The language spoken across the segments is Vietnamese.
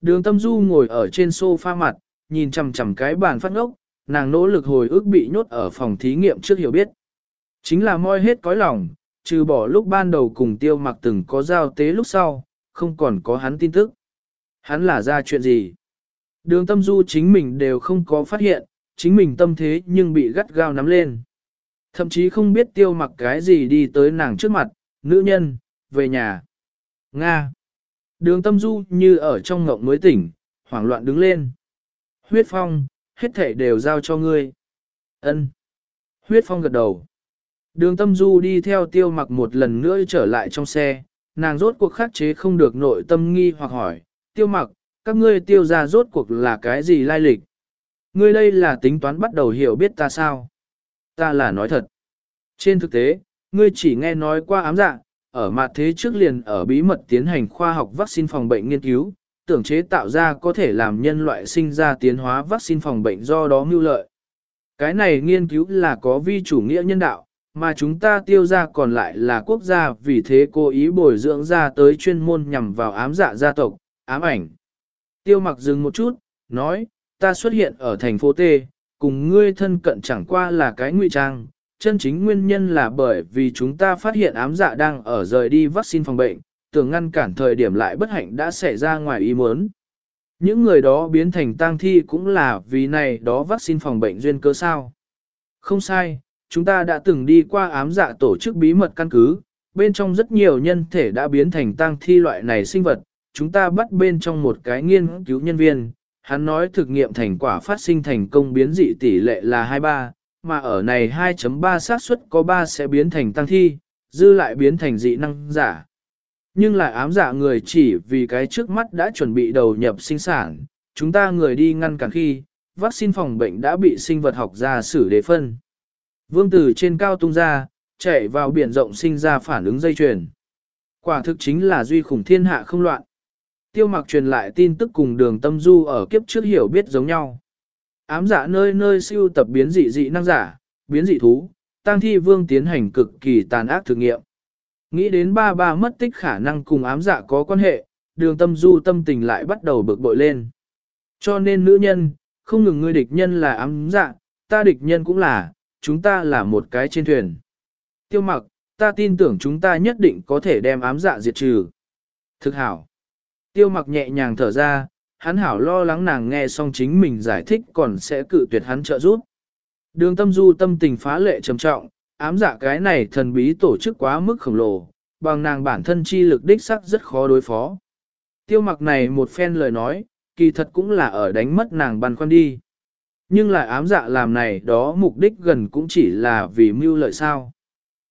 Đường tâm du ngồi ở trên sofa mặt, nhìn chằm chằm cái bàn phát ngốc, nàng nỗ lực hồi ức bị nhốt ở phòng thí nghiệm trước hiểu biết. Chính là moi hết cõi lòng, trừ bỏ lúc ban đầu cùng tiêu mặc từng có giao tế lúc sau, không còn có hắn tin tức. Hắn là ra chuyện gì? Đường tâm du chính mình đều không có phát hiện, chính mình tâm thế nhưng bị gắt gao nắm lên. Thậm chí không biết tiêu mặc cái gì đi tới nàng trước mặt, nữ nhân, về nhà. Nga. Đường tâm du như ở trong ngộng mới tỉnh, hoảng loạn đứng lên. Huyết phong, hết thể đều giao cho ngươi. Ân. Huyết phong gật đầu. Đường tâm du đi theo tiêu mặc một lần nữa trở lại trong xe, nàng rốt cuộc khắc chế không được nội tâm nghi hoặc hỏi, tiêu mặc, các ngươi tiêu ra rốt cuộc là cái gì lai lịch? Ngươi đây là tính toán bắt đầu hiểu biết ta sao? Ta là nói thật. Trên thực tế, ngươi chỉ nghe nói qua ám dạ, ở mặt thế trước liền ở bí mật tiến hành khoa học vaccine phòng bệnh nghiên cứu, tưởng chế tạo ra có thể làm nhân loại sinh ra tiến hóa vaccine phòng bệnh do đó mưu lợi. Cái này nghiên cứu là có vi chủ nghĩa nhân đạo, mà chúng ta tiêu ra còn lại là quốc gia vì thế cố ý bồi dưỡng ra tới chuyên môn nhằm vào ám dạ gia tộc, ám ảnh. Tiêu mặc dừng một chút, nói, ta xuất hiện ở thành phố T, cùng ngươi thân cận chẳng qua là cái ngụy trang, chân chính nguyên nhân là bởi vì chúng ta phát hiện ám dạ đang ở rời đi vaccine phòng bệnh, tưởng ngăn cản thời điểm lại bất hạnh đã xảy ra ngoài ý muốn. Những người đó biến thành tang thi cũng là vì này đó vaccine phòng bệnh duyên cơ sao. Không sai, chúng ta đã từng đi qua ám dạ tổ chức bí mật căn cứ, bên trong rất nhiều nhân thể đã biến thành tang thi loại này sinh vật, chúng ta bắt bên trong một cái nghiên cứu nhân viên, hắn nói thực nghiệm thành quả phát sinh thành công biến dị tỷ lệ là 23, mà ở này 2.3 xác suất có 3 sẽ biến thành tăng thi, dư lại biến thành dị năng giả. Nhưng lại ám giả dạ người chỉ vì cái trước mắt đã chuẩn bị đầu nhập sinh sản, chúng ta người đi ngăn cản khi, vaccine phòng bệnh đã bị sinh vật học ra xử đề phân. Vương tử trên cao tung ra, chạy vào biển rộng sinh ra phản ứng dây chuyền. Quả thực chính là duy khủng thiên hạ không loạn. Tiêu mặc truyền lại tin tức cùng đường tâm du ở kiếp trước hiểu biết giống nhau. Ám giả dạ nơi nơi siêu tập biến dị dị năng giả, biến dị thú, tăng thi vương tiến hành cực kỳ tàn ác thử nghiệm. Nghĩ đến ba ba mất tích khả năng cùng ám dạ có quan hệ, đường tâm du tâm tình lại bắt đầu bực bội lên. Cho nên nữ nhân, không ngừng ngươi địch nhân là ám dạ, ta địch nhân cũng là, chúng ta là một cái trên thuyền. Tiêu mặc, ta tin tưởng chúng ta nhất định có thể đem ám dạ diệt trừ. Thực hảo. Tiêu mặc nhẹ nhàng thở ra, hắn hảo lo lắng nàng nghe xong chính mình giải thích còn sẽ cự tuyệt hắn trợ giúp. Đường tâm du tâm tình phá lệ trầm trọng, ám dạ cái này thần bí tổ chức quá mức khổng lồ, bằng nàng bản thân chi lực đích sắc rất khó đối phó. Tiêu mặc này một phen lời nói, kỳ thật cũng là ở đánh mất nàng băn khoăn đi. Nhưng lại ám dạ làm này đó mục đích gần cũng chỉ là vì mưu lợi sao.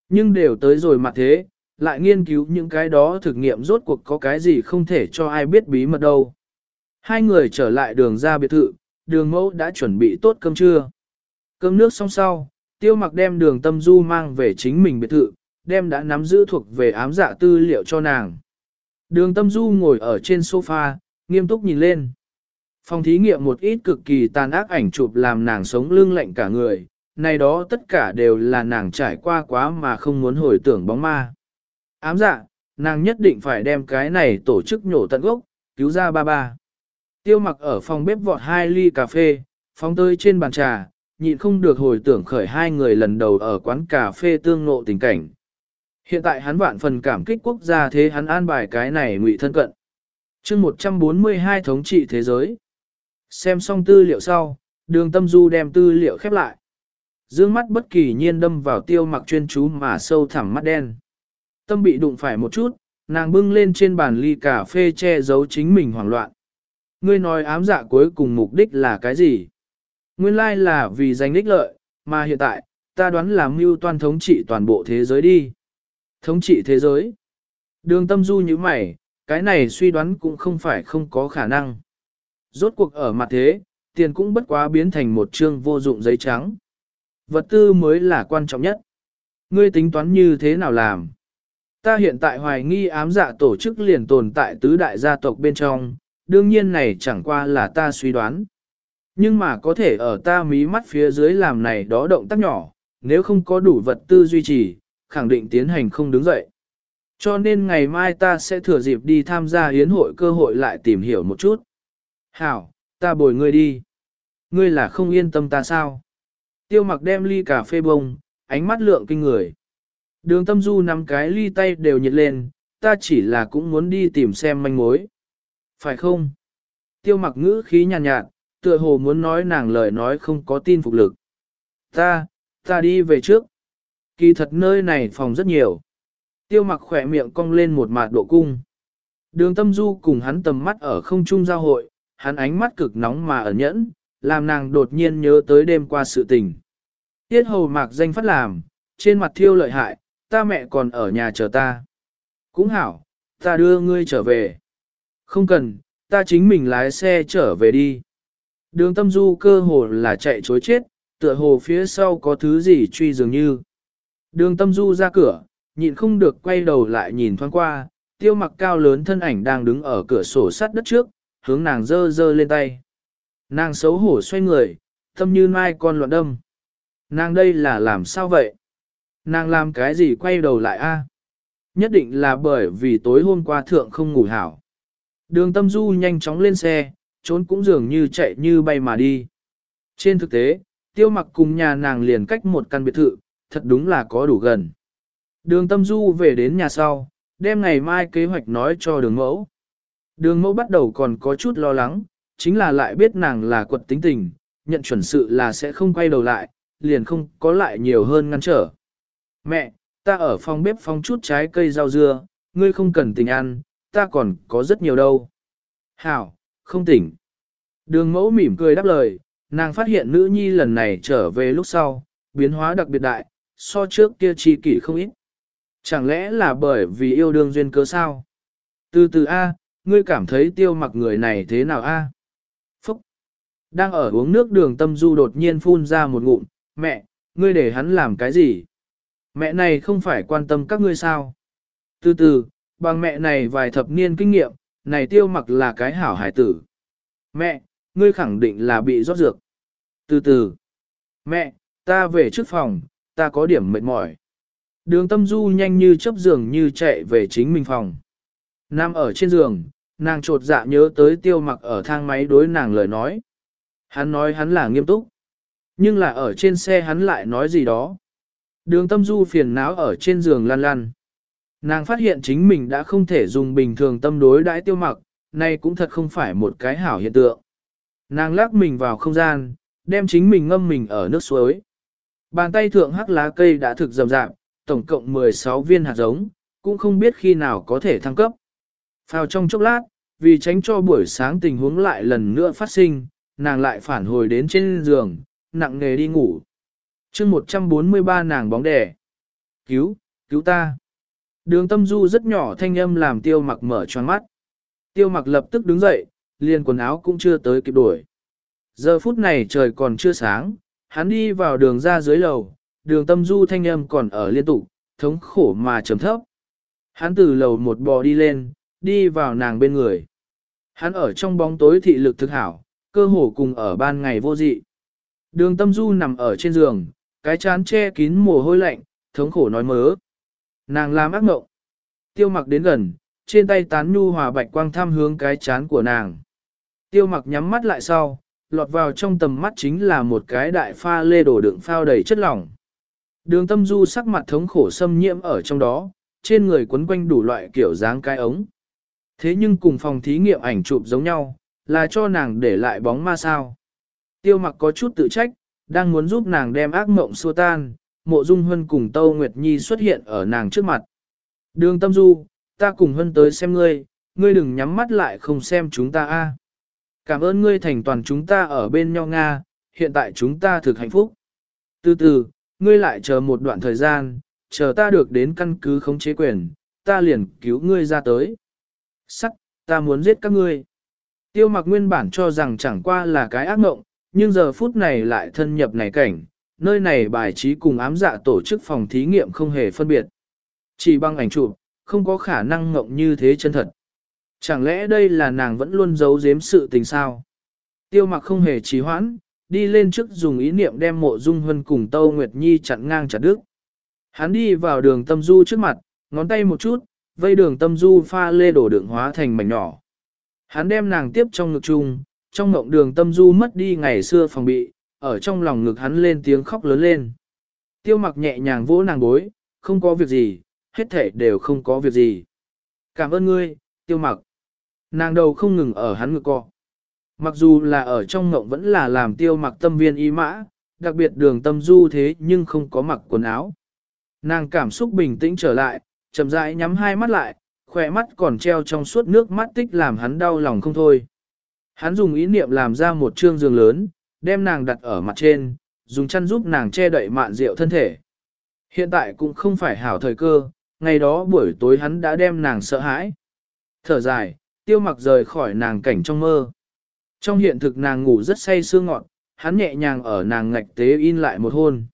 Nhưng đều tới rồi mà thế, lại nghiên cứu những cái đó thực nghiệm rốt cuộc có cái gì không thể cho ai biết bí mật đâu. Hai người trở lại đường ra biệt thự, đường mẫu đã chuẩn bị tốt cơm trưa. Cơm nước xong sau, tiêu mặc đem đường tâm du mang về chính mình biệt thự, đem đã nắm giữ thuộc về ám dạ tư liệu cho nàng. Đường tâm du ngồi ở trên sofa, nghiêm túc nhìn lên. Phòng thí nghiệm một ít cực kỳ tàn ác ảnh chụp làm nàng sống lưng lạnh cả người, này đó tất cả đều là nàng trải qua quá mà không muốn hồi tưởng bóng ma. Ám dạ, nàng nhất định phải đem cái này tổ chức nhổ tận gốc, cứu ra ba ba. Tiêu mặc ở phòng bếp vọt hai ly cà phê, phóng tới trên bàn trà, nhịn không được hồi tưởng khởi hai người lần đầu ở quán cà phê tương ngộ tình cảnh. Hiện tại hắn vạn phần cảm kích quốc gia thế hắn an bài cái này ngụy thân cận. chương 142 thống trị thế giới. Xem xong tư liệu sau, đường tâm du đem tư liệu khép lại. Dương mắt bất kỳ nhiên đâm vào tiêu mặc chuyên chú mà sâu thẳm mắt đen. Tâm bị đụng phải một chút, nàng bưng lên trên bàn ly cà phê che giấu chính mình hoảng loạn. Ngươi nói ám dạ cuối cùng mục đích là cái gì? Nguyên lai là vì giành đích lợi, mà hiện tại, ta đoán là mưu toan thống trị toàn bộ thế giới đi. Thống trị thế giới. Đường tâm du như mày, cái này suy đoán cũng không phải không có khả năng. Rốt cuộc ở mặt thế, tiền cũng bất quá biến thành một chương vô dụng giấy trắng. Vật tư mới là quan trọng nhất. Ngươi tính toán như thế nào làm? Ta hiện tại hoài nghi ám dạ tổ chức liền tồn tại tứ đại gia tộc bên trong, đương nhiên này chẳng qua là ta suy đoán. Nhưng mà có thể ở ta mí mắt phía dưới làm này đó động tác nhỏ, nếu không có đủ vật tư duy trì, khẳng định tiến hành không đứng dậy. Cho nên ngày mai ta sẽ thừa dịp đi tham gia hiến hội cơ hội lại tìm hiểu một chút. Hảo, ta bồi ngươi đi. Ngươi là không yên tâm ta sao? Tiêu mặc đem ly cà phê bông, ánh mắt lượng kinh người. Đường tâm du nắm cái ly tay đều nhiệt lên, ta chỉ là cũng muốn đi tìm xem manh mối. Phải không? Tiêu mặc ngữ khí nhàn nhạt, nhạt, tựa hồ muốn nói nàng lời nói không có tin phục lực. Ta, ta đi về trước. Kỳ thật nơi này phòng rất nhiều. Tiêu mặc khỏe miệng cong lên một mạt độ cung. Đường tâm du cùng hắn tầm mắt ở không trung giao hội, hắn ánh mắt cực nóng mà ẩn nhẫn, làm nàng đột nhiên nhớ tới đêm qua sự tình. Tiết hầu mạc danh phát làm, trên mặt thiêu lợi hại, ta mẹ còn ở nhà chờ ta. Cũng hảo, ta đưa ngươi trở về. Không cần, ta chính mình lái xe trở về đi. Đường tâm du cơ hồ là chạy chối chết, tựa hồ phía sau có thứ gì truy dường như. Đường tâm du ra cửa, nhịn không được quay đầu lại nhìn thoáng qua, tiêu mặc cao lớn thân ảnh đang đứng ở cửa sổ sắt đất trước, hướng nàng dơ dơ lên tay. Nàng xấu hổ xoay người, tâm như mai con loạn đâm. Nàng đây là làm sao vậy? Nàng làm cái gì quay đầu lại a? Nhất định là bởi vì tối hôm qua thượng không ngủ hảo. Đường tâm du nhanh chóng lên xe, trốn cũng dường như chạy như bay mà đi. Trên thực tế, tiêu mặc cùng nhà nàng liền cách một căn biệt thự, thật đúng là có đủ gần. Đường tâm du về đến nhà sau, đem ngày mai kế hoạch nói cho đường mẫu. Đường mẫu bắt đầu còn có chút lo lắng, chính là lại biết nàng là quật tính tình, nhận chuẩn sự là sẽ không quay đầu lại, liền không có lại nhiều hơn ngăn trở. Mẹ, ta ở phòng bếp phong chút trái cây rau dưa, ngươi không cần tình ăn, ta còn có rất nhiều đâu. Hảo, không tỉnh. Đường mẫu mỉm cười đáp lời, nàng phát hiện nữ nhi lần này trở về lúc sau, biến hóa đặc biệt đại, so trước kia chi kỷ không ít. Chẳng lẽ là bởi vì yêu đương duyên cớ sao? Từ từ A, ngươi cảm thấy tiêu mặc người này thế nào A? Phúc! Đang ở uống nước đường tâm du đột nhiên phun ra một ngụm, mẹ, ngươi để hắn làm cái gì? Mẹ này không phải quan tâm các ngươi sao? Từ từ, bằng mẹ này vài thập niên kinh nghiệm, này tiêu mặc là cái hảo hải tử. Mẹ, ngươi khẳng định là bị rót dược. Từ từ, mẹ, ta về trước phòng, ta có điểm mệt mỏi. Đường tâm du nhanh như chấp giường như chạy về chính mình phòng. Nam ở trên giường, nàng trột dạ nhớ tới tiêu mặc ở thang máy đối nàng lời nói. Hắn nói hắn là nghiêm túc. Nhưng là ở trên xe hắn lại nói gì đó. Đường tâm du phiền não ở trên giường lăn lăn. Nàng phát hiện chính mình đã không thể dùng bình thường tâm đối đãi tiêu mặc, nay cũng thật không phải một cái hảo hiện tượng. Nàng lắc mình vào không gian, đem chính mình ngâm mình ở nước suối. Bàn tay thượng hắc lá cây đã thực rầm rạp, tổng cộng 16 viên hạt giống, cũng không biết khi nào có thể thăng cấp. Phào trong chốc lát, vì tránh cho buổi sáng tình huống lại lần nữa phát sinh, nàng lại phản hồi đến trên giường, nặng nề đi ngủ. chương 143 nàng bóng đẻ. Cứu, cứu ta. Đường tâm du rất nhỏ thanh âm làm tiêu mặc mở choáng mắt. Tiêu mặc lập tức đứng dậy, liền quần áo cũng chưa tới kịp đuổi. Giờ phút này trời còn chưa sáng, hắn đi vào đường ra dưới lầu, đường tâm du thanh âm còn ở liên tục, thống khổ mà trầm thấp. Hắn từ lầu một bò đi lên, đi vào nàng bên người. Hắn ở trong bóng tối thị lực thực hảo, cơ hồ cùng ở ban ngày vô dị. Đường tâm du nằm ở trên giường, cái chán che kín mồ hôi lạnh, thống khổ nói mớ. Nàng làm ác mộng. Tiêu mặc đến gần, trên tay tán nhu hòa bạch quang tham hướng cái chán của nàng. Tiêu mặc nhắm mắt lại sau, lọt vào trong tầm mắt chính là một cái đại pha lê đổ đựng phao đầy chất lỏng. Đường tâm du sắc mặt thống khổ xâm nhiễm ở trong đó, trên người quấn quanh đủ loại kiểu dáng cái ống. Thế nhưng cùng phòng thí nghiệm ảnh chụp giống nhau, là cho nàng để lại bóng ma sao. Tiêu mặc có chút tự trách, đang muốn giúp nàng đem ác mộng xua tan, mộ dung hân cùng Tâu Nguyệt Nhi xuất hiện ở nàng trước mặt. Đường tâm du, ta cùng hân tới xem ngươi, ngươi đừng nhắm mắt lại không xem chúng ta a. Cảm ơn ngươi thành toàn chúng ta ở bên nhau Nga, hiện tại chúng ta thực hạnh phúc. Từ từ, ngươi lại chờ một đoạn thời gian, chờ ta được đến căn cứ khống chế quyền, ta liền cứu ngươi ra tới. Sắc, ta muốn giết các ngươi. Tiêu mặc nguyên bản cho rằng chẳng qua là cái ác mộng, nhưng giờ phút này lại thân nhập này cảnh, nơi này bài trí cùng ám dạ tổ chức phòng thí nghiệm không hề phân biệt. Chỉ bằng ảnh chụp, không có khả năng ngộng như thế chân thật. Chẳng lẽ đây là nàng vẫn luôn giấu giếm sự tình sao? Tiêu mặc không hề trì hoãn, đi lên trước dùng ý niệm đem mộ dung hân cùng Tâu Nguyệt Nhi chặn ngang chặt đứt. Hắn đi vào đường tâm du trước mặt, ngón tay một chút, vây đường tâm du pha lê đổ đường hóa thành mảnh nhỏ. Hắn đem nàng tiếp trong ngực chung, trong ngộng đường tâm du mất đi ngày xưa phòng bị, ở trong lòng ngực hắn lên tiếng khóc lớn lên. Tiêu mặc nhẹ nhàng vỗ nàng bối, không có việc gì, hết thể đều không có việc gì. Cảm ơn ngươi, tiêu mặc. Nàng đầu không ngừng ở hắn ngực cọ. Mặc dù là ở trong ngộng vẫn là làm tiêu mặc tâm viên y mã, đặc biệt đường tâm du thế nhưng không có mặc quần áo. Nàng cảm xúc bình tĩnh trở lại, chậm rãi nhắm hai mắt lại, khỏe mắt còn treo trong suốt nước mắt tích làm hắn đau lòng không thôi. Hắn dùng ý niệm làm ra một trương giường lớn, đem nàng đặt ở mặt trên, dùng chăn giúp nàng che đậy mạn rượu thân thể. Hiện tại cũng không phải hảo thời cơ, ngày đó buổi tối hắn đã đem nàng sợ hãi. Thở dài, tiêu mặc rời khỏi nàng cảnh trong mơ. Trong hiện thực nàng ngủ rất say sương ngọn, hắn nhẹ nhàng ở nàng ngạch tế in lại một hôn.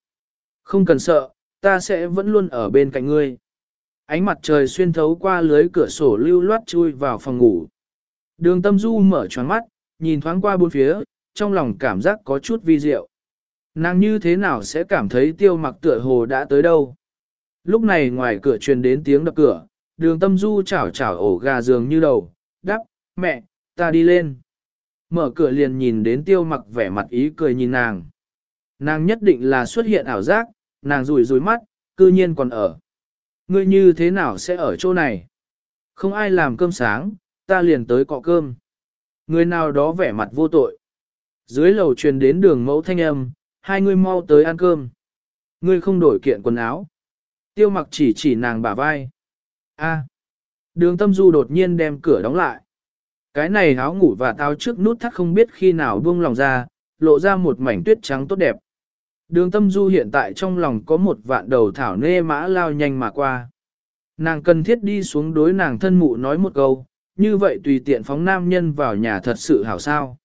Không cần sợ, ta sẽ vẫn luôn ở bên cạnh ngươi. Ánh mặt trời xuyên thấu qua lưới cửa sổ lưu loát chui vào phòng ngủ. Đường tâm du mở choáng mắt, nhìn thoáng qua bốn phía, trong lòng cảm giác có chút vi diệu. Nàng như thế nào sẽ cảm thấy tiêu mặc tựa hồ đã tới đâu. Lúc này ngoài cửa truyền đến tiếng đập cửa, đường tâm du chảo chảo ổ gà giường như đầu, đắp, mẹ, ta đi lên. Mở cửa liền nhìn đến tiêu mặc vẻ mặt ý cười nhìn nàng. Nàng nhất định là xuất hiện ảo giác, nàng rủi rủi mắt, cư nhiên còn ở. Ngươi như thế nào sẽ ở chỗ này? Không ai làm cơm sáng, ta liền tới cọ cơm. Người nào đó vẻ mặt vô tội. Dưới lầu truyền đến đường mẫu thanh âm, hai người mau tới ăn cơm. Ngươi không đổi kiện quần áo. Tiêu mặc chỉ chỉ nàng bả vai. A. Đường tâm du đột nhiên đem cửa đóng lại. Cái này áo ngủ và tao trước nút thắt không biết khi nào buông lòng ra, lộ ra một mảnh tuyết trắng tốt đẹp. Đường tâm du hiện tại trong lòng có một vạn đầu thảo nê mã lao nhanh mà qua. Nàng cần thiết đi xuống đối nàng thân mụ nói một câu, như vậy tùy tiện phóng nam nhân vào nhà thật sự hảo sao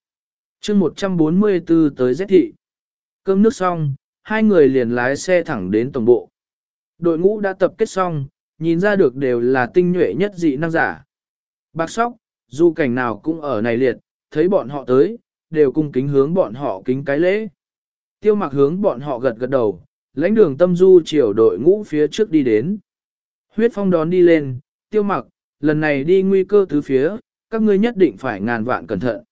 chương 144 tới Z thị. Cơm nước xong, hai người liền lái xe thẳng đến tổng bộ. Đội ngũ đã tập kết xong, nhìn ra được đều là tinh nhuệ nhất dị năng giả. Bác sóc, dù cảnh nào cũng ở này liệt, thấy bọn họ tới, đều cung kính hướng bọn họ kính cái lễ. Tiêu mặc hướng bọn họ gật gật đầu, lãnh đường tâm du chiều đội ngũ phía trước đi đến. Huyết phong đón đi lên, tiêu mặc, lần này đi nguy cơ tứ phía, các ngươi nhất định phải ngàn vạn cẩn thận.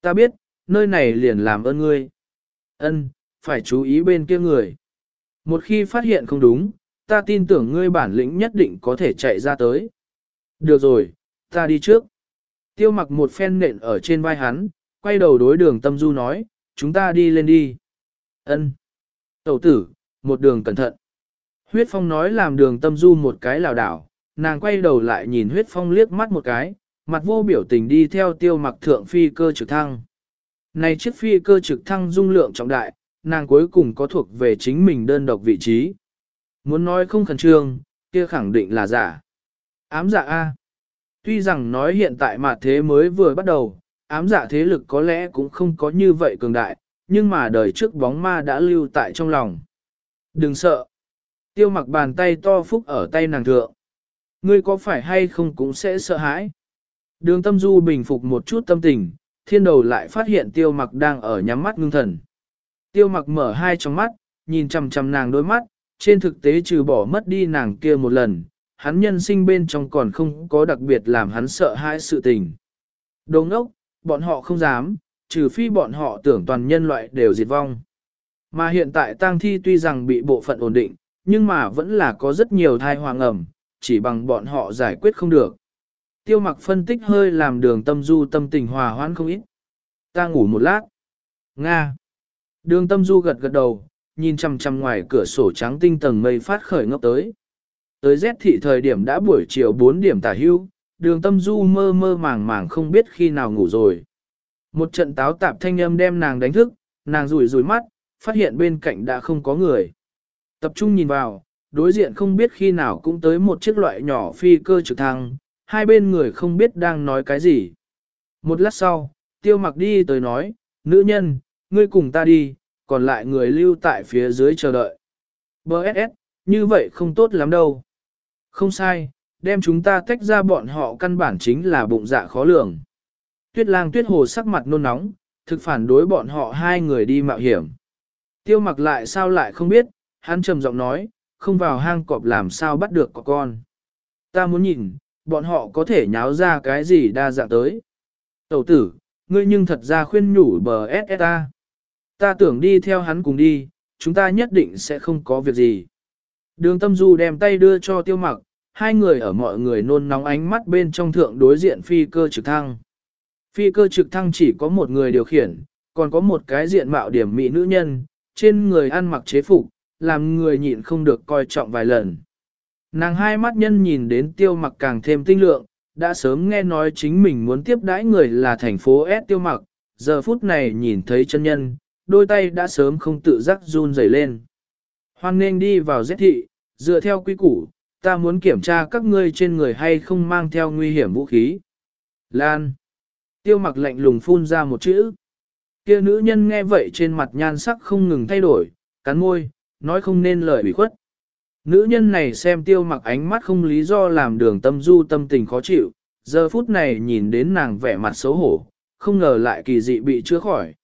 Ta biết, nơi này liền làm ơn ngươi. Ân, phải chú ý bên kia người. Một khi phát hiện không đúng, ta tin tưởng ngươi bản lĩnh nhất định có thể chạy ra tới. Được rồi, ta đi trước. Tiêu mặc một phen nện ở trên vai hắn, quay đầu đối đường tâm du nói, chúng ta đi lên đi. Ân. Tẩu tử, một đường cẩn thận. Huyết phong nói làm đường tâm du một cái lảo đảo, nàng quay đầu lại nhìn huyết phong liếc mắt một cái, mặt vô biểu tình đi theo tiêu mặc thượng phi cơ trực thăng. Này chiếc phi cơ trực thăng dung lượng trọng đại, nàng cuối cùng có thuộc về chính mình đơn độc vị trí. Muốn nói không khẩn trương, kia khẳng định là giả. Ám giả A. Tuy rằng nói hiện tại mà thế mới vừa bắt đầu, ám giả thế lực có lẽ cũng không có như vậy cường đại, nhưng mà đời trước bóng ma đã lưu tại trong lòng. Đừng sợ. Tiêu mặc bàn tay to phúc ở tay nàng thượng. Ngươi có phải hay không cũng sẽ sợ hãi. Đường tâm du bình phục một chút tâm tình, thiên đầu lại phát hiện tiêu mặc đang ở nhắm mắt ngưng thần. Tiêu mặc mở hai trong mắt, nhìn chằm chằm nàng đôi mắt, trên thực tế trừ bỏ mất đi nàng kia một lần, hắn nhân sinh bên trong còn không có đặc biệt làm hắn sợ hãi sự tình. Đồ ngốc, bọn họ không dám, trừ phi bọn họ tưởng toàn nhân loại đều diệt vong. Mà hiện tại tang thi tuy rằng bị bộ phận ổn định, nhưng mà vẫn là có rất nhiều thai hoàng ẩm, chỉ bằng bọn họ giải quyết không được. Tiêu mặc phân tích hơi làm đường tâm du tâm tình hòa hoãn không ít. Ta ngủ một lát. Nga. Đường tâm du gật gật đầu, nhìn chằm chằm ngoài cửa sổ trắng tinh tầng mây phát khởi ngốc tới. Tới rét thị thời điểm đã buổi chiều 4 điểm tả hưu, đường tâm du mơ mơ màng màng không biết khi nào ngủ rồi. Một trận táo tạp thanh âm đem nàng đánh thức, nàng rủi rủi mắt, phát hiện bên cạnh đã không có người. Tập trung nhìn vào, đối diện không biết khi nào cũng tới một chiếc loại nhỏ phi cơ trực thăng, hai bên người không biết đang nói cái gì. Một lát sau, tiêu mặc đi tới nói, nữ nhân, ngươi cùng ta đi, còn lại người lưu tại phía dưới chờ đợi. BSS, như vậy không tốt lắm đâu. Không sai, đem chúng ta tách ra bọn họ căn bản chính là bụng dạ khó lường. Tuyết lang tuyết hồ sắc mặt nôn nóng, thực phản đối bọn họ hai người đi mạo hiểm. Tiêu mặc lại sao lại không biết, hắn trầm giọng nói, không vào hang cọp làm sao bắt được có con. Ta muốn nhìn, bọn họ có thể nháo ra cái gì đa dạng tới. Tẩu tử, ngươi nhưng thật ra khuyên nhủ bờ SSA. Ta tưởng đi theo hắn cùng đi, chúng ta nhất định sẽ không có việc gì. Đường tâm du đem tay đưa cho tiêu mặc, hai người ở mọi người nôn nóng ánh mắt bên trong thượng đối diện phi cơ trực thăng. Phi cơ trực thăng chỉ có một người điều khiển, còn có một cái diện mạo điểm mỹ nữ nhân, trên người ăn mặc chế phục, làm người nhịn không được coi trọng vài lần. Nàng hai mắt nhân nhìn đến tiêu mặc càng thêm tinh lượng, đã sớm nghe nói chính mình muốn tiếp đãi người là thành phố S tiêu mặc, giờ phút này nhìn thấy chân nhân, đôi tay đã sớm không tự giác run rẩy lên. Hoan nên đi vào giết thị, dựa theo quy củ, ta muốn kiểm tra các ngươi trên người hay không mang theo nguy hiểm vũ khí. Lan. Tiêu mặc lạnh lùng phun ra một chữ. Kia nữ nhân nghe vậy trên mặt nhan sắc không ngừng thay đổi, cắn môi, nói không nên lời bị khuất. Nữ nhân này xem tiêu mặc ánh mắt không lý do làm đường tâm du tâm tình khó chịu, giờ phút này nhìn đến nàng vẻ mặt xấu hổ, không ngờ lại kỳ dị bị chữa khỏi.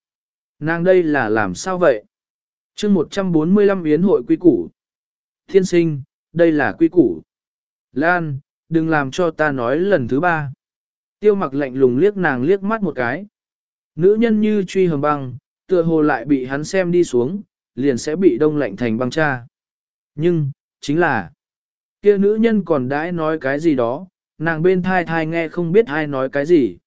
Nàng đây là làm sao vậy? chương 145 yến hội quy củ. Thiên sinh, đây là quy củ. Lan, đừng làm cho ta nói lần thứ ba. Tiêu mặc lạnh lùng liếc nàng liếc mắt một cái. Nữ nhân như truy hầm băng, tựa hồ lại bị hắn xem đi xuống, liền sẽ bị đông lạnh thành băng cha. Nhưng, chính là, kia nữ nhân còn đãi nói cái gì đó, nàng bên thai thai nghe không biết ai nói cái gì.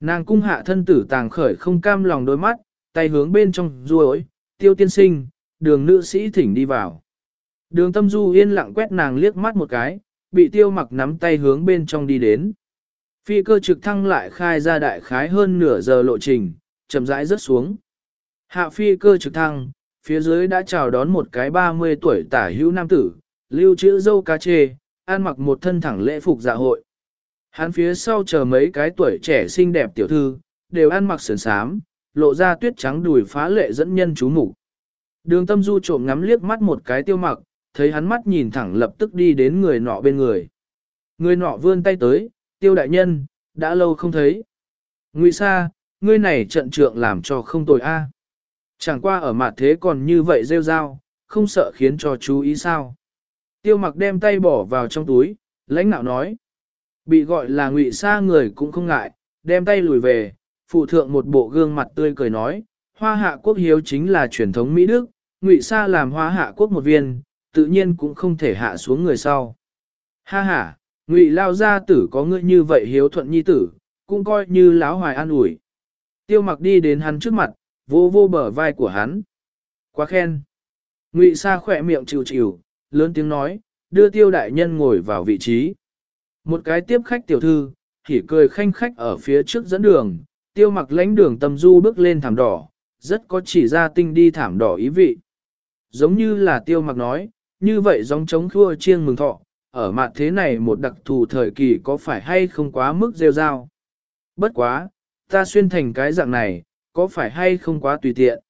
Nàng cung hạ thân tử tàng khởi không cam lòng đôi mắt, tay hướng bên trong ruồi, tiêu tiên sinh, đường nữ sĩ thỉnh đi vào. Đường tâm du yên lặng quét nàng liếc mắt một cái, bị tiêu mặc nắm tay hướng bên trong đi đến. Phi cơ trực thăng lại khai ra đại khái hơn nửa giờ lộ trình, chậm rãi rớt xuống. Hạ phi cơ trực thăng, phía dưới đã chào đón một cái 30 tuổi tả hữu nam tử, lưu trữ dâu cá chê, ăn mặc một thân thẳng lễ phục dạ hội. Hắn phía sau chờ mấy cái tuổi trẻ xinh đẹp tiểu thư, đều ăn mặc sườn sám, lộ ra tuyết trắng đùi phá lệ dẫn nhân chú mục. Đường tâm du trộm ngắm liếc mắt một cái tiêu mặc, thấy hắn mắt nhìn thẳng lập tức đi đến người nọ bên người. Người nọ vươn tay tới, tiêu đại nhân, đã lâu không thấy. Ngụy Sa, ngươi này trận trượng làm cho không tồi a. Chẳng qua ở mặt thế còn như vậy rêu rao, không sợ khiến cho chú ý sao. Tiêu mặc đem tay bỏ vào trong túi, lãnh nạo nói. Bị gọi là ngụy Sa người cũng không ngại, đem tay lùi về, phụ thượng một bộ gương mặt tươi cười nói, hoa hạ quốc hiếu chính là truyền thống Mỹ Đức, ngụy Sa làm hoa hạ quốc một viên, tự nhiên cũng không thể hạ xuống người sau. Ha ha, ngụy lao gia tử có ngươi như vậy hiếu thuận nhi tử, cũng coi như láo hoài an ủi. Tiêu mặc đi đến hắn trước mặt, vô vô bờ vai của hắn. Quá khen. Ngụy Sa khỏe miệng chịu chịu, lớn tiếng nói, đưa tiêu đại nhân ngồi vào vị trí. Một cái tiếp khách tiểu thư, thì cười khanh khách ở phía trước dẫn đường, tiêu mặc lãnh đường tâm du bước lên thảm đỏ, rất có chỉ ra tinh đi thảm đỏ ý vị. Giống như là tiêu mặc nói, như vậy giống chống khua chiêng mừng thọ, ở mặt thế này một đặc thù thời kỳ có phải hay không quá mức rêu rao. Bất quá, ta xuyên thành cái dạng này, có phải hay không quá tùy tiện.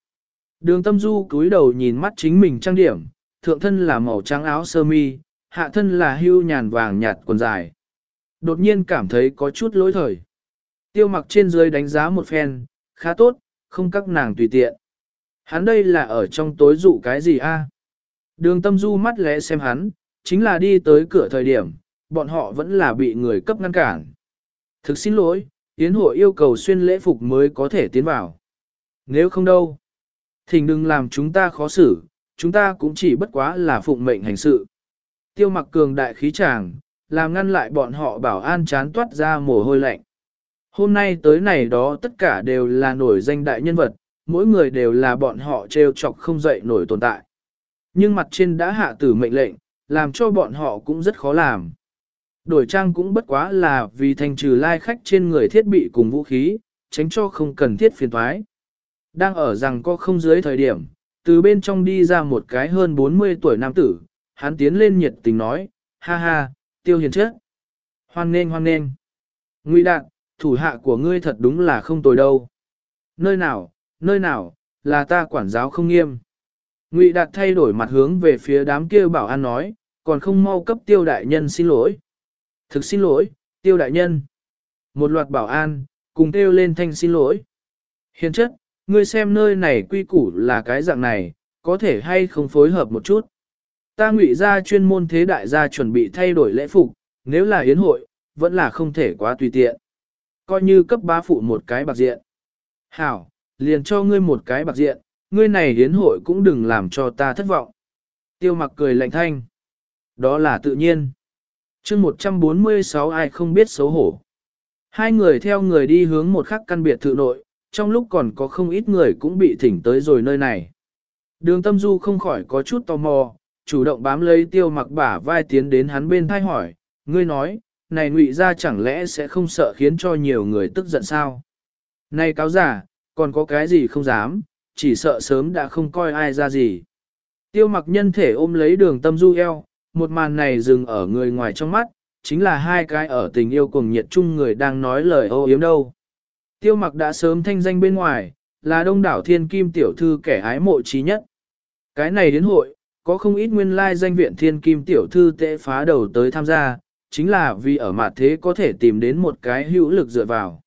Đường tâm du cúi đầu nhìn mắt chính mình trang điểm, thượng thân là màu trắng áo sơ mi, hạ thân là hưu nhàn vàng nhạt quần dài. Đột nhiên cảm thấy có chút lỗi thời. Tiêu mặc trên dưới đánh giá một phen, khá tốt, không các nàng tùy tiện. Hắn đây là ở trong tối dụ cái gì a? Đường tâm du mắt lẽ xem hắn, chính là đi tới cửa thời điểm, bọn họ vẫn là bị người cấp ngăn cản. Thực xin lỗi, Yến hội yêu cầu xuyên lễ phục mới có thể tiến vào. Nếu không đâu, thỉnh đừng làm chúng ta khó xử, chúng ta cũng chỉ bất quá là phụng mệnh hành sự. Tiêu mặc cường đại khí tràng, làm ngăn lại bọn họ bảo an chán toát ra mồ hôi lạnh. Hôm nay tới này đó tất cả đều là nổi danh đại nhân vật, mỗi người đều là bọn họ trêu chọc không dậy nổi tồn tại. Nhưng mặt trên đã hạ tử mệnh lệnh, làm cho bọn họ cũng rất khó làm. Đổi trang cũng bất quá là vì thành trừ lai khách trên người thiết bị cùng vũ khí, tránh cho không cần thiết phiền thoái. Đang ở rằng có không dưới thời điểm, từ bên trong đi ra một cái hơn 40 tuổi nam tử, hắn tiến lên nhiệt tình nói, ha ha, tiêu hiền chết. Hoan nên hoan nên. Ngụy đạn, thủ hạ của ngươi thật đúng là không tồi đâu. Nơi nào, nơi nào, là ta quản giáo không nghiêm. Ngụy Đạt thay đổi mặt hướng về phía đám kia bảo an nói, còn không mau cấp tiêu đại nhân xin lỗi. Thực xin lỗi, tiêu đại nhân. Một loạt bảo an, cùng kêu lên thanh xin lỗi. Hiền chất, ngươi xem nơi này quy củ là cái dạng này, có thể hay không phối hợp một chút. Ta ngụy ra chuyên môn thế đại gia chuẩn bị thay đổi lễ phục, nếu là yến hội, vẫn là không thể quá tùy tiện. Coi như cấp bá phụ một cái bạc diện. Hảo, liền cho ngươi một cái bạc diện, ngươi này hiến hội cũng đừng làm cho ta thất vọng. Tiêu mặc cười lạnh thanh. Đó là tự nhiên. chương 146 ai không biết xấu hổ. Hai người theo người đi hướng một khắc căn biệt thự nội, trong lúc còn có không ít người cũng bị thỉnh tới rồi nơi này. Đường tâm du không khỏi có chút tò mò, chủ động bám lấy tiêu mặc bả vai tiến đến hắn bên thai hỏi, ngươi nói, này ngụy ra chẳng lẽ sẽ không sợ khiến cho nhiều người tức giận sao? Này cáo giả, còn có cái gì không dám, chỉ sợ sớm đã không coi ai ra gì. Tiêu mặc nhân thể ôm lấy đường tâm du eo, một màn này dừng ở người ngoài trong mắt, chính là hai cái ở tình yêu cùng nhiệt chung người đang nói lời ô yếm đâu. Tiêu mặc đã sớm thanh danh bên ngoài, là đông đảo thiên kim tiểu thư kẻ ái mộ trí nhất. Cái này đến hội, có không ít nguyên lai danh viện thiên kim tiểu thư tệ phá đầu tới tham gia, chính là vì ở mặt thế có thể tìm đến một cái hữu lực dựa vào.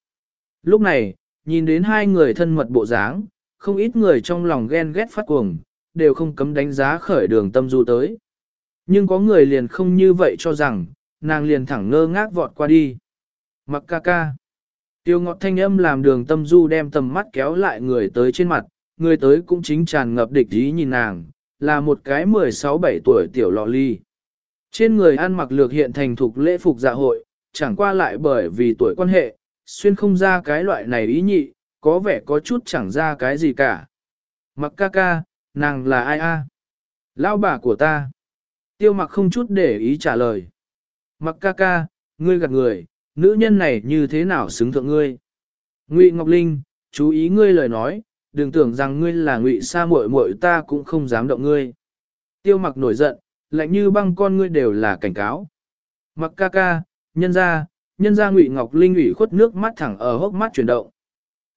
Lúc này, nhìn đến hai người thân mật bộ dáng, không ít người trong lòng ghen ghét phát cuồng, đều không cấm đánh giá khởi đường tâm du tới. Nhưng có người liền không như vậy cho rằng, nàng liền thẳng ngơ ngác vọt qua đi. Mặc ca ca. Tiêu ngọt thanh âm làm đường tâm du đem tầm mắt kéo lại người tới trên mặt, người tới cũng chính tràn ngập địch ý nhìn nàng, là một cái 16-17 tuổi tiểu lọ ly. Trên người ăn mặc lược hiện thành thục lễ phục dạ hội, chẳng qua lại bởi vì tuổi quan hệ, xuyên không ra cái loại này ý nhị, có vẻ có chút chẳng ra cái gì cả. Mặc ca ca, nàng là ai a? Lao bà của ta. Tiêu mặc không chút để ý trả lời. Mặc ca ca, ngươi gạt người, nữ nhân này như thế nào xứng thượng ngươi? Ngụy Ngọc Linh, chú ý ngươi lời nói, đừng tưởng rằng ngươi là ngụy sa muội muội ta cũng không dám động ngươi. Tiêu mặc nổi giận, lạnh như băng con ngươi đều là cảnh cáo. Mặc ca ca, nhân ra, nhân ra ngụy Ngọc Linh ủy khuất nước mắt thẳng ở hốc mắt chuyển động.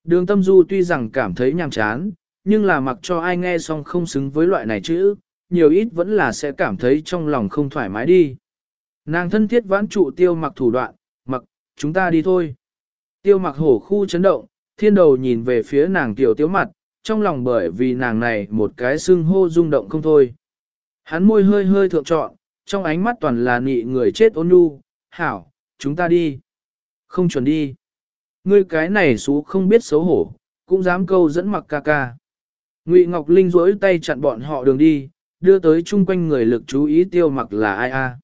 Đường tâm du tuy rằng cảm thấy nhàm chán, nhưng là mặc cho ai nghe xong không xứng với loại này chữ, nhiều ít vẫn là sẽ cảm thấy trong lòng không thoải mái đi. Nàng thân thiết vãn trụ tiêu mặc thủ đoạn, chúng ta đi thôi. Tiêu mặc hổ khu chấn động, thiên đầu nhìn về phía nàng tiểu tiếu mặt, trong lòng bởi vì nàng này một cái xưng hô rung động không thôi. Hắn môi hơi hơi thượng trọn, trong ánh mắt toàn là nị người chết ôn nhu, hảo, chúng ta đi. Không chuẩn đi. Ngươi cái này xú không biết xấu hổ, cũng dám câu dẫn mặc ca ca. Ngụy Ngọc Linh rỗi tay chặn bọn họ đường đi, đưa tới chung quanh người lực chú ý tiêu mặc là ai a?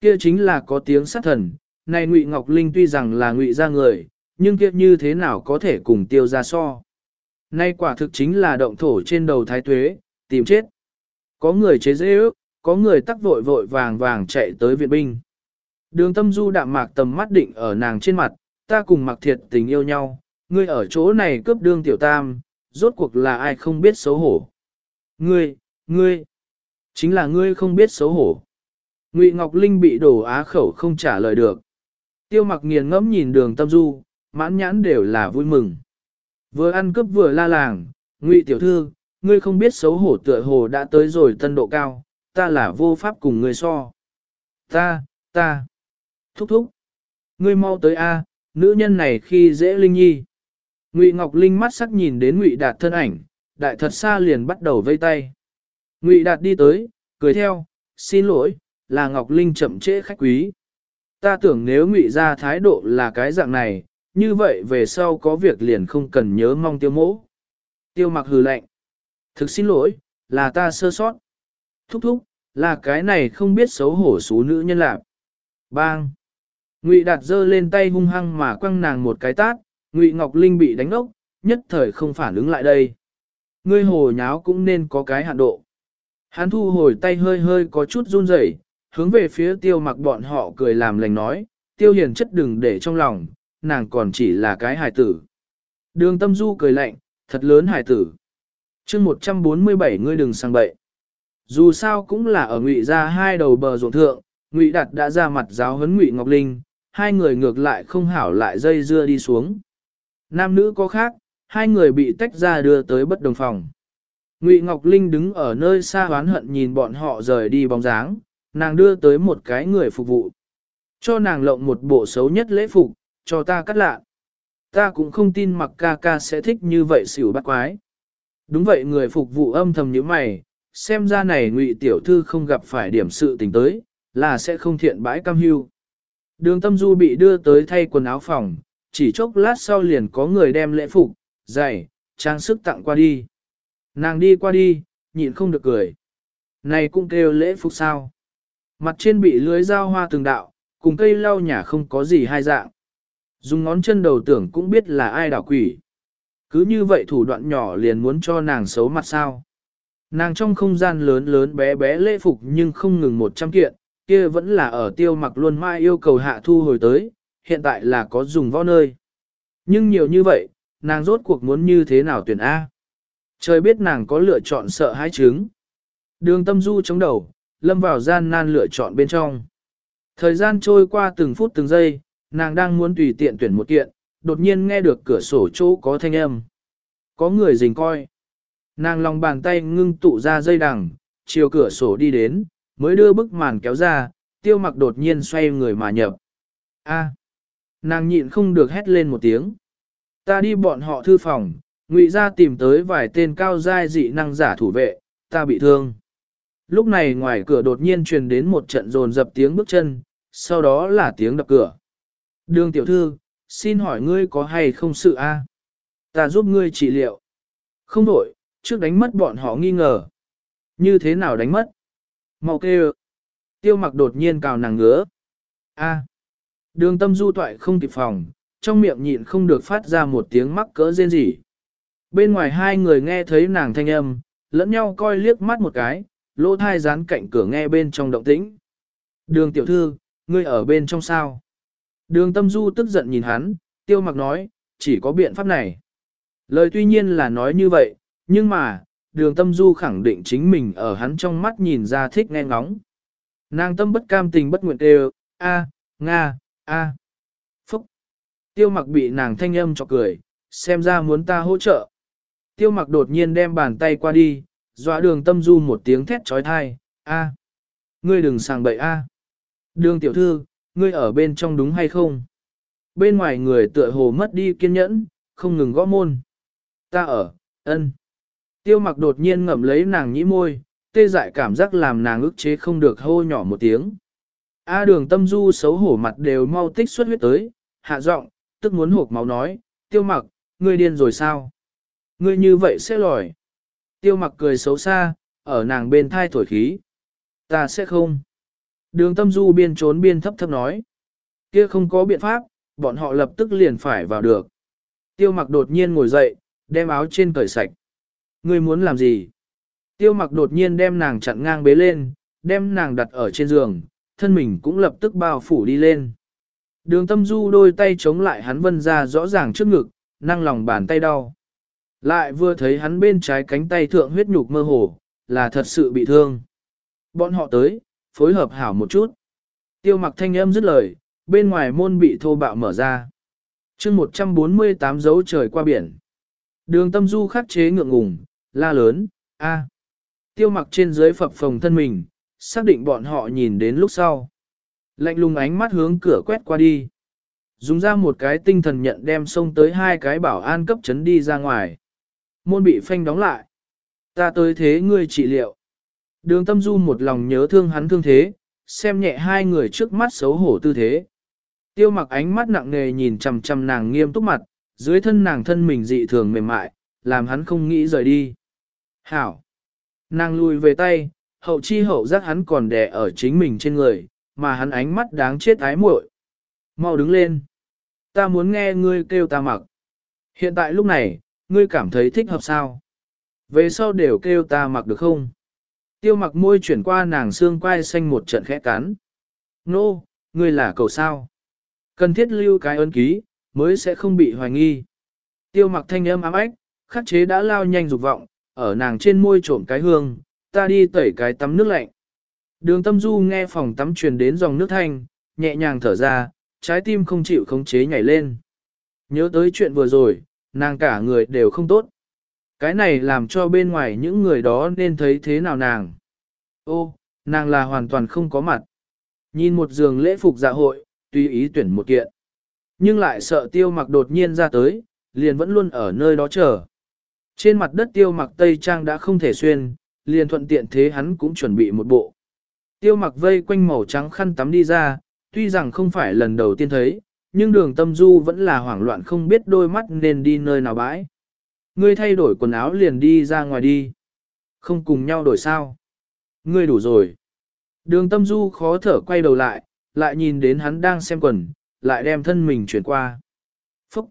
Kia chính là có tiếng sát thần, này Ngụy Ngọc Linh tuy rằng là ngụy gia người, nhưng kia như thế nào có thể cùng tiêu ra so. Nay quả thực chính là động thổ trên đầu thái tuế, tìm chết. Có người chế dễ ước, có người tắc vội vội vàng vàng chạy tới viện binh. Đường tâm du đạm mạc tầm mắt định ở nàng trên mặt, ta cùng mặc thiệt tình yêu nhau, ngươi ở chỗ này cướp đương tiểu tam, rốt cuộc là ai không biết xấu hổ. Ngươi, ngươi, chính là ngươi không biết xấu hổ. Ngụy Ngọc Linh bị đổ á khẩu không trả lời được. Tiêu mặc nghiền ngẫm nhìn đường tâm du, mãn nhãn đều là vui mừng. Vừa ăn cướp vừa la làng, Ngụy tiểu thư, ngươi không biết xấu hổ tựa hồ đã tới rồi tân độ cao, ta là vô pháp cùng ngươi so. Ta, ta, thúc thúc, ngươi mau tới a, nữ nhân này khi dễ linh nhi. Ngụy Ngọc Linh mắt sắc nhìn đến Ngụy Đạt thân ảnh, đại thật xa liền bắt đầu vây tay. Ngụy Đạt đi tới, cười theo, xin lỗi, là Ngọc Linh chậm trễ khách quý. Ta tưởng nếu Ngụy ra thái độ là cái dạng này, như vậy về sau có việc liền không cần nhớ mong tiêu mỗ. Tiêu mặc hừ lạnh. Thực xin lỗi, là ta sơ sót. Thúc thúc, là cái này không biết xấu hổ số nữ nhân lạc. Bang! Ngụy Đạt giơ lên tay hung hăng mà quăng nàng một cái tát, Ngụy Ngọc Linh bị đánh ốc, nhất thời không phản ứng lại đây. Ngươi hồ nháo cũng nên có cái hạn độ. Hắn thu hồi tay hơi hơi có chút run rẩy, hướng về phía tiêu mặc bọn họ cười làm lành nói, tiêu hiền chất đừng để trong lòng, nàng còn chỉ là cái hài tử. Đường tâm du cười lạnh, thật lớn hài tử. chương 147 ngươi đừng sang bậy. Dù sao cũng là ở ngụy ra hai đầu bờ ruộng thượng, ngụy đạt đã ra mặt giáo huấn ngụy Ngọc Linh, hai người ngược lại không hảo lại dây dưa đi xuống. Nam nữ có khác, hai người bị tách ra đưa tới bất đồng phòng. Ngụy Ngọc Linh đứng ở nơi xa hoán hận nhìn bọn họ rời đi bóng dáng, nàng đưa tới một cái người phục vụ. Cho nàng lộng một bộ xấu nhất lễ phục, cho ta cắt lạ. Ta cũng không tin mặc ca ca sẽ thích như vậy xỉu bắt quái. Đúng vậy người phục vụ âm thầm như mày, xem ra này ngụy tiểu thư không gặp phải điểm sự tình tới, là sẽ không thiện bãi cam hưu. Đường tâm du bị đưa tới thay quần áo phòng, chỉ chốc lát sau liền có người đem lễ phục, giày, trang sức tặng qua đi. Nàng đi qua đi, nhịn không được cười. Này cũng kêu lễ phục sao. Mặt trên bị lưới dao hoa từng đạo, cùng cây lau nhà không có gì hai dạng. Dùng ngón chân đầu tưởng cũng biết là ai đảo quỷ. Cứ như vậy thủ đoạn nhỏ liền muốn cho nàng xấu mặt sao. Nàng trong không gian lớn lớn bé bé lễ phục nhưng không ngừng một trăm kiện, kia vẫn là ở tiêu mặc luôn mai yêu cầu hạ thu hồi tới, hiện tại là có dùng võ nơi. Nhưng nhiều như vậy, nàng rốt cuộc muốn như thế nào tuyển A. Trời biết nàng có lựa chọn sợ hãi trứng. Đường tâm du chống đầu, lâm vào gian nan lựa chọn bên trong. Thời gian trôi qua từng phút từng giây, nàng đang muốn tùy tiện tuyển một kiện, đột nhiên nghe được cửa sổ chỗ có thanh âm. Có người rình coi. Nàng lòng bàn tay ngưng tụ ra dây đằng, chiều cửa sổ đi đến, mới đưa bức màn kéo ra, tiêu mặc đột nhiên xoay người mà nhập. A. À, nàng nhịn không được hét lên một tiếng. Ta đi bọn họ thư phòng, ngụy ra tìm tới vài tên cao giai dị năng giả thủ vệ, ta bị thương. Lúc này ngoài cửa đột nhiên truyền đến một trận rồn dập tiếng bước chân, sau đó là tiếng đập cửa. Đường tiểu thư, xin hỏi ngươi có hay không sự a? Ta giúp ngươi trị liệu. Không đổi, trước đánh mất bọn họ nghi ngờ. Như thế nào đánh mất? Mau kêu. Tiêu mặc đột nhiên cào nàng ngứa. A. Đường tâm du toại không kịp phòng, trong miệng nhịn không được phát ra một tiếng mắc cỡ rên rỉ. Bên ngoài hai người nghe thấy nàng thanh âm, lẫn nhau coi liếc mắt một cái, lỗ thai dán cạnh cửa nghe bên trong động tĩnh. Đường tiểu thư, ngươi ở bên trong sao? Đường tâm du tức giận nhìn hắn, tiêu mặc nói, chỉ có biện pháp này. Lời tuy nhiên là nói như vậy, nhưng mà, đường tâm du khẳng định chính mình ở hắn trong mắt nhìn ra thích nghe ngóng. Nàng tâm bất cam tình bất nguyện đều, a, nga, a, phúc. Tiêu mặc bị nàng thanh âm cho cười, xem ra muốn ta hỗ trợ. Tiêu mặc đột nhiên đem bàn tay qua đi, dọa đường tâm du một tiếng thét trói thai, a, ngươi đừng sàng bậy a. Đường tiểu thư, ngươi ở bên trong đúng hay không? Bên ngoài người tựa hồ mất đi kiên nhẫn, không ngừng gõ môn. Ta ở, ân. Tiêu mặc đột nhiên ngậm lấy nàng nhĩ môi, tê dại cảm giác làm nàng ức chế không được hô nhỏ một tiếng. A đường tâm du xấu hổ mặt đều mau tích xuất huyết tới, hạ giọng, tức muốn hộp máu nói, tiêu mặc, ngươi điên rồi sao? Ngươi như vậy sẽ lòi. Tiêu mặc cười xấu xa, ở nàng bên thai thổi khí. Ta sẽ không. Đường tâm du biên trốn biên thấp thấp nói. Kia không có biện pháp, bọn họ lập tức liền phải vào được. Tiêu mặc đột nhiên ngồi dậy, đem áo trên cởi sạch. Ngươi muốn làm gì? Tiêu mặc đột nhiên đem nàng chặn ngang bế lên, đem nàng đặt ở trên giường, thân mình cũng lập tức bao phủ đi lên. Đường tâm du đôi tay chống lại hắn vân ra rõ ràng trước ngực, năng lòng bàn tay đau. Lại vừa thấy hắn bên trái cánh tay thượng huyết nhục mơ hồ, là thật sự bị thương. Bọn họ tới, phối hợp hảo một chút. Tiêu mặc thanh âm dứt lời, bên ngoài môn bị thô bạo mở ra. chương 148 dấu trời qua biển. Đường tâm du khắc chế ngượng ngùng, la lớn, a. Tiêu mặc trên dưới phập phồng thân mình, xác định bọn họ nhìn đến lúc sau. Lạnh lùng ánh mắt hướng cửa quét qua đi. Dùng ra một cái tinh thần nhận đem xông tới hai cái bảo an cấp chấn đi ra ngoài. Môn bị phanh đóng lại. Ta tới thế ngươi trị liệu. Đường tâm du một lòng nhớ thương hắn thương thế, xem nhẹ hai người trước mắt xấu hổ tư thế. Tiêu mặc ánh mắt nặng nề nhìn chằm chằm nàng nghiêm túc mặt, dưới thân nàng thân mình dị thường mềm mại, làm hắn không nghĩ rời đi. Hảo! Nàng lùi về tay, hậu chi hậu giác hắn còn đè ở chính mình trên người, mà hắn ánh mắt đáng chết ái muội. Mau đứng lên! Ta muốn nghe ngươi kêu ta mặc. Hiện tại lúc này, ngươi cảm thấy thích hợp sao? Về sau đều kêu ta mặc được không? Tiêu mặc môi chuyển qua nàng xương quai xanh một trận khẽ cắn. Nô, ngươi là cầu sao? Cần thiết lưu cái ấn ký, mới sẽ không bị hoài nghi. Tiêu mặc thanh âm ám ách, khắc chế đã lao nhanh dục vọng, ở nàng trên môi trộm cái hương, ta đi tẩy cái tắm nước lạnh. Đường tâm du nghe phòng tắm truyền đến dòng nước thanh, nhẹ nhàng thở ra, trái tim không chịu khống chế nhảy lên. Nhớ tới chuyện vừa rồi, nàng cả người đều không tốt. Cái này làm cho bên ngoài những người đó nên thấy thế nào nàng. Ô, nàng là hoàn toàn không có mặt. Nhìn một giường lễ phục dạ hội, tùy ý tuyển một kiện. Nhưng lại sợ tiêu mặc đột nhiên ra tới, liền vẫn luôn ở nơi đó chờ. Trên mặt đất tiêu mặc tây trang đã không thể xuyên, liền thuận tiện thế hắn cũng chuẩn bị một bộ. Tiêu mặc vây quanh màu trắng khăn tắm đi ra, tuy rằng không phải lần đầu tiên thấy, nhưng đường tâm du vẫn là hoảng loạn không biết đôi mắt nên đi nơi nào bãi. Ngươi thay đổi quần áo liền đi ra ngoài đi. Không cùng nhau đổi sao. Ngươi đủ rồi. Đường tâm du khó thở quay đầu lại, lại nhìn đến hắn đang xem quần, lại đem thân mình chuyển qua. Phúc!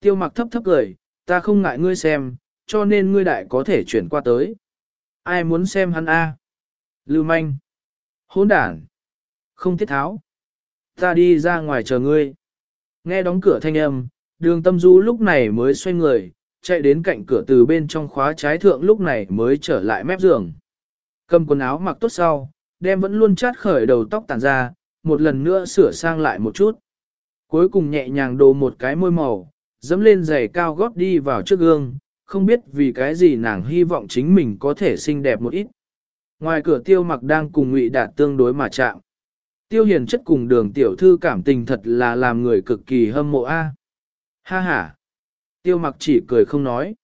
Tiêu mặc thấp thấp cười, ta không ngại ngươi xem, cho nên ngươi đại có thể chuyển qua tới. Ai muốn xem hắn a? Lưu manh! Hỗn đản! Không thiết tháo! Ta đi ra ngoài chờ ngươi. Nghe đóng cửa thanh âm, đường tâm du lúc này mới xoay người, chạy đến cạnh cửa từ bên trong khóa trái thượng lúc này mới trở lại mép giường. Cầm quần áo mặc tốt sau, đem vẫn luôn chát khởi đầu tóc tàn ra, một lần nữa sửa sang lại một chút. Cuối cùng nhẹ nhàng đồ một cái môi màu, dẫm lên giày cao gót đi vào trước gương, không biết vì cái gì nàng hy vọng chính mình có thể xinh đẹp một ít. Ngoài cửa tiêu mặc đang cùng ngụy đạt tương đối mà chạm. Tiêu hiền chất cùng đường tiểu thư cảm tình thật là làm người cực kỳ hâm mộ a. À? Ha ha. Tiêu mặc chỉ cười không nói.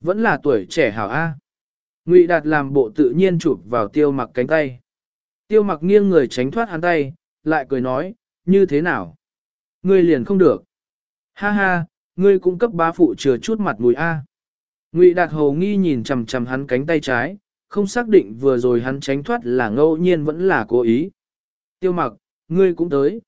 Vẫn là tuổi trẻ hảo a. À? Ngụy đạt làm bộ tự nhiên chụp vào tiêu mặc cánh tay. Tiêu mặc nghiêng người tránh thoát hắn tay, lại cười nói, như thế nào? Ngươi liền không được. Ha ha, ngươi cũng cấp bá phụ chừa chút mặt mũi a. Ngụy Đạt Hồ nghi nhìn chằm chằm hắn cánh tay trái, không xác định vừa rồi hắn tránh thoát là ngẫu nhiên vẫn là cố ý. Tiêu mặc, ngươi cũng tới.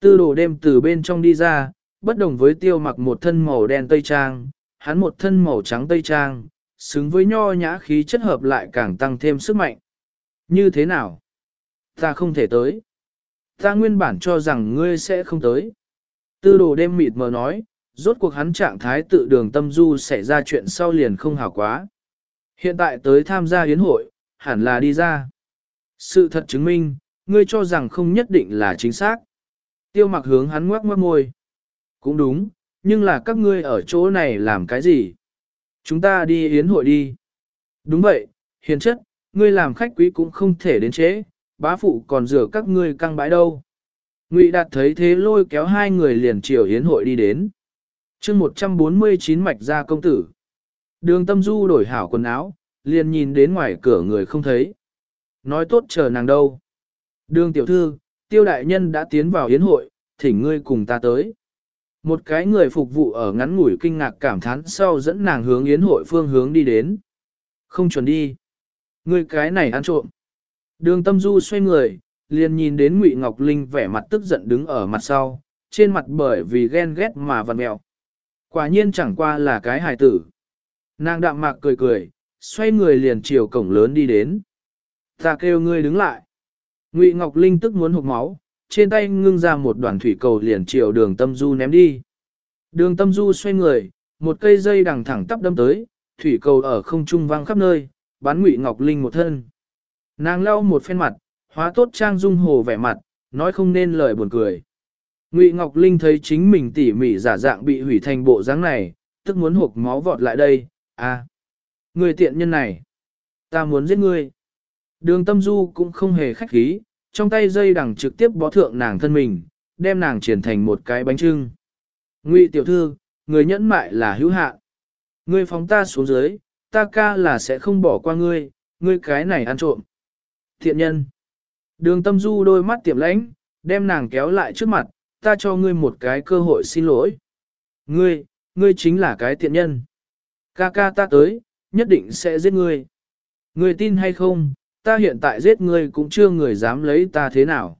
Tư đồ đêm từ bên trong đi ra, bất đồng với tiêu mặc một thân màu đen tây trang, hắn một thân màu trắng tây trang, xứng với nho nhã khí chất hợp lại càng tăng thêm sức mạnh. Như thế nào? Ta không thể tới. Ta nguyên bản cho rằng ngươi sẽ không tới. Tư đồ đêm mịt mờ nói, rốt cuộc hắn trạng thái tự đường tâm du xảy ra chuyện sau liền không hảo quá. Hiện tại tới tham gia yến hội, hẳn là đi ra. Sự thật chứng minh, ngươi cho rằng không nhất định là chính xác. Tiêu mặc hướng hắn ngoác ngoác môi. Cũng đúng, nhưng là các ngươi ở chỗ này làm cái gì? Chúng ta đi yến hội đi. Đúng vậy, hiền chất, ngươi làm khách quý cũng không thể đến chế, bá phụ còn rửa các ngươi căng bãi đâu. Ngụy Đạt thấy thế lôi kéo hai người liền chiều yến hội đi đến. chương 149 mạch ra công tử. Đường tâm du đổi hảo quần áo, liền nhìn đến ngoài cửa người không thấy. Nói tốt chờ nàng đâu. Đường tiểu thư, tiêu đại nhân đã tiến vào yến hội, thỉnh ngươi cùng ta tới. Một cái người phục vụ ở ngắn ngủi kinh ngạc cảm thán sau dẫn nàng hướng yến hội phương hướng đi đến. Không chuẩn đi. Ngươi cái này ăn trộm. Đường tâm du xoay người, liền nhìn đến Ngụy Ngọc Linh vẻ mặt tức giận đứng ở mặt sau, trên mặt bởi vì ghen ghét mà vằn mẹo. Quả nhiên chẳng qua là cái hài tử. Nàng đạm mạc cười cười, xoay người liền chiều cổng lớn đi đến. Ta kêu ngươi đứng lại. Ngụy Ngọc Linh tức muốn hụt máu, trên tay ngưng ra một đoàn thủy cầu liền chiều đường tâm du ném đi. Đường tâm du xoay người, một cây dây đằng thẳng tắp đâm tới, thủy cầu ở không trung vang khắp nơi, bắn Ngụy Ngọc Linh một thân. Nàng lau một phen mặt, hóa tốt trang dung hồ vẻ mặt, nói không nên lời buồn cười. Ngụy Ngọc Linh thấy chính mình tỉ mỉ giả dạng bị hủy thành bộ dáng này, tức muốn hộp máu vọt lại đây, à, người tiện nhân này, ta muốn giết ngươi. Đường tâm du cũng không hề khách khí, trong tay dây đằng trực tiếp bó thượng nàng thân mình, đem nàng triển thành một cái bánh trưng. Ngụy tiểu thư, người nhẫn mại là hữu hạ, Ngươi phóng ta xuống dưới, ta ca là sẽ không bỏ qua ngươi, ngươi cái này ăn trộm. Thiện nhân. Đường tâm du đôi mắt tiệm lãnh, đem nàng kéo lại trước mặt, ta cho ngươi một cái cơ hội xin lỗi. Ngươi, ngươi chính là cái thiện nhân. Ca ca ta tới, nhất định sẽ giết ngươi. Ngươi tin hay không, ta hiện tại giết ngươi cũng chưa người dám lấy ta thế nào.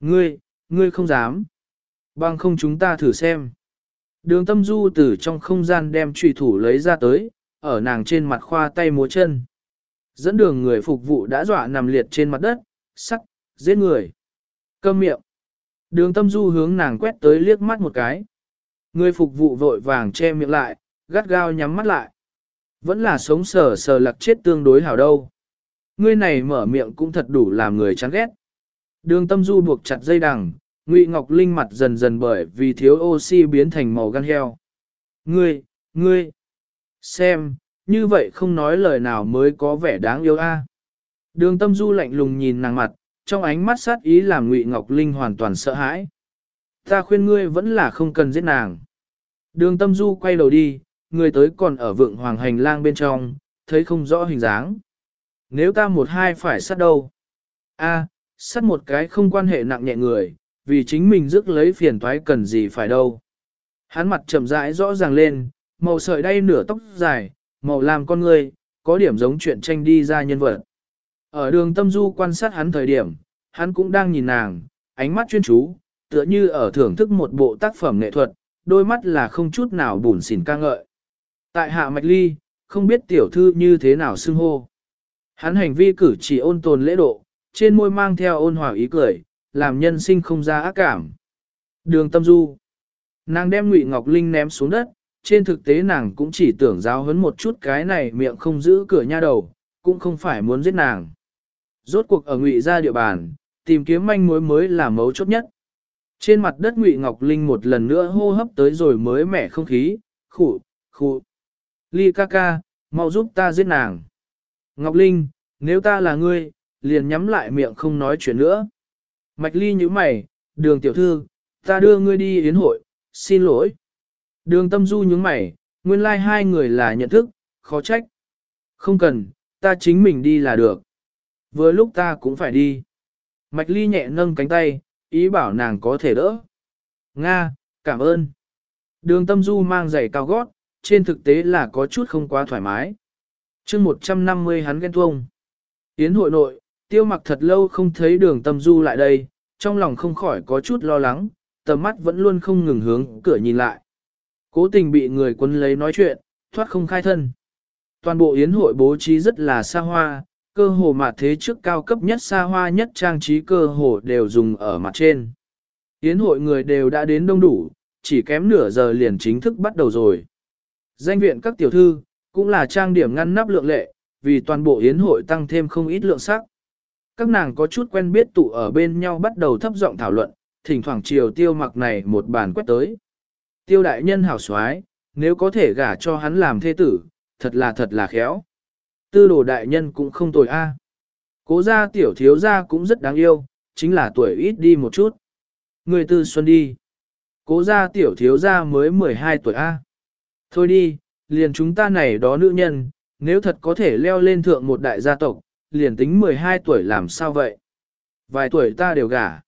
Ngươi, ngươi không dám. Bằng không chúng ta thử xem. Đường tâm du từ trong không gian đem trùy thủ lấy ra tới, ở nàng trên mặt khoa tay múa chân. Dẫn đường người phục vụ đã dọa nằm liệt trên mặt đất, sắc, giết người. Câm miệng. Đường tâm du hướng nàng quét tới liếc mắt một cái. Người phục vụ vội vàng che miệng lại, gắt gao nhắm mắt lại. Vẫn là sống sờ sờ lặc chết tương đối hảo đâu. Ngươi này mở miệng cũng thật đủ làm người chán ghét. Đường tâm du buộc chặt dây đằng, Ngụy Ngọc Linh mặt dần dần bởi vì thiếu oxy biến thành màu gan heo. Ngươi, ngươi, xem, như vậy không nói lời nào mới có vẻ đáng yêu a. À. Đường tâm du lạnh lùng nhìn nàng mặt, trong ánh mắt sát ý làm Ngụy Ngọc Linh hoàn toàn sợ hãi. Ta khuyên ngươi vẫn là không cần giết nàng. Đường tâm du quay đầu đi, người tới còn ở vượng hoàng hành lang bên trong, thấy không rõ hình dáng. Nếu ta một hai phải sát đâu? A, sát một cái không quan hệ nặng nhẹ người, vì chính mình rước lấy phiền toái cần gì phải đâu. Hắn mặt chậm rãi rõ ràng lên, màu sợi đay nửa tóc dài, màu làm con người, có điểm giống chuyện tranh đi ra nhân vật. Ở đường tâm du quan sát hắn thời điểm, hắn cũng đang nhìn nàng, ánh mắt chuyên chú, tựa như ở thưởng thức một bộ tác phẩm nghệ thuật, đôi mắt là không chút nào bùn xỉn ca ngợi. Tại hạ mạch ly, không biết tiểu thư như thế nào xưng hô. Hắn hành vi cử chỉ ôn tồn lễ độ, trên môi mang theo ôn hòa ý cười, làm nhân sinh không ra ác cảm. Đường tâm du. Nàng đem Ngụy Ngọc Linh ném xuống đất, trên thực tế nàng cũng chỉ tưởng giáo huấn một chút cái này miệng không giữ cửa nha đầu, cũng không phải muốn giết nàng. Rốt cuộc ở Ngụy ra địa bàn, tìm kiếm manh mối mới là mấu chốt nhất. Trên mặt đất Ngụy Ngọc Linh một lần nữa hô hấp tới rồi mới mẻ không khí, khụ, khụ. Ly ca ca, mau giúp ta giết nàng. Ngọc Linh, nếu ta là ngươi, liền nhắm lại miệng không nói chuyện nữa. Mạch Ly như mày, đường tiểu thư, ta đưa ngươi đi yến hội, xin lỗi. Đường tâm du nhướng mày, nguyên lai like hai người là nhận thức, khó trách. Không cần, ta chính mình đi là được. Vừa lúc ta cũng phải đi. Mạch ly nhẹ nâng cánh tay, ý bảo nàng có thể đỡ. Nga, cảm ơn. Đường tâm du mang giày cao gót, trên thực tế là có chút không quá thoải mái chương 150 hắn ghen tuông. Yến hội nội, tiêu mặc thật lâu không thấy đường tâm du lại đây, trong lòng không khỏi có chút lo lắng, tầm mắt vẫn luôn không ngừng hướng cửa nhìn lại. Cố tình bị người quân lấy nói chuyện, thoát không khai thân. Toàn bộ yến hội bố trí rất là xa hoa, cơ hồ mặt thế trước cao cấp nhất xa hoa nhất trang trí cơ hồ đều dùng ở mặt trên. Yến hội người đều đã đến đông đủ, chỉ kém nửa giờ liền chính thức bắt đầu rồi. Danh viện các tiểu thư, cũng là trang điểm ngăn nắp lượng lệ, vì toàn bộ yến hội tăng thêm không ít lượng sắc. Các nàng có chút quen biết tụ ở bên nhau bắt đầu thấp giọng thảo luận, thỉnh thoảng chiều tiêu mặc này một bàn quét tới. Tiêu đại nhân hảo xoái, nếu có thể gả cho hắn làm thê tử, thật là thật là khéo. Tư đồ đại nhân cũng không tồi a. Cố gia tiểu thiếu gia cũng rất đáng yêu, chính là tuổi ít đi một chút. Người tư xuân đi. Cố gia tiểu thiếu gia mới 12 tuổi a. Thôi đi, liền chúng ta này đó nữ nhân, nếu thật có thể leo lên thượng một đại gia tộc, liền tính 12 tuổi làm sao vậy? Vài tuổi ta đều gả.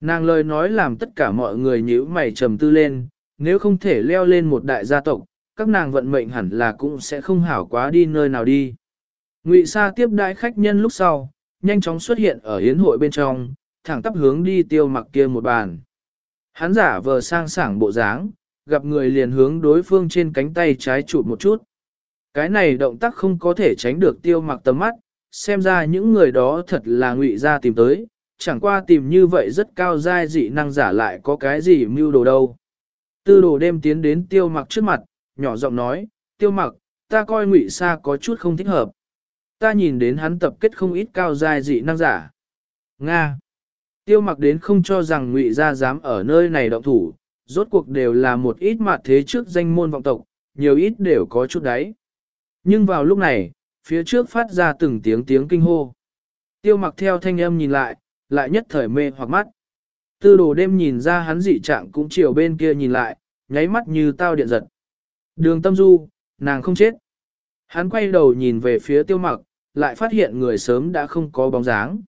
Nàng lời nói làm tất cả mọi người nhíu mày trầm tư lên, nếu không thể leo lên một đại gia tộc, các nàng vận mệnh hẳn là cũng sẽ không hảo quá đi nơi nào đi. Ngụy Sa tiếp đãi khách nhân lúc sau, nhanh chóng xuất hiện ở hiến hội bên trong, thẳng tắp hướng đi tiêu mặc kia một bàn. Hắn giả vờ sang sảng bộ dáng, gặp người liền hướng đối phương trên cánh tay trái chụp một chút. Cái này động tác không có thể tránh được tiêu mặc tầm mắt, xem ra những người đó thật là ngụy ra tìm tới, chẳng qua tìm như vậy rất cao giai dị năng giả lại có cái gì mưu đồ đâu. Tư đồ đêm tiến đến tiêu mặc trước mặt, nhỏ giọng nói, tiêu mặc, ta coi ngụy xa có chút không thích hợp. Ta nhìn đến hắn tập kết không ít cao giai dị năng giả. Nga. Tiêu mặc đến không cho rằng ngụy gia dám ở nơi này động thủ, rốt cuộc đều là một ít mặt thế trước danh môn vọng tộc, nhiều ít đều có chút đáy. Nhưng vào lúc này, phía trước phát ra từng tiếng tiếng kinh hô. Tiêu mặc theo thanh âm nhìn lại, lại nhất thời mê hoặc mắt. Tư đồ đêm nhìn ra hắn dị trạng cũng chiều bên kia nhìn lại, nháy mắt như tao điện giật. Đường tâm du, nàng không chết. Hắn quay đầu nhìn về phía tiêu mặc, lại phát hiện người sớm đã không có bóng dáng.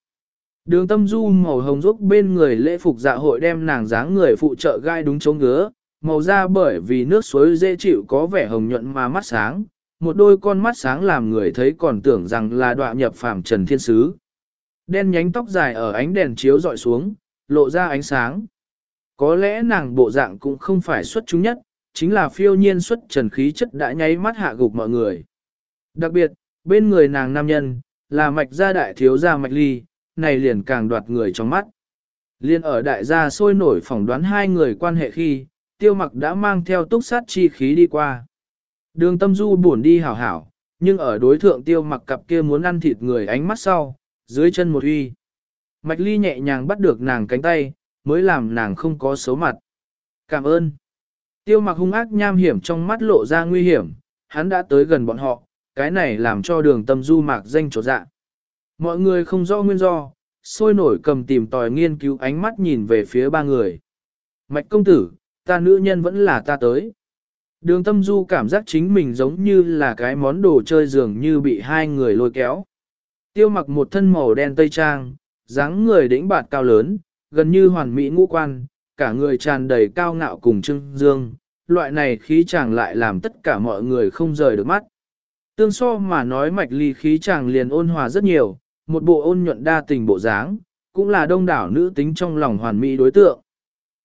Đường tâm du màu hồng rúc bên người lễ phục dạ hội đem nàng dáng người phụ trợ gai đúng chống ngứa, màu da bởi vì nước suối dễ chịu có vẻ hồng nhuận mà mắt sáng, một đôi con mắt sáng làm người thấy còn tưởng rằng là đọa nhập phàm trần thiên sứ. Đen nhánh tóc dài ở ánh đèn chiếu dọi xuống, lộ ra ánh sáng. Có lẽ nàng bộ dạng cũng không phải xuất chúng nhất, chính là phiêu nhiên xuất trần khí chất đã nháy mắt hạ gục mọi người. Đặc biệt, bên người nàng nam nhân, là mạch gia đại thiếu gia mạch ly, này liền càng đoạt người trong mắt. Liên ở đại gia sôi nổi phỏng đoán hai người quan hệ khi, tiêu mặc đã mang theo túc sát chi khí đi qua. Đường tâm du buồn đi hảo hảo, nhưng ở đối thượng tiêu mặc cặp kia muốn ăn thịt người ánh mắt sau, dưới chân một uy. Mạch ly nhẹ nhàng bắt được nàng cánh tay, mới làm nàng không có xấu mặt. Cảm ơn. Tiêu mặc hung ác nham hiểm trong mắt lộ ra nguy hiểm, hắn đã tới gần bọn họ, cái này làm cho đường tâm du mạc danh trột dạ. Mọi người không rõ nguyên do, sôi nổi cầm tìm tòi nghiên cứu ánh mắt nhìn về phía ba người. Mạch công tử, ta nữ nhân vẫn là ta tới. Đường tâm du cảm giác chính mình giống như là cái món đồ chơi dường như bị hai người lôi kéo. Tiêu mặc một thân màu đen tây trang, dáng người đĩnh bạt cao lớn, gần như hoàn mỹ ngũ quan, cả người tràn đầy cao ngạo cùng trưng dương, loại này khí chàng lại làm tất cả mọi người không rời được mắt. Tương so mà nói mạch ly khí chàng liền ôn hòa rất nhiều, một bộ ôn nhuận đa tình bộ dáng, cũng là đông đảo nữ tính trong lòng hoàn mỹ đối tượng.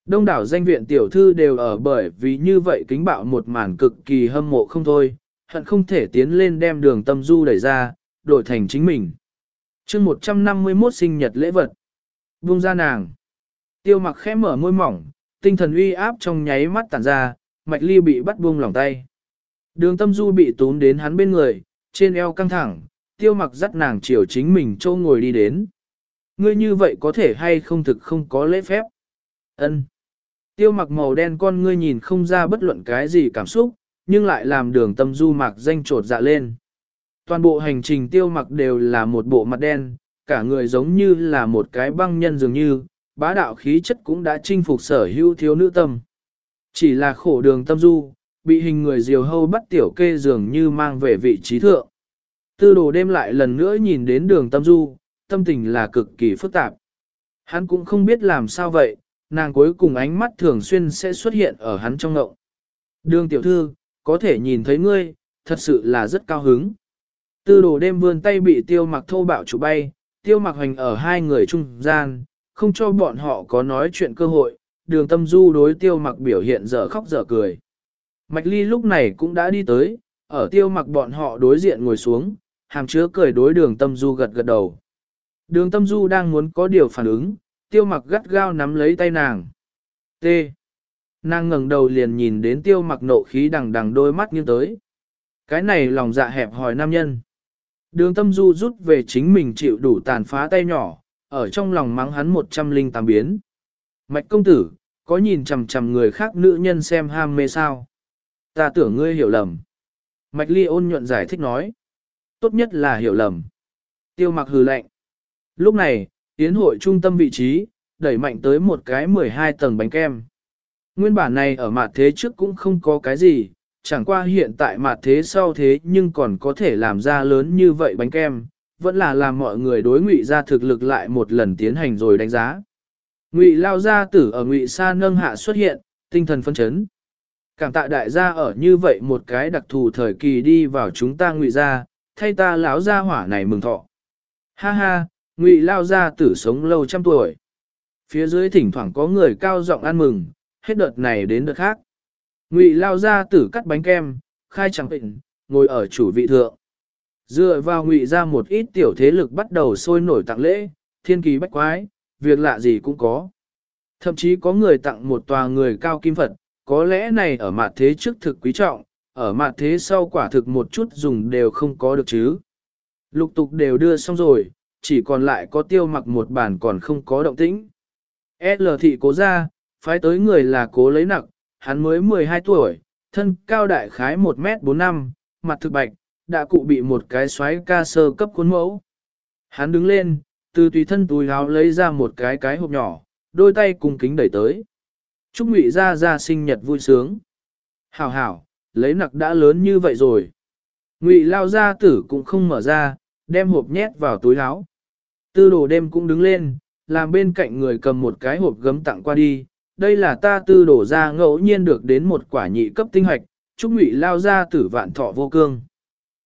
Đông đảo danh viện tiểu thư đều ở bởi vì như vậy kính bạo một màn cực kỳ hâm mộ không thôi, hận không thể tiến lên đem đường tâm du đẩy ra, đổi thành chính mình. chương 151 sinh nhật lễ vật. Buông ra nàng. Tiêu mặc khẽ mở môi mỏng, tinh thần uy áp trong nháy mắt tản ra, mạch ly bị bắt buông lòng tay. Đường tâm du bị tún đến hắn bên người, trên eo căng thẳng, tiêu mặc dắt nàng chiều chính mình châu ngồi đi đến. Ngươi như vậy có thể hay không thực không có lễ phép. ân Tiêu mặc màu đen con ngươi nhìn không ra bất luận cái gì cảm xúc, nhưng lại làm đường tâm du mặc danh trột dạ lên. Toàn bộ hành trình tiêu mặc đều là một bộ mặt đen, cả người giống như là một cái băng nhân dường như, bá đạo khí chất cũng đã chinh phục sở hữu thiếu nữ tâm. Chỉ là khổ đường tâm du, bị hình người diều hâu bắt tiểu kê dường như mang về vị trí thượng. Tư đồ đêm lại lần nữa nhìn đến đường tâm du, tâm tình là cực kỳ phức tạp. Hắn cũng không biết làm sao vậy, nàng cuối cùng ánh mắt thường xuyên sẽ xuất hiện ở hắn trong ngậu. Đường tiểu thư, có thể nhìn thấy ngươi, thật sự là rất cao hứng. Tư đồ đêm vươn tay bị tiêu mặc thô bạo chủ bay, tiêu mặc hoành ở hai người trung gian, không cho bọn họ có nói chuyện cơ hội, đường tâm du đối tiêu mặc biểu hiện dở khóc dở cười. Mạch ly lúc này cũng đã đi tới, ở tiêu mặc bọn họ đối diện ngồi xuống, hàm chứa cười đối đường tâm du gật gật đầu. Đường tâm du đang muốn có điều phản ứng, tiêu mặc gắt gao nắm lấy tay nàng. T. Nàng ngẩng đầu liền nhìn đến tiêu mặc nộ khí đằng đằng đôi mắt như tới. Cái này lòng dạ hẹp hỏi nam nhân. Đường tâm du rút về chính mình chịu đủ tàn phá tay nhỏ, ở trong lòng mắng hắn một trăm linh tám biến. Mạch công tử, có nhìn chằm chằm người khác nữ nhân xem ham mê sao? Ta tưởng ngươi hiểu lầm. Mạch ly ôn nhuận giải thích nói. Tốt nhất là hiểu lầm. Tiêu mặc hừ lạnh. Lúc này, tiến hội trung tâm vị trí, đẩy mạnh tới một cái 12 tầng bánh kem. Nguyên bản này ở mặt thế trước cũng không có cái gì, chẳng qua hiện tại mặt thế sau thế nhưng còn có thể làm ra lớn như vậy bánh kem, vẫn là làm mọi người đối ngụy ra thực lực lại một lần tiến hành rồi đánh giá. Ngụy lao gia tử ở ngụy sa nâng hạ xuất hiện, tinh thần phân chấn. Cảm tạ đại gia ở như vậy một cái đặc thù thời kỳ đi vào chúng ta ngụy ra, thay ta lão gia hỏa này mừng thọ. Ha ha, ngụy lao gia tử sống lâu trăm tuổi. Phía dưới thỉnh thoảng có người cao giọng ăn mừng, hết đợt này đến đợt khác. Ngụy lao gia tử cắt bánh kem, khai chẳng bệnh, ngồi ở chủ vị thượng. Dựa vào ngụy ra một ít tiểu thế lực bắt đầu sôi nổi tặng lễ, thiên kỳ bách quái, việc lạ gì cũng có. Thậm chí có người tặng một tòa người cao kim Phật, có lẽ này ở mặt thế trước thực quý trọng, ở mặt thế sau quả thực một chút dùng đều không có được chứ. Lục tục đều đưa xong rồi, chỉ còn lại có tiêu mặc một bản còn không có động tĩnh. L thị cố ra, phái tới người là cố lấy nặng, hắn mới 12 tuổi, thân cao đại khái 1 mét 4 năm, mặt thực bạch, đã cụ bị một cái xoáy ca sơ cấp cuốn mẫu. Hắn đứng lên, từ tùy thân túi áo lấy ra một cái cái hộp nhỏ, đôi tay cùng kính đẩy tới. Chúc Ngụy ra ra sinh nhật vui sướng. Hảo hảo, lấy nặc đã lớn như vậy rồi. Ngụy lao gia tử cũng không mở ra, đem hộp nhét vào túi áo. Tư đồ đêm cũng đứng lên, làm bên cạnh người cầm một cái hộp gấm tặng qua đi. Đây là ta tư đổ ra ngẫu nhiên được đến một quả nhị cấp tinh hoạch, chúc ngụy lao ra tử vạn thọ vô cương.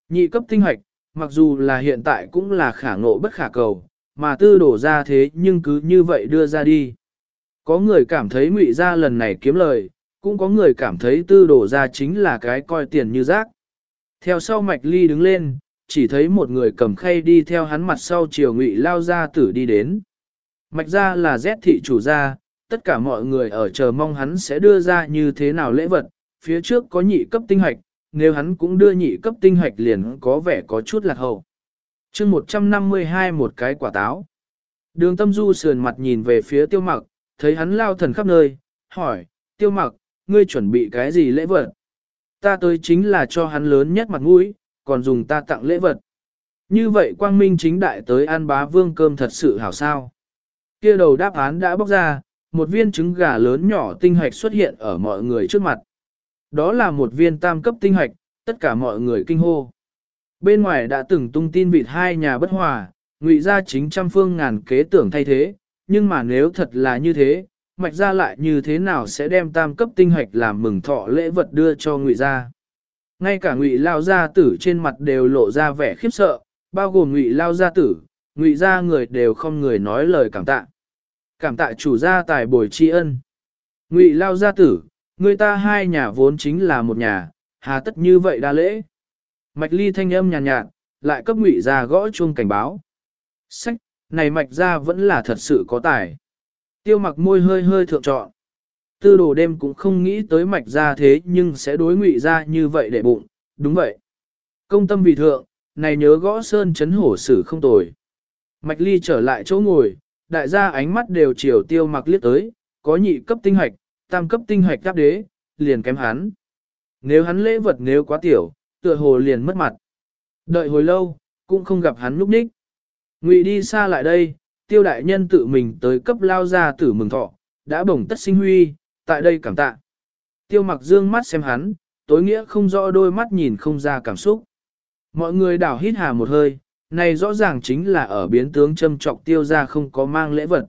Nhị cấp tinh hoạch, mặc dù là hiện tại cũng là khả ngộ bất khả cầu, mà tư đổ ra thế nhưng cứ như vậy đưa ra đi. Có người cảm thấy ngụy ra lần này kiếm lời, cũng có người cảm thấy tư đổ ra chính là cái coi tiền như rác. Theo sau mạch ly đứng lên, chỉ thấy một người cầm khay đi theo hắn mặt sau chiều ngụy lao ra tử đi đến. Mạch ra là rét thị chủ gia, tất cả mọi người ở chờ mong hắn sẽ đưa ra như thế nào lễ vật, phía trước có nhị cấp tinh hoạch, nếu hắn cũng đưa nhị cấp tinh hoạch liền có vẻ có chút lạc hậu. chương 152 một cái quả táo. Đường tâm du sườn mặt nhìn về phía tiêu mặc, thấy hắn lao thần khắp nơi, hỏi, tiêu mặc, ngươi chuẩn bị cái gì lễ vật? Ta tới chính là cho hắn lớn nhất mặt mũi, còn dùng ta tặng lễ vật. Như vậy quang minh chính đại tới ăn bá vương cơm thật sự hảo sao. Kia đầu đáp án đã bóc ra, một viên trứng gà lớn nhỏ tinh hạch xuất hiện ở mọi người trước mặt. Đó là một viên tam cấp tinh hạch, tất cả mọi người kinh hô. Bên ngoài đã từng tung tin vịt hai nhà bất hòa, ngụy ra chính trăm phương ngàn kế tưởng thay thế, nhưng mà nếu thật là như thế, mạch ra lại như thế nào sẽ đem tam cấp tinh hoạch làm mừng thọ lễ vật đưa cho ngụy gia. Ngay cả ngụy lao gia tử trên mặt đều lộ ra vẻ khiếp sợ, bao gồm ngụy lao gia tử, ngụy gia người đều không người nói lời cảm tạ. Cảm tạ chủ gia tài bồi tri ân. Ngụy lao gia tử, người ta hai nhà vốn chính là một nhà, hà tất như vậy đa lễ. Mạch ly thanh âm nhàn nhạt, nhạt, lại cấp ngụy gia gõ chuông cảnh báo. Sách, này mạch gia vẫn là thật sự có tài. Tiêu mặc môi hơi hơi thượng trọn. Tư đồ đêm cũng không nghĩ tới mạch ra thế nhưng sẽ đối ngụy ra như vậy để bụng, đúng vậy. Công tâm vì thượng, này nhớ gõ sơn chấn hổ sử không tồi. Mạch ly trở lại chỗ ngồi, đại gia ánh mắt đều chiều tiêu mặc liếc tới, có nhị cấp tinh hoạch, tam cấp tinh hoạch đáp đế, liền kém hắn. Nếu hắn lễ vật nếu quá tiểu, tựa hồ liền mất mặt. Đợi hồi lâu, cũng không gặp hắn lúc ních. Ngụy đi xa lại đây, tiêu đại nhân tự mình tới cấp lao ra tử mừng thọ, đã bổng tất sinh huy, tại đây cảm tạ. Tiêu mặc dương mắt xem hắn, tối nghĩa không rõ đôi mắt nhìn không ra cảm xúc. Mọi người đảo hít hà một hơi, này rõ ràng chính là ở biến tướng châm trọc tiêu ra không có mang lễ vật.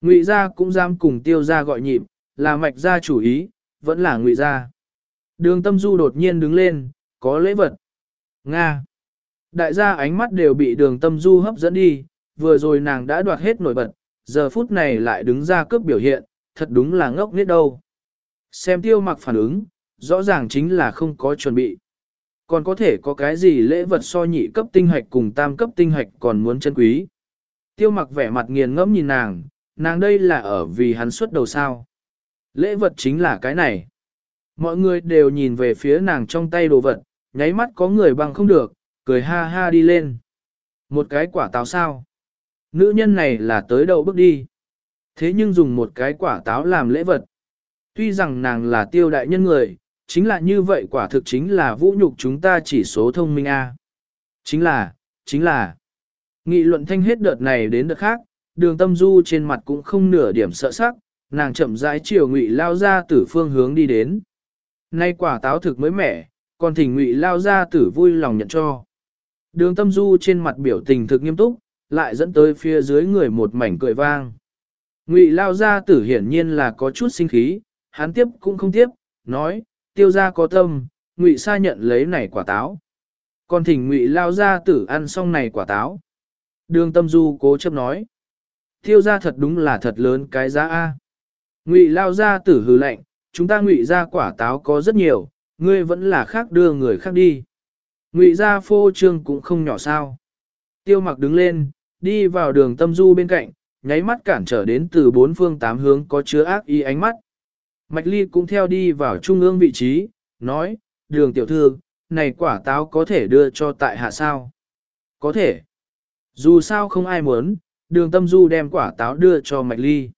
Ngụy gia cũng dám cùng tiêu ra gọi nhịp, là mạch gia chủ ý, vẫn là ngụy gia. Đường tâm du đột nhiên đứng lên, có lễ vật. Nga. Đại gia ánh mắt đều bị đường tâm du hấp dẫn đi, vừa rồi nàng đã đoạt hết nổi bật, giờ phút này lại đứng ra cướp biểu hiện, thật đúng là ngốc nghếch đâu. Xem tiêu mặc phản ứng, rõ ràng chính là không có chuẩn bị. Còn có thể có cái gì lễ vật so nhị cấp tinh hạch cùng tam cấp tinh hạch còn muốn chân quý. Tiêu mặc vẻ mặt nghiền ngẫm nhìn nàng, nàng đây là ở vì hắn xuất đầu sao. Lễ vật chính là cái này. Mọi người đều nhìn về phía nàng trong tay đồ vật, nháy mắt có người bằng không được, cười ha ha đi lên. Một cái quả táo sao? Nữ nhân này là tới đầu bước đi. Thế nhưng dùng một cái quả táo làm lễ vật. Tuy rằng nàng là tiêu đại nhân người, chính là như vậy quả thực chính là vũ nhục chúng ta chỉ số thông minh A. Chính là, chính là. Nghị luận thanh hết đợt này đến đợt khác, đường tâm du trên mặt cũng không nửa điểm sợ sắc, nàng chậm rãi chiều ngụy lao ra tử phương hướng đi đến. Nay quả táo thực mới mẻ, còn thỉnh ngụy lao ra tử vui lòng nhận cho. Đường tâm du trên mặt biểu tình thực nghiêm túc, lại dẫn tới phía dưới người một mảnh cười vang. Ngụy lao ra tử hiển nhiên là có chút sinh khí, hắn tiếp cũng không tiếp, nói, tiêu ra có tâm, ngụy sa nhận lấy này quả táo. Còn thỉnh ngụy lao ra tử ăn xong này quả táo. Đường tâm du cố chấp nói, tiêu ra thật đúng là thật lớn cái giá A. Ngụy lao ra tử hừ lạnh, chúng ta ngụy ra quả táo có rất nhiều, ngươi vẫn là khác đưa người khác đi. Ngụy ra phô trương cũng không nhỏ sao. Tiêu mặc đứng lên, đi vào đường tâm du bên cạnh, nháy mắt cản trở đến từ bốn phương tám hướng có chứa ác ý ánh mắt. Mạch ly cũng theo đi vào trung ương vị trí, nói, đường tiểu thư, này quả táo có thể đưa cho tại hạ sao? Có thể. Dù sao không ai muốn, đường tâm du đem quả táo đưa cho Mạch ly.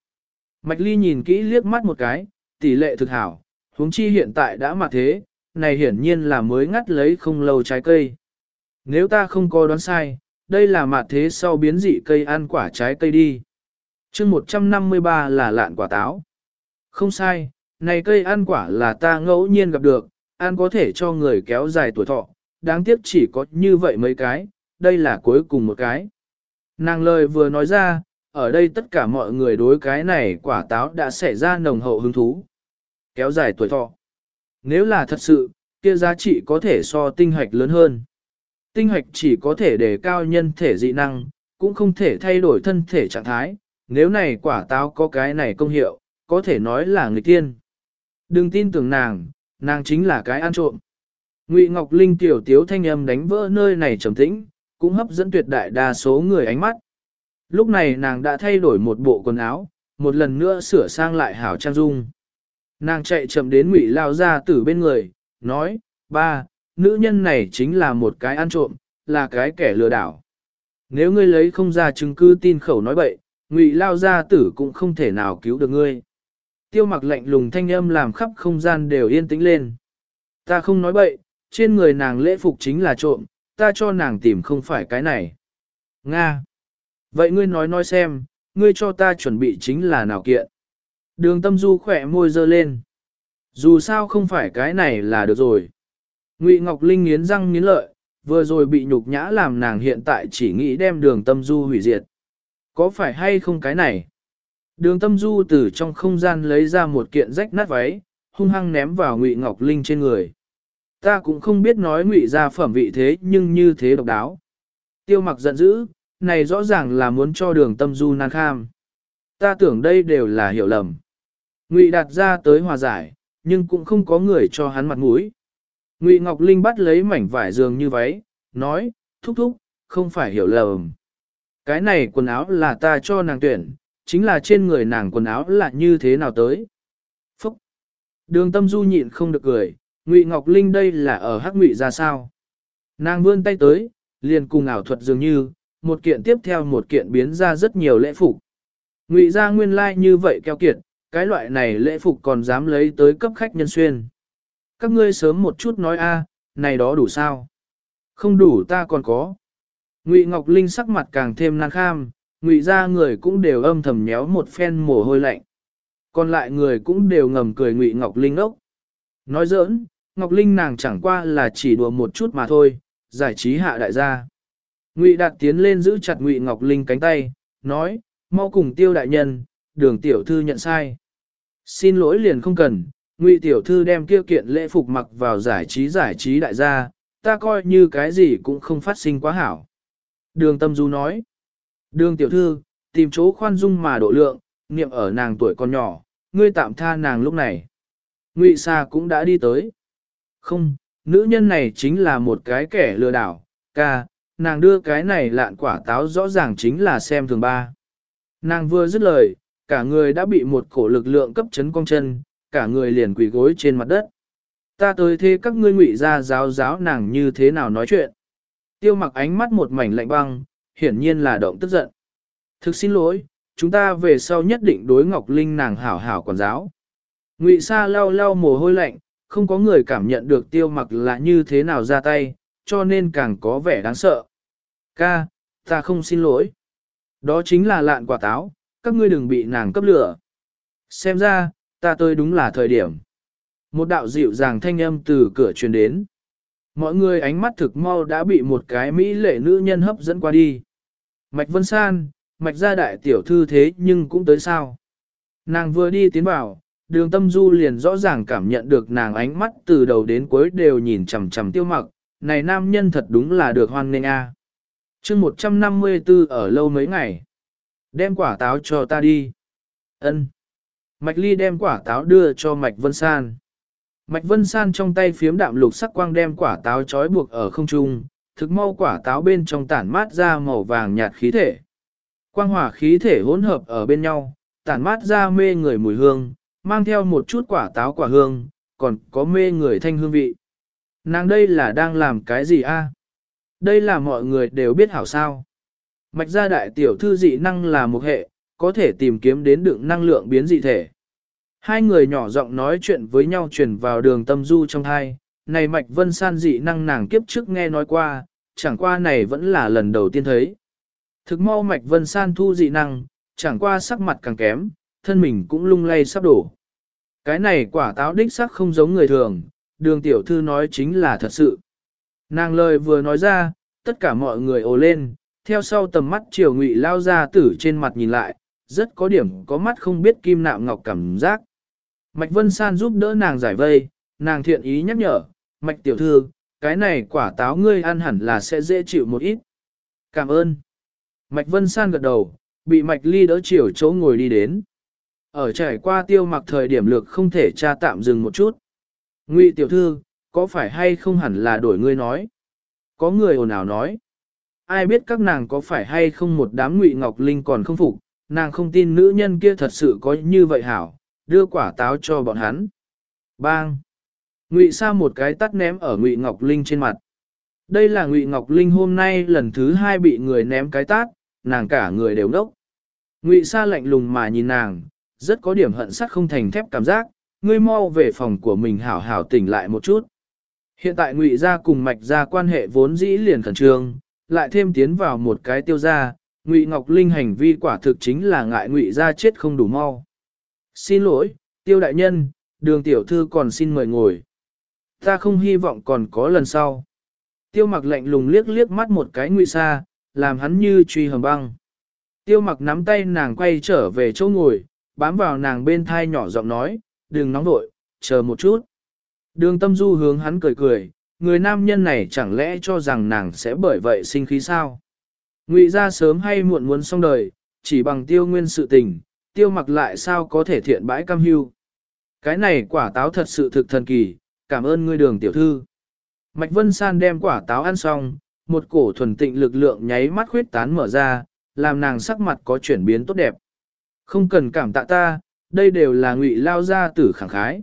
Mạch ly nhìn kỹ liếc mắt một cái, tỷ lệ thực hảo, huống chi hiện tại đã mà thế, này hiển nhiên là mới ngắt lấy không lâu trái cây. Nếu ta không có đoán sai, đây là mặt thế sau biến dị cây ăn quả trái cây đi. chương 153 là lạn quả táo. Không sai, này cây ăn quả là ta ngẫu nhiên gặp được, ăn có thể cho người kéo dài tuổi thọ, đáng tiếc chỉ có như vậy mấy cái, đây là cuối cùng một cái. Nàng lời vừa nói ra, ở đây tất cả mọi người đối cái này quả táo đã xảy ra nồng hậu hứng thú. Kéo dài tuổi thọ. Nếu là thật sự, kia giá trị có thể so tinh hạch lớn hơn. Tinh hoạch chỉ có thể để cao nhân thể dị năng, cũng không thể thay đổi thân thể trạng thái. Nếu này quả táo có cái này công hiệu, có thể nói là người tiên. Đừng tin tưởng nàng, nàng chính là cái ăn trộm. Ngụy Ngọc Linh tiểu tiếu thanh âm đánh vỡ nơi này trầm tĩnh, cũng hấp dẫn tuyệt đại đa số người ánh mắt. Lúc này nàng đã thay đổi một bộ quần áo, một lần nữa sửa sang lại hảo trang dung. Nàng chạy chậm đến Ngụy lao ra từ bên người, nói, ba, nữ nhân này chính là một cái ăn trộm, là cái kẻ lừa đảo. Nếu ngươi lấy không ra chứng cứ tin khẩu nói bậy, Ngụy lao gia tử cũng không thể nào cứu được ngươi. Tiêu mặc lạnh lùng thanh âm làm khắp không gian đều yên tĩnh lên. Ta không nói bậy, trên người nàng lễ phục chính là trộm, ta cho nàng tìm không phải cái này. Nga. Vậy ngươi nói nói xem, ngươi cho ta chuẩn bị chính là nào kiện. Đường tâm du khỏe môi dơ lên. Dù sao không phải cái này là được rồi. Ngụy Ngọc Linh nghiến răng nghiến lợi, vừa rồi bị nhục nhã làm nàng hiện tại chỉ nghĩ đem đường tâm du hủy diệt. Có phải hay không cái này? Đường tâm du từ trong không gian lấy ra một kiện rách nát váy, hung hăng ném vào Ngụy Ngọc Linh trên người. Ta cũng không biết nói Ngụy ra phẩm vị thế nhưng như thế độc đáo. Tiêu mặc giận dữ, này rõ ràng là muốn cho đường tâm du nan kham. Ta tưởng đây đều là hiểu lầm. Ngụy đạt ra tới hòa giải, nhưng cũng không có người cho hắn mặt mũi. Ngụy Ngọc Linh bắt lấy mảnh vải giường như váy, nói, thúc thúc, không phải hiểu lầm. Cái này quần áo là ta cho nàng tuyển, chính là trên người nàng quần áo là như thế nào tới. Phúc! Đường tâm du nhịn không được cười, Ngụy Ngọc Linh đây là ở hắc ngụy ra sao? Nàng vươn tay tới, liền cùng ảo thuật dường như, một kiện tiếp theo một kiện biến ra rất nhiều lễ phục. Ngụy ra nguyên lai like như vậy keo kiệt, cái loại này lễ phục còn dám lấy tới cấp khách nhân xuyên. Các ngươi sớm một chút nói a, này đó đủ sao? Không đủ ta còn có. Ngụy Ngọc Linh sắc mặt càng thêm nan kham, ngụy ra người cũng đều âm thầm nhéo một phen mồ hôi lạnh. Còn lại người cũng đều ngầm cười Ngụy Ngọc Linh ốc. Nói giỡn, Ngọc Linh nàng chẳng qua là chỉ đùa một chút mà thôi, giải trí hạ đại gia. Ngụy Đạt tiến lên giữ chặt Ngụy Ngọc Linh cánh tay, nói, mau cùng tiêu đại nhân, đường tiểu thư nhận sai. Xin lỗi liền không cần, Ngụy tiểu thư đem kia kiện lễ phục mặc vào giải trí giải trí đại gia, ta coi như cái gì cũng không phát sinh quá hảo. Đường tâm du nói, đường tiểu thư, tìm chỗ khoan dung mà độ lượng, niệm ở nàng tuổi còn nhỏ, ngươi tạm tha nàng lúc này. Ngụy Sa cũng đã đi tới. Không, nữ nhân này chính là một cái kẻ lừa đảo, ca, nàng đưa cái này lạn quả táo rõ ràng chính là xem thường ba. Nàng vừa dứt lời, cả người đã bị một cổ lực lượng cấp chấn cong chân, cả người liền quỳ gối trên mặt đất. Ta tới thế các ngươi ngụy ra giáo giáo nàng như thế nào nói chuyện. Tiêu mặc ánh mắt một mảnh lạnh băng, hiển nhiên là động tức giận. Thực xin lỗi, chúng ta về sau nhất định đối Ngọc Linh nàng hảo hảo quản giáo. Ngụy Sa lau lau mồ hôi lạnh, không có người cảm nhận được tiêu mặc là như thế nào ra tay, cho nên càng có vẻ đáng sợ. Ca, ta không xin lỗi. Đó chính là lạn quả táo, các ngươi đừng bị nàng cấp lửa. Xem ra, ta tới đúng là thời điểm. Một đạo dịu dàng thanh âm từ cửa truyền đến. Mọi người ánh mắt thực mau đã bị một cái mỹ lệ nữ nhân hấp dẫn qua đi. Mạch Vân San, Mạch gia đại tiểu thư thế nhưng cũng tới sao. Nàng vừa đi tiến vào, đường tâm du liền rõ ràng cảm nhận được nàng ánh mắt từ đầu đến cuối đều nhìn chằm chằm tiêu mặc, này nam nhân thật đúng là được hoan nghênh a. À. Chương 154 ở lâu mấy ngày. Đem quả táo cho ta đi. Ân. Mạch Ly đem quả táo đưa cho Mạch Vân San. Mạch Vân San trong tay phiếm đạm lục sắc quang đem quả táo trói buộc ở không trung, thực mau quả táo bên trong tản mát ra màu vàng nhạt khí thể. Quang hỏa khí thể hỗn hợp ở bên nhau, tản mát ra mê người mùi hương, mang theo một chút quả táo quả hương, còn có mê người thanh hương vị. Nàng đây là đang làm cái gì a? Đây là mọi người đều biết hảo sao. Mạch gia đại tiểu thư dị năng là một hệ, có thể tìm kiếm đến đựng năng lượng biến dị thể. Hai người nhỏ giọng nói chuyện với nhau chuyển vào đường tâm du trong hai, này mạch vân san dị năng nàng kiếp trước nghe nói qua, chẳng qua này vẫn là lần đầu tiên thấy. Thực mau mạch vân san thu dị năng, chẳng qua sắc mặt càng kém, thân mình cũng lung lay sắp đổ. Cái này quả táo đích sắc không giống người thường, đường tiểu thư nói chính là thật sự. Nàng lời vừa nói ra, tất cả mọi người ồ lên, theo sau tầm mắt triều ngụy lao ra tử trên mặt nhìn lại, rất có điểm có mắt không biết kim nạm ngọc cảm giác. Mạch Vân San giúp đỡ nàng giải vây, nàng thiện ý nhắc nhở, Mạch tiểu thư, cái này quả táo ngươi ăn hẳn là sẽ dễ chịu một ít. Cảm ơn. Mạch Vân San gật đầu, bị Mạch Ly đỡ chiều chỗ ngồi đi đến. Ở trải qua tiêu mặc thời điểm lược không thể tra tạm dừng một chút. Ngụy tiểu thư, có phải hay không hẳn là đổi ngươi nói? Có người ồn ào nói. Ai biết các nàng có phải hay không một đám Ngụy Ngọc Linh còn không phục, nàng không tin nữ nhân kia thật sự có như vậy hảo, đưa quả táo cho bọn hắn. Bang! Ngụy Sa một cái tắt ném ở Ngụy Ngọc Linh trên mặt. Đây là Ngụy Ngọc Linh hôm nay lần thứ hai bị người ném cái tát, nàng cả người đều đốc. Ngụy Sa lạnh lùng mà nhìn nàng, rất có điểm hận sắt không thành thép cảm giác, ngươi mau về phòng của mình hảo hảo tỉnh lại một chút. Hiện tại Ngụy gia cùng Mạch gia quan hệ vốn dĩ liền khẩn trương, lại thêm tiến vào một cái tiêu gia, Ngụy Ngọc Linh hành vi quả thực chính là ngại Ngụy gia chết không đủ mau. Xin lỗi, tiêu đại nhân, đường tiểu thư còn xin mời ngồi. Ta không hy vọng còn có lần sau. Tiêu mặc lạnh lùng liếc liếc mắt một cái Ngụy xa, làm hắn như truy hầm băng. Tiêu mặc nắm tay nàng quay trở về chỗ ngồi, bám vào nàng bên thai nhỏ giọng nói, đừng nóng vội, chờ một chút. Đường tâm du hướng hắn cười cười, người nam nhân này chẳng lẽ cho rằng nàng sẽ bởi vậy sinh khí sao? Ngụy ra sớm hay muộn muốn xong đời, chỉ bằng tiêu nguyên sự tình, tiêu mặc lại sao có thể thiện bãi cam hưu. Cái này quả táo thật sự thực thần kỳ, cảm ơn ngươi đường tiểu thư. Mạch Vân San đem quả táo ăn xong, một cổ thuần tịnh lực lượng nháy mắt khuyết tán mở ra, làm nàng sắc mặt có chuyển biến tốt đẹp. Không cần cảm tạ ta, đây đều là ngụy lao ra tử khẳng khái.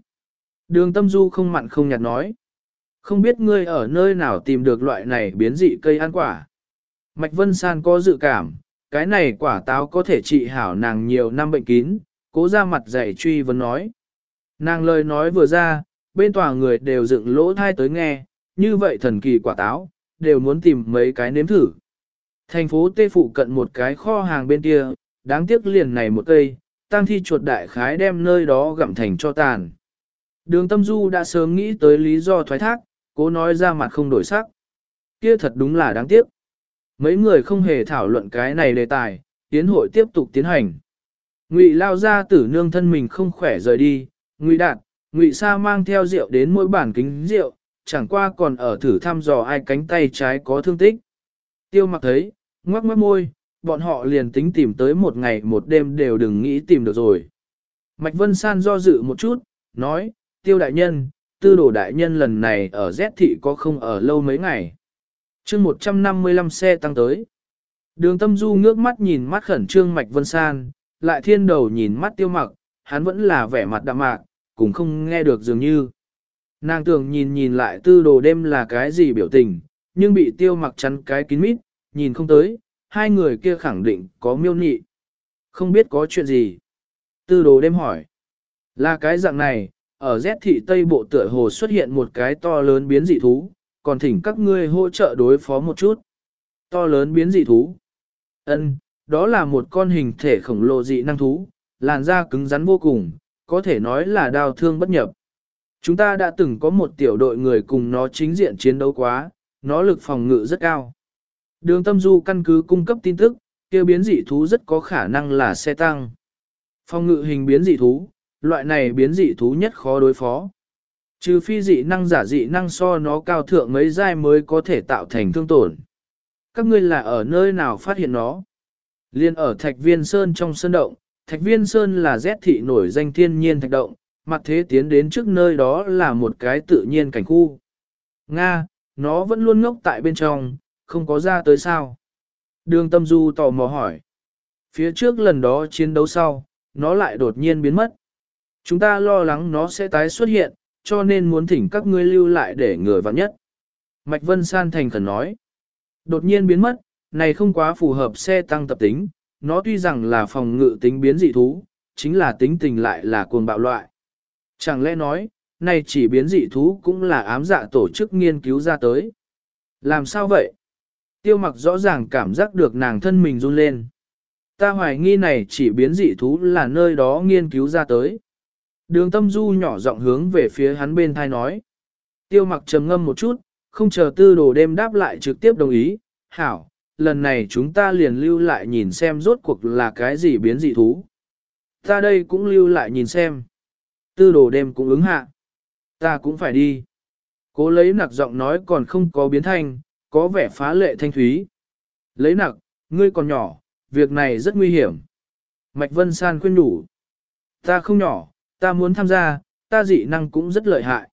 Đường tâm du không mặn không nhạt nói. Không biết ngươi ở nơi nào tìm được loại này biến dị cây ăn quả. Mạch Vân San có dự cảm, cái này quả táo có thể trị hảo nàng nhiều năm bệnh kín, cố ra mặt dạy truy vấn nói. Nàng lời nói vừa ra, bên tòa người đều dựng lỗ thai tới nghe, như vậy thần kỳ quả táo, đều muốn tìm mấy cái nếm thử. Thành phố Tê phụ cận một cái kho hàng bên kia, đáng tiếc liền này một cây, tăng thi chuột đại khái đem nơi đó gặm thành cho tàn. Đường tâm du đã sớm nghĩ tới lý do thoái thác, cố nói ra mặt không đổi sắc. Kia thật đúng là đáng tiếc. Mấy người không hề thảo luận cái này đề tài, tiến hội tiếp tục tiến hành. Ngụy lao ra tử nương thân mình không khỏe rời đi, Ngụy đạt, Ngụy sa mang theo rượu đến mỗi bản kính rượu, chẳng qua còn ở thử thăm dò ai cánh tay trái có thương tích. Tiêu mặc thấy, ngoắc ngoắc môi, bọn họ liền tính tìm tới một ngày một đêm đều đừng nghĩ tìm được rồi. Mạch Vân San do dự một chút, nói, tiêu đại nhân, tư đồ đại nhân lần này ở Z thị có không ở lâu mấy ngày chương 155 xe tăng tới. Đường tâm du ngước mắt nhìn mắt khẩn trương Mạch Vân San, lại thiên đầu nhìn mắt tiêu mặc, hắn vẫn là vẻ mặt đạm mạc, cũng không nghe được dường như. Nàng tưởng nhìn nhìn lại tư đồ đêm là cái gì biểu tình, nhưng bị tiêu mặc chắn cái kín mít, nhìn không tới, hai người kia khẳng định có miêu nị. Không biết có chuyện gì. Tư đồ đêm hỏi. Là cái dạng này, ở Z thị Tây Bộ tựa hồ xuất hiện một cái to lớn biến dị thú, còn thỉnh các ngươi hỗ trợ đối phó một chút. To lớn biến dị thú. Ân, đó là một con hình thể khổng lồ dị năng thú, làn da cứng rắn vô cùng, có thể nói là đau thương bất nhập. Chúng ta đã từng có một tiểu đội người cùng nó chính diện chiến đấu quá, nó lực phòng ngự rất cao. Đường tâm du căn cứ cung cấp tin tức, kêu biến dị thú rất có khả năng là xe tăng. Phòng ngự hình biến dị thú, loại này biến dị thú nhất khó đối phó. Trừ phi dị năng giả dị năng so nó cao thượng mấy giai mới có thể tạo thành thương tổn. Các ngươi là ở nơi nào phát hiện nó? Liên ở Thạch Viên Sơn trong sơn động, Thạch Viên Sơn là rét thị nổi danh thiên nhiên thạch động, mặt thế tiến đến trước nơi đó là một cái tự nhiên cảnh khu. Nga, nó vẫn luôn ngốc tại bên trong, không có ra tới sao. Đường tâm du tò mò hỏi. Phía trước lần đó chiến đấu sau, nó lại đột nhiên biến mất. Chúng ta lo lắng nó sẽ tái xuất hiện, cho nên muốn thỉnh các ngươi lưu lại để ngừa vắng nhất. Mạch Vân San thành khẩn nói. Đột nhiên biến mất, này không quá phù hợp xe tăng tập tính, nó tuy rằng là phòng ngự tính biến dị thú, chính là tính tình lại là cuồng bạo loại. Chẳng lẽ nói, này chỉ biến dị thú cũng là ám dạ tổ chức nghiên cứu ra tới. Làm sao vậy? Tiêu mặc rõ ràng cảm giác được nàng thân mình run lên. Ta hoài nghi này chỉ biến dị thú là nơi đó nghiên cứu ra tới. Đường tâm du nhỏ giọng hướng về phía hắn bên thai nói. Tiêu mặc trầm ngâm một chút, không chờ tư đồ đêm đáp lại trực tiếp đồng ý. Hảo, lần này chúng ta liền lưu lại nhìn xem rốt cuộc là cái gì biến dị thú. Ta đây cũng lưu lại nhìn xem. Tư đồ đêm cũng ứng hạ. Ta cũng phải đi. Cố lấy nặc giọng nói còn không có biến thanh, có vẻ phá lệ thanh thúy. Lấy nặc, ngươi còn nhỏ, việc này rất nguy hiểm. Mạch Vân San khuyên đủ. Ta không nhỏ, ta muốn tham gia, ta dị năng cũng rất lợi hại.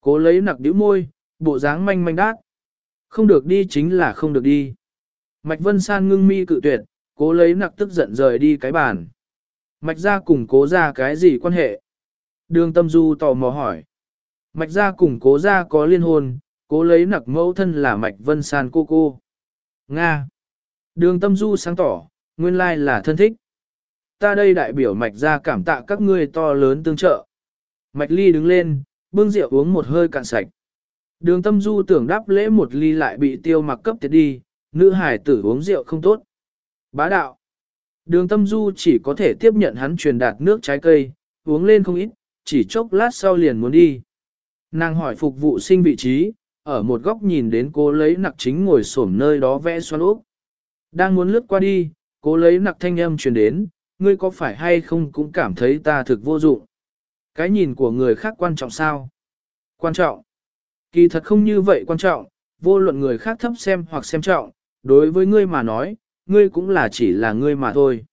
Cố lấy nặc điếu môi, bộ dáng manh manh đát. Không được đi chính là không được đi. Mạch Vân San ngưng mi cự tuyệt, cố lấy nặc tức giận rời đi cái bàn. Mạch ra cùng cố ra cái gì quan hệ? Đường tâm du tò mò hỏi. Mạch ra cùng cố ra có liên hôn, cố lấy nặc mẫu thân là Mạch Vân San cô cô. Nga. Đường tâm du sáng tỏ, nguyên lai là thân thích. Ta đây đại biểu Mạch ra cảm tạ các ngươi to lớn tương trợ. Mạch ly đứng lên, bưng rượu uống một hơi cạn sạch. Đường tâm du tưởng đáp lễ một ly lại bị tiêu mặc cấp tiệt đi, nữ hải tử uống rượu không tốt. Bá đạo. Đường tâm du chỉ có thể tiếp nhận hắn truyền đạt nước trái cây, uống lên không ít, chỉ chốc lát sau liền muốn đi. Nàng hỏi phục vụ sinh vị trí, ở một góc nhìn đến cô lấy nặc chính ngồi xổm nơi đó vẽ xoắn úp. Đang muốn lướt qua đi, cô lấy nặc thanh âm truyền đến, ngươi có phải hay không cũng cảm thấy ta thực vô dụng. Cái nhìn của người khác quan trọng sao? Quan trọng. Kỳ thật không như vậy quan trọng, vô luận người khác thấp xem hoặc xem trọng, đối với ngươi mà nói, ngươi cũng là chỉ là ngươi mà thôi.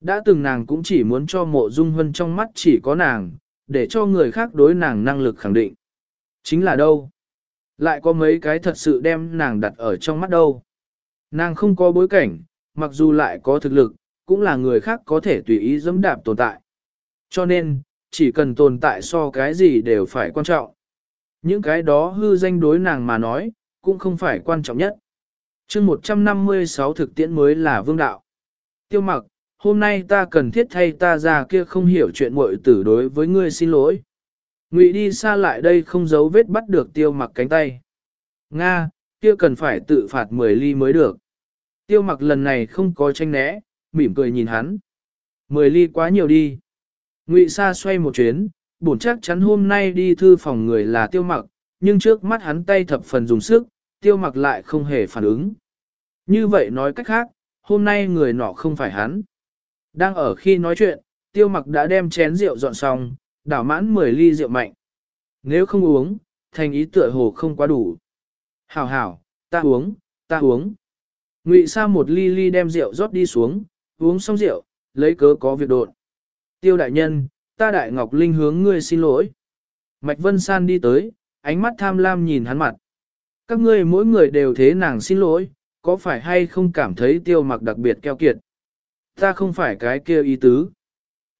Đã từng nàng cũng chỉ muốn cho mộ dung hân trong mắt chỉ có nàng, để cho người khác đối nàng năng lực khẳng định. Chính là đâu? Lại có mấy cái thật sự đem nàng đặt ở trong mắt đâu? Nàng không có bối cảnh, mặc dù lại có thực lực, cũng là người khác có thể tùy ý dẫm đạp tồn tại. Cho nên, chỉ cần tồn tại so cái gì đều phải quan trọng. Những cái đó hư danh đối nàng mà nói, cũng không phải quan trọng nhất. chương 156 thực tiễn mới là vương đạo. Tiêu mặc, hôm nay ta cần thiết thay ta ra kia không hiểu chuyện muội tử đối với ngươi xin lỗi. Ngụy đi xa lại đây không giấu vết bắt được tiêu mặc cánh tay. Nga, kia cần phải tự phạt 10 ly mới được. Tiêu mặc lần này không có tranh né, mỉm cười nhìn hắn. 10 ly quá nhiều đi. Ngụy Sa xoay một chuyến, bổn chắc chắn hôm nay đi thư phòng người là tiêu mặc, nhưng trước mắt hắn tay thập phần dùng sức, tiêu mặc lại không hề phản ứng. Như vậy nói cách khác, hôm nay người nọ không phải hắn. Đang ở khi nói chuyện, tiêu mặc đã đem chén rượu dọn xong, đảo mãn 10 ly rượu mạnh. Nếu không uống, thành ý tựa hồ không quá đủ. Hảo hảo, ta uống, ta uống. Ngụy Sa một ly ly đem rượu rót đi xuống, uống xong rượu, lấy cớ có việc đột. Tiêu đại nhân, ta đại ngọc linh hướng ngươi xin lỗi. Mạch Vân San đi tới, ánh mắt tham lam nhìn hắn mặt. Các ngươi mỗi người đều thế nàng xin lỗi, có phải hay không cảm thấy tiêu mặc đặc biệt keo kiệt? Ta không phải cái kia ý tứ.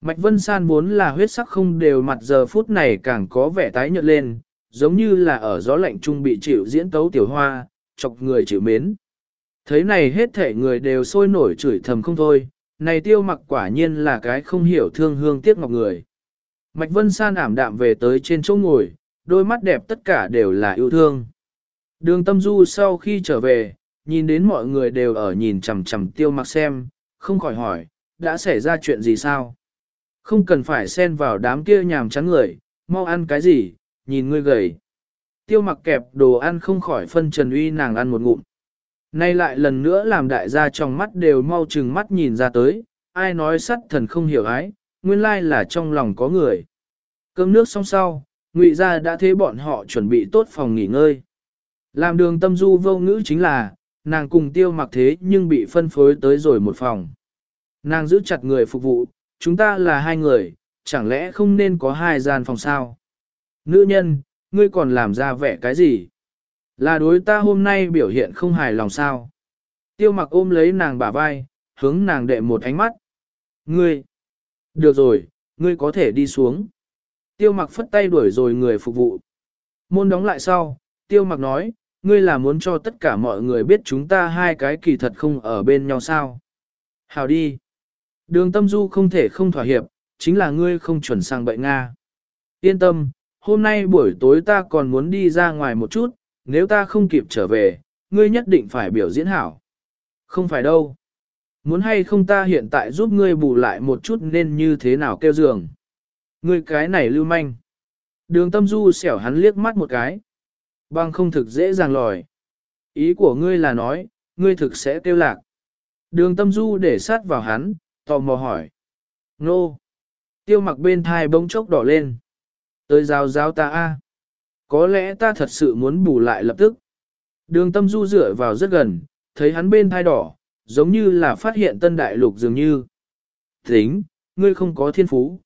Mạch Vân San muốn là huyết sắc không đều mặt giờ phút này càng có vẻ tái nhợt lên, giống như là ở gió lạnh trung bị chịu diễn tấu tiểu hoa, chọc người chịu mến. Thấy này hết thể người đều sôi nổi chửi thầm không thôi, này tiêu mặc quả nhiên là cái không hiểu thương hương tiếc ngọc người. Mạch Vân San ảm đạm về tới trên chỗ ngồi, đôi mắt đẹp tất cả đều là yêu thương. Đường tâm du sau khi trở về, nhìn đến mọi người đều ở nhìn chằm chằm tiêu mặc xem, không khỏi hỏi, đã xảy ra chuyện gì sao? Không cần phải xen vào đám kia nhàm chán người, mau ăn cái gì, nhìn ngươi gầy. Tiêu mặc kẹp đồ ăn không khỏi phân trần uy nàng ăn một ngụm. Nay lại lần nữa làm đại gia trong mắt đều mau chừng mắt nhìn ra tới, ai nói sắt thần không hiểu ái, nguyên lai là trong lòng có người. Cơm nước xong sau, ngụy gia đã thế bọn họ chuẩn bị tốt phòng nghỉ ngơi. Làm đường tâm du vô ngữ chính là, nàng cùng tiêu mặc thế nhưng bị phân phối tới rồi một phòng. Nàng giữ chặt người phục vụ, chúng ta là hai người, chẳng lẽ không nên có hai gian phòng sao? Nữ nhân, ngươi còn làm ra vẻ cái gì? Là đối ta hôm nay biểu hiện không hài lòng sao? Tiêu mặc ôm lấy nàng bả vai, hướng nàng đệ một ánh mắt. Ngươi! Được rồi, ngươi có thể đi xuống. Tiêu mặc phất tay đuổi rồi người phục vụ. Môn đóng lại sau, tiêu mặc nói, ngươi là muốn cho tất cả mọi người biết chúng ta hai cái kỳ thật không ở bên nhau sao. Hào đi. Đường tâm du không thể không thỏa hiệp, chính là ngươi không chuẩn sang bệnh Nga. Yên tâm, hôm nay buổi tối ta còn muốn đi ra ngoài một chút, nếu ta không kịp trở về, ngươi nhất định phải biểu diễn hảo. Không phải đâu. Muốn hay không ta hiện tại giúp ngươi bù lại một chút nên như thế nào kêu giường. Ngươi cái này lưu manh. Đường tâm du xẻo hắn liếc mắt một cái. Băng không thực dễ dàng lòi. Ý của ngươi là nói, ngươi thực sẽ tiêu lạc. Đường tâm du để sát vào hắn, tò mò hỏi. Nô. Tiêu mặc bên thai bông chốc đỏ lên. Tới giáo giáo ta a. Có lẽ ta thật sự muốn bù lại lập tức. Đường tâm du dựa vào rất gần, thấy hắn bên thai đỏ, giống như là phát hiện tân đại lục dường như. Tính, ngươi không có thiên phú.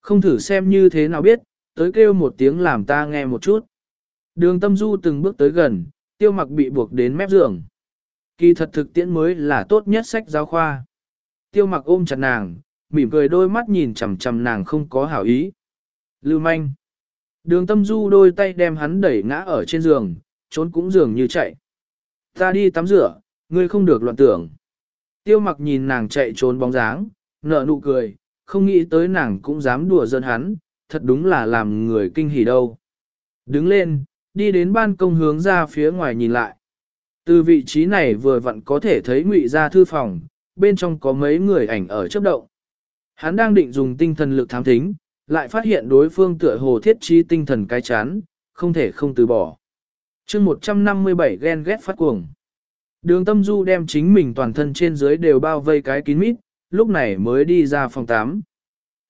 Không thử xem như thế nào biết, tới kêu một tiếng làm ta nghe một chút. Đường tâm du từng bước tới gần, tiêu mặc bị buộc đến mép giường. Kỳ thật thực tiễn mới là tốt nhất sách giáo khoa. Tiêu mặc ôm chặt nàng, mỉm cười đôi mắt nhìn chằm chằm nàng không có hảo ý. Lưu manh. Đường tâm du đôi tay đem hắn đẩy ngã ở trên giường, trốn cũng giường như chạy. Ta đi tắm rửa, ngươi không được loạn tưởng. Tiêu mặc nhìn nàng chạy trốn bóng dáng, nở nụ cười, không nghĩ tới nàng cũng dám đùa giỡn hắn, thật đúng là làm người kinh hỉ đâu. Đứng lên, đi đến ban công hướng ra phía ngoài nhìn lại. Từ vị trí này vừa vặn có thể thấy ngụy ra thư phòng, bên trong có mấy người ảnh ở chấp động. Hắn đang định dùng tinh thần lực thám thính, lại phát hiện đối phương tựa hồ thiết trí tinh thần cái chán, không thể không từ bỏ. chương 157 ghen ghét phát cuồng. Đường tâm du đem chính mình toàn thân trên dưới đều bao vây cái kín mít, lúc này mới đi ra phòng 8.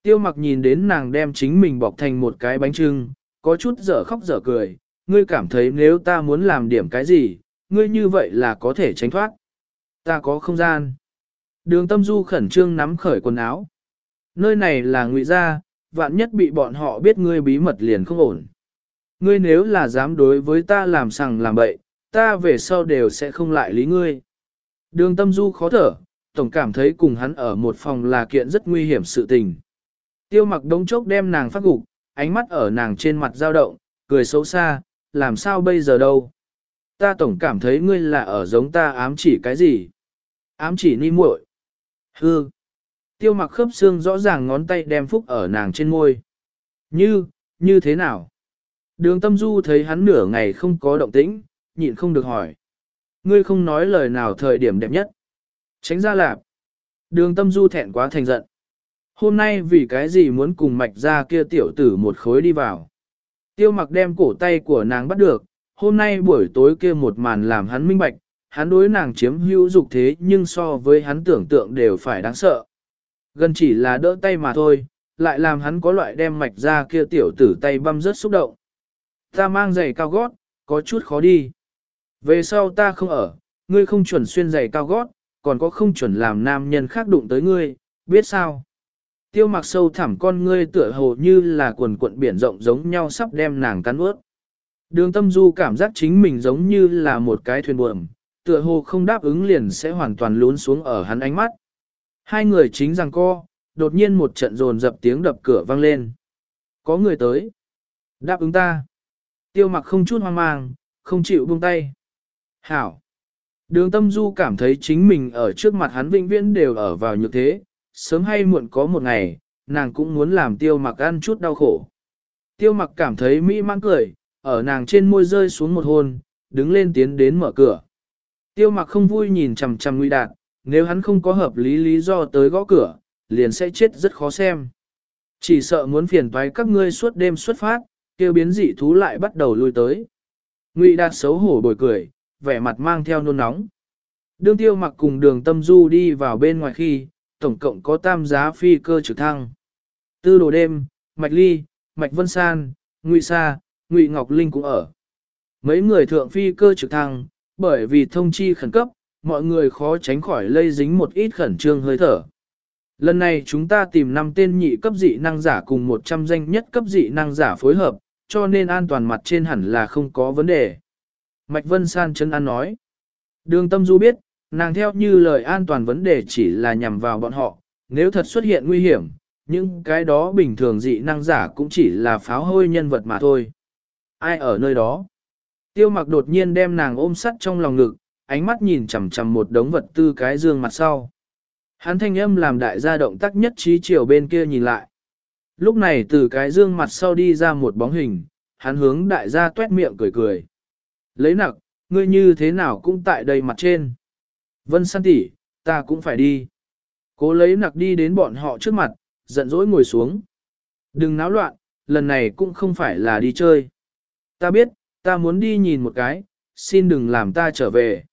Tiêu mặc nhìn đến nàng đem chính mình bọc thành một cái bánh trưng, có chút dở khóc dở cười, ngươi cảm thấy nếu ta muốn làm điểm cái gì, ngươi như vậy là có thể tránh thoát. Ta có không gian. Đường tâm du khẩn trương nắm khởi quần áo. Nơi này là ngụy gia, vạn nhất bị bọn họ biết ngươi bí mật liền không ổn. Ngươi nếu là dám đối với ta làm sằng làm bậy, ta về sau đều sẽ không lại lý ngươi. Đường tâm du khó thở, tổng cảm thấy cùng hắn ở một phòng là kiện rất nguy hiểm sự tình. Tiêu mặc đống chốc đem nàng phát gục, ánh mắt ở nàng trên mặt dao động, cười xấu xa, làm sao bây giờ đâu. Ta tổng cảm thấy ngươi là ở giống ta ám chỉ cái gì. Ám chỉ ni muội. Hư. Tiêu mặc khớp xương rõ ràng ngón tay đem phúc ở nàng trên môi. Như, như thế nào? Đường tâm du thấy hắn nửa ngày không có động tĩnh, nhịn không được hỏi. Ngươi không nói lời nào thời điểm đẹp nhất. Tránh ra lạp. Đường tâm du thẹn quá thành giận. Hôm nay vì cái gì muốn cùng mạch ra kia tiểu tử một khối đi vào. Tiêu mặc đem cổ tay của nàng bắt được, hôm nay buổi tối kia một màn làm hắn minh bạch, hắn đối nàng chiếm hữu dục thế nhưng so với hắn tưởng tượng đều phải đáng sợ. Gần chỉ là đỡ tay mà thôi, lại làm hắn có loại đem mạch ra kia tiểu tử tay băm rất xúc động. Ta mang giày cao gót, có chút khó đi. Về sau ta không ở, ngươi không chuẩn xuyên giày cao gót, còn có không chuẩn làm nam nhân khác đụng tới ngươi, biết sao? Tiêu mặc sâu thẳm con ngươi tựa hồ như là quần cuộn biển rộng giống nhau sắp đem nàng cắn ướt. Đường tâm du cảm giác chính mình giống như là một cái thuyền buồm, tựa hồ không đáp ứng liền sẽ hoàn toàn lún xuống ở hắn ánh mắt. Hai người chính rằng co, đột nhiên một trận rồn dập tiếng đập cửa vang lên. Có người tới. Đáp ứng ta. Tiêu mặc không chút hoang mang, không chịu buông tay. Hảo. Đường tâm du cảm thấy chính mình ở trước mặt hắn vĩnh viễn đều ở vào như thế, sớm hay muộn có một ngày, nàng cũng muốn làm tiêu mặc ăn chút đau khổ. Tiêu mặc cảm thấy mỹ mãn cười, ở nàng trên môi rơi xuống một hôn, đứng lên tiến đến mở cửa. Tiêu mặc không vui nhìn chằm chằm nguy đạt, nếu hắn không có hợp lý lý do tới gõ cửa, liền sẽ chết rất khó xem. Chỉ sợ muốn phiền toái các ngươi suốt đêm xuất phát, kêu biến dị thú lại bắt đầu lui tới. Ngụy đạt xấu hổ bồi cười, vẻ mặt mang theo nôn nóng. Đương tiêu mặc cùng đường tâm du đi vào bên ngoài khi, tổng cộng có tam giá phi cơ trực thăng. Tư đồ đêm, Mạch Ly, Mạch Vân San, Ngụy Sa, Ngụy Ngọc Linh cũng ở. Mấy người thượng phi cơ trực thăng, bởi vì thông chi khẩn cấp, mọi người khó tránh khỏi lây dính một ít khẩn trương hơi thở. Lần này chúng ta tìm 5 tên nhị cấp dị năng giả cùng 100 danh nhất cấp dị năng giả phối hợp, cho nên an toàn mặt trên hẳn là không có vấn đề. Mạch Vân San chân an nói. Đường tâm du biết, nàng theo như lời an toàn vấn đề chỉ là nhằm vào bọn họ, nếu thật xuất hiện nguy hiểm, những cái đó bình thường dị năng giả cũng chỉ là pháo hôi nhân vật mà thôi. Ai ở nơi đó? Tiêu mặc đột nhiên đem nàng ôm sắt trong lòng ngực, ánh mắt nhìn chằm chằm một đống vật tư cái dương mặt sau. Hắn thanh âm làm đại gia động tác nhất trí chiều bên kia nhìn lại. Lúc này từ cái dương mặt sau đi ra một bóng hình, hắn hướng đại gia tuét miệng cười cười. Lấy nặc, ngươi như thế nào cũng tại đây mặt trên. Vân san tỷ, ta cũng phải đi. Cố lấy nặc đi đến bọn họ trước mặt, giận dỗi ngồi xuống. Đừng náo loạn, lần này cũng không phải là đi chơi. Ta biết, ta muốn đi nhìn một cái, xin đừng làm ta trở về.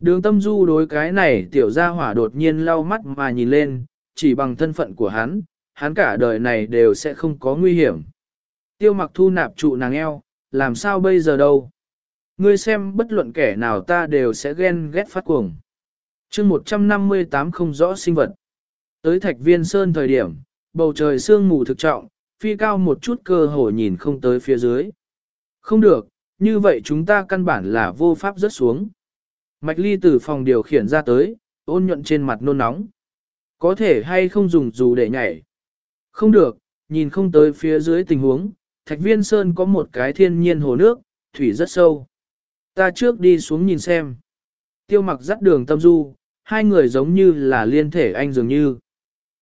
Đường tâm du đối cái này tiểu gia hỏa đột nhiên lau mắt mà nhìn lên, chỉ bằng thân phận của hắn, hắn cả đời này đều sẽ không có nguy hiểm. Tiêu mặc thu nạp trụ nàng eo, làm sao bây giờ đâu. Ngươi xem bất luận kẻ nào ta đều sẽ ghen ghét phát cuồng. chương 158 không rõ sinh vật. Tới thạch viên sơn thời điểm, bầu trời sương mù thực trọng, phi cao một chút cơ hồ nhìn không tới phía dưới. Không được, như vậy chúng ta căn bản là vô pháp rớt xuống. Mạch ly từ phòng điều khiển ra tới, ôn nhuận trên mặt nôn nóng. Có thể hay không dùng dù để nhảy. Không được, nhìn không tới phía dưới tình huống, thạch viên sơn có một cái thiên nhiên hồ nước, thủy rất sâu. Ta trước đi xuống nhìn xem. Tiêu mặc dắt đường tâm du, hai người giống như là liên thể anh dường như.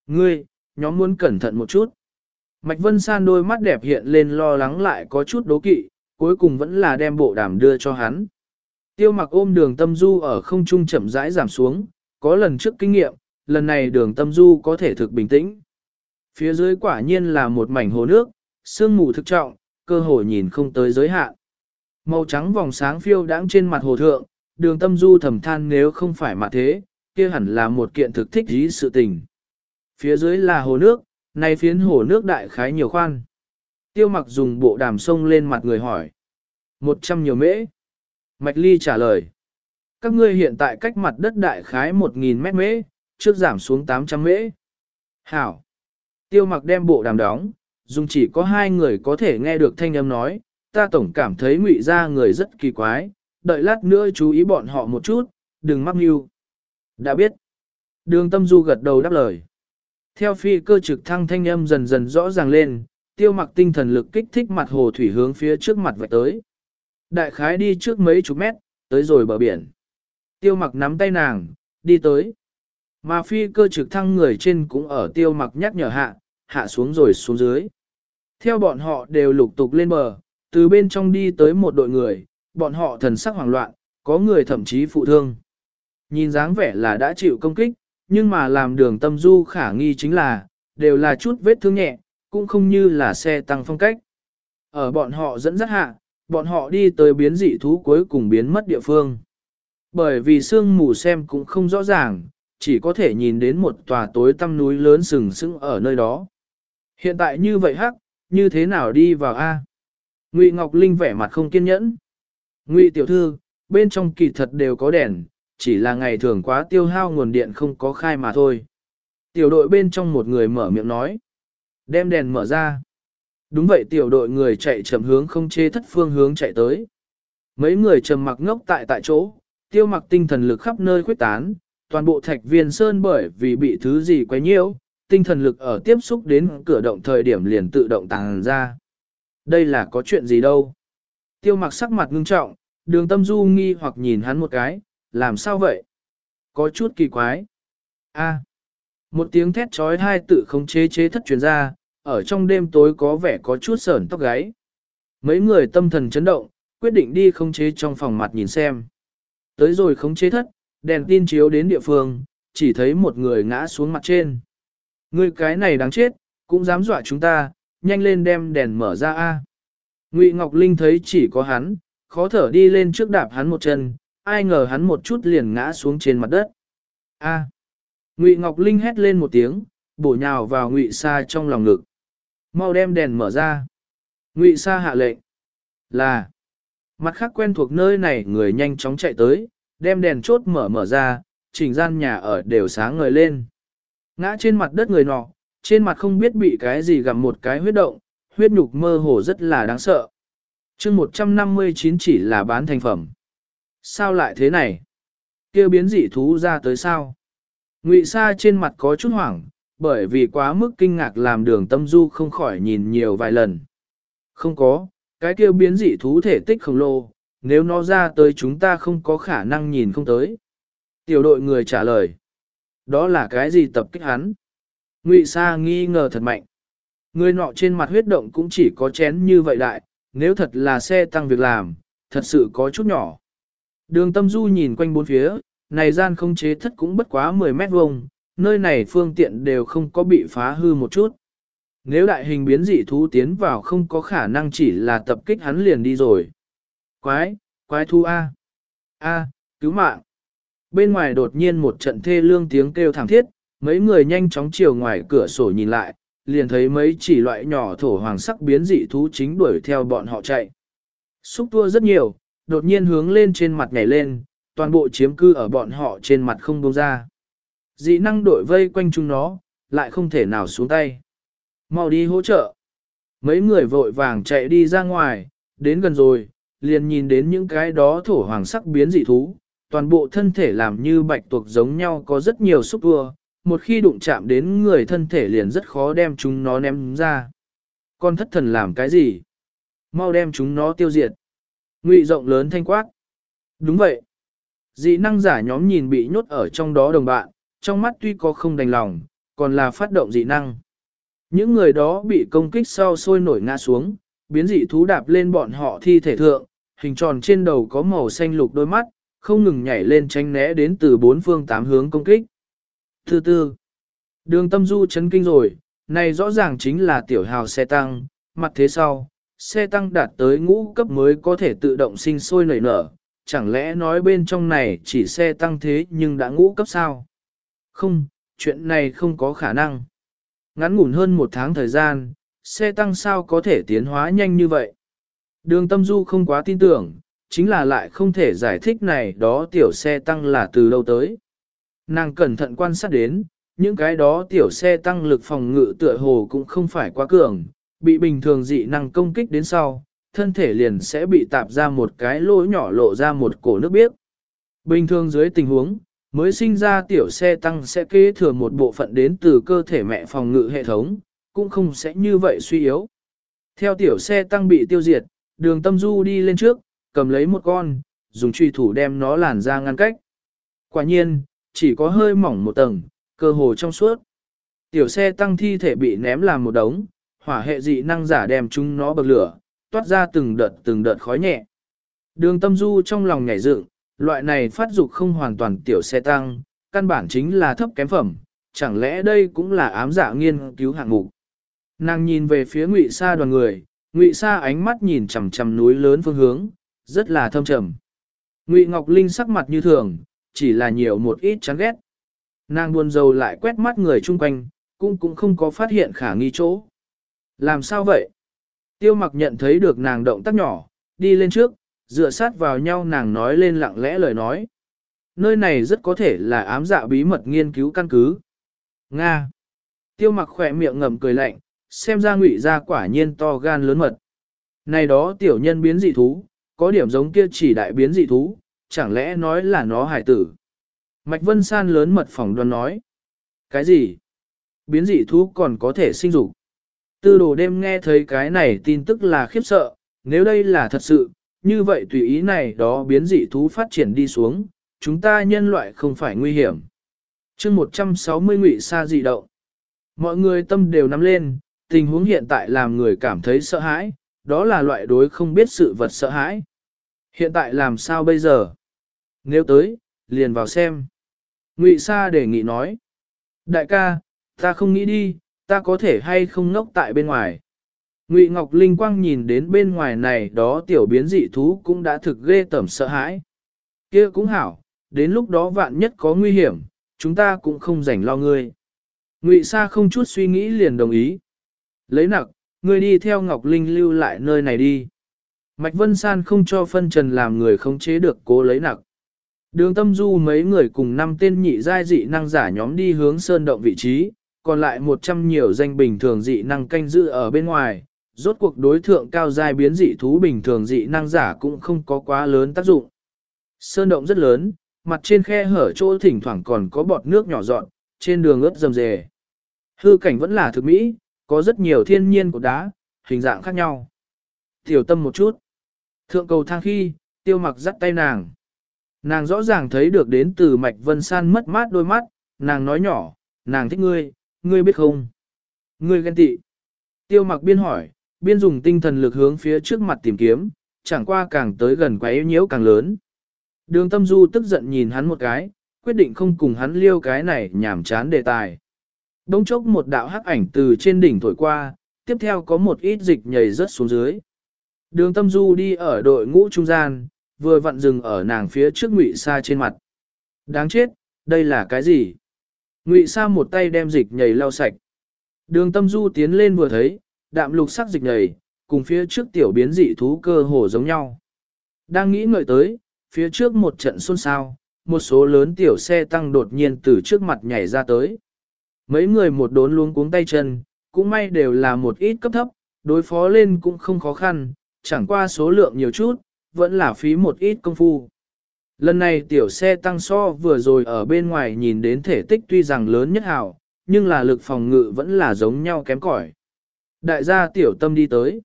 Ngươi, nhóm muốn cẩn thận một chút. Mạch Vân San đôi mắt đẹp hiện lên lo lắng lại có chút đố kỵ, cuối cùng vẫn là đem bộ đàm đưa cho hắn. Tiêu mặc ôm đường tâm du ở không trung chậm rãi giảm xuống, có lần trước kinh nghiệm, lần này đường tâm du có thể thực bình tĩnh. Phía dưới quả nhiên là một mảnh hồ nước, sương mù thực trọng, cơ hội nhìn không tới giới hạn. Màu trắng vòng sáng phiêu đãng trên mặt hồ thượng, đường tâm du thầm than nếu không phải mà thế, kia hẳn là một kiện thực thích dí sự tình. Phía dưới là hồ nước, này phiến hồ nước đại khái nhiều khoan. Tiêu mặc dùng bộ đàm sông lên mặt người hỏi. Một trăm nhiều mễ. Mạch Ly trả lời. Các ngươi hiện tại cách mặt đất đại khái một nghìn mét mễ, trước giảm xuống tám trăm mễ. Hảo. Tiêu mặc đem bộ đàm đóng, dùng chỉ có hai người có thể nghe được thanh âm nói, ta tổng cảm thấy ngụy ra người rất kỳ quái, đợi lát nữa chú ý bọn họ một chút, đừng mắc mưu. Đã biết. Đường tâm du gật đầu đáp lời. Theo phi cơ trực thăng thanh âm dần dần rõ ràng lên, tiêu mặc tinh thần lực kích thích mặt hồ thủy hướng phía trước mặt vạch tới. Đại khái đi trước mấy chục mét, tới rồi bờ biển. Tiêu mặc nắm tay nàng, đi tới. Mà phi cơ trực thăng người trên cũng ở tiêu mặc nhắc nhở hạ, hạ xuống rồi xuống dưới. Theo bọn họ đều lục tục lên bờ, từ bên trong đi tới một đội người, bọn họ thần sắc hoảng loạn, có người thậm chí phụ thương. Nhìn dáng vẻ là đã chịu công kích, nhưng mà làm đường tâm du khả nghi chính là, đều là chút vết thương nhẹ, cũng không như là xe tăng phong cách. Ở bọn họ dẫn dắt hạ, bọn họ đi tới biến dị thú cuối cùng biến mất địa phương. Bởi vì sương mù xem cũng không rõ ràng, chỉ có thể nhìn đến một tòa tối tăm núi lớn sừng sững ở nơi đó. Hiện tại như vậy hắc, như thế nào đi vào A? Ngụy Ngọc Linh vẻ mặt không kiên nhẫn. Ngụy tiểu thư, bên trong kỳ thật đều có đèn, chỉ là ngày thường quá tiêu hao nguồn điện không có khai mà thôi. Tiểu đội bên trong một người mở miệng nói. Đem đèn mở ra. Đúng vậy tiểu đội người chạy chậm hướng không chê thất phương hướng chạy tới. Mấy người trầm mặc ngốc tại tại chỗ, tiêu mặc tinh thần lực khắp nơi khuyết tán, toàn bộ thạch viên sơn bởi vì bị thứ gì quấy nhiễu, tinh thần lực ở tiếp xúc đến cửa động thời điểm liền tự động tàng ra. Đây là có chuyện gì đâu? Tiêu mặc sắc mặt ngưng trọng, đường tâm du nghi hoặc nhìn hắn một cái, làm sao vậy? Có chút kỳ quái. A. một tiếng thét trói hai tự không chế chế thất truyền ra, ở trong đêm tối có vẻ có chút sởn tóc gáy. Mấy người tâm thần chấn động, quyết định đi khống chế trong phòng mặt nhìn xem. Tới rồi khống chế thất, đèn tin chiếu đến địa phương, chỉ thấy một người ngã xuống mặt trên. Người cái này đáng chết, cũng dám dọa chúng ta, nhanh lên đem đèn mở ra a. Ngụy Ngọc Linh thấy chỉ có hắn, khó thở đi lên trước đạp hắn một chân, ai ngờ hắn một chút liền ngã xuống trên mặt đất. A. Ngụy Ngọc Linh hét lên một tiếng, bổ nhào vào Ngụy Sa trong lòng ngực. Mau đem đèn mở ra. Ngụy Sa hạ lệnh. Là. Mặt khác quen thuộc nơi này người nhanh chóng chạy tới, đem đèn chốt mở mở ra, chỉnh gian nhà ở đều sáng ngời lên. Ngã trên mặt đất người nọ, trên mặt không biết bị cái gì gặm một cái huyết động, huyết nhục mơ hồ rất là đáng sợ. chương 159 chỉ là bán thành phẩm. Sao lại thế này? kêu biến dị thú ra tới sao? Ngụy Sa trên mặt có chút hoảng, bởi vì quá mức kinh ngạc làm đường tâm du không khỏi nhìn nhiều vài lần. Không có, cái kia biến dị thú thể tích khổng lồ, nếu nó ra tới chúng ta không có khả năng nhìn không tới. Tiểu đội người trả lời. Đó là cái gì tập kích hắn? Ngụy Sa nghi ngờ thật mạnh. Người nọ trên mặt huyết động cũng chỉ có chén như vậy đại, nếu thật là xe tăng việc làm, thật sự có chút nhỏ. Đường tâm du nhìn quanh bốn phía, này gian không chế thất cũng bất quá 10 mét vuông, nơi này phương tiện đều không có bị phá hư một chút. Nếu đại hình biến dị thú tiến vào không có khả năng chỉ là tập kích hắn liền đi rồi. Quái, quái thu A. A, cứu mạng. Bên ngoài đột nhiên một trận thê lương tiếng kêu thảm thiết, mấy người nhanh chóng chiều ngoài cửa sổ nhìn lại, liền thấy mấy chỉ loại nhỏ thổ hoàng sắc biến dị thú chính đuổi theo bọn họ chạy. Xúc tua rất nhiều, đột nhiên hướng lên trên mặt nhảy lên, toàn bộ chiếm cư ở bọn họ trên mặt không buông ra. Dị năng đội vây quanh chúng nó, lại không thể nào xuống tay. Mau đi hỗ trợ. Mấy người vội vàng chạy đi ra ngoài, đến gần rồi, liền nhìn đến những cái đó thổ hoàng sắc biến dị thú, toàn bộ thân thể làm như bạch tuộc giống nhau có rất nhiều xúc tua, một khi đụng chạm đến người thân thể liền rất khó đem chúng nó ném ra. Con thất thần làm cái gì? Mau đem chúng nó tiêu diệt. Ngụy rộng lớn thanh quát. Đúng vậy. Dị năng giả nhóm nhìn bị nhốt ở trong đó đồng bạn, trong mắt tuy có không đành lòng, còn là phát động dị năng. Những người đó bị công kích sau sôi nổi ngã xuống, biến dị thú đạp lên bọn họ thi thể thượng, hình tròn trên đầu có màu xanh lục đôi mắt, không ngừng nhảy lên tránh né đến từ bốn phương tám hướng công kích. Thứ tư, đường tâm du chấn kinh rồi, này rõ ràng chính là tiểu hào xe tăng, mặt thế sau, xe tăng đạt tới ngũ cấp mới có thể tự động sinh sôi nảy nở, chẳng lẽ nói bên trong này chỉ xe tăng thế nhưng đã ngũ cấp sao? Không, chuyện này không có khả năng. Ngắn ngủn hơn một tháng thời gian, xe tăng sao có thể tiến hóa nhanh như vậy? Đường tâm du không quá tin tưởng, chính là lại không thể giải thích này đó tiểu xe tăng là từ đâu tới. Nàng cẩn thận quan sát đến, những cái đó tiểu xe tăng lực phòng ngự tựa hồ cũng không phải quá cường, bị bình thường dị năng công kích đến sau, thân thể liền sẽ bị tạp ra một cái lỗ nhỏ lộ ra một cổ nước biếc. Bình thường dưới tình huống, mới sinh ra tiểu xe tăng sẽ kế thừa một bộ phận đến từ cơ thể mẹ phòng ngự hệ thống, cũng không sẽ như vậy suy yếu. Theo tiểu xe tăng bị tiêu diệt, đường tâm du đi lên trước, cầm lấy một con, dùng truy thủ đem nó làn ra ngăn cách. Quả nhiên, chỉ có hơi mỏng một tầng, cơ hồ trong suốt. Tiểu xe tăng thi thể bị ném làm một đống, hỏa hệ dị năng giả đem chúng nó bậc lửa, toát ra từng đợt từng đợt khói nhẹ. Đường tâm du trong lòng nhảy dựng, loại này phát dục không hoàn toàn tiểu xe tăng, căn bản chính là thấp kém phẩm, chẳng lẽ đây cũng là ám giả dạ nghiên cứu hạng mục. Nàng nhìn về phía ngụy xa đoàn người, ngụy xa ánh mắt nhìn chằm chằm núi lớn phương hướng, rất là thâm trầm. Ngụy Ngọc Linh sắc mặt như thường, chỉ là nhiều một ít chán ghét. Nàng buồn rầu lại quét mắt người chung quanh, cũng cũng không có phát hiện khả nghi chỗ. Làm sao vậy? Tiêu mặc nhận thấy được nàng động tác nhỏ, đi lên trước, dựa sát vào nhau nàng nói lên lặng lẽ lời nói. Nơi này rất có thể là ám dạ bí mật nghiên cứu căn cứ. Nga. Tiêu mặc khỏe miệng ngầm cười lạnh, xem ra ngụy ra quả nhiên to gan lớn mật. Này đó tiểu nhân biến dị thú, có điểm giống kia chỉ đại biến dị thú, chẳng lẽ nói là nó hải tử. Mạch Vân San lớn mật phỏng đoán nói. Cái gì? Biến dị thú còn có thể sinh dục. Tư đồ đêm nghe thấy cái này tin tức là khiếp sợ, nếu đây là thật sự, như vậy tùy ý này đó biến dị thú phát triển đi xuống, chúng ta nhân loại không phải nguy hiểm. chương 160 ngụy xa dị động. Mọi người tâm đều nắm lên, tình huống hiện tại làm người cảm thấy sợ hãi, đó là loại đối không biết sự vật sợ hãi. Hiện tại làm sao bây giờ? Nếu tới, liền vào xem. Ngụy Sa đề nghị nói. Đại ca, ta không nghĩ đi, ta có thể hay không ngốc tại bên ngoài. Ngụy Ngọc Linh Quang nhìn đến bên ngoài này đó tiểu biến dị thú cũng đã thực ghê tẩm sợ hãi. kia cũng hảo, đến lúc đó vạn nhất có nguy hiểm, chúng ta cũng không rảnh lo ngươi. Ngụy Sa không chút suy nghĩ liền đồng ý. Lấy nặc, ngươi đi theo Ngọc Linh lưu lại nơi này đi. Mạch Vân San không cho phân trần làm người không chế được cố lấy nặc. Đường tâm du mấy người cùng năm tên nhị giai dị năng giả nhóm đi hướng sơn động vị trí, còn lại 100 nhiều danh bình thường dị năng canh giữ ở bên ngoài, rốt cuộc đối thượng cao giai biến dị thú bình thường dị năng giả cũng không có quá lớn tác dụng. Sơn động rất lớn, mặt trên khe hở chỗ thỉnh thoảng còn có bọt nước nhỏ dọn, trên đường ướt rầm rề. Hư cảnh vẫn là thực mỹ, có rất nhiều thiên nhiên của đá, hình dạng khác nhau. Tiểu tâm một chút. Thượng cầu thang khi, tiêu mặc dắt tay nàng. Nàng rõ ràng thấy được đến từ mạch vân san mất mát đôi mắt, nàng nói nhỏ, nàng thích ngươi, ngươi biết không? Ngươi ghen tị. Tiêu mặc biên hỏi, biên dùng tinh thần lực hướng phía trước mặt tìm kiếm, chẳng qua càng tới gần quá yếu nhiễu càng lớn. Đường tâm du tức giận nhìn hắn một cái, quyết định không cùng hắn liêu cái này nhảm chán đề tài. Đông chốc một đạo hắc ảnh từ trên đỉnh thổi qua, tiếp theo có một ít dịch nhảy rớt xuống dưới. Đường tâm du đi ở đội ngũ trung gian, vừa vặn dừng ở nàng phía trước ngụy sa trên mặt. Đáng chết, đây là cái gì? Ngụy sa một tay đem dịch nhảy lau sạch. Đường tâm du tiến lên vừa thấy, đạm lục sắc dịch nhảy, cùng phía trước tiểu biến dị thú cơ hồ giống nhau. Đang nghĩ ngợi tới, phía trước một trận xôn xao, một số lớn tiểu xe tăng đột nhiên từ trước mặt nhảy ra tới. Mấy người một đốn luống cuống tay chân, cũng may đều là một ít cấp thấp, đối phó lên cũng không khó khăn, chẳng qua số lượng nhiều chút, vẫn là phí một ít công phu. Lần này tiểu xe tăng so vừa rồi ở bên ngoài nhìn đến thể tích tuy rằng lớn nhất hảo, nhưng là lực phòng ngự vẫn là giống nhau kém cỏi. Đại gia tiểu tâm đi tới.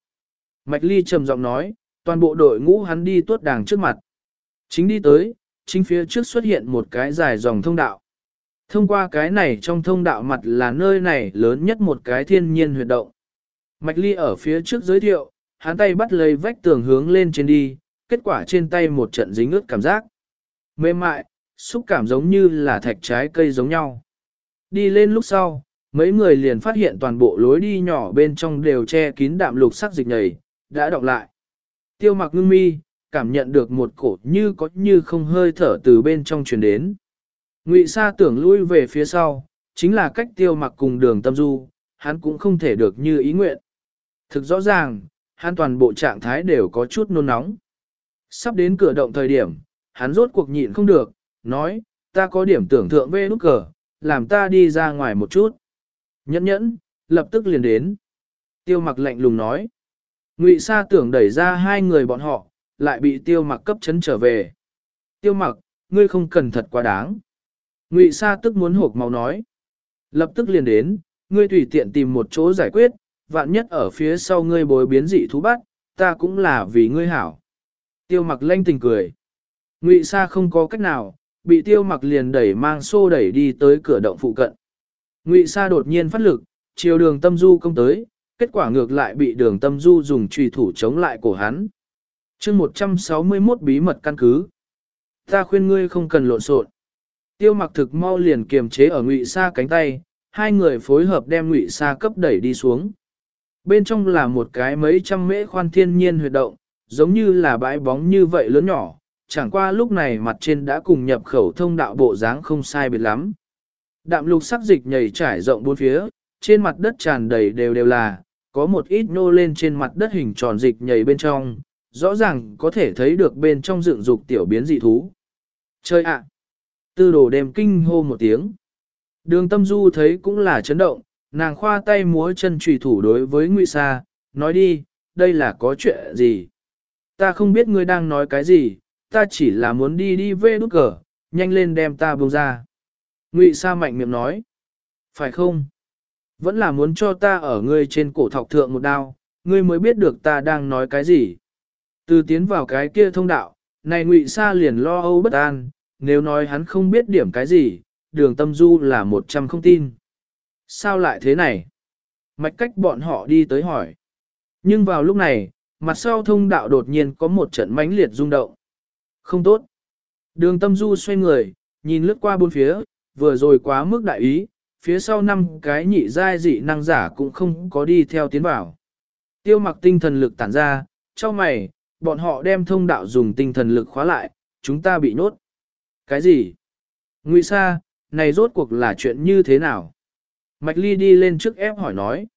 Mạch Ly trầm giọng nói, toàn bộ đội ngũ hắn đi tuốt đàng trước mặt. Chính đi tới, chính phía trước xuất hiện một cái dài dòng thông đạo. Thông qua cái này trong thông đạo mặt là nơi này lớn nhất một cái thiên nhiên huyệt động. Mạch Ly ở phía trước giới thiệu, hắn tay bắt lấy vách tường hướng lên trên đi, kết quả trên tay một trận dính ướt cảm giác. Mềm mại, xúc cảm giống như là thạch trái cây giống nhau. Đi lên lúc sau, mấy người liền phát hiện toàn bộ lối đi nhỏ bên trong đều che kín đạm lục sắc dịch nhầy, đã đọc lại. Tiêu mặc ngưng mi, cảm nhận được một cổ như có như không hơi thở từ bên trong truyền đến. Ngụy Sa tưởng lui về phía sau, chính là cách tiêu mặc cùng đường tâm du, hắn cũng không thể được như ý nguyện. Thực rõ ràng, hắn toàn bộ trạng thái đều có chút nôn nóng. Sắp đến cửa động thời điểm, hắn rốt cuộc nhịn không được, nói, ta có điểm tưởng thượng về nút cờ, làm ta đi ra ngoài một chút. Nhẫn nhẫn, lập tức liền đến. Tiêu mặc lạnh lùng nói. Ngụy Sa tưởng đẩy ra hai người bọn họ, lại bị tiêu mặc cấp chấn trở về. Tiêu mặc, ngươi không cần thật quá đáng. Ngụy Sa tức muốn hộp máu nói. Lập tức liền đến, ngươi tùy tiện tìm một chỗ giải quyết, vạn nhất ở phía sau ngươi bối biến dị thú bắt, ta cũng là vì ngươi hảo. Tiêu mặc lanh tình cười. Ngụy Sa không có cách nào, bị tiêu mặc liền đẩy mang xô đẩy đi tới cửa động phụ cận. Ngụy Sa đột nhiên phát lực, chiều đường tâm du công tới, kết quả ngược lại bị đường tâm du dùng trùy thủ chống lại cổ hắn. chương 161 bí mật căn cứ. Ta khuyên ngươi không cần lộn xộn. Tiêu mặc thực mau liền kiềm chế ở ngụy Sa cánh tay, hai người phối hợp đem ngụy Sa cấp đẩy đi xuống. Bên trong là một cái mấy trăm mễ khoan thiên nhiên huyệt động, giống như là bãi bóng như vậy lớn nhỏ, chẳng qua lúc này mặt trên đã cùng nhập khẩu thông đạo bộ dáng không sai biệt lắm. Đạm lục sắc dịch nhảy trải rộng bốn phía, trên mặt đất tràn đầy đều đều là, có một ít nô lên trên mặt đất hình tròn dịch nhảy bên trong, rõ ràng có thể thấy được bên trong dựng dục tiểu biến dị thú. Chơi ạ! Tư đồ đêm kinh hô một tiếng. Đường tâm du thấy cũng là chấn động, nàng khoa tay múa chân trùy thủ đối với Ngụy Sa, nói đi, đây là có chuyện gì? Ta không biết ngươi đang nói cái gì, ta chỉ là muốn đi đi về nút cờ, nhanh lên đem ta buông ra. Ngụy Sa mạnh miệng nói, phải không? Vẫn là muốn cho ta ở ngươi trên cổ thọc thượng một đao, ngươi mới biết được ta đang nói cái gì. Từ tiến vào cái kia thông đạo, này Ngụy Sa liền lo âu bất an, nếu nói hắn không biết điểm cái gì, đường tâm du là một trăm không tin. Sao lại thế này? Mạch cách bọn họ đi tới hỏi. Nhưng vào lúc này, mặt sau thông đạo đột nhiên có một trận mãnh liệt rung động. Không tốt. Đường tâm du xoay người, nhìn lướt qua bốn phía, vừa rồi quá mức đại ý, phía sau năm cái nhị giai dị năng giả cũng không có đi theo tiến vào. Tiêu mặc tinh thần lực tản ra, cho mày, bọn họ đem thông đạo dùng tinh thần lực khóa lại, chúng ta bị nốt. Cái gì? Ngụy Sa, này rốt cuộc là chuyện như thế nào? Mạch Ly đi lên trước ép hỏi nói.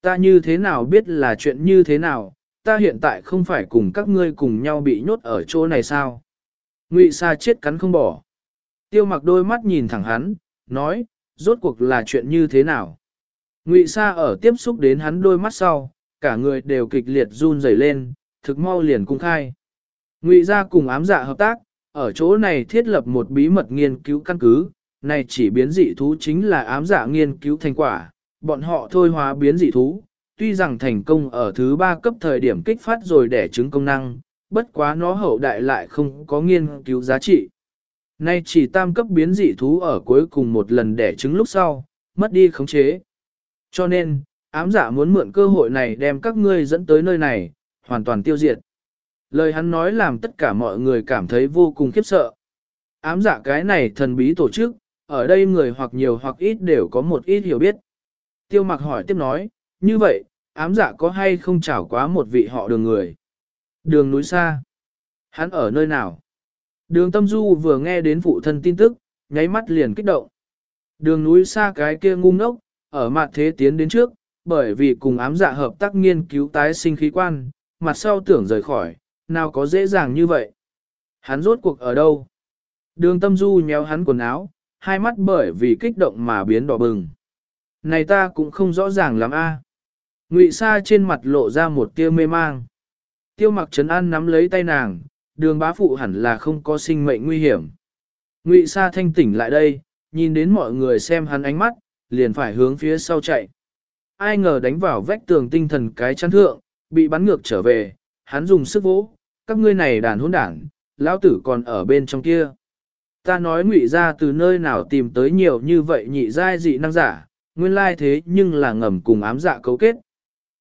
Ta như thế nào biết là chuyện như thế nào, ta hiện tại không phải cùng các ngươi cùng nhau bị nhốt ở chỗ này sao? Ngụy Sa chết cắn không bỏ. Tiêu mặc đôi mắt nhìn thẳng hắn, nói, rốt cuộc là chuyện như thế nào? Ngụy Sa ở tiếp xúc đến hắn đôi mắt sau, cả người đều kịch liệt run rẩy lên, thực mau liền cung khai. Ngụy gia cùng ám dạ hợp tác, ở chỗ này thiết lập một bí mật nghiên cứu căn cứ, này chỉ biến dị thú chính là ám dạ nghiên cứu thành quả, bọn họ thôi hóa biến dị thú, tuy rằng thành công ở thứ ba cấp thời điểm kích phát rồi đẻ trứng công năng, bất quá nó hậu đại lại không có nghiên cứu giá trị. Nay chỉ tam cấp biến dị thú ở cuối cùng một lần đẻ trứng lúc sau, mất đi khống chế. Cho nên, ám giả muốn mượn cơ hội này đem các ngươi dẫn tới nơi này, hoàn toàn tiêu diệt. Lời hắn nói làm tất cả mọi người cảm thấy vô cùng khiếp sợ. Ám giả cái này thần bí tổ chức, ở đây người hoặc nhiều hoặc ít đều có một ít hiểu biết. Tiêu mặc hỏi tiếp nói, như vậy, ám giả có hay không chảo quá một vị họ đường người? Đường núi xa. Hắn ở nơi nào? Đường tâm du vừa nghe đến phụ thân tin tức, nháy mắt liền kích động. Đường núi xa cái kia ngu ngốc, ở mặt thế tiến đến trước, bởi vì cùng ám dạ hợp tác nghiên cứu tái sinh khí quan, mặt sau tưởng rời khỏi, nào có dễ dàng như vậy. Hắn rốt cuộc ở đâu? Đường tâm du nhéo hắn quần áo, hai mắt bởi vì kích động mà biến đỏ bừng. Này ta cũng không rõ ràng lắm a. Ngụy Sa trên mặt lộ ra một tia mê mang. Tiêu mặc trấn an nắm lấy tay nàng, đường bá phụ hẳn là không có sinh mệnh nguy hiểm. Ngụy Sa thanh tỉnh lại đây, nhìn đến mọi người xem hắn ánh mắt, liền phải hướng phía sau chạy. Ai ngờ đánh vào vách tường tinh thần cái chăn thượng, bị bắn ngược trở về, hắn dùng sức vỗ, các ngươi này đàn hỗn đảng, lão tử còn ở bên trong kia. Ta nói ngụy ra từ nơi nào tìm tới nhiều như vậy nhị giai dị năng giả, nguyên lai thế nhưng là ngầm cùng ám dạ cấu kết.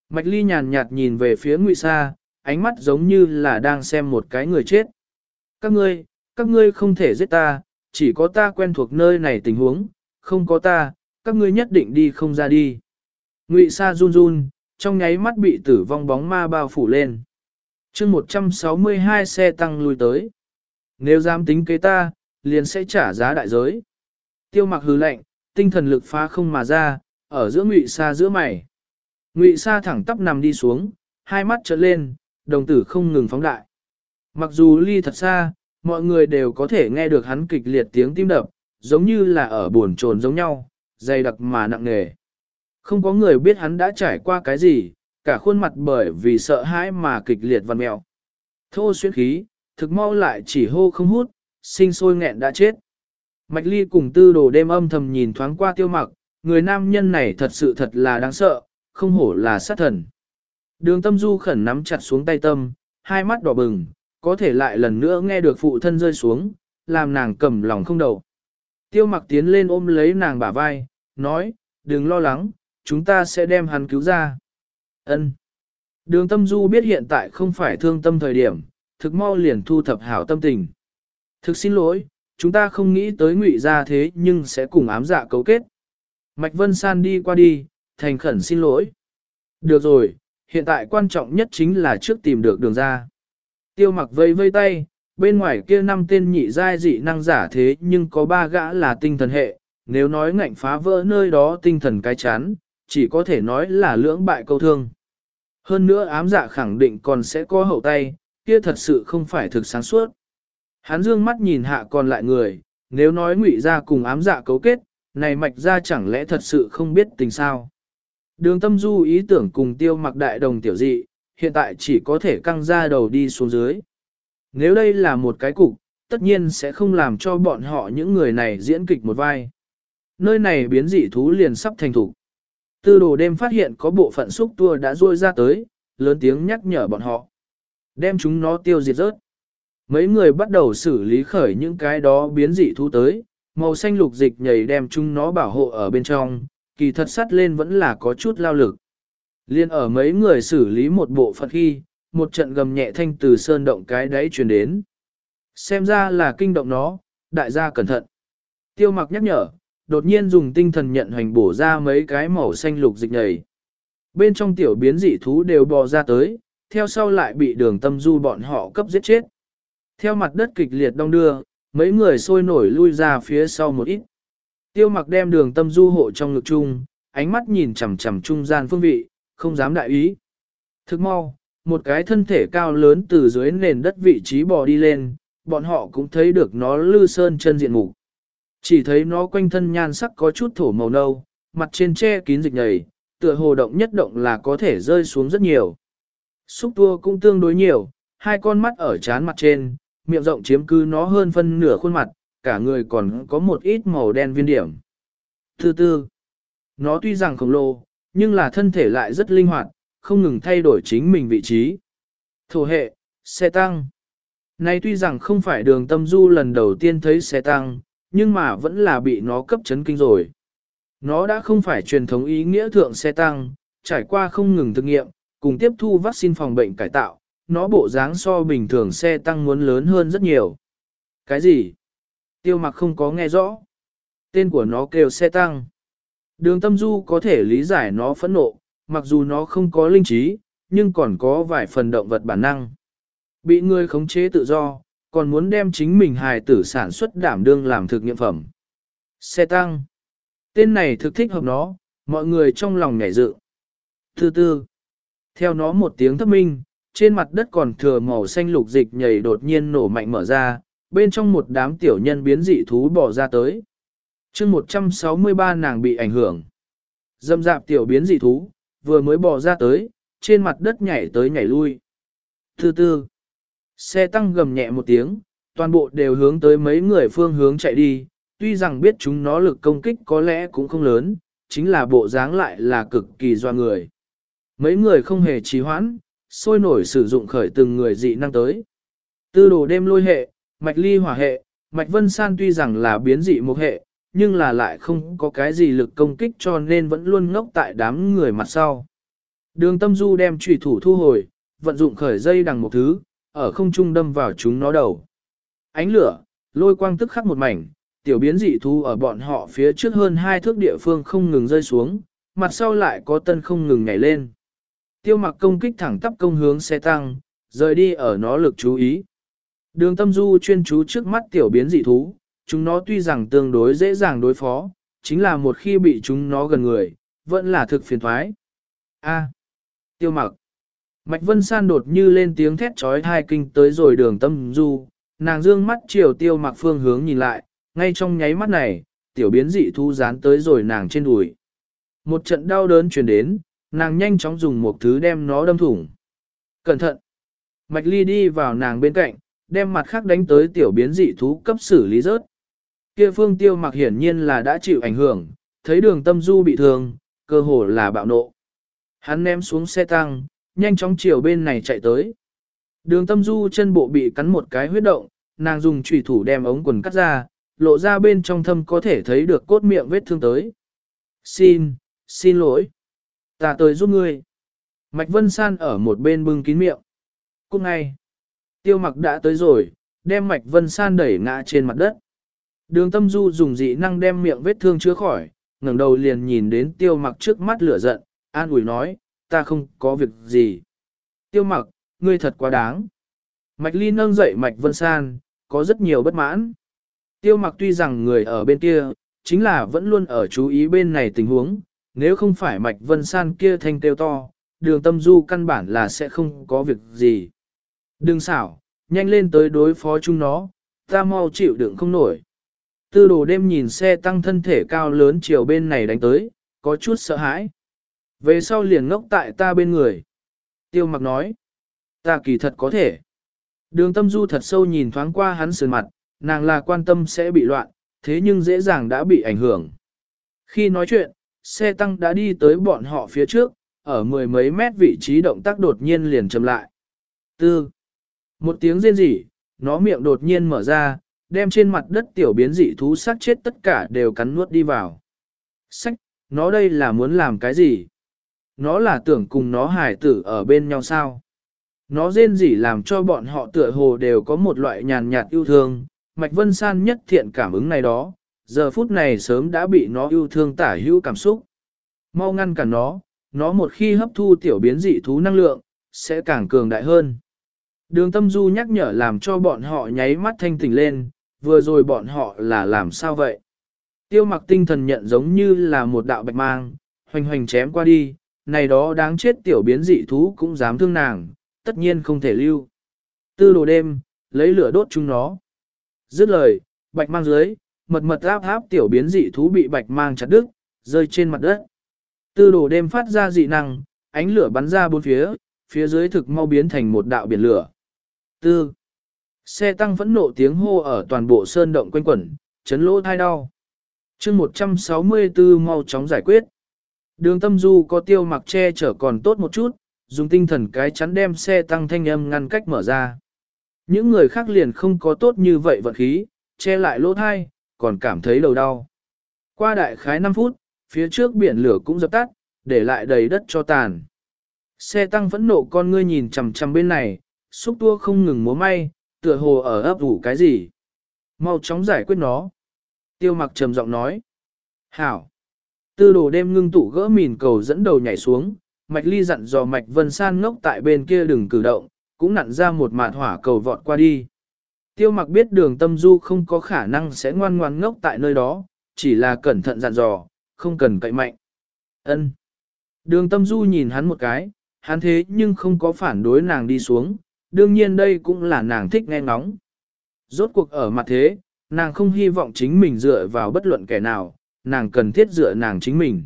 Mạch ly nhàn nhạt nhìn về phía ngụy sa, ánh mắt giống như là đang xem một cái người chết. Các ngươi, các ngươi không thể giết ta, chỉ có ta quen thuộc nơi này tình huống, không có ta, các ngươi nhất định đi không ra đi. Ngụy sa run run, trong nháy mắt bị tử vong bóng ma bao phủ lên. chương 162 xe tăng lui tới. Nếu dám tính kế ta, liền sẽ trả giá đại giới. Tiêu mặc hứ lệnh, tinh thần lực phá không mà ra, ở giữa ngụy Sa giữa mày. Ngụy Sa thẳng tắp nằm đi xuống, hai mắt trợn lên, đồng tử không ngừng phóng đại. Mặc dù ly thật xa, mọi người đều có thể nghe được hắn kịch liệt tiếng tim đập, giống như là ở buồn trồn giống nhau, dày đặc mà nặng nề. Không có người biết hắn đã trải qua cái gì, cả khuôn mặt bởi vì sợ hãi mà kịch liệt văn mèo. Thô xuyên khí, thực mau lại chỉ hô không hút, sinh sôi nghẹn đã chết. Mạch ly cùng tư đồ đêm âm thầm nhìn thoáng qua tiêu mặc, người nam nhân này thật sự thật là đáng sợ, không hổ là sát thần. Đường tâm du khẩn nắm chặt xuống tay tâm, hai mắt đỏ bừng, có thể lại lần nữa nghe được phụ thân rơi xuống, làm nàng cầm lòng không đầu. Tiêu mặc tiến lên ôm lấy nàng bả vai, nói, đừng lo lắng, chúng ta sẽ đem hắn cứu ra. Ân. Đường tâm du biết hiện tại không phải thương tâm thời điểm, thực mau liền thu thập hảo tâm tình. Thực xin lỗi, chúng ta không nghĩ tới ngụy ra thế nhưng sẽ cùng ám dạ cấu kết. Mạch Vân San đi qua đi, thành khẩn xin lỗi. Được rồi, hiện tại quan trọng nhất chính là trước tìm được đường ra. Tiêu mặc vây vây tay, bên ngoài kia năm tên nhị giai dị năng giả thế nhưng có ba gã là tinh thần hệ, nếu nói ngạnh phá vỡ nơi đó tinh thần cái chán, chỉ có thể nói là lưỡng bại câu thương. Hơn nữa ám dạ khẳng định còn sẽ có hậu tay, kia thật sự không phải thực sáng suốt. Hắn dương mắt nhìn hạ còn lại người, nếu nói ngụy ra cùng ám dạ cấu kết, này mạch ra chẳng lẽ thật sự không biết tình sao. Đường tâm du ý tưởng cùng tiêu mặc đại đồng tiểu dị, hiện tại chỉ có thể căng ra đầu đi xuống dưới. Nếu đây là một cái cục, tất nhiên sẽ không làm cho bọn họ những người này diễn kịch một vai. Nơi này biến dị thú liền sắp thành thủ. Tư đồ đêm phát hiện có bộ phận xúc tua đã ruôi ra tới, lớn tiếng nhắc nhở bọn họ. Đem chúng nó tiêu diệt rớt. Mấy người bắt đầu xử lý khởi những cái đó biến dị thú tới, màu xanh lục dịch nhảy đem chúng nó bảo hộ ở bên trong, kỳ thật sắt lên vẫn là có chút lao lực. Liên ở mấy người xử lý một bộ phận khi, một trận gầm nhẹ thanh từ sơn động cái đáy truyền đến. Xem ra là kinh động nó, đại gia cẩn thận. Tiêu mặc nhắc nhở, đột nhiên dùng tinh thần nhận hành bổ ra mấy cái màu xanh lục dịch nhảy. Bên trong tiểu biến dị thú đều bò ra tới, theo sau lại bị đường tâm du bọn họ cấp giết chết. Theo mặt đất kịch liệt đông đưa, mấy người sôi nổi lui ra phía sau một ít. Tiêu mặc đem đường tâm du hộ trong ngực chung, ánh mắt nhìn chằm chằm trung gian phương vị, không dám đại ý. Thức mau, một cái thân thể cao lớn từ dưới nền đất vị trí bò đi lên, bọn họ cũng thấy được nó lư sơn chân diện mục. Chỉ thấy nó quanh thân nhan sắc có chút thổ màu nâu, mặt trên che kín dịch nhầy, tựa hồ động nhất động là có thể rơi xuống rất nhiều. Xúc tua cũng tương đối nhiều, hai con mắt ở chán mặt trên, miệng rộng chiếm cứ nó hơn phân nửa khuôn mặt, cả người còn có một ít màu đen viên điểm. Thứ tư, nó tuy rằng khổng lồ, nhưng là thân thể lại rất linh hoạt, không ngừng thay đổi chính mình vị trí. Thổ hệ, xe tăng. Này tuy rằng không phải đường tâm du lần đầu tiên thấy xe tăng, nhưng mà vẫn là bị nó cấp chấn kinh rồi. Nó đã không phải truyền thống ý nghĩa thượng xe tăng, trải qua không ngừng thực nghiệm, cùng tiếp thu vaccine phòng bệnh cải tạo, nó bộ dáng so bình thường xe tăng muốn lớn hơn rất nhiều. Cái gì? Tiêu mặc không có nghe rõ. Tên của nó kêu xe tăng. Đường tâm du có thể lý giải nó phẫn nộ, mặc dù nó không có linh trí, nhưng còn có vài phần động vật bản năng. Bị người khống chế tự do, còn muốn đem chính mình hài tử sản xuất đảm đương làm thực nghiệm phẩm. Xe tăng. Tên này thực thích hợp nó, mọi người trong lòng nhảy dự. Thứ tư. Theo nó một tiếng thấp minh, trên mặt đất còn thừa màu xanh lục dịch nhảy đột nhiên nổ mạnh mở ra, bên trong một đám tiểu nhân biến dị thú bỏ ra tới. chương 163 nàng bị ảnh hưởng. Dâm dạp tiểu biến dị thú, vừa mới bỏ ra tới, trên mặt đất nhảy tới nhảy lui. Thứ tư, xe tăng gầm nhẹ một tiếng, toàn bộ đều hướng tới mấy người phương hướng chạy đi, tuy rằng biết chúng nó lực công kích có lẽ cũng không lớn, chính là bộ dáng lại là cực kỳ doa người. Mấy người không hề trì hoãn, sôi nổi sử dụng khởi từng người dị năng tới. Tư đồ đêm lôi hệ, mạch ly hỏa hệ, mạch vân san tuy rằng là biến dị một hệ, nhưng là lại không có cái gì lực công kích cho nên vẫn luôn ngốc tại đám người mặt sau. Đường tâm du đem trùy thủ thu hồi, vận dụng khởi dây đằng một thứ, ở không trung đâm vào chúng nó đầu. Ánh lửa, lôi quang tức khắc một mảnh, tiểu biến dị thú ở bọn họ phía trước hơn hai thước địa phương không ngừng rơi xuống, mặt sau lại có tân không ngừng nhảy lên. Tiêu mặc công kích thẳng tắp công hướng xe tăng, rời đi ở nó lực chú ý. Đường tâm du chuyên chú trước mắt tiểu biến dị thú, chúng nó tuy rằng tương đối dễ dàng đối phó, chính là một khi bị chúng nó gần người, vẫn là thực phiền thoái. A. tiêu mặc. Mạch Vân San đột như lên tiếng thét trói thai kinh tới rồi đường tâm du, nàng dương mắt chiều tiêu mặc phương hướng nhìn lại, ngay trong nháy mắt này, tiểu biến dị thu dán tới rồi nàng trên đùi. Một trận đau đớn truyền đến, nàng nhanh chóng dùng một thứ đem nó đâm thủng. Cẩn thận! Mạch Ly đi vào nàng bên cạnh, đem mặt khác đánh tới tiểu biến dị thú cấp xử lý rớt. Kia phương tiêu mặc hiển nhiên là đã chịu ảnh hưởng, thấy đường tâm du bị thương, cơ hồ là bạo nộ. Hắn ném xuống xe tăng, nhanh chóng chiều bên này chạy tới. Đường tâm du chân bộ bị cắn một cái huyết động, nàng dùng chủy thủ đem ống quần cắt ra, lộ ra bên trong thâm có thể thấy được cốt miệng vết thương tới. Xin, xin lỗi. Ta tới giúp ngươi. Mạch Vân San ở một bên bưng kín miệng. Cũng ngay. Tiêu mặc đã tới rồi, đem Mạch Vân San đẩy ngã trên mặt đất. Đường tâm du dùng dị năng đem miệng vết thương chữa khỏi, ngẩng đầu liền nhìn đến tiêu mặc trước mắt lửa giận, an ủi nói, ta không có việc gì. Tiêu mặc, ngươi thật quá đáng. Mạch Ly nâng dậy Mạch Vân San, có rất nhiều bất mãn. Tiêu mặc tuy rằng người ở bên kia, chính là vẫn luôn ở chú ý bên này tình huống, nếu không phải Mạch Vân San kia thanh tiêu to, đường tâm du căn bản là sẽ không có việc gì. Đừng xảo, nhanh lên tới đối phó chúng nó, ta mau chịu đựng không nổi. Tư đồ đêm nhìn xe tăng thân thể cao lớn chiều bên này đánh tới, có chút sợ hãi. Về sau liền ngốc tại ta bên người. Tiêu mặc nói, ta kỳ thật có thể. Đường tâm du thật sâu nhìn thoáng qua hắn sườn mặt, nàng là quan tâm sẽ bị loạn, thế nhưng dễ dàng đã bị ảnh hưởng. Khi nói chuyện, xe tăng đã đi tới bọn họ phía trước, ở mười mấy mét vị trí động tác đột nhiên liền chậm lại. Tư. Một tiếng rên rỉ, nó miệng đột nhiên mở ra, đem trên mặt đất tiểu biến dị thú sát chết tất cả đều cắn nuốt đi vào. Sách, nó đây là muốn làm cái gì? Nó là tưởng cùng nó hài tử ở bên nhau sao? Nó rên rỉ làm cho bọn họ tựa hồ đều có một loại nhàn nhạt yêu thương, Mạch Vân San nhất thiện cảm ứng này đó, giờ phút này sớm đã bị nó yêu thương tả hữu cảm xúc. Mau ngăn cản nó, nó một khi hấp thu tiểu biến dị thú năng lượng, sẽ càng cường đại hơn. Đường tâm du nhắc nhở làm cho bọn họ nháy mắt thanh tỉnh lên, vừa rồi bọn họ là làm sao vậy? Tiêu mặc tinh thần nhận giống như là một đạo bạch mang, hoành hoành chém qua đi, này đó đáng chết tiểu biến dị thú cũng dám thương nàng, tất nhiên không thể lưu. Tư đồ đêm, lấy lửa đốt chúng nó. Dứt lời, bạch mang dưới, mật mật áp áp tiểu biến dị thú bị bạch mang chặt đứt, rơi trên mặt đất. Tư đồ đêm phát ra dị năng, ánh lửa bắn ra bốn phía, phía dưới thực mau biến thành một đạo biển lửa. Tư. Xe tăng phẫn nộ tiếng hô ở toàn bộ sơn động quanh quẩn, chấn lỗ thai đau. chương 164 mau chóng giải quyết. Đường tâm du có tiêu mặc che chở còn tốt một chút, dùng tinh thần cái chắn đem xe tăng thanh âm ngăn cách mở ra. Những người khác liền không có tốt như vậy vận khí, che lại lỗ thai, còn cảm thấy đầu đau. Qua đại khái 5 phút, phía trước biển lửa cũng dập tắt, để lại đầy đất cho tàn. Xe tăng phẫn nộ con ngươi nhìn chằm chằm bên này, xúc tua không ngừng múa may, tựa hồ ở ấp ủ cái gì. Mau chóng giải quyết nó. Tiêu mặc trầm giọng nói. Hảo. Tư đồ đêm ngưng tụ gỡ mìn cầu dẫn đầu nhảy xuống, mạch ly dặn dò mạch vân san ngốc tại bên kia đừng cử động, cũng nặn ra một mạt hỏa cầu vọt qua đi. Tiêu mặc biết đường tâm du không có khả năng sẽ ngoan ngoan ngốc tại nơi đó, chỉ là cẩn thận dặn dò, không cần cậy mạnh. Ân. Đường tâm du nhìn hắn một cái, hắn thế nhưng không có phản đối nàng đi xuống, đương nhiên đây cũng là nàng thích nghe ngóng. Rốt cuộc ở mặt thế, nàng không hy vọng chính mình dựa vào bất luận kẻ nào, nàng cần thiết dựa nàng chính mình.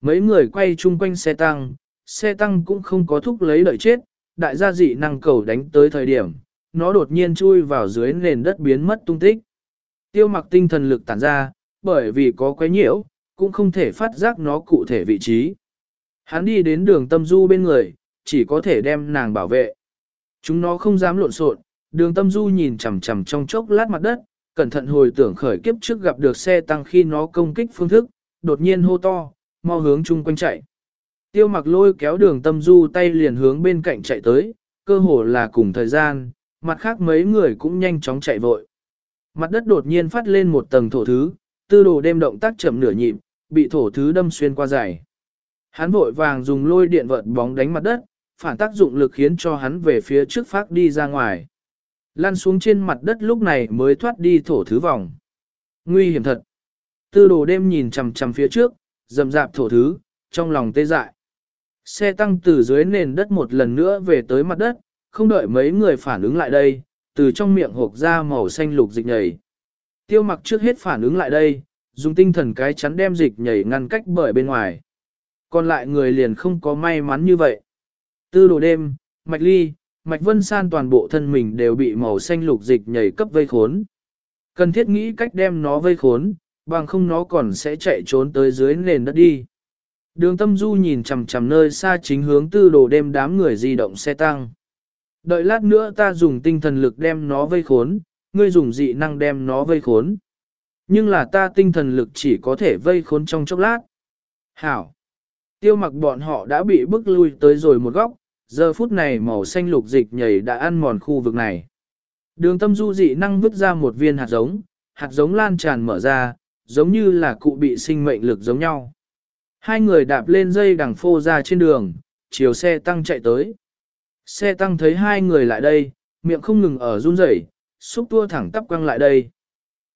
Mấy người quay chung quanh xe tăng, xe tăng cũng không có thúc lấy đợi chết, đại gia dị năng cầu đánh tới thời điểm, nó đột nhiên chui vào dưới nền đất biến mất tung tích. Tiêu mặc tinh thần lực tản ra, bởi vì có quấy nhiễu, cũng không thể phát giác nó cụ thể vị trí. Hắn đi đến đường tâm du bên người, chỉ có thể đem nàng bảo vệ. Chúng nó không dám lộn xộn, đường tâm du nhìn chằm chằm trong chốc lát mặt đất, cẩn thận hồi tưởng khởi kiếp trước gặp được xe tăng khi nó công kích phương thức, đột nhiên hô to, mau hướng chung quanh chạy. Tiêu mặc lôi kéo đường tâm du tay liền hướng bên cạnh chạy tới, cơ hồ là cùng thời gian, mặt khác mấy người cũng nhanh chóng chạy vội. Mặt đất đột nhiên phát lên một tầng thổ thứ, tư đồ đêm động tác chậm nửa nhịp, bị thổ thứ đâm xuyên qua giải. Hắn vội vàng dùng lôi điện vợt bóng đánh mặt đất, phản tác dụng lực khiến cho hắn về phía trước phát đi ra ngoài. Lăn xuống trên mặt đất lúc này mới thoát đi thổ thứ vòng. Nguy hiểm thật. Tư đồ đêm nhìn chằm chằm phía trước, dầm dạp thổ thứ, trong lòng tê dại. Xe tăng từ dưới nền đất một lần nữa về tới mặt đất, không đợi mấy người phản ứng lại đây, từ trong miệng hộp ra màu xanh lục dịch nhảy. Tiêu mặc trước hết phản ứng lại đây, dùng tinh thần cái chắn đem dịch nhảy ngăn cách bởi bên ngoài. Còn lại người liền không có may mắn như vậy. Tư đồ đêm, mạch ly, mạch vân san toàn bộ thân mình đều bị màu xanh lục dịch nhảy cấp vây khốn. Cần thiết nghĩ cách đem nó vây khốn, bằng không nó còn sẽ chạy trốn tới dưới nền đất đi. Đường tâm du nhìn chằm chằm nơi xa chính hướng tư đồ đêm đám người di động xe tăng. Đợi lát nữa ta dùng tinh thần lực đem nó vây khốn, ngươi dùng dị năng đem nó vây khốn. Nhưng là ta tinh thần lực chỉ có thể vây khốn trong chốc lát. Hảo! Tiêu mặc bọn họ đã bị bức lui tới rồi một góc, giờ phút này màu xanh lục dịch nhảy đã ăn mòn khu vực này. Đường tâm du dị năng vứt ra một viên hạt giống, hạt giống lan tràn mở ra, giống như là cụ bị sinh mệnh lực giống nhau. Hai người đạp lên dây đằng phô ra trên đường, chiều xe tăng chạy tới. Xe tăng thấy hai người lại đây, miệng không ngừng ở run rẩy, xúc tua thẳng tắp quăng lại đây.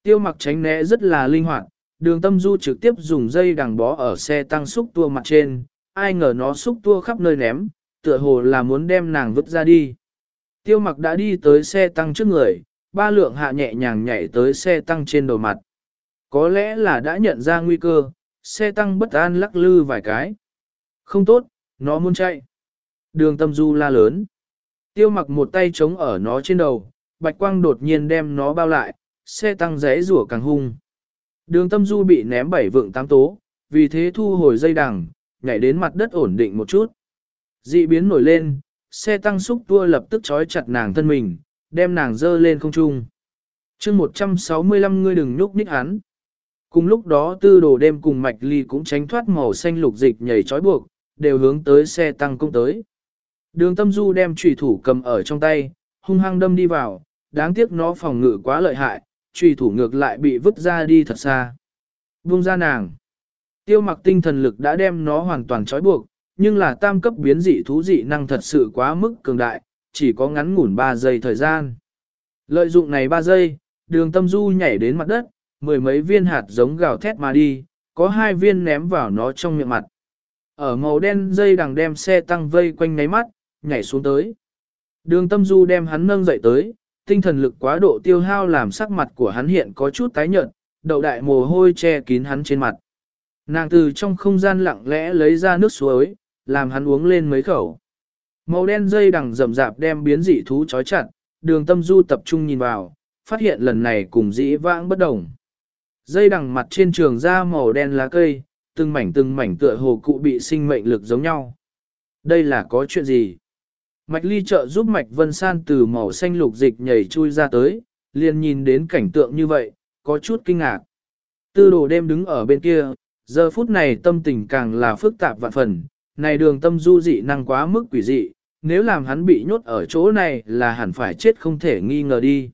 Tiêu mặc tránh né rất là linh hoạt, đường tâm du trực tiếp dùng dây đằng bó ở xe tăng xúc tua mặt trên, ai ngờ nó xúc tua khắp nơi ném, tựa hồ là muốn đem nàng vứt ra đi. Tiêu mặc đã đi tới xe tăng trước người, ba lượng hạ nhẹ nhàng nhảy tới xe tăng trên đầu mặt. Có lẽ là đã nhận ra nguy cơ, xe tăng bất an lắc lư vài cái. Không tốt, nó muốn chạy. Đường tâm du la lớn. Tiêu mặc một tay chống ở nó trên đầu, bạch quang đột nhiên đem nó bao lại, xe tăng rẽ rủa càng hung. Đường tâm du bị ném bảy vượng tám tố, vì thế thu hồi dây đằng, nhảy đến mặt đất ổn định một chút. Dị biến nổi lên, xe tăng xúc tua lập tức trói chặt nàng thân mình, đem nàng dơ lên không trung. chương 165 ngươi đừng nhúc nhích hắn. Cùng lúc đó tư đồ đêm cùng mạch ly cũng tránh thoát màu xanh lục dịch nhảy trói buộc, đều hướng tới xe tăng công tới. Đường tâm du đem trùy thủ cầm ở trong tay, hung hăng đâm đi vào, đáng tiếc nó phòng ngự quá lợi hại, trùy thủ ngược lại bị vứt ra đi thật xa. Vung ra nàng. Tiêu mặc tinh thần lực đã đem nó hoàn toàn trói buộc, nhưng là tam cấp biến dị thú dị năng thật sự quá mức cường đại, chỉ có ngắn ngủn 3 giây thời gian. Lợi dụng này 3 giây, đường tâm du nhảy đến mặt đất, mười mấy viên hạt giống gào thét mà đi, có hai viên ném vào nó trong miệng mặt. Ở màu đen dây đằng đem xe tăng vây quanh ngáy mắt, nhảy xuống tới. Đường tâm du đem hắn nâng dậy tới, tinh thần lực quá độ tiêu hao làm sắc mặt của hắn hiện có chút tái nhợt, đậu đại mồ hôi che kín hắn trên mặt. Nàng từ trong không gian lặng lẽ lấy ra nước suối, làm hắn uống lên mấy khẩu. Màu đen dây đằng rậm rạp đem biến dị thú chói chặt, đường tâm du tập trung nhìn vào, phát hiện lần này cùng dĩ vãng bất đồng. Dây đằng mặt trên trường ra màu đen lá cây, từng mảnh từng mảnh tựa hồ cụ bị sinh mệnh lực giống nhau. Đây là có chuyện gì? Mạch ly trợ giúp mạch vân san từ màu xanh lục dịch nhảy chui ra tới, liền nhìn đến cảnh tượng như vậy, có chút kinh ngạc. Tư đồ đêm đứng ở bên kia, giờ phút này tâm tình càng là phức tạp vạn phần, này đường tâm du dị năng quá mức quỷ dị, nếu làm hắn bị nhốt ở chỗ này là hẳn phải chết không thể nghi ngờ đi.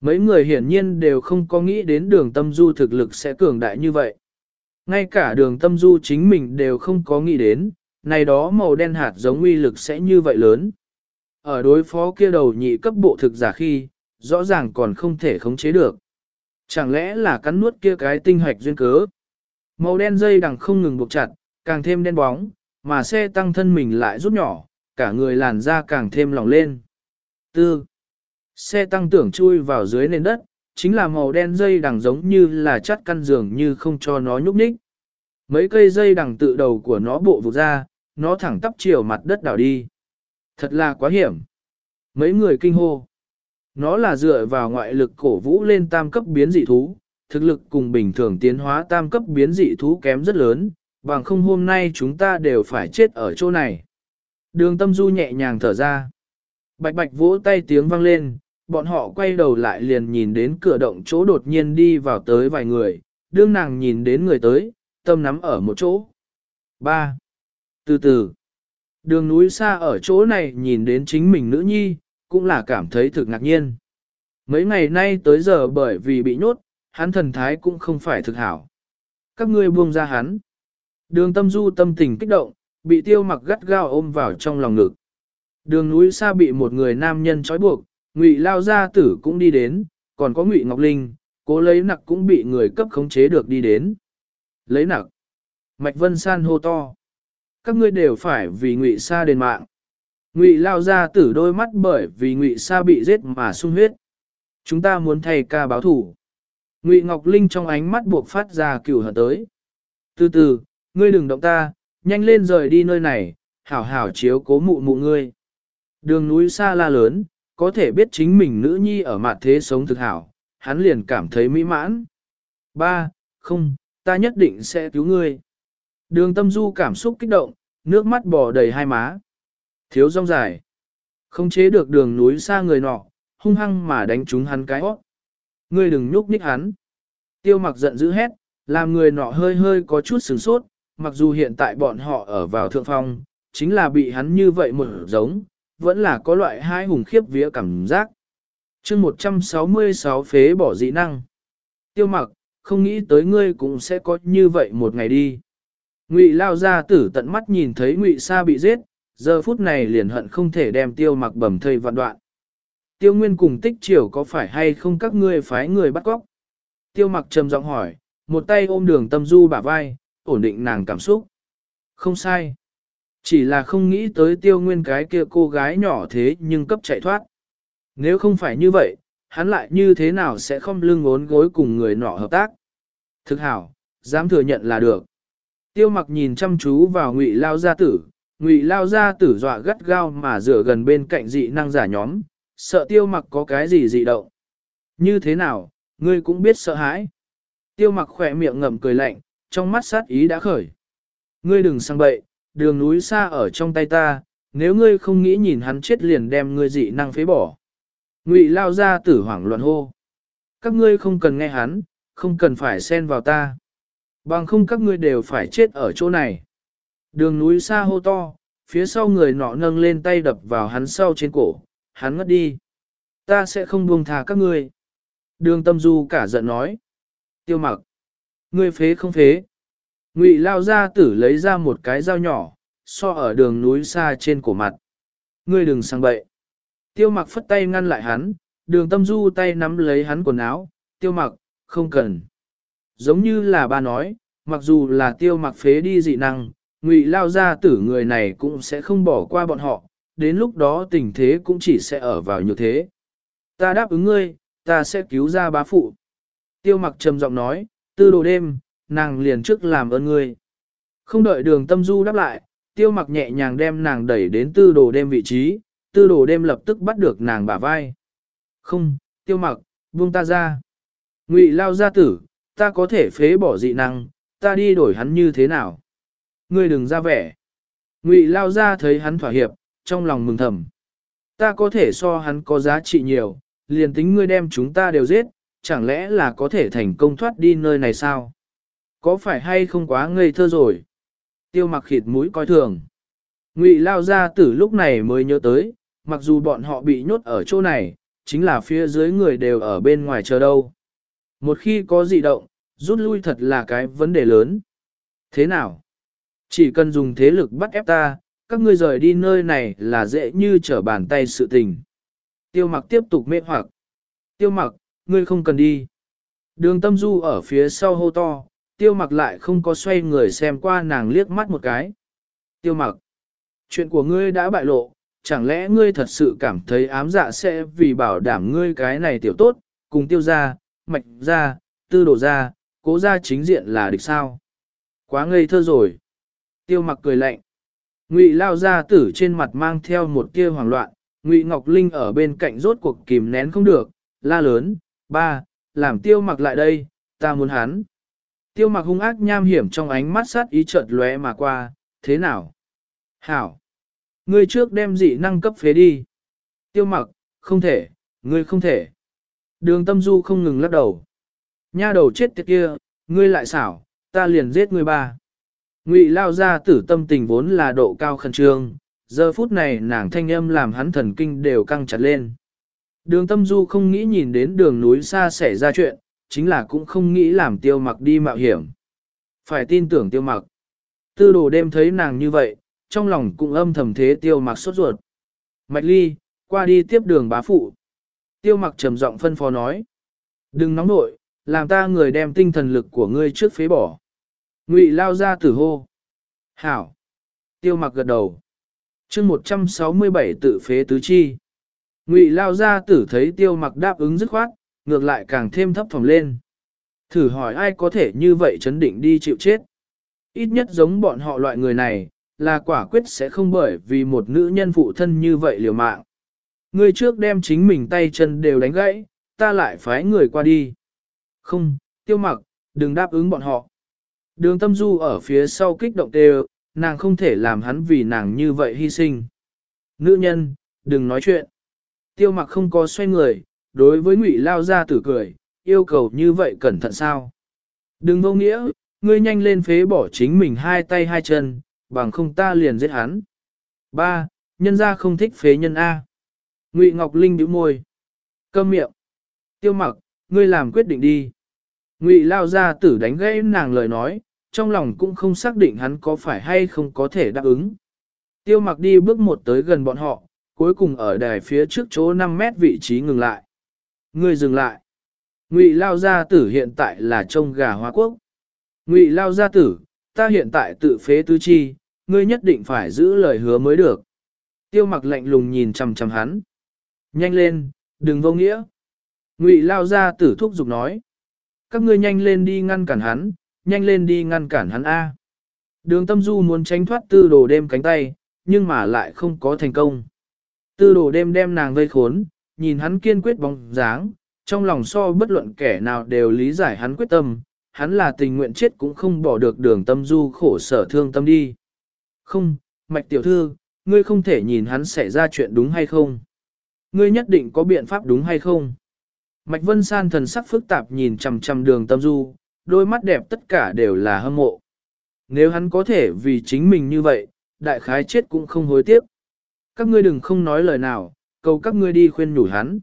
Mấy người hiển nhiên đều không có nghĩ đến đường tâm du thực lực sẽ cường đại như vậy. Ngay cả đường tâm du chính mình đều không có nghĩ đến, này đó màu đen hạt giống uy lực sẽ như vậy lớn. Ở đối phó kia đầu nhị cấp bộ thực giả khi, rõ ràng còn không thể khống chế được. Chẳng lẽ là cắn nuốt kia cái tinh hoạch duyên cớ? Màu đen dây đằng không ngừng buộc chặt, càng thêm đen bóng, mà xe tăng thân mình lại rút nhỏ, cả người làn da càng thêm lỏng lên. Tư. Xe tăng tưởng chui vào dưới nền đất, chính là màu đen dây đằng giống như là chắt căn giường như không cho nó nhúc nhích. Mấy cây dây đằng tự đầu của nó bộ vụt ra, nó thẳng tắp chiều mặt đất đảo đi. Thật là quá hiểm. Mấy người kinh hô. Nó là dựa vào ngoại lực cổ vũ lên tam cấp biến dị thú, thực lực cùng bình thường tiến hóa tam cấp biến dị thú kém rất lớn, bằng không hôm nay chúng ta đều phải chết ở chỗ này. Đường tâm du nhẹ nhàng thở ra. Bạch bạch vỗ tay tiếng vang lên, bọn họ quay đầu lại liền nhìn đến cửa động chỗ đột nhiên đi vào tới vài người, đương nàng nhìn đến người tới, tâm nắm ở một chỗ. 3. Từ từ, đường núi xa ở chỗ này nhìn đến chính mình nữ nhi, cũng là cảm thấy thực ngạc nhiên. Mấy ngày nay tới giờ bởi vì bị nhốt, hắn thần thái cũng không phải thực hảo. Các ngươi buông ra hắn. Đường tâm du tâm tình kích động, bị tiêu mặc gắt gao ôm vào trong lòng ngực. Đường núi xa bị một người nam nhân trói buộc, Ngụy Lao Gia Tử cũng đi đến, còn có Ngụy Ngọc Linh, cố lấy nặc cũng bị người cấp khống chế được đi đến. Lấy nặc. Mạch Vân San hô to. Các ngươi đều phải vì Ngụy xa đền mạng. Ngụy Lao Gia Tử đôi mắt bởi vì Ngụy xa bị giết mà sung huyết. Chúng ta muốn thay ca báo thủ. Ngụy Ngọc Linh trong ánh mắt buộc phát ra cửu hận tới. Từ từ, ngươi đừng động ta, nhanh lên rời đi nơi này, hảo hảo chiếu cố mụ mụ ngươi. Đường núi xa la lớn, có thể biết chính mình nữ nhi ở mặt thế sống thực hảo, hắn liền cảm thấy mỹ mãn. Ba, không, ta nhất định sẽ cứu ngươi. Đường tâm du cảm xúc kích động, nước mắt bò đầy hai má. Thiếu rong dài. Không chế được đường núi xa người nọ, hung hăng mà đánh trúng hắn cái hót. Ngươi đừng nhúc nhích hắn. Tiêu mặc giận dữ hét, làm người nọ hơi hơi có chút sửng sốt, mặc dù hiện tại bọn họ ở vào thượng phong, chính là bị hắn như vậy một giống, vẫn là có loại hai hùng khiếp vía cảm giác. chương 166 phế bỏ dị năng. Tiêu mặc, không nghĩ tới ngươi cũng sẽ có như vậy một ngày đi. Ngụy lao ra tử tận mắt nhìn thấy Ngụy Sa bị giết, giờ phút này liền hận không thể đem tiêu mặc bầm thây vạn đoạn. Tiêu Nguyên cùng tích triều có phải hay không các ngươi phái người bắt cóc? Tiêu mặc trầm giọng hỏi, một tay ôm đường tâm du bả vai, ổn định nàng cảm xúc. Không sai. Chỉ là không nghĩ tới tiêu nguyên cái kia cô gái nhỏ thế nhưng cấp chạy thoát. Nếu không phải như vậy, hắn lại như thế nào sẽ không lưng ốn gối cùng người nọ hợp tác. Thực hảo, dám thừa nhận là được. Tiêu mặc nhìn chăm chú vào ngụy lao gia tử, ngụy lao gia tử dọa gắt gao mà dựa gần bên cạnh dị năng giả nhóm, sợ tiêu mặc có cái gì dị động. Như thế nào, ngươi cũng biết sợ hãi. Tiêu mặc khỏe miệng ngậm cười lạnh, trong mắt sát ý đã khởi. Ngươi đừng sang bậy, đường núi xa ở trong tay ta, nếu ngươi không nghĩ nhìn hắn chết liền đem ngươi dị năng phế bỏ. Ngụy lao ra tử hoảng loạn hô. Các ngươi không cần nghe hắn, không cần phải xen vào ta. Bằng không các ngươi đều phải chết ở chỗ này. Đường núi xa hô to, phía sau người nọ nâng lên tay đập vào hắn sau trên cổ, hắn ngất đi. Ta sẽ không buông thà các ngươi. Đường tâm du cả giận nói. Tiêu mặc. Ngươi phế không phế. Ngụy lao ra tử lấy ra một cái dao nhỏ, so ở đường núi xa trên cổ mặt. Ngươi đừng sang bậy. Tiêu mặc phất tay ngăn lại hắn, đường tâm du tay nắm lấy hắn quần áo, tiêu mặc, không cần. Giống như là ba nói, mặc dù là tiêu mặc phế đi dị năng, ngụy lao ra tử người này cũng sẽ không bỏ qua bọn họ, đến lúc đó tình thế cũng chỉ sẽ ở vào như thế. Ta đáp ứng ngươi, ta sẽ cứu ra bá phụ. Tiêu mặc trầm giọng nói, tư đồ đêm, nàng liền trước làm ơn ngươi. Không đợi đường tâm du đáp lại, tiêu mặc nhẹ nhàng đem nàng đẩy đến tư đồ đêm vị trí, tư đồ đêm lập tức bắt được nàng bả vai. Không, tiêu mặc, buông ta ra. Ngụy lao gia tử, ta có thể phế bỏ dị năng, ta đi đổi hắn như thế nào? Ngươi đừng ra vẻ. Ngụy lao ra thấy hắn thỏa hiệp, trong lòng mừng thầm. Ta có thể so hắn có giá trị nhiều, liền tính ngươi đem chúng ta đều giết, chẳng lẽ là có thể thành công thoát đi nơi này sao? Có phải hay không quá ngây thơ rồi? Tiêu mặc khịt mũi coi thường. Ngụy lao ra tử lúc này mới nhớ tới, mặc dù bọn họ bị nhốt ở chỗ này, chính là phía dưới người đều ở bên ngoài chờ đâu. Một khi có dị động, rút lui thật là cái vấn đề lớn. Thế nào? Chỉ cần dùng thế lực bắt ép ta, các ngươi rời đi nơi này là dễ như trở bàn tay sự tình. Tiêu mặc tiếp tục mê hoặc. Tiêu mặc, ngươi không cần đi. Đường tâm du ở phía sau hô to, tiêu mặc lại không có xoay người xem qua nàng liếc mắt một cái. Tiêu mặc, chuyện của ngươi đã bại lộ, chẳng lẽ ngươi thật sự cảm thấy ám dạ sẽ vì bảo đảm ngươi cái này tiểu tốt, cùng tiêu ra, mạch ra, tư đồ ra, cố ra chính diện là địch sao? Quá ngây thơ rồi. Tiêu mặc cười lạnh. Ngụy lao ra tử trên mặt mang theo một tia hoảng loạn, Ngụy Ngọc Linh ở bên cạnh rốt cuộc kìm nén không được, la lớn, ba, làm tiêu mặc lại đây, ta muốn hắn. Tiêu mặc hung ác nham hiểm trong ánh mắt sát ý chợt lóe mà qua, thế nào? Hảo! Ngươi trước đem dị năng cấp phế đi. Tiêu mặc, không thể, ngươi không thể. Đường tâm du không ngừng lắc đầu. Nha đầu chết tiệt kia, ngươi lại xảo, ta liền giết ngươi ba. Ngụy lao ra tử tâm tình vốn là độ cao khẩn trương, giờ phút này nàng thanh âm làm hắn thần kinh đều căng chặt lên. Đường tâm du không nghĩ nhìn đến đường núi xa xảy ra chuyện, chính là cũng không nghĩ làm tiêu mặc đi mạo hiểm. Phải tin tưởng tiêu mặc. Tư đồ đêm thấy nàng như vậy, trong lòng cũng âm thầm thế tiêu mặc sốt ruột. Mạch Ly, qua đi tiếp đường bá phụ. Tiêu mặc trầm giọng phân phó nói. Đừng nóng nội, làm ta người đem tinh thần lực của ngươi trước phế bỏ. Ngụy lao ra tử hô. Hảo. Tiêu mặc gật đầu. chương 167 tự phế tứ chi. Ngụy lao ra tử thấy tiêu mặc đáp ứng dứt khoát, ngược lại càng thêm thấp phòng lên. Thử hỏi ai có thể như vậy chấn định đi chịu chết. Ít nhất giống bọn họ loại người này, là quả quyết sẽ không bởi vì một nữ nhân phụ thân như vậy liều mạng. Người trước đem chính mình tay chân đều đánh gãy, ta lại phái người qua đi. Không, tiêu mặc, đừng đáp ứng bọn họ. Đường tâm du ở phía sau kích động đều, nàng không thể làm hắn vì nàng như vậy hy sinh. Nữ nhân, đừng nói chuyện. Tiêu mặc không có xoay người, đối với ngụy lao ra tử cười, yêu cầu như vậy cẩn thận sao. Đừng vô nghĩa, ngươi nhanh lên phế bỏ chính mình hai tay hai chân, bằng không ta liền giết hắn. Ba, nhân gia không thích phế nhân A. Ngụy Ngọc Linh bĩu môi. Câm miệng. Tiêu mặc, ngươi làm quyết định đi. Ngụy lao ra tử đánh gãy nàng lời nói, trong lòng cũng không xác định hắn có phải hay không có thể đáp ứng. Tiêu mặc đi bước một tới gần bọn họ, cuối cùng ở đài phía trước chỗ 5 mét vị trí ngừng lại. người dừng lại. Ngụy lao gia tử hiện tại là trông gà hoa quốc. Ngụy lao gia tử, ta hiện tại tự phế tứ chi, ngươi nhất định phải giữ lời hứa mới được. Tiêu mặc lạnh lùng nhìn chằm chằm hắn. Nhanh lên, đừng vô nghĩa. Ngụy lao gia tử thúc giục nói. Các ngươi nhanh lên đi ngăn cản hắn, nhanh lên đi ngăn cản hắn A. Đường tâm du muốn tránh thoát tư đồ đêm cánh tay, nhưng mà lại không có thành công. Tư đồ đêm đem nàng vây khốn, nhìn hắn kiên quyết bóng dáng, trong lòng so bất luận kẻ nào đều lý giải hắn quyết tâm, hắn là tình nguyện chết cũng không bỏ được đường tâm du khổ sở thương tâm đi. Không, mạch tiểu thư, ngươi không thể nhìn hắn xảy ra chuyện đúng hay không? Ngươi nhất định có biện pháp đúng hay không? Mạch Vân San thần sắc phức tạp nhìn chằm chằm đường tâm du, đôi mắt đẹp tất cả đều là hâm mộ. Nếu hắn có thể vì chính mình như vậy, đại khái chết cũng không hối tiếc. Các ngươi đừng không nói lời nào, cầu các ngươi đi khuyên nhủ hắn.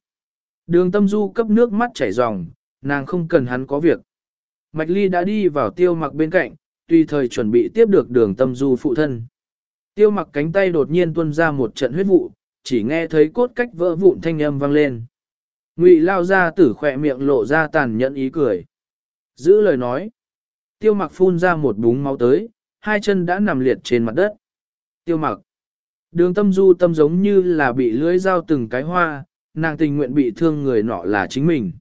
Đường tâm du cấp nước mắt chảy ròng, nàng không cần hắn có việc. Mạch Ly đã đi vào tiêu mặc bên cạnh, tùy thời chuẩn bị tiếp được đường tâm du phụ thân. Tiêu mặc cánh tay đột nhiên tuôn ra một trận huyết vụ, chỉ nghe thấy cốt cách vỡ vụn thanh âm vang lên. Ngụy lao ra tử khỏe miệng lộ ra tàn nhẫn ý cười. Giữ lời nói. Tiêu mặc phun ra một búng máu tới, hai chân đã nằm liệt trên mặt đất. Tiêu mặc. Đường tâm du tâm giống như là bị lưỡi dao từng cái hoa, nàng tình nguyện bị thương người nọ là chính mình.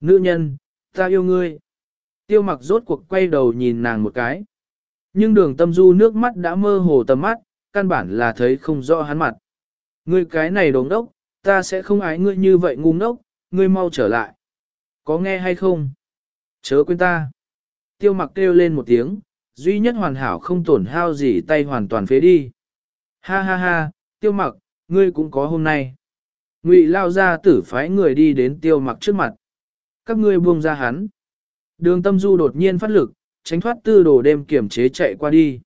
Nữ nhân, ta yêu ngươi. Tiêu mặc rốt cuộc quay đầu nhìn nàng một cái. Nhưng đường tâm du nước mắt đã mơ hồ tầm mắt, căn bản là thấy không rõ hắn mặt. Ngươi cái này đống đốc, ta sẽ không ái ngươi như vậy ngu ngốc, ngươi mau trở lại. Có nghe hay không? Chớ quên ta. Tiêu mặc kêu lên một tiếng, duy nhất hoàn hảo không tổn hao gì tay hoàn toàn phế đi. Ha ha ha, tiêu mặc, ngươi cũng có hôm nay. Ngụy lao ra tử phái người đi đến tiêu mặc trước mặt. Các ngươi buông ra hắn. Đường tâm du đột nhiên phát lực, tránh thoát tư đồ đêm kiểm chế chạy qua đi.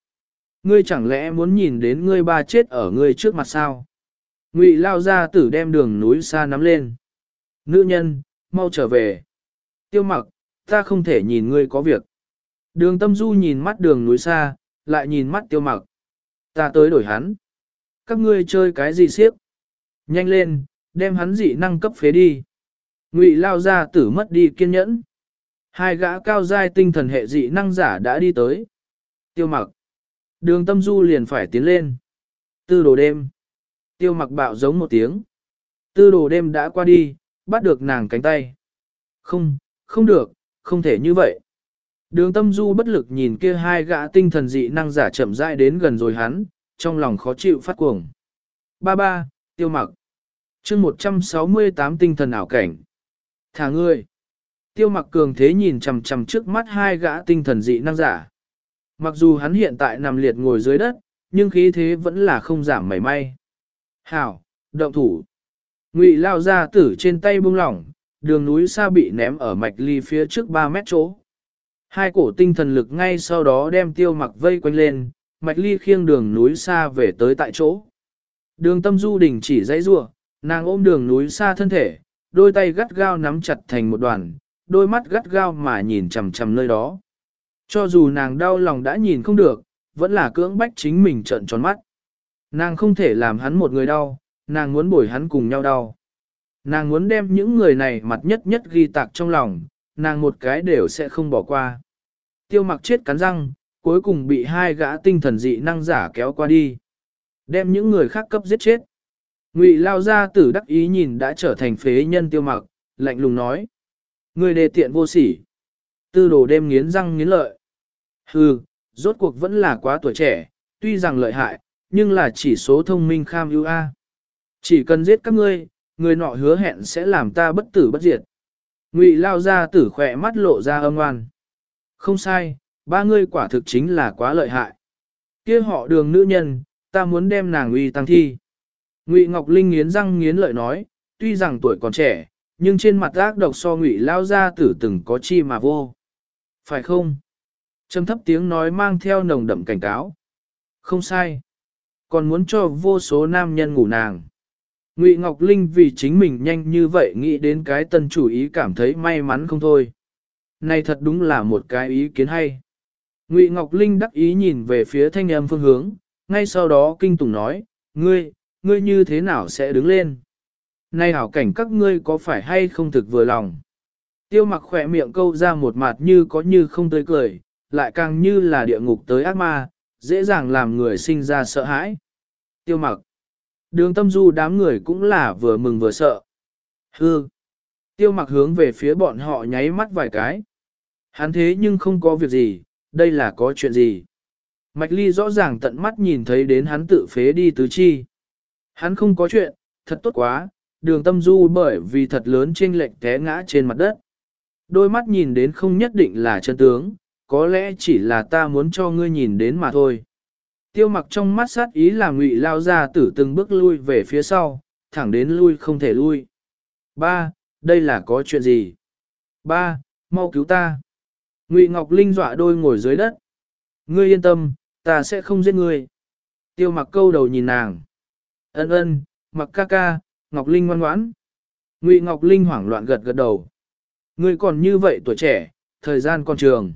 Ngươi chẳng lẽ muốn nhìn đến ngươi ba chết ở ngươi trước mặt sao? Ngụy lao ra tử đem đường núi xa nắm lên. Nữ nhân, mau trở về. Tiêu mặc, ta không thể nhìn ngươi có việc. Đường tâm du nhìn mắt đường núi xa, lại nhìn mắt tiêu mặc. Ta tới đổi hắn. Các ngươi chơi cái gì siếc? Nhanh lên, đem hắn dị năng cấp phế đi. Ngụy lao ra tử mất đi kiên nhẫn. Hai gã cao giai tinh thần hệ dị năng giả đã đi tới. Tiêu mặc. Đường tâm du liền phải tiến lên. Tư đồ đêm. Tiêu mặc bạo giống một tiếng. Tư đồ đêm đã qua đi, bắt được nàng cánh tay. Không, không được, không thể như vậy. Đường tâm du bất lực nhìn kia hai gã tinh thần dị năng giả chậm rãi đến gần rồi hắn, trong lòng khó chịu phát cuồng. Ba ba, tiêu mặc. chương 168 tinh thần ảo cảnh. Thả ngươi. Tiêu mặc cường thế nhìn chằm chằm trước mắt hai gã tinh thần dị năng giả. Mặc dù hắn hiện tại nằm liệt ngồi dưới đất, nhưng khí thế vẫn là không giảm mảy may. Hảo, động thủ. Ngụy lao ra tử trên tay buông lỏng, đường núi xa bị ném ở mạch ly phía trước 3 mét chỗ. Hai cổ tinh thần lực ngay sau đó đem tiêu mặc vây quanh lên, mạch ly khiêng đường núi xa về tới tại chỗ. Đường tâm du đình chỉ dãy rua, nàng ôm đường núi xa thân thể, đôi tay gắt gao nắm chặt thành một đoàn, đôi mắt gắt gao mà nhìn chằm chằm nơi đó. Cho dù nàng đau lòng đã nhìn không được, vẫn là cưỡng bách chính mình trợn tròn mắt. Nàng không thể làm hắn một người đau, nàng muốn bồi hắn cùng nhau đau. Nàng muốn đem những người này mặt nhất nhất ghi tạc trong lòng, nàng một cái đều sẽ không bỏ qua. Tiêu mặc chết cắn răng, cuối cùng bị hai gã tinh thần dị năng giả kéo qua đi. Đem những người khác cấp giết chết. Ngụy lao ra tử đắc ý nhìn đã trở thành phế nhân tiêu mặc, lạnh lùng nói. Người đề tiện vô sỉ. Tư đồ đêm nghiến răng nghiến lợi. Hừ, rốt cuộc vẫn là quá tuổi trẻ, tuy rằng lợi hại, nhưng là chỉ số thông minh kham ưu a. Chỉ cần giết các ngươi, người nọ hứa hẹn sẽ làm ta bất tử bất diệt. Ngụy lao ra tử khỏe mắt lộ ra âm oan. Không sai, ba ngươi quả thực chính là quá lợi hại. kia họ đường nữ nhân, ta muốn đem nàng uy tăng thi. Ngụy Ngọc Linh nghiến răng nghiến lợi nói, tuy rằng tuổi còn trẻ, nhưng trên mặt ác độc so Ngụy lao ra tử từng có chi mà vô. Phải không? Trầm thấp tiếng nói mang theo nồng đậm cảnh cáo. Không sai. Còn muốn cho vô số nam nhân ngủ nàng. Ngụy Ngọc Linh vì chính mình nhanh như vậy nghĩ đến cái tân chủ ý cảm thấy may mắn không thôi. Này thật đúng là một cái ý kiến hay. Ngụy Ngọc Linh đắc ý nhìn về phía thanh âm phương hướng, ngay sau đó kinh tùng nói, ngươi, ngươi như thế nào sẽ đứng lên? Nay hảo cảnh các ngươi có phải hay không thực vừa lòng? Tiêu mặc khỏe miệng câu ra một mặt như có như không tới cười, lại càng như là địa ngục tới ác ma, dễ dàng làm người sinh ra sợ hãi. Tiêu mặc. Đường tâm du đám người cũng là vừa mừng vừa sợ. Hư. Tiêu mặc hướng về phía bọn họ nháy mắt vài cái. Hắn thế nhưng không có việc gì, đây là có chuyện gì. Mạch ly rõ ràng tận mắt nhìn thấy đến hắn tự phế đi tứ chi. Hắn không có chuyện, thật tốt quá, đường tâm du bởi vì thật lớn trên lệnh té ngã trên mặt đất. Đôi mắt nhìn đến không nhất định là chân tướng, có lẽ chỉ là ta muốn cho ngươi nhìn đến mà thôi. Tiêu mặc trong mắt sát ý là ngụy lao ra tử từng bước lui về phía sau, thẳng đến lui không thể lui. Ba, đây là có chuyện gì? Ba, mau cứu ta. Ngụy Ngọc Linh dọa đôi ngồi dưới đất. Ngươi yên tâm, ta sẽ không giết ngươi. Tiêu mặc câu đầu nhìn nàng. Ân ân, mặc ca ca, Ngọc Linh ngoan ngoãn. Ngụy Ngọc Linh hoảng loạn gật gật đầu. Ngươi còn như vậy tuổi trẻ, thời gian còn trường.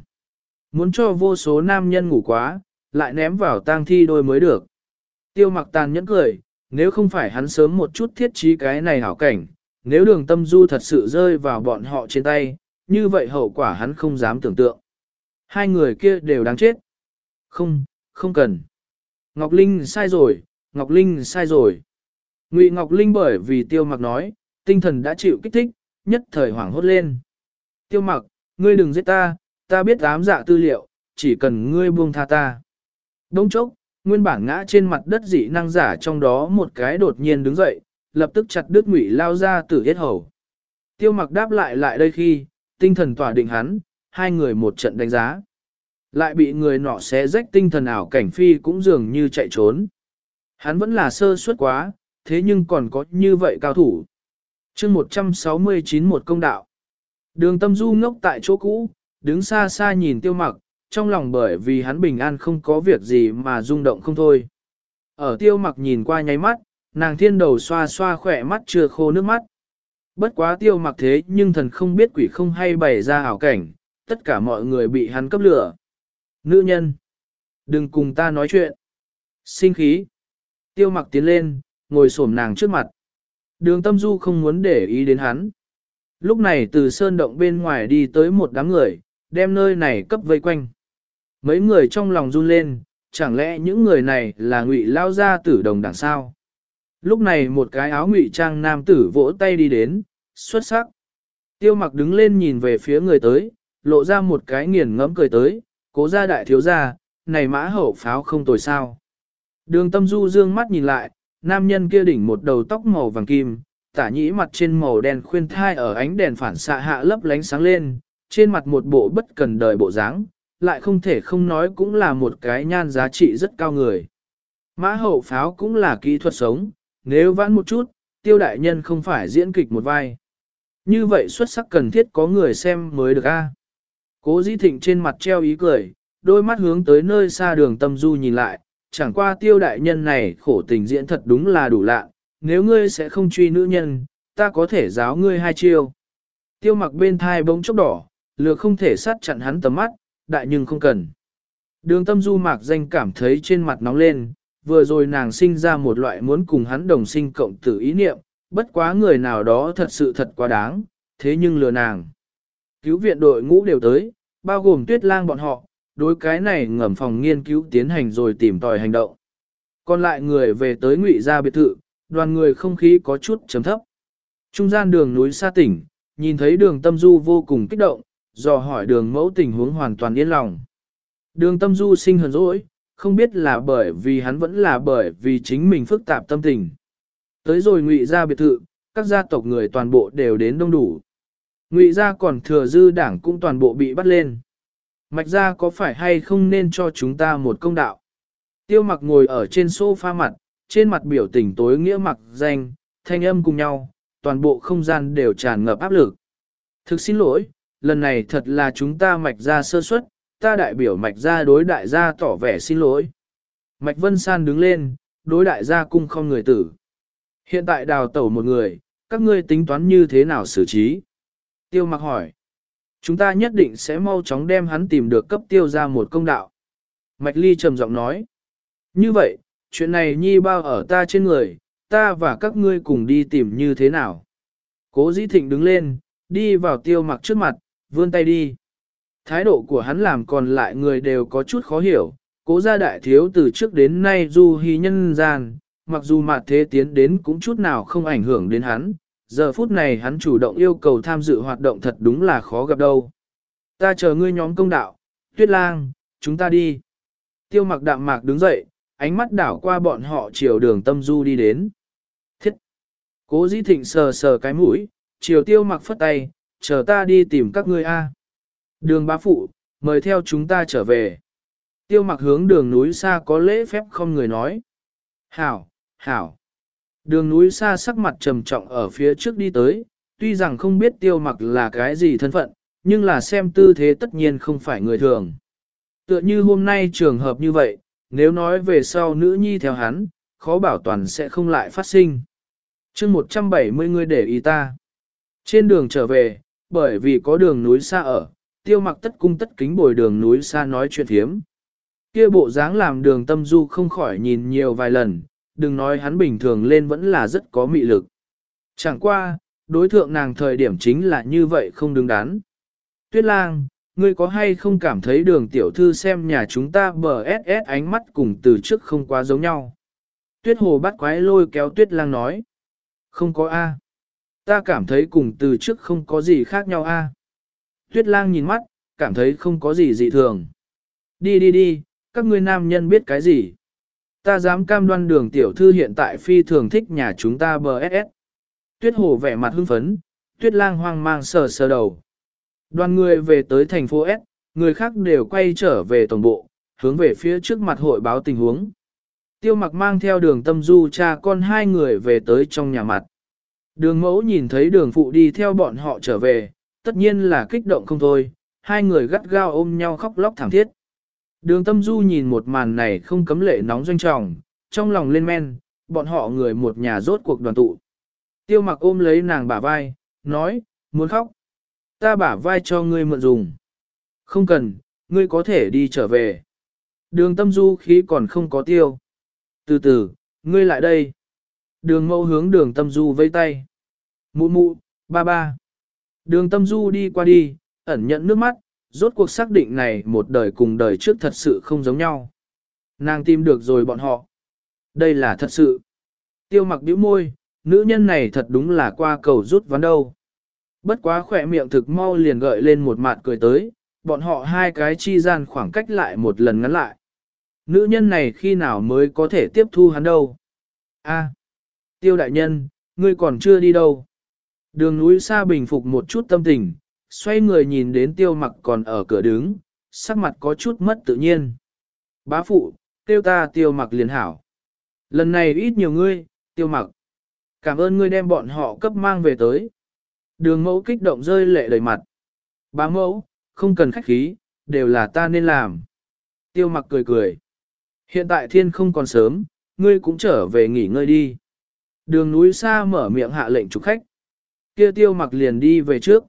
Muốn cho vô số nam nhân ngủ quá, lại ném vào tang thi đôi mới được. Tiêu mặc tàn nhẫn cười, nếu không phải hắn sớm một chút thiết trí cái này hảo cảnh, nếu đường tâm du thật sự rơi vào bọn họ trên tay, như vậy hậu quả hắn không dám tưởng tượng. Hai người kia đều đáng chết. Không, không cần. Ngọc Linh sai rồi, Ngọc Linh sai rồi. Ngụy Ngọc Linh bởi vì tiêu mặc nói, tinh thần đã chịu kích thích, nhất thời hoảng hốt lên. Tiêu mặc, ngươi đừng giết ta, ta biết ám dạ tư liệu, chỉ cần ngươi buông tha ta. Đông chốc, nguyên bản ngã trên mặt đất dị năng giả trong đó một cái đột nhiên đứng dậy, lập tức chặt đứt ngụy lao ra tử hết hầu. Tiêu mặc đáp lại lại đây khi, tinh thần tỏa định hắn, hai người một trận đánh giá. Lại bị người nọ xé rách tinh thần ảo cảnh phi cũng dường như chạy trốn. Hắn vẫn là sơ suất quá, thế nhưng còn có như vậy cao thủ. chương 169 một công đạo. Đường tâm du ngốc tại chỗ cũ, đứng xa xa nhìn tiêu mặc, trong lòng bởi vì hắn bình an không có việc gì mà rung động không thôi. Ở tiêu mặc nhìn qua nháy mắt, nàng thiên đầu xoa xoa khỏe mắt chưa khô nước mắt. Bất quá tiêu mặc thế nhưng thần không biết quỷ không hay bày ra ảo cảnh, tất cả mọi người bị hắn cấp lửa. Nữ nhân, đừng cùng ta nói chuyện. Sinh khí. Tiêu mặc tiến lên, ngồi xổm nàng trước mặt. Đường tâm du không muốn để ý đến hắn. Lúc này từ sơn động bên ngoài đi tới một đám người, đem nơi này cấp vây quanh. Mấy người trong lòng run lên, chẳng lẽ những người này là ngụy lao gia tử đồng đảng sao? Lúc này một cái áo ngụy trang nam tử vỗ tay đi đến, xuất sắc. Tiêu mặc đứng lên nhìn về phía người tới, lộ ra một cái nghiền ngẫm cười tới, cố gia đại thiếu gia, này mã hậu pháo không tồi sao. Đường tâm du dương mắt nhìn lại, nam nhân kia đỉnh một đầu tóc màu vàng kim, tả nhĩ mặt trên màu đen khuyên thai ở ánh đèn phản xạ hạ lấp lánh sáng lên, trên mặt một bộ bất cần đời bộ dáng, lại không thể không nói cũng là một cái nhan giá trị rất cao người. Mã hậu pháo cũng là kỹ thuật sống, nếu vãn một chút, tiêu đại nhân không phải diễn kịch một vai. Như vậy xuất sắc cần thiết có người xem mới được a. Cố dĩ thịnh trên mặt treo ý cười, đôi mắt hướng tới nơi xa đường tâm du nhìn lại, chẳng qua tiêu đại nhân này khổ tình diễn thật đúng là đủ lạ, nếu ngươi sẽ không truy nữ nhân, ta có thể giáo ngươi hai chiêu. Tiêu mặc bên thai bỗng chốc đỏ, lừa không thể sát chặn hắn tầm mắt, đại nhưng không cần. Đường tâm du mạc danh cảm thấy trên mặt nóng lên, vừa rồi nàng sinh ra một loại muốn cùng hắn đồng sinh cộng tử ý niệm, bất quá người nào đó thật sự thật quá đáng, thế nhưng lừa nàng. Cứu viện đội ngũ đều tới, bao gồm tuyết lang bọn họ, đối cái này ngầm phòng nghiên cứu tiến hành rồi tìm tòi hành động. Còn lại người về tới ngụy gia biệt thự, đoàn người không khí có chút chấm thấp. Trung gian đường núi xa tỉnh, nhìn thấy đường tâm du vô cùng kích động, dò hỏi đường mẫu tình huống hoàn toàn yên lòng. Đường tâm du sinh hờn dỗi, không biết là bởi vì hắn vẫn là bởi vì chính mình phức tạp tâm tình. Tới rồi ngụy gia biệt thự, các gia tộc người toàn bộ đều đến đông đủ. Ngụy gia còn thừa dư đảng cũng toàn bộ bị bắt lên. Mạch gia có phải hay không nên cho chúng ta một công đạo? Tiêu mặc ngồi ở trên sofa mặt, trên mặt biểu tình tối nghĩa mặc danh, thanh âm cùng nhau, toàn bộ không gian đều tràn ngập áp lực. Thực xin lỗi, lần này thật là chúng ta mạch gia sơ suất, ta đại biểu mạch gia đối đại gia tỏ vẻ xin lỗi. Mạch Vân San đứng lên, đối đại gia cung không người tử. Hiện tại đào tẩu một người, các ngươi tính toán như thế nào xử trí? Tiêu mặc hỏi. Chúng ta nhất định sẽ mau chóng đem hắn tìm được cấp tiêu ra một công đạo. Mạch Ly trầm giọng nói. Như vậy, chuyện này nhi bao ở ta trên người, ta và các ngươi cùng đi tìm như thế nào? Cố dĩ thịnh đứng lên, đi vào tiêu mặc trước mặt, vươn tay đi. Thái độ của hắn làm còn lại người đều có chút khó hiểu, cố gia đại thiếu từ trước đến nay du hy nhân gian, mặc dù mặt thế tiến đến cũng chút nào không ảnh hưởng đến hắn, giờ phút này hắn chủ động yêu cầu tham dự hoạt động thật đúng là khó gặp đâu. Ta chờ ngươi nhóm công đạo, tuyết lang, chúng ta đi. Tiêu mặc đạm mạc đứng dậy, ánh mắt đảo qua bọn họ chiều đường tâm du đi đến. Thiết! Cố dĩ thịnh sờ sờ cái mũi, chiều tiêu mặc phất tay, chờ ta đi tìm các ngươi a. Đường bá phụ, mời theo chúng ta trở về. Tiêu mặc hướng đường núi xa có lễ phép không người nói. Hảo, hảo. Đường núi xa sắc mặt trầm trọng ở phía trước đi tới, tuy rằng không biết tiêu mặc là cái gì thân phận, nhưng là xem tư thế tất nhiên không phải người thường. Tựa như hôm nay trường hợp như vậy, nếu nói về sau nữ nhi theo hắn, khó bảo toàn sẽ không lại phát sinh. chương 170 người để ý ta. Trên đường trở về, bởi vì có đường núi xa ở, tiêu mặc tất cung tất kính bồi đường núi xa nói chuyện thiếm. Kia bộ dáng làm đường tâm du không khỏi nhìn nhiều vài lần, đừng nói hắn bình thường lên vẫn là rất có mị lực. Chẳng qua, đối thượng nàng thời điểm chính là như vậy không đứng đắn. Tuyết lang, ngươi có hay không cảm thấy đường tiểu thư xem nhà chúng ta bờ SS ánh mắt cùng từ trước không quá giống nhau. Tuyết hồ bắt quái lôi kéo tuyết lang nói. Không có A. Ta cảm thấy cùng từ trước không có gì khác nhau A. Tuyết lang nhìn mắt, cảm thấy không có gì dị thường. Đi đi đi, các ngươi nam nhân biết cái gì. Ta dám cam đoan đường tiểu thư hiện tại phi thường thích nhà chúng ta bờ SS. Tuyết hồ vẻ mặt hưng phấn, tuyết lang hoang mang sờ sờ đầu. Đoàn người về tới thành phố S, người khác đều quay trở về tổng bộ, hướng về phía trước mặt hội báo tình huống. Tiêu mặc mang theo đường tâm du cha con hai người về tới trong nhà mặt. Đường mẫu nhìn thấy đường phụ đi theo bọn họ trở về, tất nhiên là kích động không thôi, hai người gắt gao ôm nhau khóc lóc thảm thiết. Đường tâm du nhìn một màn này không cấm lệ nóng doanh trọng, trong lòng lên men, bọn họ người một nhà rốt cuộc đoàn tụ. Tiêu mặc ôm lấy nàng bả vai, nói, muốn khóc. Ta bả vai cho ngươi mượn dùng. Không cần, ngươi có thể đi trở về. Đường tâm du khí còn không có tiêu. Từ từ, ngươi lại đây. Đường mẫu hướng đường tâm du vây tay. Mụ mụ, ba ba. Đường tâm du đi qua đi, ẩn nhận nước mắt, rốt cuộc xác định này một đời cùng đời trước thật sự không giống nhau. Nàng tìm được rồi bọn họ. Đây là thật sự. Tiêu mặc bĩu môi, nữ nhân này thật đúng là qua cầu rút ván đâu. Bất quá khỏe miệng thực mau liền gợi lên một mặt cười tới, bọn họ hai cái chi gian khoảng cách lại một lần ngắn lại. Nữ nhân này khi nào mới có thể tiếp thu hắn đâu? A, tiêu đại nhân, ngươi còn chưa đi đâu. Đường núi xa bình phục một chút tâm tình, xoay người nhìn đến tiêu mặc còn ở cửa đứng, sắc mặt có chút mất tự nhiên. Bá phụ, tiêu ta tiêu mặc liền hảo. Lần này ít nhiều ngươi, tiêu mặc. Cảm ơn ngươi đem bọn họ cấp mang về tới. Đường mẫu kích động rơi lệ đầy mặt. Bá mẫu, không cần khách khí, đều là ta nên làm. Tiêu mặc cười cười. Hiện tại thiên không còn sớm, ngươi cũng trở về nghỉ ngơi đi. Đường núi xa mở miệng hạ lệnh chủ khách. Kia tiêu mặc liền đi về trước.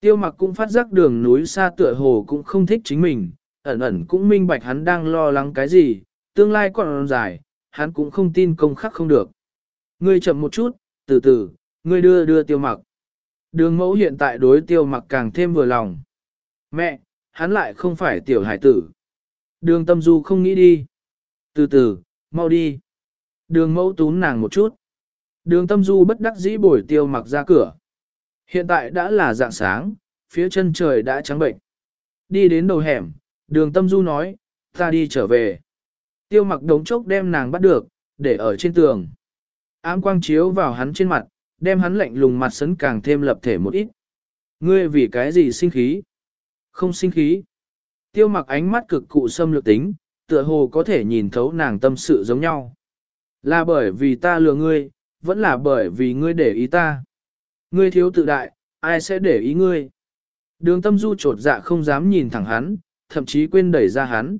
Tiêu mặc cũng phát giác đường núi xa tựa hồ cũng không thích chính mình, ẩn ẩn cũng minh bạch hắn đang lo lắng cái gì, tương lai còn dài, hắn cũng không tin công khắc không được. Ngươi chậm một chút, từ từ, ngươi đưa đưa tiêu mặc. Đường mẫu hiện tại đối tiêu mặc càng thêm vừa lòng. Mẹ, hắn lại không phải tiểu hải tử. Đường tâm du không nghĩ đi. Từ từ, mau đi. Đường mẫu tún nàng một chút. Đường tâm du bất đắc dĩ bổi tiêu mặc ra cửa. Hiện tại đã là dạng sáng, phía chân trời đã trắng bệnh. Đi đến đầu hẻm, đường tâm du nói, ta đi trở về. Tiêu mặc đống chốc đem nàng bắt được, để ở trên tường. Ám quang chiếu vào hắn trên mặt, đem hắn lạnh lùng mặt sấn càng thêm lập thể một ít. Ngươi vì cái gì sinh khí? Không sinh khí. Tiêu mặc ánh mắt cực cụ xâm lược tính, tựa hồ có thể nhìn thấu nàng tâm sự giống nhau. Là bởi vì ta lừa ngươi, vẫn là bởi vì ngươi để ý ta. Ngươi thiếu tự đại, ai sẽ để ý ngươi? Đường tâm du trột dạ không dám nhìn thẳng hắn, thậm chí quên đẩy ra hắn.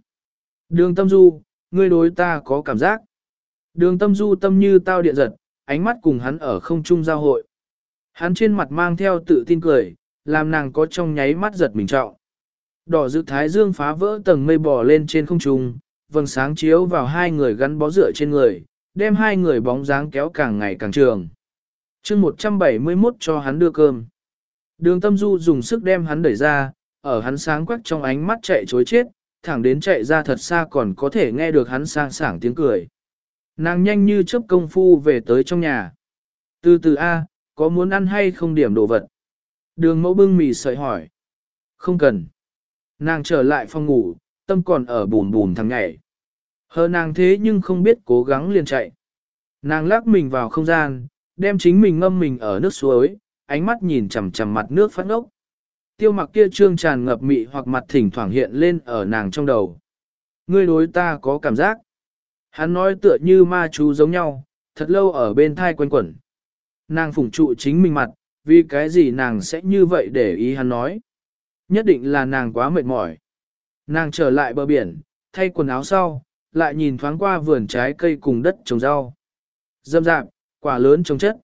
Đường tâm du, ngươi đối ta có cảm giác. Đường tâm du tâm như tao điện giật, ánh mắt cùng hắn ở không trung giao hội. Hắn trên mặt mang theo tự tin cười, làm nàng có trong nháy mắt giật mình trọng. Đỏ dự thái dương phá vỡ tầng mây bò lên trên không trung, vầng sáng chiếu vào hai người gắn bó dựa trên người, đem hai người bóng dáng kéo càng ngày càng trường. chương 171 cho hắn đưa cơm. Đường tâm du dùng sức đem hắn đẩy ra, ở hắn sáng quắc trong ánh mắt chạy chối chết, thẳng đến chạy ra thật xa còn có thể nghe được hắn sang sảng tiếng cười. Nàng nhanh như chớp công phu về tới trong nhà. Từ từ A, có muốn ăn hay không điểm đồ vật? Đường mẫu bưng mì sợi hỏi. Không cần. Nàng trở lại phòng ngủ, tâm còn ở bùn bùn thằng ngày. Hờ nàng thế nhưng không biết cố gắng liền chạy. Nàng lắc mình vào không gian, đem chính mình ngâm mình ở nước suối, ánh mắt nhìn chằm chằm mặt nước phát ốc. Tiêu mặc kia trương tràn ngập mị hoặc mặt thỉnh thoảng hiện lên ở nàng trong đầu. Ngươi đối ta có cảm giác. Hắn nói tựa như ma chú giống nhau, thật lâu ở bên thai quanh quẩn. Nàng phủng trụ chính mình mặt, vì cái gì nàng sẽ như vậy để ý hắn nói. Nhất định là nàng quá mệt mỏi. Nàng trở lại bờ biển, thay quần áo sau, lại nhìn thoáng qua vườn trái cây cùng đất trồng rau. Dâm dạp, quả lớn trồng chất.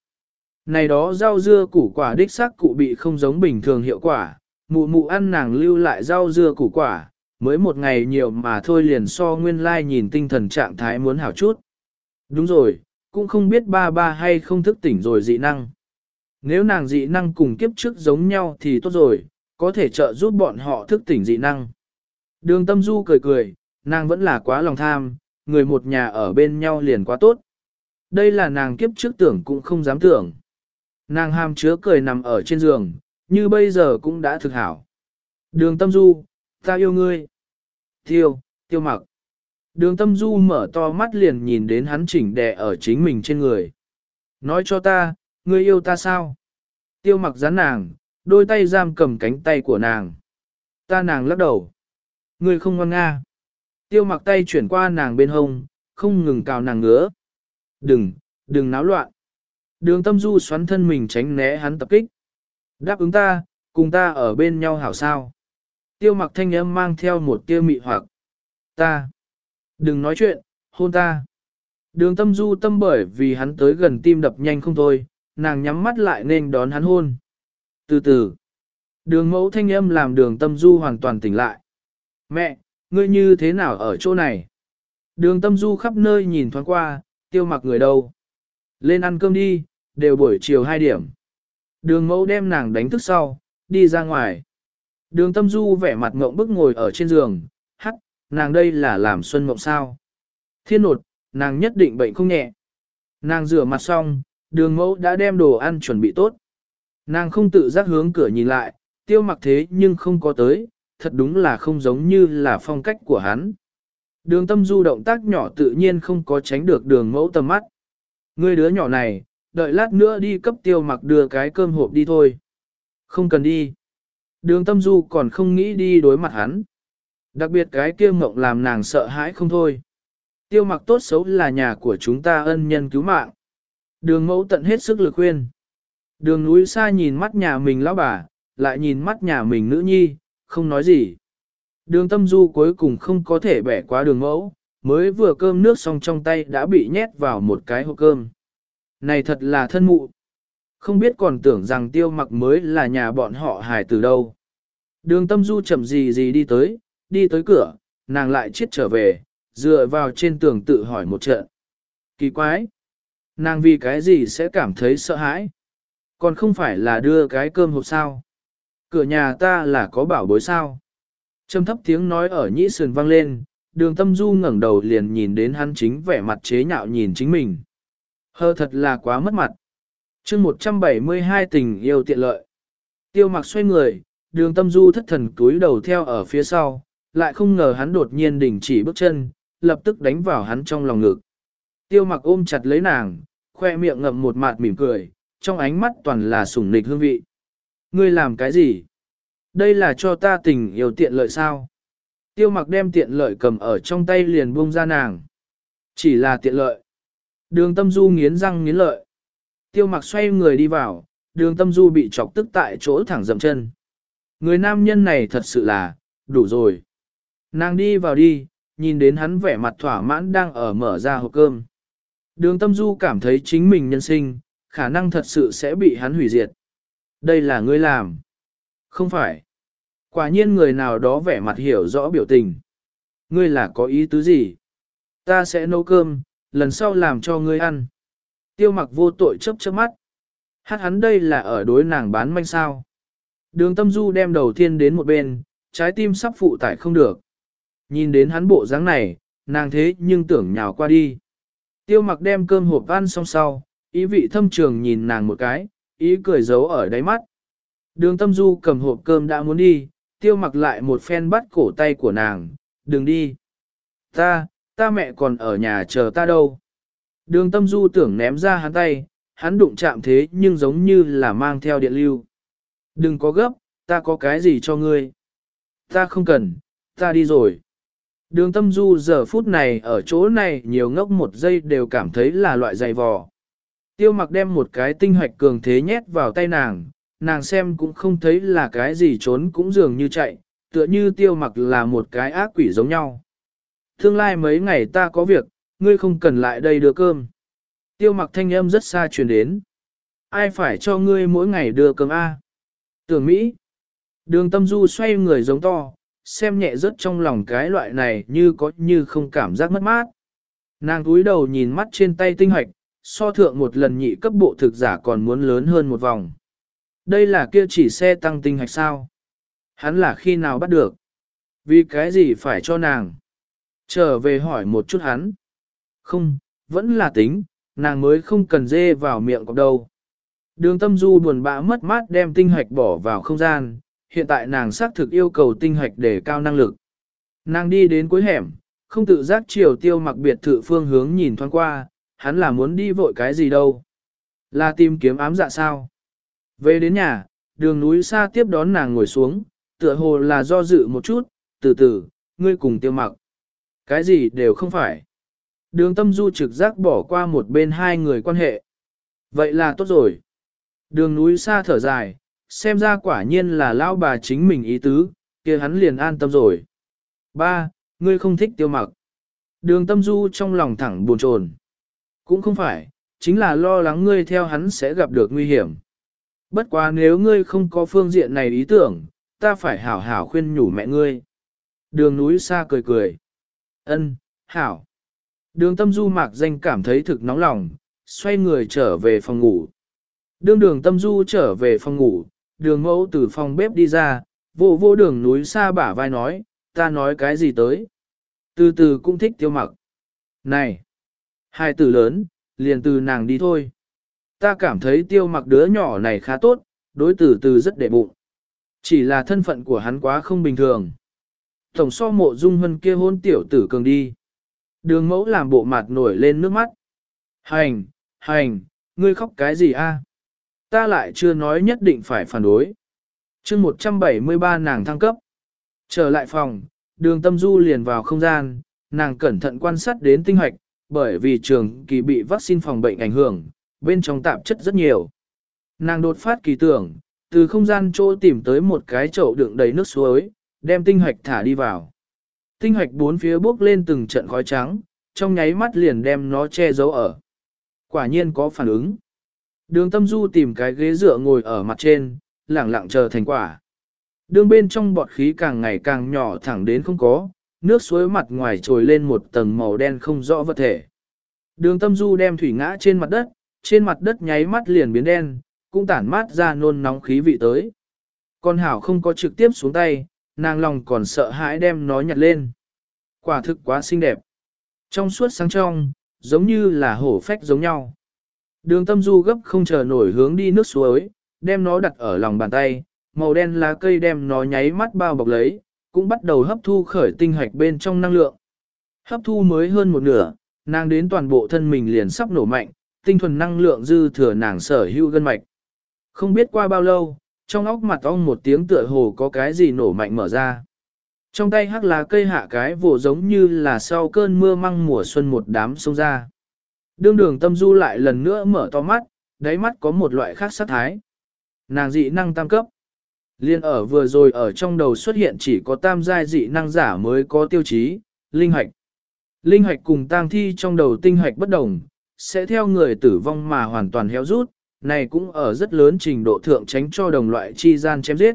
Này đó rau dưa củ quả đích xác cụ bị không giống bình thường hiệu quả, mụ mụ ăn nàng lưu lại rau dưa củ quả, mới một ngày nhiều mà thôi liền so nguyên lai like nhìn tinh thần trạng thái muốn hảo chút. Đúng rồi, cũng không biết ba ba hay không thức tỉnh rồi dị năng. Nếu nàng dị năng cùng kiếp trước giống nhau thì tốt rồi, có thể trợ giúp bọn họ thức tỉnh dị năng. Đường tâm du cười cười, nàng vẫn là quá lòng tham, người một nhà ở bên nhau liền quá tốt. Đây là nàng kiếp trước tưởng cũng không dám tưởng. Nàng ham chứa cười nằm ở trên giường, như bây giờ cũng đã thực hảo. Đường tâm du, ta yêu ngươi. Tiêu, tiêu mặc. Đường tâm du mở to mắt liền nhìn đến hắn chỉnh đè ở chính mình trên người. Nói cho ta, ngươi yêu ta sao? Tiêu mặc rắn nàng, đôi tay giam cầm cánh tay của nàng. Ta nàng lắc đầu. Ngươi không ngoan nga. Tiêu mặc tay chuyển qua nàng bên hông, không ngừng cào nàng ngứa. Đừng, đừng náo loạn. Đường tâm du xoắn thân mình tránh né hắn tập kích. Đáp ứng ta, cùng ta ở bên nhau hảo sao. Tiêu mặc thanh âm mang theo một tiêu mị hoặc. Ta. Đừng nói chuyện, hôn ta. Đường tâm du tâm bởi vì hắn tới gần tim đập nhanh không thôi, nàng nhắm mắt lại nên đón hắn hôn. Từ từ. Đường mẫu thanh âm làm đường tâm du hoàn toàn tỉnh lại. Mẹ, ngươi như thế nào ở chỗ này? Đường tâm du khắp nơi nhìn thoáng qua, tiêu mặc người đâu? Lên ăn cơm đi, đều buổi chiều 2 điểm. Đường mẫu đem nàng đánh thức sau, đi ra ngoài. Đường tâm du vẻ mặt ngộng bức ngồi ở trên giường, hắc, nàng đây là làm xuân mộng sao. Thiên nột, nàng nhất định bệnh không nhẹ. Nàng rửa mặt xong, đường mẫu đã đem đồ ăn chuẩn bị tốt. Nàng không tự giác hướng cửa nhìn lại, tiêu mặc thế nhưng không có tới, thật đúng là không giống như là phong cách của hắn. Đường tâm du động tác nhỏ tự nhiên không có tránh được đường mẫu tầm mắt. Ngươi đứa nhỏ này, đợi lát nữa đi cấp tiêu mặc đưa cái cơm hộp đi thôi. Không cần đi. Đường tâm du còn không nghĩ đi đối mặt hắn. Đặc biệt cái kia mộng làm nàng sợ hãi không thôi. Tiêu mặc tốt xấu là nhà của chúng ta ân nhân cứu mạng. Đường mẫu tận hết sức lực khuyên. Đường núi xa nhìn mắt nhà mình lão bà, lại nhìn mắt nhà mình nữ nhi, không nói gì. Đường tâm du cuối cùng không có thể bẻ qua đường mẫu, mới vừa cơm nước xong trong tay đã bị nhét vào một cái hộp cơm. Này thật là thân mụ. Không biết còn tưởng rằng tiêu mặc mới là nhà bọn họ hài từ đâu. Đường tâm du chậm gì gì đi tới, đi tới cửa, nàng lại chết trở về, dựa vào trên tường tự hỏi một trận. Kỳ quái! Nàng vì cái gì sẽ cảm thấy sợ hãi? Còn không phải là đưa cái cơm hộp sao? Cửa nhà ta là có bảo bối sao? Trầm thấp tiếng nói ở nhĩ sườn vang lên, đường tâm du ngẩng đầu liền nhìn đến hắn chính vẻ mặt chế nhạo nhìn chính mình. Hơ thật là quá mất mặt. chương 172 tình yêu tiện lợi. Tiêu mặc xoay người, đường tâm du thất thần cúi đầu theo ở phía sau, lại không ngờ hắn đột nhiên đình chỉ bước chân, lập tức đánh vào hắn trong lòng ngực. Tiêu mặc ôm chặt lấy nàng, khoe miệng ngậm một mạt mỉm cười, trong ánh mắt toàn là sủng nịch hương vị. Ngươi làm cái gì? Đây là cho ta tình yêu tiện lợi sao? Tiêu mặc đem tiện lợi cầm ở trong tay liền buông ra nàng. Chỉ là tiện lợi. Đường tâm du nghiến răng nghiến lợi. Tiêu mặc xoay người đi vào, đường tâm du bị chọc tức tại chỗ thẳng dậm chân. Người nam nhân này thật sự là, đủ rồi. Nàng đi vào đi, nhìn đến hắn vẻ mặt thỏa mãn đang ở mở ra hộp cơm. Đường tâm du cảm thấy chính mình nhân sinh, khả năng thật sự sẽ bị hắn hủy diệt. Đây là ngươi làm. Không phải. Quả nhiên người nào đó vẻ mặt hiểu rõ biểu tình. Ngươi là có ý tứ gì? Ta sẽ nấu cơm, lần sau làm cho ngươi ăn. Tiêu mặc vô tội chớp chớp mắt. Hát hắn đây là ở đối nàng bán manh sao. Đường tâm du đem đầu tiên đến một bên, trái tim sắp phụ tải không được. Nhìn đến hắn bộ dáng này, nàng thế nhưng tưởng nhào qua đi. Tiêu mặc đem cơm hộp ăn xong sau, ý vị thâm trường nhìn nàng một cái, ý cười giấu ở đáy mắt. Đường tâm du cầm hộp cơm đã muốn đi, tiêu mặc lại một phen bắt cổ tay của nàng, đừng đi. Ta, ta mẹ còn ở nhà chờ ta đâu. Đường tâm du tưởng ném ra hắn tay, hắn đụng chạm thế nhưng giống như là mang theo điện lưu. Đừng có gấp, ta có cái gì cho ngươi. Ta không cần, ta đi rồi. Đường tâm du giờ phút này ở chỗ này nhiều ngốc một giây đều cảm thấy là loại dày vò. Tiêu mặc đem một cái tinh hoạch cường thế nhét vào tay nàng, nàng xem cũng không thấy là cái gì trốn cũng dường như chạy, tựa như tiêu mặc là một cái ác quỷ giống nhau. Tương lai mấy ngày ta có việc, ngươi không cần lại đây đưa cơm. Tiêu mặc thanh âm rất xa truyền đến. Ai phải cho ngươi mỗi ngày đưa cơm A? Tưởng Mỹ. Đường tâm du xoay người giống to, xem nhẹ rất trong lòng cái loại này như có như không cảm giác mất mát. Nàng túi đầu nhìn mắt trên tay tinh hoạch, so thượng một lần nhị cấp bộ thực giả còn muốn lớn hơn một vòng. Đây là kia chỉ xe tăng tinh hạch sao? Hắn là khi nào bắt được? Vì cái gì phải cho nàng? Trở về hỏi một chút hắn. Không, vẫn là tính, nàng mới không cần dê vào miệng cọc đâu. Đường tâm du buồn bã mất mát đem tinh hạch bỏ vào không gian, hiện tại nàng xác thực yêu cầu tinh hạch để cao năng lực. Nàng đi đến cuối hẻm, không tự giác chiều tiêu mặc biệt thự phương hướng nhìn thoáng qua, hắn là muốn đi vội cái gì đâu. Là tìm kiếm ám dạ sao. Về đến nhà, đường núi xa tiếp đón nàng ngồi xuống, tựa hồ là do dự một chút, từ từ, ngươi cùng tiêu mặc. Cái gì đều không phải. Đường tâm du trực giác bỏ qua một bên hai người quan hệ. Vậy là tốt rồi. Đường núi xa thở dài, xem ra quả nhiên là lao bà chính mình ý tứ, kia hắn liền an tâm rồi. Ba, ngươi không thích tiêu mặc. Đường tâm du trong lòng thẳng buồn chồn. Cũng không phải, chính là lo lắng ngươi theo hắn sẽ gặp được nguy hiểm. Bất quá nếu ngươi không có phương diện này ý tưởng, ta phải hảo hảo khuyên nhủ mẹ ngươi. Đường núi xa cười cười. Ân, hảo. Đường tâm du mạc danh cảm thấy thực nóng lòng, xoay người trở về phòng ngủ. Đường đường tâm du trở về phòng ngủ, đường mẫu từ phòng bếp đi ra, vô vô đường núi xa bả vai nói, ta nói cái gì tới. Từ từ cũng thích tiêu mặc. Này, hai từ lớn, liền từ nàng đi thôi. Ta cảm thấy tiêu mặc đứa nhỏ này khá tốt, đối tử từ rất đệ bụng. Chỉ là thân phận của hắn quá không bình thường. Tổng so mộ dung hân kia hôn tiểu tử cường đi. Đường mẫu làm bộ mặt nổi lên nước mắt. Hành, hành, ngươi khóc cái gì a? Ta lại chưa nói nhất định phải phản đối. chương 173 nàng thăng cấp. Trở lại phòng, đường tâm du liền vào không gian, nàng cẩn thận quan sát đến tinh hoạch, bởi vì trường kỳ bị vaccine phòng bệnh ảnh hưởng, bên trong tạp chất rất nhiều. Nàng đột phát kỳ tưởng, từ không gian chỗ tìm tới một cái chậu đựng đầy nước suối, đem tinh hoạch thả đi vào. Tinh hoạch bốn phía bốc lên từng trận khói trắng, trong nháy mắt liền đem nó che giấu ở. Quả nhiên có phản ứng. Đường tâm du tìm cái ghế dựa ngồi ở mặt trên, lẳng lặng chờ thành quả. Đường bên trong bọt khí càng ngày càng nhỏ thẳng đến không có, nước suối mặt ngoài trồi lên một tầng màu đen không rõ vật thể. Đường tâm du đem thủy ngã trên mặt đất, trên mặt đất nháy mắt liền biến đen, cũng tản mát ra nôn nóng khí vị tới. Con hảo không có trực tiếp xuống tay, nàng lòng còn sợ hãi đem nó nhặt lên. Quả thực quá xinh đẹp. Trong suốt sáng trong, giống như là hổ phách giống nhau. Đường tâm du gấp không chờ nổi hướng đi nước suối, đem nó đặt ở lòng bàn tay, màu đen lá cây đem nó nháy mắt bao bọc lấy, cũng bắt đầu hấp thu khởi tinh hạch bên trong năng lượng. Hấp thu mới hơn một nửa, nàng đến toàn bộ thân mình liền sắp nổ mạnh, tinh thuần năng lượng dư thừa nàng sở hữu gân mạch. Không biết qua bao lâu, trong óc mặt ong một tiếng tựa hồ có cái gì nổ mạnh mở ra. Trong tay hắc lá cây hạ cái vồ giống như là sau cơn mưa măng mùa xuân một đám sông ra. Đương đường tâm du lại lần nữa mở to mắt, đáy mắt có một loại khác sát thái. Nàng dị năng tam cấp. Liên ở vừa rồi ở trong đầu xuất hiện chỉ có tam giai dị năng giả mới có tiêu chí, linh hạch. Linh hạch cùng tang thi trong đầu tinh hạch bất đồng, sẽ theo người tử vong mà hoàn toàn héo rút, này cũng ở rất lớn trình độ thượng tránh cho đồng loại chi gian chém giết.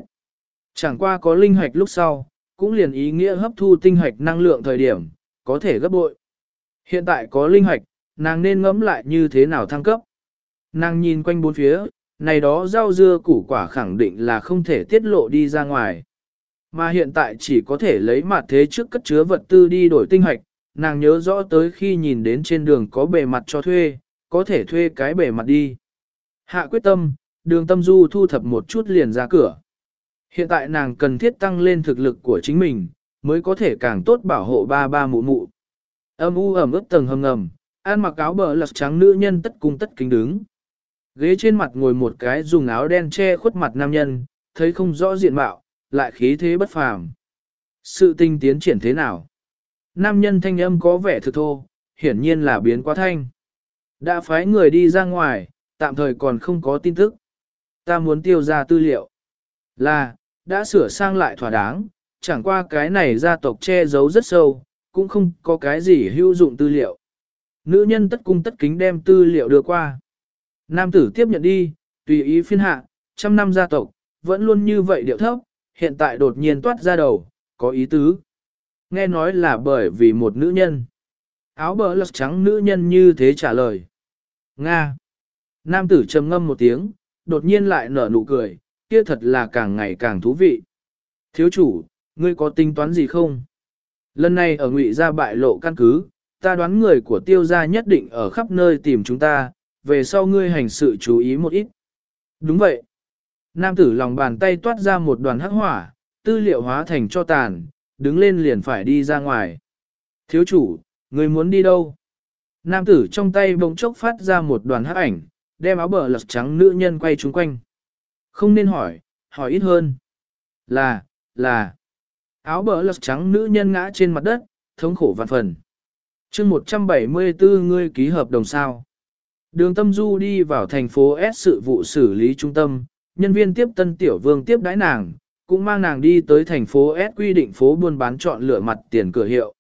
Chẳng qua có linh hạch lúc sau, cũng liền ý nghĩa hấp thu tinh hạch năng lượng thời điểm, có thể gấp bội. Hiện tại có linh hạch, nàng nên ngẫm lại như thế nào thăng cấp. Nàng nhìn quanh bốn phía, này đó rau dưa củ quả khẳng định là không thể tiết lộ đi ra ngoài. Mà hiện tại chỉ có thể lấy mặt thế trước cất chứa vật tư đi đổi tinh hạch, nàng nhớ rõ tới khi nhìn đến trên đường có bề mặt cho thuê, có thể thuê cái bề mặt đi. Hạ quyết tâm, đường tâm du thu thập một chút liền ra cửa. Hiện tại nàng cần thiết tăng lên thực lực của chính mình, mới có thể càng tốt bảo hộ ba ba mụ mụ. Âm u ẩm ướt tầng hầm ngầm, ăn mặc áo bờ lật trắng nữ nhân tất cung tất kính đứng. Ghế trên mặt ngồi một cái dùng áo đen che khuất mặt nam nhân, thấy không rõ diện mạo, lại khí thế bất phàm. Sự tinh tiến triển thế nào? Nam nhân thanh âm có vẻ thực thô, hiển nhiên là biến quá thanh. Đã phái người đi ra ngoài, tạm thời còn không có tin tức. Ta muốn tiêu ra tư liệu. Là, đã sửa sang lại thỏa đáng, chẳng qua cái này gia tộc che giấu rất sâu, cũng không có cái gì hữu dụng tư liệu. Nữ nhân tất cung tất kính đem tư liệu đưa qua. Nam tử tiếp nhận đi, tùy ý phiên hạ, trăm năm gia tộc, vẫn luôn như vậy điệu thấp, hiện tại đột nhiên toát ra đầu, có ý tứ. Nghe nói là bởi vì một nữ nhân. Áo bờ lật trắng nữ nhân như thế trả lời. Nga. Nam tử trầm ngâm một tiếng, đột nhiên lại nở nụ cười, kia thật là càng ngày càng thú vị. Thiếu chủ, ngươi có tính toán gì không? Lần này ở ngụy gia bại lộ căn cứ, ta đoán người của tiêu gia nhất định ở khắp nơi tìm chúng ta, về sau ngươi hành sự chú ý một ít. Đúng vậy. Nam tử lòng bàn tay toát ra một đoàn hắc hỏa, tư liệu hóa thành cho tàn, đứng lên liền phải đi ra ngoài. Thiếu chủ, người muốn đi đâu? Nam tử trong tay bỗng chốc phát ra một đoàn hắc ảnh, đem áo bờ lật trắng nữ nhân quay chúng quanh. Không nên hỏi, hỏi ít hơn. Là, là. Áo bờ lật trắng nữ nhân ngã trên mặt đất, thống khổ vạn phần. chương 174 ngươi ký hợp đồng sao. Đường tâm du đi vào thành phố S sự vụ xử lý trung tâm, nhân viên tiếp tân tiểu vương tiếp đãi nàng, cũng mang nàng đi tới thành phố S quy định phố buôn bán chọn lựa mặt tiền cửa hiệu.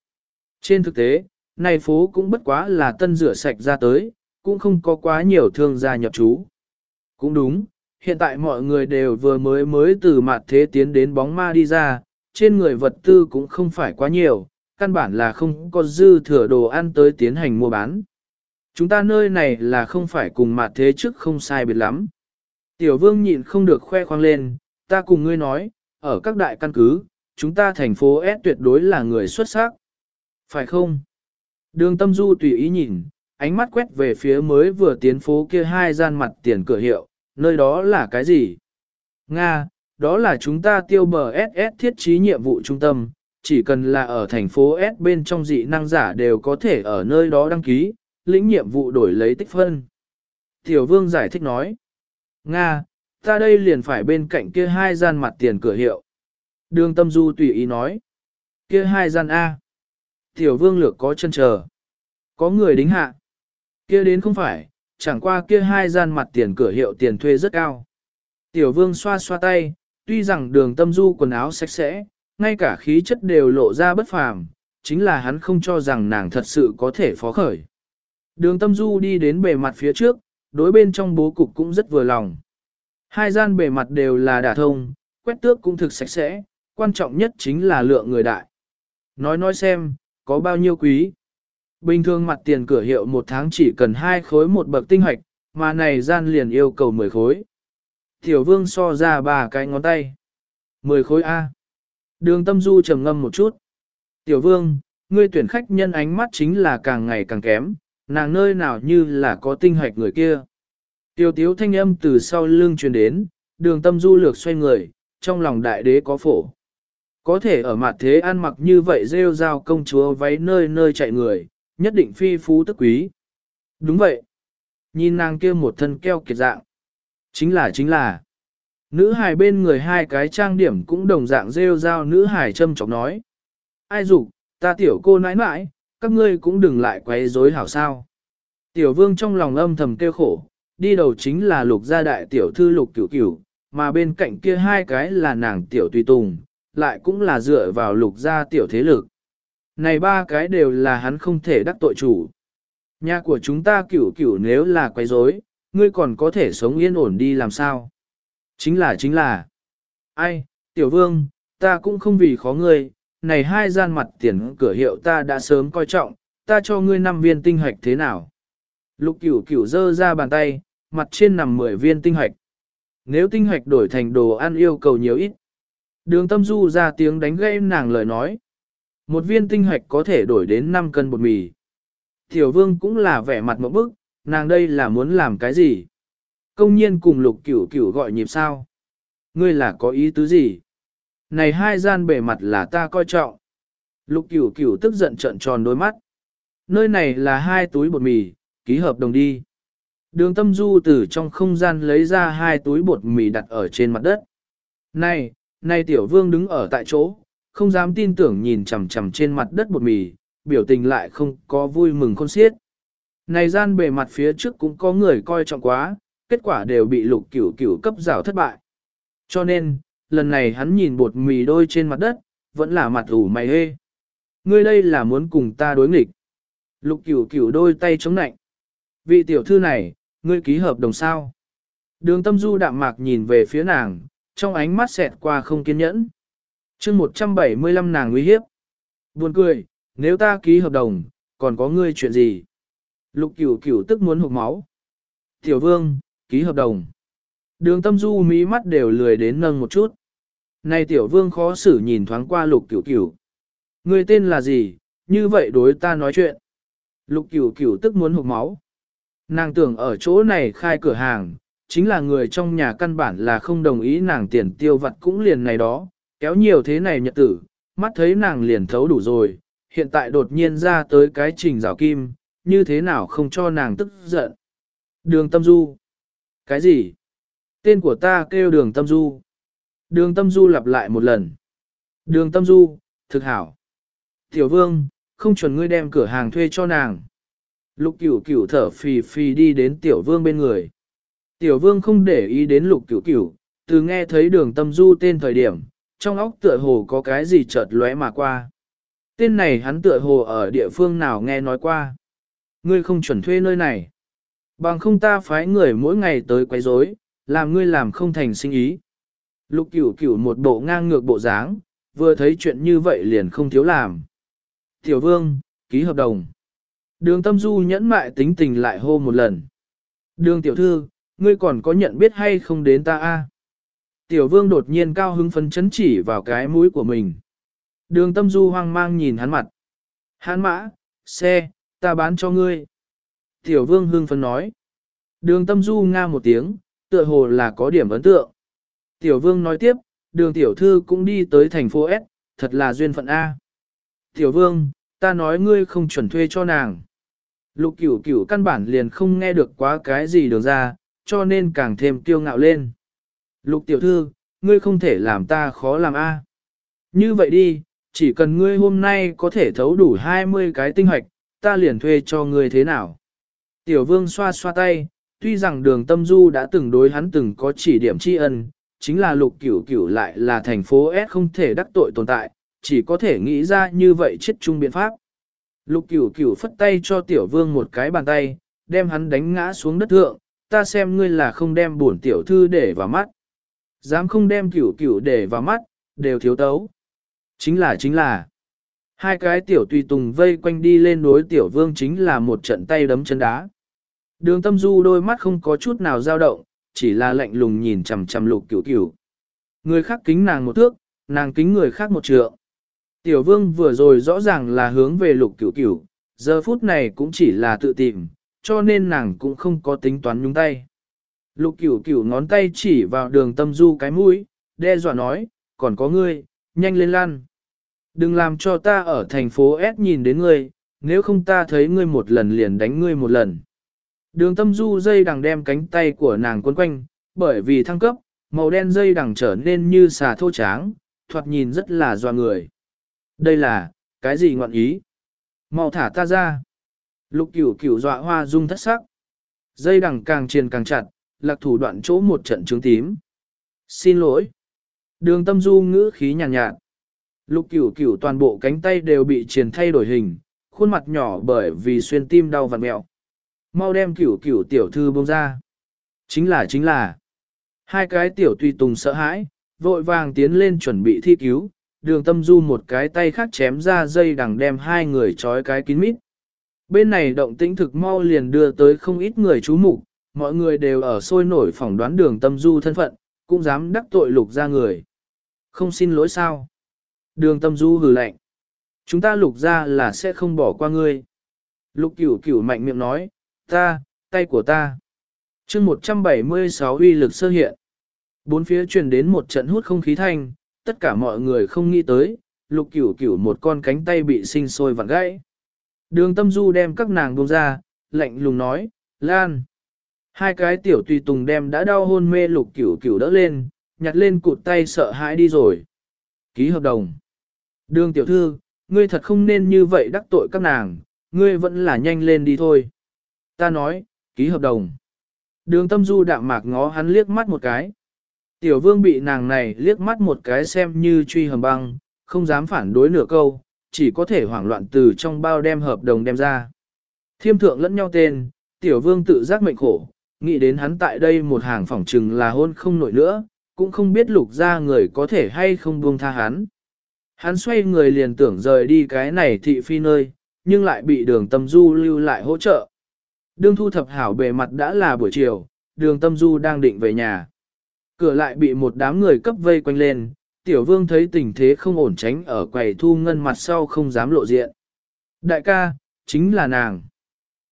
Trên thực tế, này phố cũng bất quá là tân rửa sạch ra tới, cũng không có quá nhiều thương gia nhập trú. Cũng đúng, hiện tại mọi người đều vừa mới mới từ mặt thế tiến đến bóng ma đi ra, trên người vật tư cũng không phải quá nhiều, căn bản là không có dư thừa đồ ăn tới tiến hành mua bán. Chúng ta nơi này là không phải cùng mặt thế trước không sai biệt lắm. Tiểu vương nhịn không được khoe khoang lên, ta cùng ngươi nói, ở các đại căn cứ, chúng ta thành phố S tuyệt đối là người xuất sắc. Phải không? Đường tâm du tùy ý nhìn, ánh mắt quét về phía mới vừa tiến phố kia hai gian mặt tiền cửa hiệu, nơi đó là cái gì? Nga, đó là chúng ta tiêu bờ SS thiết trí nhiệm vụ trung tâm, chỉ cần là ở thành phố S bên trong dị năng giả đều có thể ở nơi đó đăng ký, lĩnh nhiệm vụ đổi lấy tích phân. Tiểu vương giải thích nói, Nga, ta đây liền phải bên cạnh kia hai gian mặt tiền cửa hiệu. Đường tâm du tùy ý nói, kia hai gian A. Tiểu vương lược có chân chờ. Có người đính hạ. Kia đến không phải, chẳng qua kia hai gian mặt tiền cửa hiệu tiền thuê rất cao. Tiểu vương xoa xoa tay, tuy rằng đường tâm du quần áo sạch sẽ, ngay cả khí chất đều lộ ra bất phàm, chính là hắn không cho rằng nàng thật sự có thể phó khởi. Đường tâm du đi đến bề mặt phía trước, đối bên trong bố cục cũng rất vừa lòng. Hai gian bề mặt đều là đả thông, quét tước cũng thực sạch sẽ, quan trọng nhất chính là lượng người đại. Nói nói xem, có bao nhiêu quý? Bình thường mặt tiền cửa hiệu một tháng chỉ cần hai khối một bậc tinh hoạch, mà này gian liền yêu cầu 10 khối. Tiểu vương so ra ba cái ngón tay. 10 khối A. Đường tâm du trầm ngâm một chút. Tiểu vương, ngươi tuyển khách nhân ánh mắt chính là càng ngày càng kém, nàng nơi nào như là có tinh hoạch người kia. tiêu tiếu thanh âm từ sau lưng truyền đến, đường tâm du lược xoay người, trong lòng đại đế có phổ. Có thể ở mặt thế ăn mặc như vậy rêu rao công chúa váy nơi nơi chạy người, nhất định phi phú tức quý. Đúng vậy. Nhìn nàng kia một thân keo kiệt dạng. Chính là chính là. Nữ hài bên người hai cái trang điểm cũng đồng dạng rêu rao nữ hài châm chọc nói. Ai dục ta tiểu cô nãi nãi, các ngươi cũng đừng lại quấy rối hảo sao. Tiểu vương trong lòng âm thầm kêu khổ, đi đầu chính là lục gia đại tiểu thư lục cửu cửu, mà bên cạnh kia hai cái là nàng tiểu tùy tùng, lại cũng là dựa vào lục gia tiểu thế lực. Này ba cái đều là hắn không thể đắc tội chủ. Nhà của chúng ta cửu cửu nếu là quấy rối, ngươi còn có thể sống yên ổn đi làm sao? Chính là chính là. Ai, tiểu vương, ta cũng không vì khó ngươi, này hai gian mặt tiền cửa hiệu ta đã sớm coi trọng, ta cho ngươi năm viên tinh hoạch thế nào? Lục cửu cửu giơ ra bàn tay, mặt trên nằm 10 viên tinh hoạch. Nếu tinh hoạch đổi thành đồ ăn yêu cầu nhiều ít. Đường tâm du ra tiếng đánh gây nàng lời nói. Một viên tinh hoạch có thể đổi đến 5 cân bột mì. Tiểu vương cũng là vẻ mặt một bức, nàng đây là muốn làm cái gì? Công nhiên cùng lục cửu cửu gọi nhịp sao? Ngươi là có ý tứ gì? Này hai gian bề mặt là ta coi trọng. Lục cửu cửu tức giận trợn tròn đôi mắt. Nơi này là hai túi bột mì, ký hợp đồng đi. Đường tâm du từ trong không gian lấy ra hai túi bột mì đặt ở trên mặt đất. Này, này tiểu vương đứng ở tại chỗ, không dám tin tưởng nhìn chằm chằm trên mặt đất bột mì, biểu tình lại không có vui mừng khôn xiết. Này gian bề mặt phía trước cũng có người coi trọng quá, kết quả đều bị lục cửu cửu cấp rào thất bại. Cho nên, lần này hắn nhìn bột mì đôi trên mặt đất, vẫn là mặt ủ mày hê. Ngươi đây là muốn cùng ta đối nghịch. Lục cửu cửu đôi tay chống nạnh. Vị tiểu thư này, ngươi ký hợp đồng sao? Đường tâm du đạm mạc nhìn về phía nàng, trong ánh mắt xẹt qua không kiên nhẫn. chương 175 nàng nguy hiếp. Buồn cười, nếu ta ký hợp đồng, còn có ngươi chuyện gì? Lục cửu cửu tức muốn hụt máu. Tiểu vương, ký hợp đồng. Đường tâm du mí mắt đều lười đến nâng một chút. Này tiểu vương khó xử nhìn thoáng qua lục cửu cửu. người tên là gì, như vậy đối ta nói chuyện. Lục cửu cửu tức muốn hụt máu. Nàng tưởng ở chỗ này khai cửa hàng, chính là người trong nhà căn bản là không đồng ý nàng tiền tiêu vặt cũng liền này đó, kéo nhiều thế này nhật tử, mắt thấy nàng liền thấu đủ rồi, hiện tại đột nhiên ra tới cái trình rào kim, như thế nào không cho nàng tức giận. Đường tâm du. Cái gì? Tên của ta kêu đường tâm du. Đường tâm du lặp lại một lần. Đường tâm du, thực hảo. Tiểu vương, không chuẩn ngươi đem cửa hàng thuê cho nàng. Lục cửu cửu thở phì phì đi đến tiểu vương bên người. Tiểu vương không để ý đến lục cửu cửu, từ nghe thấy đường tâm du tên thời điểm, trong óc tựa hồ có cái gì chợt lóe mà qua. Tên này hắn tựa hồ ở địa phương nào nghe nói qua. Ngươi không chuẩn thuê nơi này. Bằng không ta phái người mỗi ngày tới quấy rối, làm ngươi làm không thành sinh ý. Lục cửu cửu một bộ ngang ngược bộ dáng, vừa thấy chuyện như vậy liền không thiếu làm. Tiểu vương, ký hợp đồng. Đường tâm du nhẫn mại tính tình lại hô một lần. Đường tiểu thư, ngươi còn có nhận biết hay không đến ta a? Tiểu vương đột nhiên cao hứng phấn chấn chỉ vào cái mũi của mình. Đường tâm du hoang mang nhìn hắn mặt. Hắn mã, xe, ta bán cho ngươi. Tiểu vương hưng phấn nói. Đường tâm du nga một tiếng, tựa hồ là có điểm ấn tượng. Tiểu vương nói tiếp, đường tiểu thư cũng đi tới thành phố S, thật là duyên phận A. Tiểu vương, ta nói ngươi không chuẩn thuê cho nàng. Lục cửu cửu căn bản liền không nghe được quá cái gì đường ra, cho nên càng thêm kiêu ngạo lên. Lục tiểu thư, ngươi không thể làm ta khó làm a. Như vậy đi, chỉ cần ngươi hôm nay có thể thấu đủ 20 cái tinh hoạch, ta liền thuê cho ngươi thế nào. Tiểu vương xoa xoa tay, tuy rằng đường tâm du đã từng đối hắn từng có chỉ điểm tri ân, chính là lục cửu cửu lại là thành phố S không thể đắc tội tồn tại, chỉ có thể nghĩ ra như vậy chết chung biện pháp. Lục cửu cửu phất tay cho tiểu vương một cái bàn tay, đem hắn đánh ngã xuống đất thượng, ta xem ngươi là không đem bổn tiểu thư để vào mắt. Dám không đem cửu cửu để vào mắt, đều thiếu tấu. Chính là chính là. Hai cái tiểu tùy tùng vây quanh đi lên đối tiểu vương chính là một trận tay đấm chân đá. Đường tâm du đôi mắt không có chút nào dao động, chỉ là lạnh lùng nhìn chằm chằm lục cửu cửu. Người khác kính nàng một thước, nàng kính người khác một trượng. Tiểu vương vừa rồi rõ ràng là hướng về lục cửu cửu, giờ phút này cũng chỉ là tự tìm, cho nên nàng cũng không có tính toán nhúng tay. Lục cửu cửu ngón tay chỉ vào đường tâm du cái mũi, đe dọa nói, còn có ngươi, nhanh lên lan Đừng làm cho ta ở thành phố S nhìn đến ngươi, nếu không ta thấy ngươi một lần liền đánh ngươi một lần. Đường tâm du dây đằng đem cánh tay của nàng quấn quanh, bởi vì thăng cấp, màu đen dây đằng trở nên như xà thô tráng, thoạt nhìn rất là doa người. Đây là, cái gì ngọn ý? Mau thả ta ra. Lục cửu cửu dọa hoa dung thất sắc. Dây đằng càng triền càng chặt, lạc thủ đoạn chỗ một trận trướng tím. Xin lỗi. Đường tâm du ngữ khí nhàn nhạt, nhạt. Lục cửu cửu toàn bộ cánh tay đều bị triền thay đổi hình, khuôn mặt nhỏ bởi vì xuyên tim đau vặn mẹo. Mau đem cửu cửu tiểu thư bông ra. Chính là chính là. Hai cái tiểu tùy tùng sợ hãi, vội vàng tiến lên chuẩn bị thi cứu, đường tâm du một cái tay khác chém ra dây đằng đem hai người trói cái kín mít. Bên này động tĩnh thực mau liền đưa tới không ít người chú mục mọi người đều ở sôi nổi phỏng đoán đường tâm du thân phận, cũng dám đắc tội lục ra người. Không xin lỗi sao? Đường tâm du hừ lạnh. Chúng ta lục ra là sẽ không bỏ qua ngươi. Lục cửu cửu mạnh miệng nói, ta, tay của ta. chương 176 uy lực sơ hiện. Bốn phía truyền đến một trận hút không khí thanh, tất cả mọi người không nghĩ tới, lục cửu cửu một con cánh tay bị sinh sôi vặn gãy. Đường tâm du đem các nàng buông ra, lạnh lùng nói, Lan. Hai cái tiểu tùy tùng đem đã đau hôn mê lục cửu cửu đỡ lên, nhặt lên cụt tay sợ hãi đi rồi. Ký hợp đồng. Đường tiểu thư, ngươi thật không nên như vậy đắc tội các nàng, ngươi vẫn là nhanh lên đi thôi. Ta nói, ký hợp đồng. Đường tâm du đạm mạc ngó hắn liếc mắt một cái. Tiểu vương bị nàng này liếc mắt một cái xem như truy hầm băng, không dám phản đối nửa câu, chỉ có thể hoảng loạn từ trong bao đem hợp đồng đem ra. Thiêm thượng lẫn nhau tên, tiểu vương tự giác mệnh khổ, nghĩ đến hắn tại đây một hàng phỏng trừng là hôn không nổi nữa, cũng không biết lục ra người có thể hay không buông tha hắn. Hắn xoay người liền tưởng rời đi cái này thị phi nơi, nhưng lại bị đường tâm du lưu lại hỗ trợ. Đương thu thập hảo bề mặt đã là buổi chiều, đường tâm du đang định về nhà. Cửa lại bị một đám người cấp vây quanh lên, tiểu vương thấy tình thế không ổn tránh ở quầy thu ngân mặt sau không dám lộ diện. Đại ca, chính là nàng.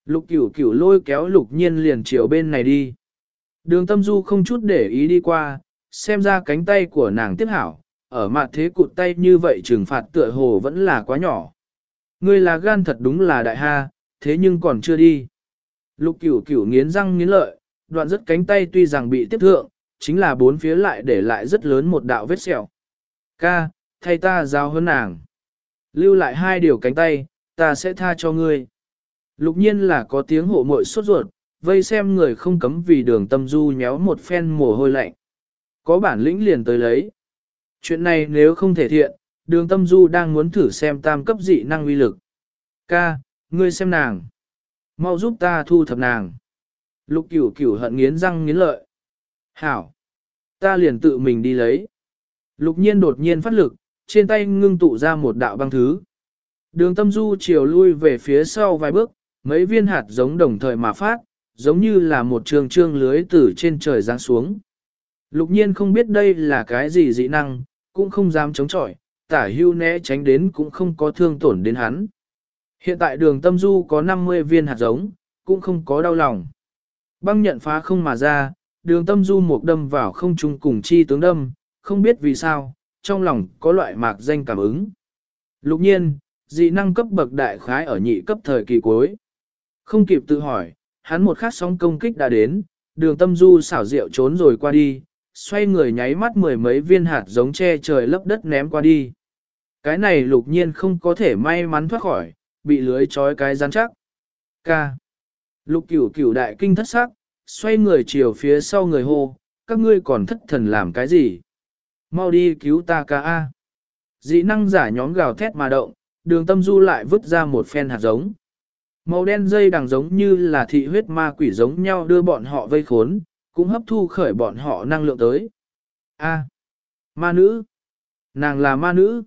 Lục cửu cửu lôi kéo lục nhiên liền chiều bên này đi. Đường tâm du không chút để ý đi qua, xem ra cánh tay của nàng tiếp hảo, ở mặt thế cụt tay như vậy trừng phạt tựa hồ vẫn là quá nhỏ. Ngươi là gan thật đúng là đại ha, thế nhưng còn chưa đi. Lục cửu cửu nghiến răng nghiến lợi, đoạn rất cánh tay tuy rằng bị tiếp thượng, chính là bốn phía lại để lại rất lớn một đạo vết sẹo. Ca, thay ta giao hơn nàng. Lưu lại hai điều cánh tay, ta sẽ tha cho ngươi. Lục nhiên là có tiếng hộ mội sốt ruột, vây xem người không cấm vì đường tâm du nhéo một phen mồ hôi lạnh. Có bản lĩnh liền tới lấy. Chuyện này nếu không thể thiện, đường tâm du đang muốn thử xem tam cấp dị năng uy lực. Ca, ngươi xem nàng. Mau giúp ta thu thập nàng. Lục cửu cửu hận nghiến răng nghiến lợi. Hảo. Ta liền tự mình đi lấy. Lục nhiên đột nhiên phát lực, trên tay ngưng tụ ra một đạo băng thứ. Đường tâm du chiều lui về phía sau vài bước, mấy viên hạt giống đồng thời mà phát, giống như là một trường trương lưới từ trên trời giáng xuống. Lục nhiên không biết đây là cái gì dị năng, cũng không dám chống chọi, tả hưu né tránh đến cũng không có thương tổn đến hắn. Hiện tại đường tâm du có 50 viên hạt giống, cũng không có đau lòng. Băng nhận phá không mà ra, đường tâm du một đâm vào không trung cùng chi tướng đâm, không biết vì sao, trong lòng có loại mạc danh cảm ứng. Lục nhiên, dị năng cấp bậc đại khái ở nhị cấp thời kỳ cuối. Không kịp tự hỏi, hắn một khát sóng công kích đã đến, đường tâm du xảo diệu trốn rồi qua đi, xoay người nháy mắt mười mấy viên hạt giống che trời lấp đất ném qua đi. Cái này lục nhiên không có thể may mắn thoát khỏi, bị lưới trói cái rắn chắc. Ca. Lục cửu cửu đại kinh thất sắc, xoay người chiều phía sau người hô, các ngươi còn thất thần làm cái gì? Mau đi cứu ta ca A. Dị năng giả nhóm gào thét mà động, đường tâm du lại vứt ra một phen hạt giống. Màu đen dây đằng giống như là thị huyết ma quỷ giống nhau đưa bọn họ vây khốn, cũng hấp thu khởi bọn họ năng lượng tới. A. ma nữ. Nàng là ma nữ.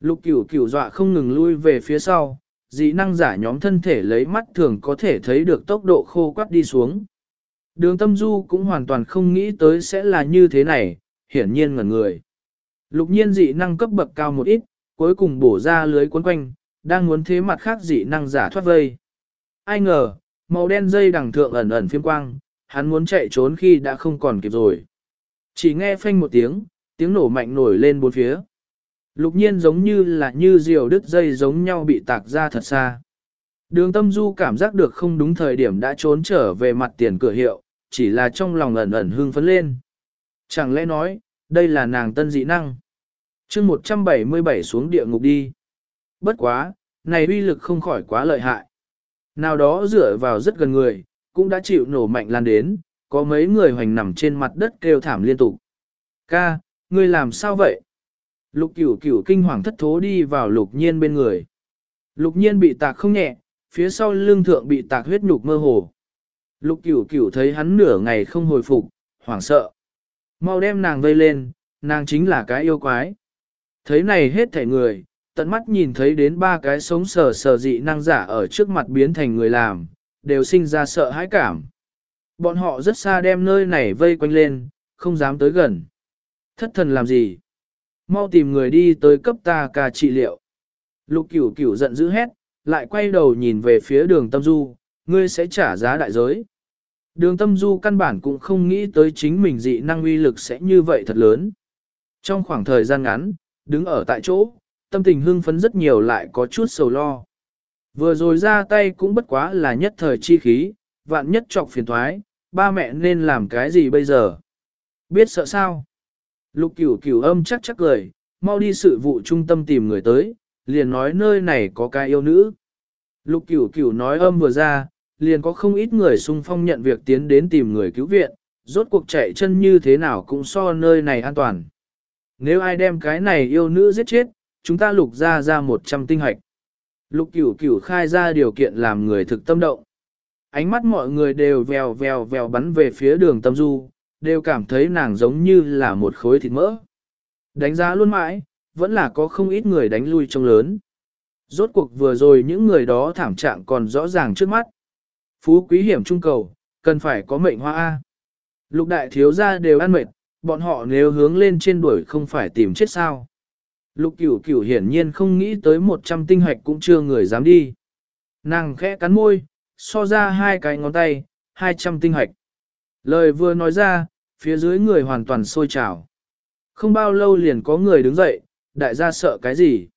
Lục cửu cửu dọa không ngừng lui về phía sau, dị năng giả nhóm thân thể lấy mắt thường có thể thấy được tốc độ khô quắt đi xuống. Đường tâm du cũng hoàn toàn không nghĩ tới sẽ là như thế này, hiển nhiên ngẩn người. Lục nhiên dị năng cấp bậc cao một ít, cuối cùng bổ ra lưới cuốn quanh, đang muốn thế mặt khác dị năng giả thoát vây. Ai ngờ, màu đen dây đằng thượng ẩn ẩn phiêm quang, hắn muốn chạy trốn khi đã không còn kịp rồi. Chỉ nghe phanh một tiếng, tiếng nổ mạnh nổi lên bốn phía. Lục nhiên giống như là như diều đứt dây giống nhau bị tạc ra thật xa. Đường tâm du cảm giác được không đúng thời điểm đã trốn trở về mặt tiền cửa hiệu, chỉ là trong lòng ẩn ẩn hưng phấn lên. Chẳng lẽ nói, đây là nàng tân dị năng. chương 177 xuống địa ngục đi. Bất quá, này uy lực không khỏi quá lợi hại. Nào đó dựa vào rất gần người, cũng đã chịu nổ mạnh lan đến, có mấy người hoành nằm trên mặt đất kêu thảm liên tục. Ca, ngươi làm sao vậy? Lục cửu cửu kinh hoàng thất thố đi vào lục nhiên bên người. Lục nhiên bị tạc không nhẹ, phía sau lưng thượng bị tạc huyết nhục mơ hồ. Lục cửu cửu thấy hắn nửa ngày không hồi phục, hoảng sợ. Mau đem nàng vây lên, nàng chính là cái yêu quái. Thấy này hết thảy người, tận mắt nhìn thấy đến ba cái sống sờ sờ dị năng giả ở trước mặt biến thành người làm, đều sinh ra sợ hãi cảm. Bọn họ rất xa đem nơi này vây quanh lên, không dám tới gần. Thất thần làm gì? Mau tìm người đi tới cấp ta ca trị liệu. Lục cửu cửu giận dữ hét, lại quay đầu nhìn về phía đường tâm du, ngươi sẽ trả giá đại giới. Đường tâm du căn bản cũng không nghĩ tới chính mình dị năng uy lực sẽ như vậy thật lớn. Trong khoảng thời gian ngắn, đứng ở tại chỗ, tâm tình hưng phấn rất nhiều lại có chút sầu lo. Vừa rồi ra tay cũng bất quá là nhất thời chi khí, vạn nhất trọc phiền thoái, ba mẹ nên làm cái gì bây giờ? Biết sợ sao? Lục cửu cửu âm chắc chắc cười, mau đi sự vụ trung tâm tìm người tới, liền nói nơi này có cái yêu nữ. Lục cửu cửu nói âm vừa ra, liền có không ít người xung phong nhận việc tiến đến tìm người cứu viện, rốt cuộc chạy chân như thế nào cũng so nơi này an toàn. Nếu ai đem cái này yêu nữ giết chết, chúng ta lục ra ra 100 tinh hạch. Lục cửu cửu khai ra điều kiện làm người thực tâm động. Ánh mắt mọi người đều vèo vèo vèo bắn về phía đường tâm du, đều cảm thấy nàng giống như là một khối thịt mỡ. Đánh giá luôn mãi, vẫn là có không ít người đánh lui trong lớn. Rốt cuộc vừa rồi những người đó thảm trạng còn rõ ràng trước mắt. Phú quý hiểm trung cầu, cần phải có mệnh hoa A. Lục đại thiếu gia đều ăn mệt, bọn họ nếu hướng lên trên đuổi không phải tìm chết sao. Lục cửu cửu hiển nhiên không nghĩ tới 100 tinh hạch cũng chưa người dám đi. Nàng khẽ cắn môi, so ra hai cái ngón tay, 200 tinh hạch. Lời vừa nói ra, phía dưới người hoàn toàn sôi trào. Không bao lâu liền có người đứng dậy, đại gia sợ cái gì?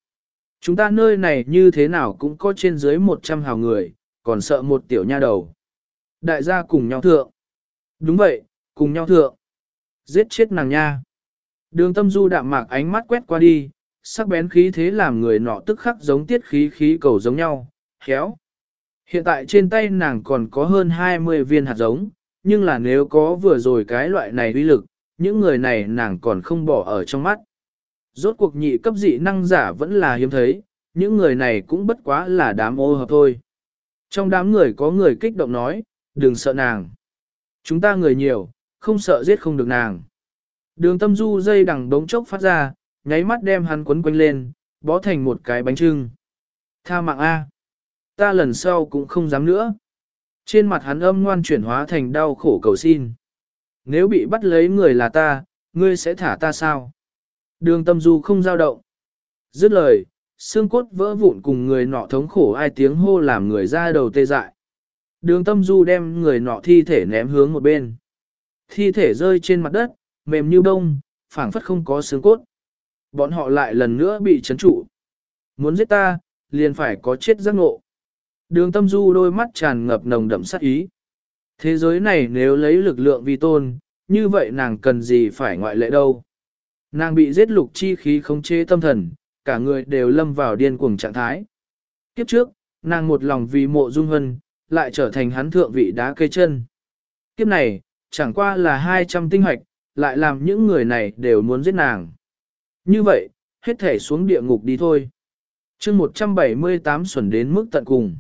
Chúng ta nơi này như thế nào cũng có trên dưới 100 hào người, còn sợ một tiểu nha đầu. Đại gia cùng nhau thượng. Đúng vậy, cùng nhau thượng. Giết chết nàng nha. Đường tâm du đạm mạc ánh mắt quét qua đi, sắc bén khí thế làm người nọ tức khắc giống tiết khí khí cầu giống nhau, khéo. Hiện tại trên tay nàng còn có hơn 20 viên hạt giống, nhưng là nếu có vừa rồi cái loại này uy lực, những người này nàng còn không bỏ ở trong mắt. Rốt cuộc nhị cấp dị năng giả vẫn là hiếm thấy, những người này cũng bất quá là đám ô hợp thôi. Trong đám người có người kích động nói, đừng sợ nàng. Chúng ta người nhiều, không sợ giết không được nàng. Đường tâm du dây đằng đống chốc phát ra, nháy mắt đem hắn quấn quanh lên, bó thành một cái bánh trưng. Tha mạng A. Ta lần sau cũng không dám nữa. Trên mặt hắn âm ngoan chuyển hóa thành đau khổ cầu xin. Nếu bị bắt lấy người là ta, ngươi sẽ thả ta sao? Đường tâm du không giao động. Dứt lời, xương cốt vỡ vụn cùng người nọ thống khổ ai tiếng hô làm người ra đầu tê dại. Đường tâm du đem người nọ thi thể ném hướng một bên. Thi thể rơi trên mặt đất, mềm như bông, phảng phất không có xương cốt. Bọn họ lại lần nữa bị chấn trụ. Muốn giết ta, liền phải có chết giác ngộ. Đường tâm du đôi mắt tràn ngập nồng đậm sát ý. Thế giới này nếu lấy lực lượng vi tôn, như vậy nàng cần gì phải ngoại lệ đâu. Nàng bị giết lục chi khí khống chế tâm thần, cả người đều lâm vào điên cuồng trạng thái. Kiếp trước, nàng một lòng vì mộ dung hân, lại trở thành hắn thượng vị đá cây chân. Kiếp này, chẳng qua là 200 tinh hoạch, lại làm những người này đều muốn giết nàng. Như vậy, hết thể xuống địa ngục đi thôi. chương 178 xuẩn đến mức tận cùng.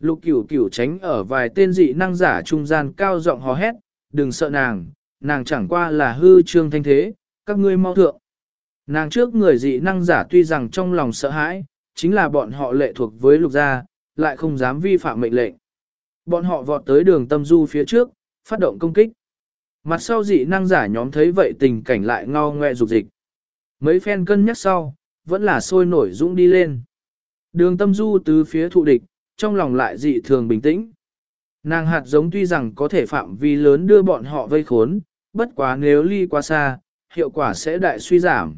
Lục cửu cửu tránh ở vài tên dị năng giả trung gian cao giọng hò hét, đừng sợ nàng, nàng chẳng qua là hư trương thanh thế, các ngươi mau thượng. Nàng trước người dị năng giả tuy rằng trong lòng sợ hãi, chính là bọn họ lệ thuộc với lục gia, lại không dám vi phạm mệnh lệnh. Bọn họ vọt tới đường tâm du phía trước, phát động công kích. Mặt sau dị năng giả nhóm thấy vậy tình cảnh lại ngao ngoe dục dịch. Mấy phen cân nhắc sau, vẫn là sôi nổi dũng đi lên. Đường tâm du từ phía thụ địch, trong lòng lại dị thường bình tĩnh. Nàng hạt giống tuy rằng có thể phạm vi lớn đưa bọn họ vây khốn, bất quá nếu ly quá xa, hiệu quả sẽ đại suy giảm.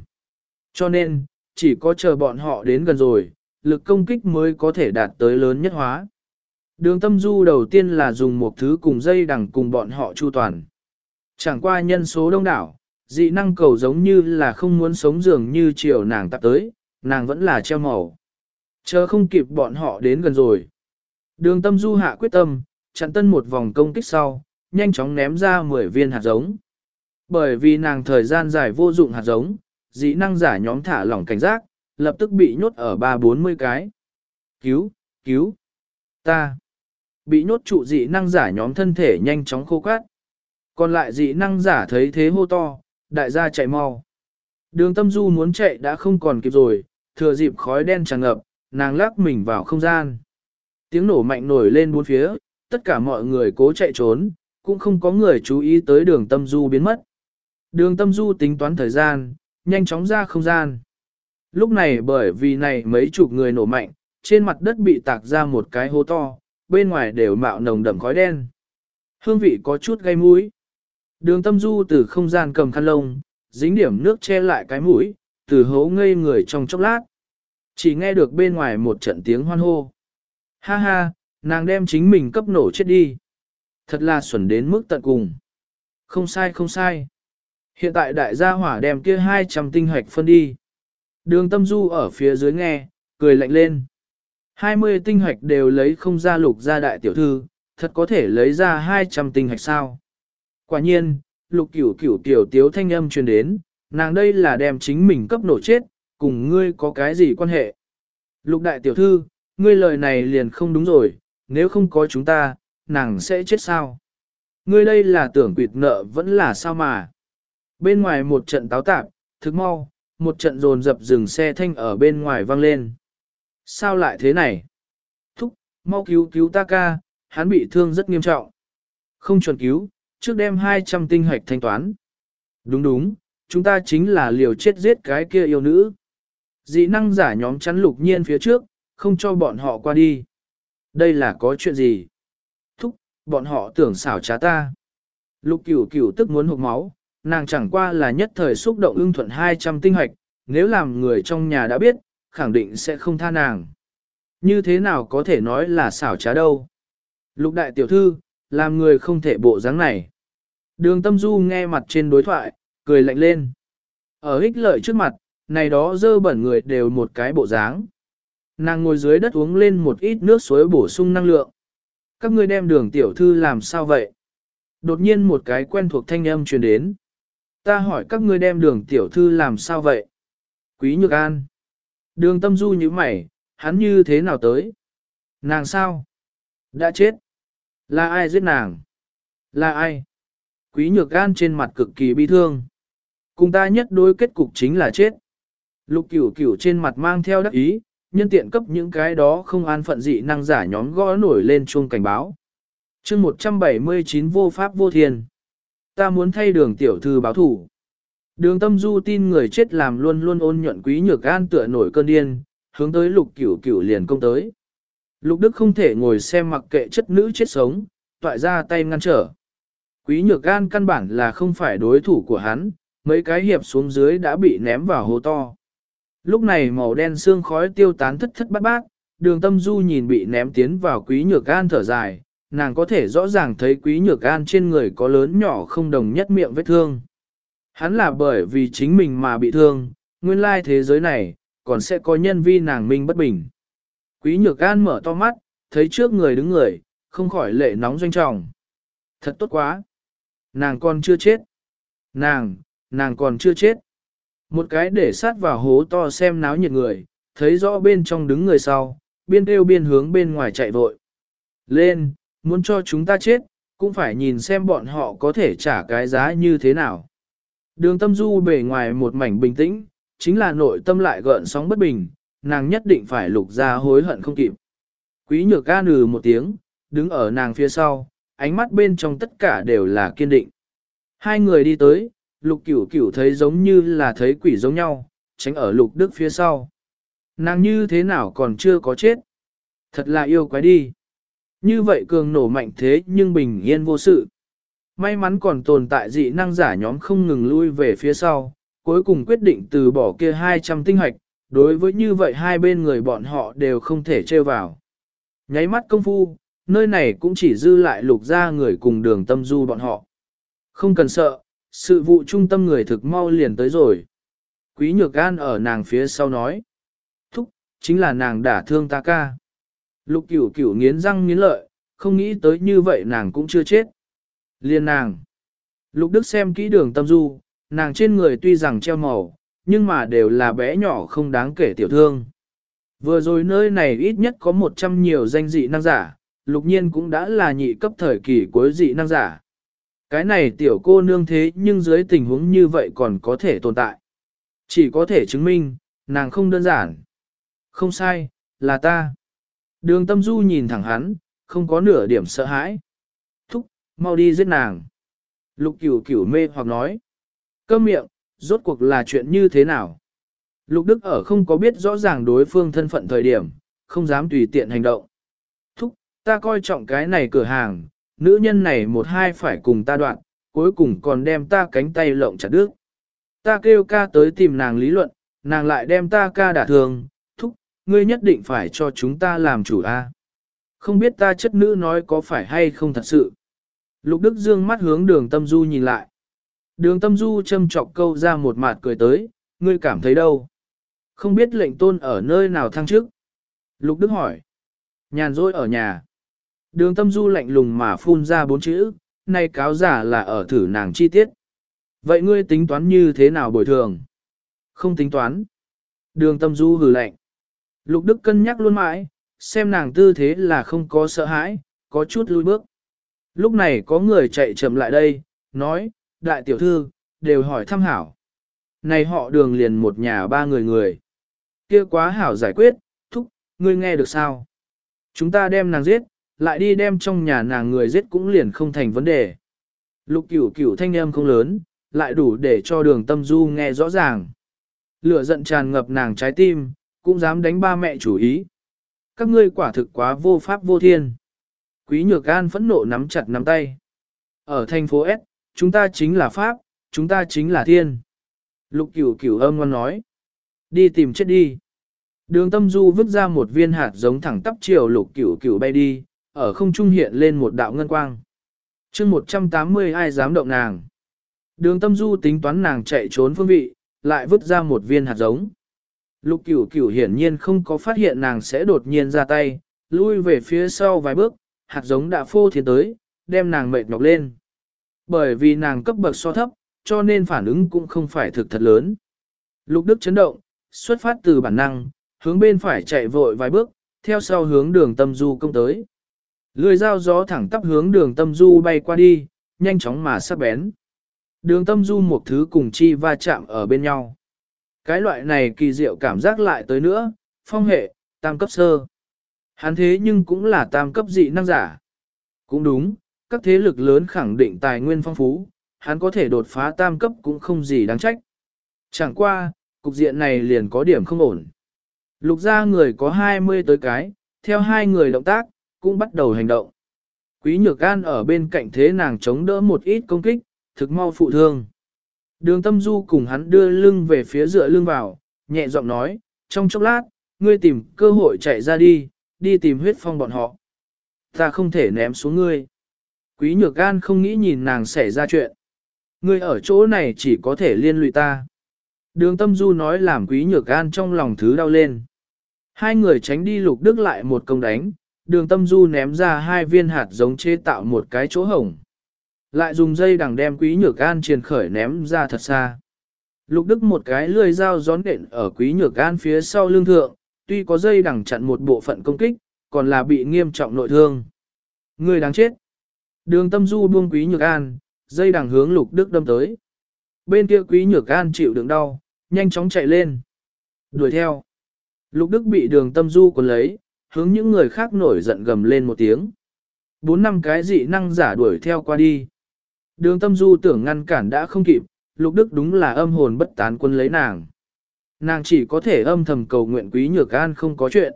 Cho nên, chỉ có chờ bọn họ đến gần rồi, lực công kích mới có thể đạt tới lớn nhất hóa. Đường tâm du đầu tiên là dùng một thứ cùng dây đằng cùng bọn họ chu toàn. Chẳng qua nhân số đông đảo, dị năng cầu giống như là không muốn sống dường như chiều nàng tập tới, nàng vẫn là treo màu. Chờ không kịp bọn họ đến gần rồi. Đường tâm du hạ quyết tâm, chặn tân một vòng công kích sau, nhanh chóng ném ra 10 viên hạt giống. Bởi vì nàng thời gian dài vô dụng hạt giống, dị năng giả nhóm thả lỏng cảnh giác, lập tức bị nhốt ở ba bốn mươi cái. Cứu, cứu, ta. Bị nhốt trụ dị năng giả nhóm thân thể nhanh chóng khô cát. Còn lại dị năng giả thấy thế hô to, đại gia chạy mau. Đường tâm du muốn chạy đã không còn kịp rồi, thừa dịp khói đen tràn ngập, nàng lắc mình vào không gian. Tiếng nổ mạnh nổi lên bốn phía, tất cả mọi người cố chạy trốn, cũng không có người chú ý tới đường tâm du biến mất. Đường tâm du tính toán thời gian, nhanh chóng ra không gian. Lúc này bởi vì này mấy chục người nổ mạnh, trên mặt đất bị tạc ra một cái hố to, bên ngoài đều mạo nồng đậm khói đen. Hương vị có chút gây mũi. Đường tâm du từ không gian cầm khăn lông, dính điểm nước che lại cái mũi, từ hố ngây người trong chốc lát. Chỉ nghe được bên ngoài một trận tiếng hoan hô. Ha ha, nàng đem chính mình cấp nổ chết đi. Thật là xuẩn đến mức tận cùng. Không sai không sai. Hiện tại đại gia hỏa đem kia 200 tinh hoạch phân đi. Đường tâm du ở phía dưới nghe, cười lạnh lên. 20 tinh hoạch đều lấy không ra lục ra đại tiểu thư, thật có thể lấy ra 200 tinh hoạch sao. Quả nhiên, lục cửu cửu tiểu tiếu thanh âm truyền đến, nàng đây là đem chính mình cấp nổ chết, cùng ngươi có cái gì quan hệ. Lục đại tiểu thư, ngươi lời này liền không đúng rồi, nếu không có chúng ta, nàng sẽ chết sao? Ngươi đây là tưởng quỵt nợ vẫn là sao mà? Bên ngoài một trận táo tạp, thức mau, một trận dồn dập dừng xe thanh ở bên ngoài vang lên. Sao lại thế này? Thúc, mau cứu cứu ta ca, hắn bị thương rất nghiêm trọng. Không chuẩn cứu, trước đem 200 tinh hạch thanh toán. Đúng đúng, chúng ta chính là liều chết giết cái kia yêu nữ. Dị năng giả nhóm chắn lục nhiên phía trước, không cho bọn họ qua đi. Đây là có chuyện gì? Thúc, bọn họ tưởng xảo trá ta. Lục cửu cửu tức muốn hụt máu, nàng chẳng qua là nhất thời xúc động ưng thuận 200 tinh hoạch, nếu làm người trong nhà đã biết, khẳng định sẽ không tha nàng. Như thế nào có thể nói là xảo trá đâu? Lục đại tiểu thư, làm người không thể bộ dáng này. Đường tâm du nghe mặt trên đối thoại, cười lạnh lên. Ở ích lợi trước mặt, này đó dơ bẩn người đều một cái bộ dáng. Nàng ngồi dưới đất uống lên một ít nước suối bổ sung năng lượng. Các ngươi đem đường tiểu thư làm sao vậy? Đột nhiên một cái quen thuộc thanh âm truyền đến. Ta hỏi các ngươi đem đường tiểu thư làm sao vậy? Quý Nhược An. Đường tâm du như mày, hắn như thế nào tới? Nàng sao? Đã chết. Là ai giết nàng? Là ai? Quý Nhược An trên mặt cực kỳ bi thương. Cùng ta nhất đối kết cục chính là chết. Lục cửu cửu trên mặt mang theo đắc ý, nhân tiện cấp những cái đó không an phận dị năng giả nhóm gõ nổi lên chuông cảnh báo. chương 179 vô pháp vô thiên. Ta muốn thay đường tiểu thư báo thủ. Đường tâm du tin người chết làm luôn luôn ôn nhuận quý nhược an tựa nổi cơn điên, hướng tới lục cửu cửu liền công tới. Lục đức không thể ngồi xem mặc kệ chất nữ chết sống, toại ra tay ngăn trở. Quý nhược an căn bản là không phải đối thủ của hắn, mấy cái hiệp xuống dưới đã bị ném vào hố to. Lúc này màu đen xương khói tiêu tán thất thất bát bát, đường tâm du nhìn bị ném tiến vào quý nhược an thở dài, nàng có thể rõ ràng thấy quý nhược an trên người có lớn nhỏ không đồng nhất miệng vết thương. Hắn là bởi vì chính mình mà bị thương, nguyên lai thế giới này, còn sẽ có nhân vi nàng minh bất bình. Quý nhược an mở to mắt, thấy trước người đứng người, không khỏi lệ nóng doanh trọng. Thật tốt quá. Nàng còn chưa chết. Nàng, nàng còn chưa chết. Một cái để sát vào hố to xem náo nhiệt người, thấy rõ bên trong đứng người sau, biên kêu biên hướng bên ngoài chạy vội. Lên, muốn cho chúng ta chết, cũng phải nhìn xem bọn họ có thể trả cái giá như thế nào. Đường tâm du bề ngoài một mảnh bình tĩnh, chính là nội tâm lại gợn sóng bất bình, nàng nhất định phải lục ra hối hận không kịp. Quý nhược ca nừ một tiếng, đứng ở nàng phía sau, ánh mắt bên trong tất cả đều là kiên định. Hai người đi tới, lục cửu cửu thấy giống như là thấy quỷ giống nhau, tránh ở lục đức phía sau. Nàng như thế nào còn chưa có chết. Thật là yêu quái đi. Như vậy cường nổ mạnh thế nhưng bình yên vô sự. May mắn còn tồn tại dị năng giả nhóm không ngừng lui về phía sau, cuối cùng quyết định từ bỏ kia 200 tinh hoạch, đối với như vậy hai bên người bọn họ đều không thể trêu vào. Nháy mắt công phu, nơi này cũng chỉ dư lại lục ra người cùng đường tâm du bọn họ. Không cần sợ, sự vụ trung tâm người thực mau liền tới rồi. Quý nhược gan ở nàng phía sau nói. Thúc, chính là nàng đả thương ta ca. Lục cửu cửu nghiến răng nghiến lợi, không nghĩ tới như vậy nàng cũng chưa chết. Liên nàng. Lục Đức xem kỹ đường tâm du, nàng trên người tuy rằng treo màu, nhưng mà đều là bé nhỏ không đáng kể tiểu thương. Vừa rồi nơi này ít nhất có 100 nhiều danh dị năng giả, lục nhiên cũng đã là nhị cấp thời kỳ cuối dị năng giả. Cái này tiểu cô nương thế nhưng dưới tình huống như vậy còn có thể tồn tại. Chỉ có thể chứng minh, nàng không đơn giản. Không sai, là ta. Đường tâm du nhìn thẳng hắn, không có nửa điểm sợ hãi. Thúc, mau đi giết nàng. Lục cửu cửu mê hoặc nói. Câm miệng, rốt cuộc là chuyện như thế nào? Lục Đức ở không có biết rõ ràng đối phương thân phận thời điểm, không dám tùy tiện hành động. Thúc, ta coi trọng cái này cửa hàng, nữ nhân này một hai phải cùng ta đoạn, cuối cùng còn đem ta cánh tay lộng chặt đứt. Ta kêu ca tới tìm nàng lý luận, nàng lại đem ta ca đả thường, thúc, ngươi nhất định phải cho chúng ta làm chủ a. Không biết ta chất nữ nói có phải hay không thật sự. Lục Đức Dương mắt hướng đường tâm du nhìn lại. Đường tâm du châm chọc câu ra một mặt cười tới, ngươi cảm thấy đâu? Không biết lệnh tôn ở nơi nào thăng trước? Lục Đức hỏi. Nhàn rỗi ở nhà. Đường tâm du lạnh lùng mà phun ra bốn chữ, nay cáo giả là ở thử nàng chi tiết. Vậy ngươi tính toán như thế nào bồi thường? Không tính toán. Đường tâm du hừ lạnh. Lục Đức cân nhắc luôn mãi, xem nàng tư thế là không có sợ hãi, có chút lùi bước. Lúc này có người chạy chậm lại đây, nói, đại tiểu thư, đều hỏi thăm hảo. Này họ đường liền một nhà ba người người. kia quá hảo giải quyết, thúc, ngươi nghe được sao? Chúng ta đem nàng giết, lại đi đem trong nhà nàng người giết cũng liền không thành vấn đề. Lục cửu cửu thanh âm không lớn, lại đủ để cho đường tâm du nghe rõ ràng. Lửa giận tràn ngập nàng trái tim, cũng dám đánh ba mẹ chủ ý. Các ngươi quả thực quá vô pháp vô thiên. Quý nhược an phẫn nộ nắm chặt nắm tay. Ở thành phố S, chúng ta chính là Pháp, chúng ta chính là thiên. Lục cửu cửu âm ngon nói. Đi tìm chết đi. Đường tâm du vứt ra một viên hạt giống thẳng tắp chiều lục cửu cửu bay đi, ở không trung hiện lên một đạo ngân quang. chương 180 ai dám động nàng. Đường tâm du tính toán nàng chạy trốn phương vị, lại vứt ra một viên hạt giống. Lục cửu cửu hiển nhiên không có phát hiện nàng sẽ đột nhiên ra tay, lui về phía sau vài bước, hạt giống đã phô thiên tới, đem nàng mệt nhọc lên. Bởi vì nàng cấp bậc so thấp, cho nên phản ứng cũng không phải thực thật lớn. Lục Đức chấn động, xuất phát từ bản năng, hướng bên phải chạy vội vài bước, theo sau hướng đường tâm du công tới. Lưỡi dao gió thẳng tắp hướng đường tâm du bay qua đi, nhanh chóng mà sắc bén. Đường tâm du một thứ cùng chi va chạm ở bên nhau. Cái loại này kỳ diệu cảm giác lại tới nữa, phong hệ, tam cấp sơ. Hắn thế nhưng cũng là tam cấp dị năng giả. Cũng đúng, các thế lực lớn khẳng định tài nguyên phong phú, hắn có thể đột phá tam cấp cũng không gì đáng trách. Chẳng qua, cục diện này liền có điểm không ổn. Lục ra người có 20 tới cái, theo hai người động tác, cũng bắt đầu hành động. Quý nhược gan ở bên cạnh thế nàng chống đỡ một ít công kích, thực mau phụ thương. Đường tâm du cùng hắn đưa lưng về phía dựa lưng vào, nhẹ giọng nói, trong chốc lát, ngươi tìm cơ hội chạy ra đi, đi tìm huyết phong bọn họ. Ta không thể ném xuống ngươi. Quý nhược gan không nghĩ nhìn nàng xảy ra chuyện. Ngươi ở chỗ này chỉ có thể liên lụy ta. Đường tâm du nói làm quý nhược gan trong lòng thứ đau lên. Hai người tránh đi lục đức lại một công đánh, đường tâm du ném ra hai viên hạt giống chế tạo một cái chỗ hổng. Lại dùng dây đằng đem quý nhược gan triền khởi ném ra thật xa. Lục đức một cái lười dao gión đện ở quý nhược gan phía sau lưng thượng, tuy có dây đằng chặn một bộ phận công kích, còn là bị nghiêm trọng nội thương. Người đáng chết. Đường tâm du buông quý nhược an, dây đằng hướng lục đức đâm tới. Bên kia quý nhược an chịu đựng đau, nhanh chóng chạy lên. Đuổi theo. Lục Đức bị đường tâm du còn lấy, hướng những người khác nổi giận gầm lên một tiếng. Bốn năm cái dị năng giả đuổi theo qua đi. Đường tâm du tưởng ngăn cản đã không kịp, Lục Đức đúng là âm hồn bất tán quân lấy nàng. Nàng chỉ có thể âm thầm cầu nguyện quý nhược an không có chuyện.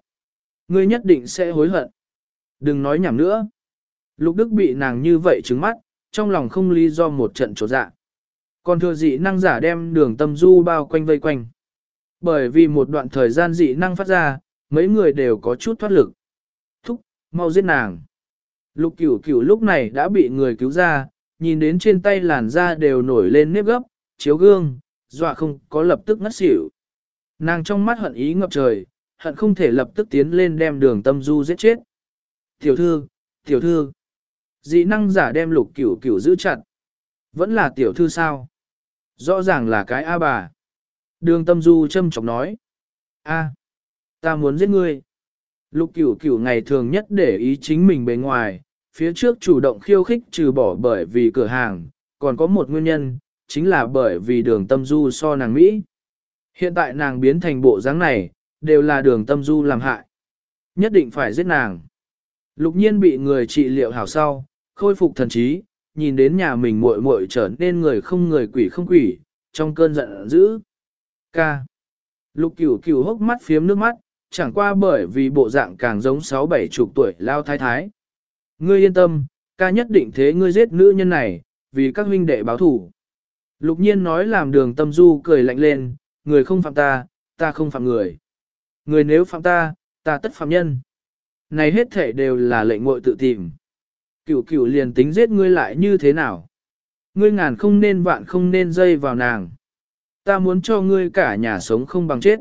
Ngươi nhất định sẽ hối hận. Đừng nói nhảm nữa. Lục Đức bị nàng như vậy trứng mắt, trong lòng không lý do một trận trột dạ. Còn thừa dị năng giả đem đường tâm du bao quanh vây quanh. Bởi vì một đoạn thời gian dị năng phát ra, mấy người đều có chút thoát lực. Thúc, mau giết nàng. Lục cửu cửu lúc này đã bị người cứu ra, nhìn đến trên tay làn da đều nổi lên nếp gấp, chiếu gương, dọa không có lập tức ngất xỉu. Nàng trong mắt hận ý ngập trời, hận không thể lập tức tiến lên đem đường tâm du giết chết. Tiểu thư, tiểu thư. Dị năng giả đem lục cửu cửu giữ chặt. Vẫn là tiểu thư sao? Rõ ràng là cái A bà. Đường tâm du châm chọc nói. A, ta muốn giết ngươi. Lục cửu cửu ngày thường nhất để ý chính mình bề ngoài, phía trước chủ động khiêu khích trừ bỏ bởi vì cửa hàng, còn có một nguyên nhân, chính là bởi vì đường tâm du so nàng Mỹ. Hiện tại nàng biến thành bộ dáng này, đều là đường tâm du làm hại. Nhất định phải giết nàng. Lục nhiên bị người trị liệu hảo sau, khôi phục thần trí, nhìn đến nhà mình muội muội trở nên người không người quỷ không quỷ, trong cơn giận dữ. Ca. Lục cửu cửu hốc mắt phiếm nước mắt, chẳng qua bởi vì bộ dạng càng giống sáu bảy chục tuổi lao thái thái. Ngươi yên tâm, ca nhất định thế ngươi giết nữ nhân này, vì các huynh đệ báo thủ. Lục nhiên nói làm đường tâm du cười lạnh lên, người không phạm ta, ta không phạm người. Người nếu phạm ta, ta tất phạm nhân. Này hết thể đều là lệnh ngội tự tìm. Cửu cửu liền tính giết ngươi lại như thế nào? Ngươi ngàn không nên vạn không nên dây vào nàng. Ta muốn cho ngươi cả nhà sống không bằng chết.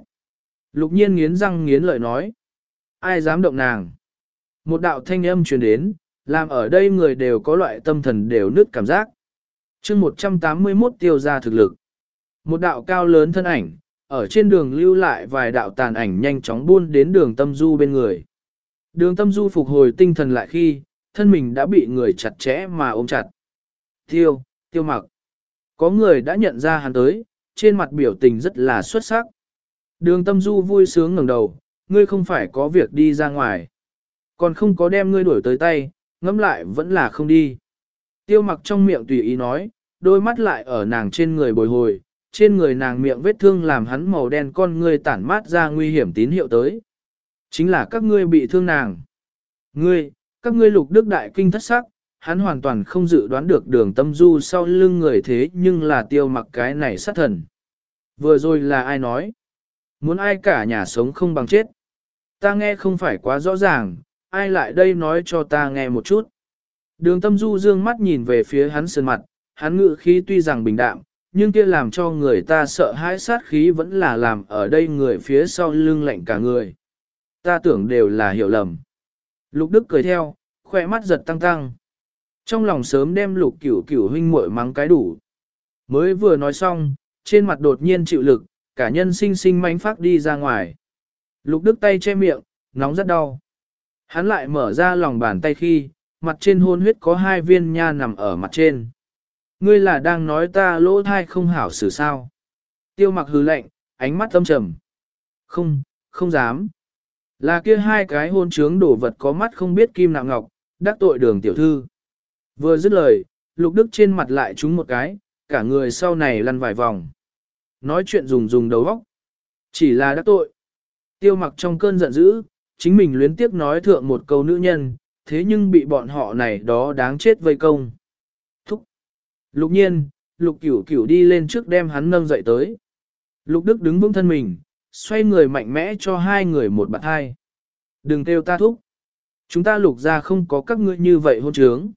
Lục nhiên nghiến răng nghiến lợi nói. Ai dám động nàng? Một đạo thanh âm truyền đến, làm ở đây người đều có loại tâm thần đều nứt cảm giác. chương 181 tiêu ra thực lực. Một đạo cao lớn thân ảnh, ở trên đường lưu lại vài đạo tàn ảnh nhanh chóng buôn đến đường tâm du bên người. Đường tâm du phục hồi tinh thần lại khi, thân mình đã bị người chặt chẽ mà ôm chặt. Tiêu, tiêu mặc. Có người đã nhận ra hắn tới, trên mặt biểu tình rất là xuất sắc. Đường tâm du vui sướng ngẩng đầu, ngươi không phải có việc đi ra ngoài. Còn không có đem ngươi đuổi tới tay, ngẫm lại vẫn là không đi. Tiêu mặc trong miệng tùy ý nói, đôi mắt lại ở nàng trên người bồi hồi, trên người nàng miệng vết thương làm hắn màu đen con ngươi tản mát ra nguy hiểm tín hiệu tới. Chính là các ngươi bị thương nàng. Ngươi, các ngươi lục đức đại kinh thất sắc, hắn hoàn toàn không dự đoán được đường tâm du sau lưng người thế nhưng là tiêu mặc cái này sát thần. Vừa rồi là ai nói? Muốn ai cả nhà sống không bằng chết? Ta nghe không phải quá rõ ràng, ai lại đây nói cho ta nghe một chút. Đường tâm du dương mắt nhìn về phía hắn sơn mặt, hắn ngự khí tuy rằng bình đạm, nhưng kia làm cho người ta sợ hãi sát khí vẫn là làm ở đây người phía sau lưng lạnh cả người. Ta tưởng đều là hiểu lầm. Lục Đức cười theo, khỏe mắt giật tăng tăng. Trong lòng sớm đem lục cửu cửu huynh muội mắng cái đủ. Mới vừa nói xong, trên mặt đột nhiên chịu lực, cả nhân sinh sinh mánh phát đi ra ngoài. Lục Đức tay che miệng, nóng rất đau. Hắn lại mở ra lòng bàn tay khi, mặt trên hôn huyết có hai viên nha nằm ở mặt trên. Ngươi là đang nói ta lỗ thai không hảo xử sao. Tiêu mặc hừ lạnh, ánh mắt âm trầm. Không, không dám. Là kia hai cái hôn trướng đổ vật có mắt không biết kim nạm ngọc, đắc tội đường tiểu thư. Vừa dứt lời, lục đức trên mặt lại trúng một cái, cả người sau này lăn vài vòng. Nói chuyện dùng dùng đầu óc. Chỉ là đắc tội. Tiêu mặc trong cơn giận dữ, chính mình luyến tiếc nói thượng một câu nữ nhân, thế nhưng bị bọn họ này đó đáng chết vây công. Thúc. Lục nhiên, lục cửu cửu đi lên trước đem hắn nâng dậy tới. Lục đức đứng vững thân mình, xoay người mạnh mẽ cho hai người một bạn hai. Đừng kêu ta thúc. Chúng ta lục ra không có các ngươi như vậy hôn trướng.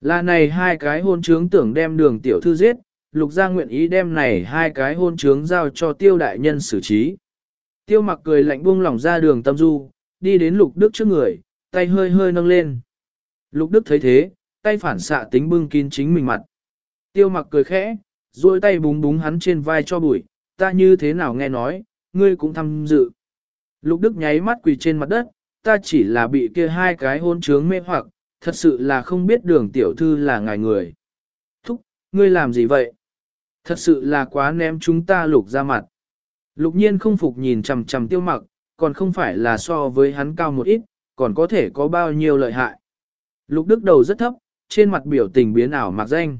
Là này hai cái hôn trướng tưởng đem đường tiểu thư giết, lục gia nguyện ý đem này hai cái hôn trướng giao cho tiêu đại nhân xử trí. Tiêu mặc cười lạnh buông lỏng ra đường tâm du, đi đến lục đức trước người, tay hơi hơi nâng lên. Lục đức thấy thế, tay phản xạ tính bưng kín chính mình mặt. Tiêu mặc cười khẽ, duỗi tay búng búng hắn trên vai cho bụi, ta như thế nào nghe nói, ngươi cũng tham dự. Lục đức nháy mắt quỳ trên mặt đất, ta chỉ là bị kia hai cái hôn trướng mê hoặc, thật sự là không biết đường tiểu thư là ngài người. Thúc, ngươi làm gì vậy? Thật sự là quá ném chúng ta lục ra mặt. Lục nhiên không phục nhìn chằm chằm tiêu mặc, còn không phải là so với hắn cao một ít, còn có thể có bao nhiêu lợi hại. Lục đức đầu rất thấp, trên mặt biểu tình biến ảo mặc danh.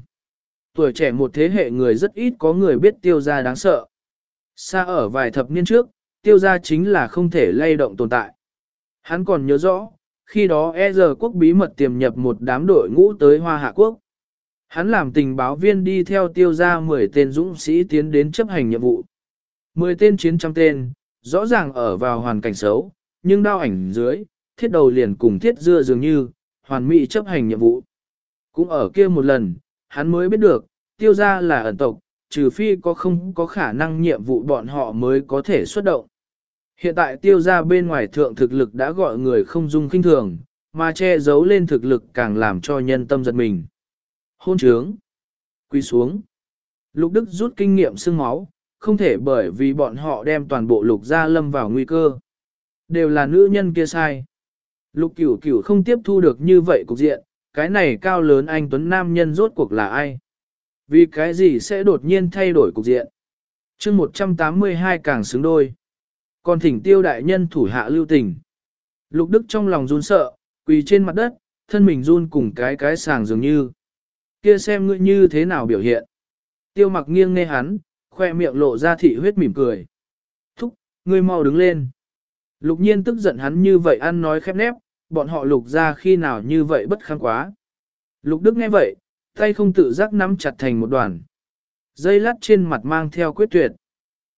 Tuổi trẻ một thế hệ người rất ít có người biết tiêu gia đáng sợ. Xa ở vài thập niên trước, tiêu gia chính là không thể lay động tồn tại. Hắn còn nhớ rõ, khi đó e giờ quốc bí mật tiềm nhập một đám đội ngũ tới Hoa Hạ Quốc. Hắn làm tình báo viên đi theo tiêu gia 10 tên dũng sĩ tiến đến chấp hành nhiệm vụ. 10 tên chiến trăm tên, rõ ràng ở vào hoàn cảnh xấu, nhưng đau ảnh dưới, thiết đầu liền cùng thiết dưa dường như, hoàn mỹ chấp hành nhiệm vụ. Cũng ở kia một lần, hắn mới biết được, tiêu gia là ẩn tộc, trừ phi có không có khả năng nhiệm vụ bọn họ mới có thể xuất động. Hiện tại tiêu gia bên ngoài thượng thực lực đã gọi người không dung kinh thường, mà che giấu lên thực lực càng làm cho nhân tâm giật mình. Hôn trướng. Quy xuống. Lục Đức rút kinh nghiệm xương máu, không thể bởi vì bọn họ đem toàn bộ lục gia lâm vào nguy cơ. Đều là nữ nhân kia sai. Lục cửu cửu không tiếp thu được như vậy cục diện, cái này cao lớn anh Tuấn Nam nhân rốt cuộc là ai? Vì cái gì sẽ đột nhiên thay đổi cục diện? chương 182 càng xứng đôi. Còn thỉnh tiêu đại nhân thủ hạ lưu tình. Lục Đức trong lòng run sợ, quỳ trên mặt đất, thân mình run cùng cái cái sàng dường như. Kia xem ngươi như thế nào biểu hiện. Tiêu mặc nghiêng nghe hắn, khoe miệng lộ ra thị huyết mỉm cười. Thúc, ngươi mau đứng lên. Lục nhiên tức giận hắn như vậy ăn nói khép nép, bọn họ lục ra khi nào như vậy bất kháng quá. Lục Đức nghe vậy, tay không tự giác nắm chặt thành một đoàn. Dây lát trên mặt mang theo quyết tuyệt.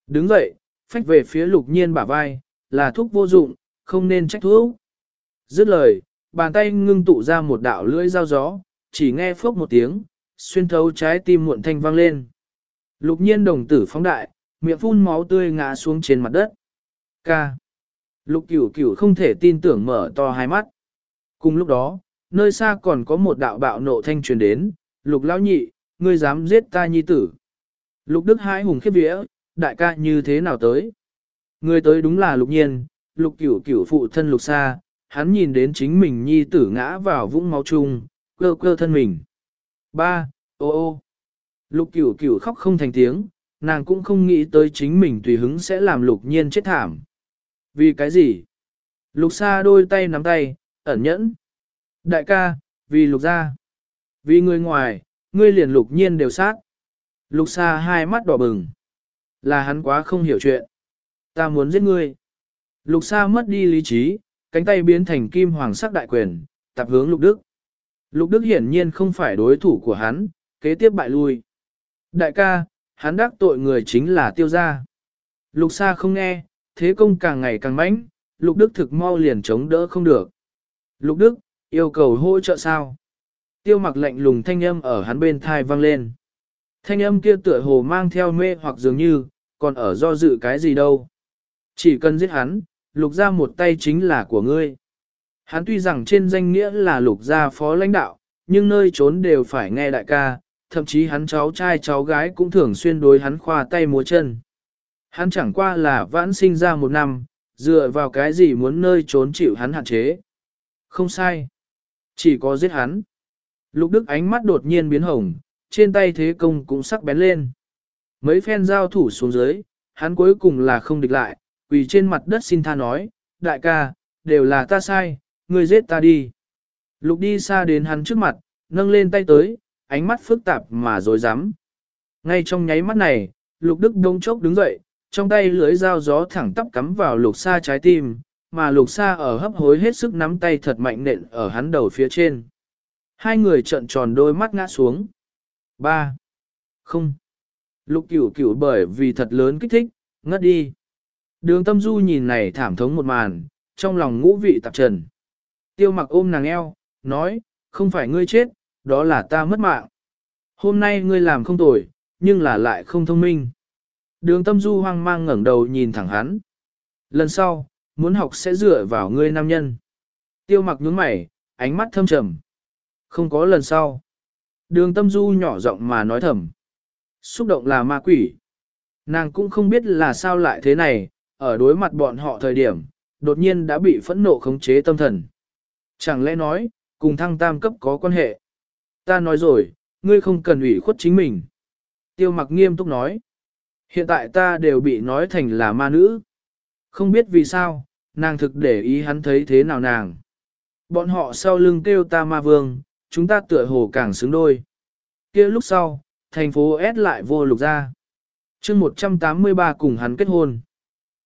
Đứng dậy, phách về phía lục nhiên bả vai, là thuốc vô dụng, không nên trách thuốc. Dứt lời, bàn tay ngưng tụ ra một đạo lưỡi dao gió, chỉ nghe phốc một tiếng, xuyên thấu trái tim muộn thanh vang lên. Lục nhiên đồng tử phóng đại, miệng phun máu tươi ngã xuống trên mặt đất. Ca. Lục cửu cửu không thể tin tưởng mở to hai mắt. Cùng lúc đó, nơi xa còn có một đạo bạo nộ thanh truyền đến, lục lão nhị, ngươi dám giết ta nhi tử. Lục đức hai hùng khiếp vía, đại ca như thế nào tới? Người tới đúng là lục nhiên, lục cửu cửu phụ thân lục xa, hắn nhìn đến chính mình nhi tử ngã vào vũng máu chung, cơ cơ thân mình. Ba, ô ô. Lục cửu cửu khóc không thành tiếng, nàng cũng không nghĩ tới chính mình tùy hứng sẽ làm lục nhiên chết thảm. Vì cái gì? Lục xa đôi tay nắm tay, ẩn nhẫn. Đại ca, vì lục gia. Vì người ngoài, ngươi liền lục nhiên đều sát. Lục xa hai mắt đỏ bừng. Là hắn quá không hiểu chuyện. Ta muốn giết ngươi. Lục xa mất đi lý trí, cánh tay biến thành kim hoàng sắc đại quyền, tập hướng lục đức. Lục đức hiển nhiên không phải đối thủ của hắn, kế tiếp bại lui. Đại ca, hắn đắc tội người chính là tiêu gia. Lục Sa không nghe, thế công càng ngày càng mãnh, lục đức thực mau liền chống đỡ không được. Lục đức, yêu cầu hỗ trợ sao? Tiêu mặc lạnh lùng thanh âm ở hắn bên thai vang lên. Thanh âm kia tựa hồ mang theo mê hoặc dường như, còn ở do dự cái gì đâu. Chỉ cần giết hắn, lục ra một tay chính là của ngươi. Hắn tuy rằng trên danh nghĩa là lục gia phó lãnh đạo, nhưng nơi trốn đều phải nghe đại ca, thậm chí hắn cháu trai cháu gái cũng thường xuyên đối hắn khoa tay múa chân. Hắn chẳng qua là vãn sinh ra một năm, dựa vào cái gì muốn nơi trốn chịu hắn hạn chế. Không sai. Chỉ có giết hắn. Lục Đức ánh mắt đột nhiên biến hồng, trên tay thế công cũng sắc bén lên. Mấy phen giao thủ xuống dưới, hắn cuối cùng là không địch lại, quỳ trên mặt đất xin tha nói, đại ca, đều là ta sai, ngươi giết ta đi. Lục đi xa đến hắn trước mặt, nâng lên tay tới, ánh mắt phức tạp mà dối rắm Ngay trong nháy mắt này, lục đức đông chốc đứng dậy, trong tay lưới dao gió thẳng tắp cắm vào lục xa trái tim, mà lục xa ở hấp hối hết sức nắm tay thật mạnh nện ở hắn đầu phía trên. Hai người trợn tròn đôi mắt ngã xuống. Ba. Không. Lục cửu cửu bởi vì thật lớn kích thích, ngất đi. Đường tâm du nhìn này thảm thống một màn, trong lòng ngũ vị tạp trần. Tiêu mặc ôm nàng eo, nói, không phải ngươi chết, đó là ta mất mạng. Hôm nay ngươi làm không tồi, nhưng là lại không thông minh. Đường tâm du hoang mang ngẩng đầu nhìn thẳng hắn. Lần sau, muốn học sẽ dựa vào ngươi nam nhân. Tiêu mặc nhướng mày, ánh mắt thâm trầm. Không có lần sau. Đường tâm du nhỏ giọng mà nói thầm. Xúc động là ma quỷ. Nàng cũng không biết là sao lại thế này, ở đối mặt bọn họ thời điểm, đột nhiên đã bị phẫn nộ khống chế tâm thần. Chẳng lẽ nói, cùng thăng tam cấp có quan hệ. Ta nói rồi, ngươi không cần ủy khuất chính mình. Tiêu mặc nghiêm túc nói. Hiện tại ta đều bị nói thành là ma nữ. Không biết vì sao, nàng thực để ý hắn thấy thế nào nàng. Bọn họ sau lưng kêu ta ma vương, chúng ta tựa hồ càng xứng đôi. kia lúc sau, thành phố S lại vô lục ra. chương 183 cùng hắn kết hôn.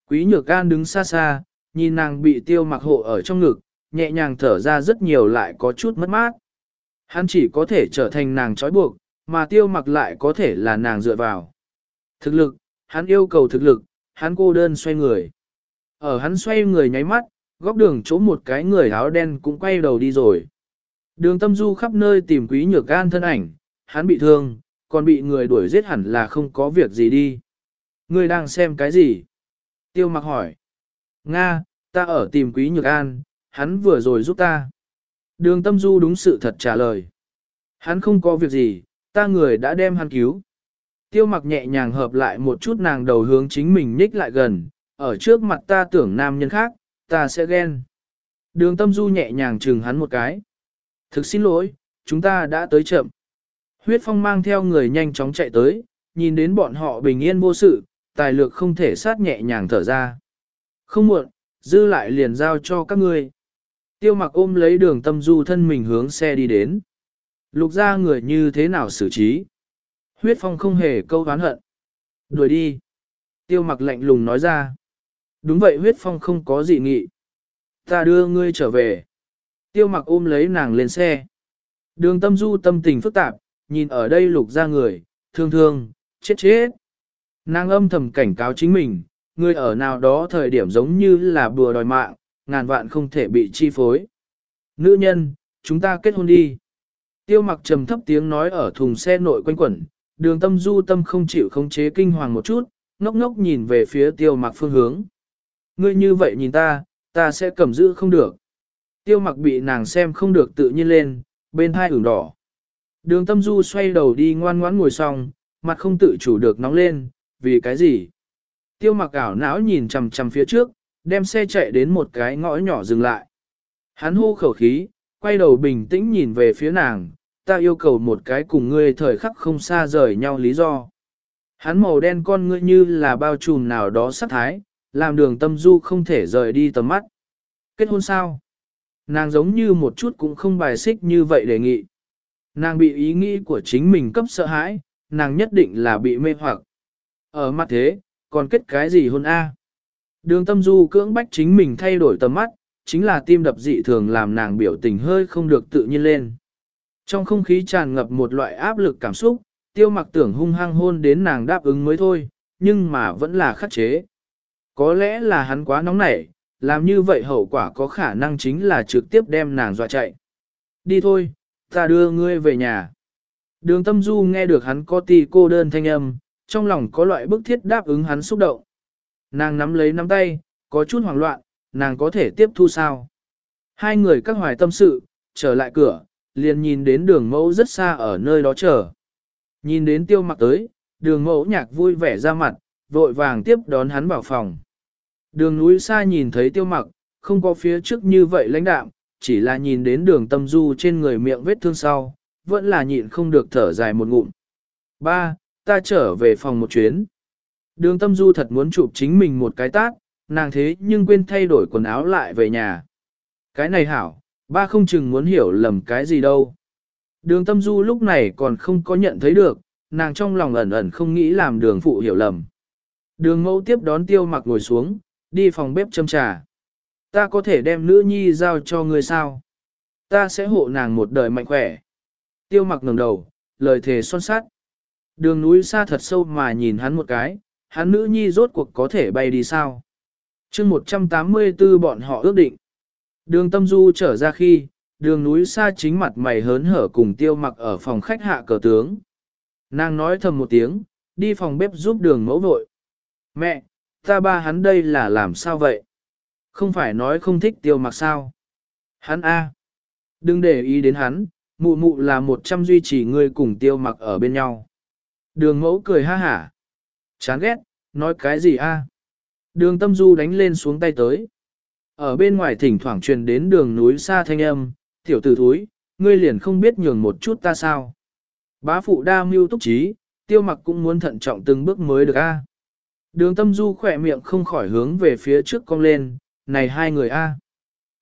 Quý nhược gan đứng xa xa, nhìn nàng bị tiêu mặc hộ ở trong ngực, nhẹ nhàng thở ra rất nhiều lại có chút mất mát. Hắn chỉ có thể trở thành nàng trói buộc, mà tiêu mặc lại có thể là nàng dựa vào. Thực lực, hắn yêu cầu thực lực, hắn cô đơn xoay người. Ở hắn xoay người nháy mắt, góc đường chỗ một cái người áo đen cũng quay đầu đi rồi. Đường tâm du khắp nơi tìm quý nhược gan thân ảnh, hắn bị thương, còn bị người đuổi giết hẳn là không có việc gì đi. Ngươi đang xem cái gì? Tiêu mặc hỏi. Nga, ta ở tìm quý nhược an, hắn vừa rồi giúp ta. Đường tâm du đúng sự thật trả lời. Hắn không có việc gì, ta người đã đem hắn cứu. Tiêu mặc nhẹ nhàng hợp lại một chút nàng đầu hướng chính mình nhích lại gần, ở trước mặt ta tưởng nam nhân khác, ta sẽ ghen. Đường tâm du nhẹ nhàng chừng hắn một cái. Thực xin lỗi, chúng ta đã tới chậm. Huyết phong mang theo người nhanh chóng chạy tới, nhìn đến bọn họ bình yên vô sự, tài lược không thể sát nhẹ nhàng thở ra. Không muộn, dư lại liền giao cho các ngươi. Tiêu mặc ôm lấy đường tâm du thân mình hướng xe đi đến. Lục ra người như thế nào xử trí? Huyết phong không hề câu hán hận. Đuổi đi. Tiêu mặc lạnh lùng nói ra. Đúng vậy huyết phong không có gì nghị. Ta đưa ngươi trở về. Tiêu mặc ôm lấy nàng lên xe. Đường tâm du tâm tình phức tạp, nhìn ở đây lục ra người, thương thương, chết chết. Nàng âm thầm cảnh cáo chính mình, người ở nào đó thời điểm giống như là bùa đòi mạng, ngàn vạn không thể bị chi phối. Nữ nhân, chúng ta kết hôn đi. Tiêu mặc trầm thấp tiếng nói ở thùng xe nội quanh quẩn, đường tâm du tâm không chịu khống chế kinh hoàng một chút, ngốc ngốc nhìn về phía tiêu mặc phương hướng. Ngươi như vậy nhìn ta, ta sẽ cầm giữ không được. Tiêu mặc bị nàng xem không được tự nhiên lên, bên hai ửng đỏ. Đường tâm du xoay đầu đi ngoan ngoãn ngồi xong, mặt không tự chủ được nóng lên, vì cái gì? Tiêu mặc ảo não nhìn chằm chằm phía trước, đem xe chạy đến một cái ngõ nhỏ dừng lại. Hắn hô khẩu khí, quay đầu bình tĩnh nhìn về phía nàng, ta yêu cầu một cái cùng ngươi thời khắc không xa rời nhau lý do. Hắn màu đen con ngươi như là bao trùm nào đó sát thái, làm đường tâm du không thể rời đi tầm mắt. Kết hôn sao? Nàng giống như một chút cũng không bài xích như vậy đề nghị. Nàng bị ý nghĩ của chính mình cấp sợ hãi, nàng nhất định là bị mê hoặc. Ở mặt thế, còn kết cái gì hôn A? Đường tâm du cưỡng bách chính mình thay đổi tầm mắt, chính là tim đập dị thường làm nàng biểu tình hơi không được tự nhiên lên. Trong không khí tràn ngập một loại áp lực cảm xúc, tiêu mặc tưởng hung hăng hôn đến nàng đáp ứng mới thôi, nhưng mà vẫn là khắc chế. Có lẽ là hắn quá nóng nảy, làm như vậy hậu quả có khả năng chính là trực tiếp đem nàng dọa chạy. Đi thôi, ta đưa ngươi về nhà. Đường tâm du nghe được hắn có ti cô đơn thanh âm, trong lòng có loại bức thiết đáp ứng hắn xúc động. Nàng nắm lấy nắm tay, có chút hoảng loạn, nàng có thể tiếp thu sao. Hai người các hoài tâm sự, trở lại cửa, liền nhìn đến đường mẫu rất xa ở nơi đó chờ. Nhìn đến tiêu mặc tới, đường mẫu nhạc vui vẻ ra mặt, vội vàng tiếp đón hắn vào phòng. Đường núi xa nhìn thấy tiêu mặc, không có phía trước như vậy lãnh đạm, chỉ là nhìn đến đường tâm du trên người miệng vết thương sau, vẫn là nhịn không được thở dài một ngụm. Ba, ta trở về phòng một chuyến. Đường tâm du thật muốn chụp chính mình một cái tát, nàng thế nhưng quên thay đổi quần áo lại về nhà. Cái này hảo, ba không chừng muốn hiểu lầm cái gì đâu. Đường tâm du lúc này còn không có nhận thấy được, nàng trong lòng ẩn ẩn không nghĩ làm đường phụ hiểu lầm. Đường mẫu tiếp đón tiêu mặc ngồi xuống, đi phòng bếp châm trà. Ta có thể đem nữ nhi giao cho người sao? Ta sẽ hộ nàng một đời mạnh khỏe. Tiêu mặc ngẩng đầu, lời thề son sát. Đường núi xa thật sâu mà nhìn hắn một cái, hắn nữ nhi rốt cuộc có thể bay đi sao? chương 184 bọn họ ước định. Đường tâm du trở ra khi, đường núi xa chính mặt mày hớn hở cùng tiêu mặc ở phòng khách hạ cờ tướng. Nàng nói thầm một tiếng, đi phòng bếp giúp đường mẫu vội. Mẹ, ta ba hắn đây là làm sao vậy? Không phải nói không thích tiêu mặc sao? Hắn A. Đừng để ý đến hắn, mụ mụ là một trăm duy trì ngươi cùng tiêu mặc ở bên nhau. Đường mẫu cười ha hả. Chán ghét, nói cái gì a? Đường tâm du đánh lên xuống tay tới. Ở bên ngoài thỉnh thoảng truyền đến đường núi xa thanh âm, tiểu tử thúi, ngươi liền không biết nhường một chút ta sao. Bá phụ đa mưu túc trí, tiêu mặc cũng muốn thận trọng từng bước mới được a. Đường tâm du khỏe miệng không khỏi hướng về phía trước cong lên, này hai người a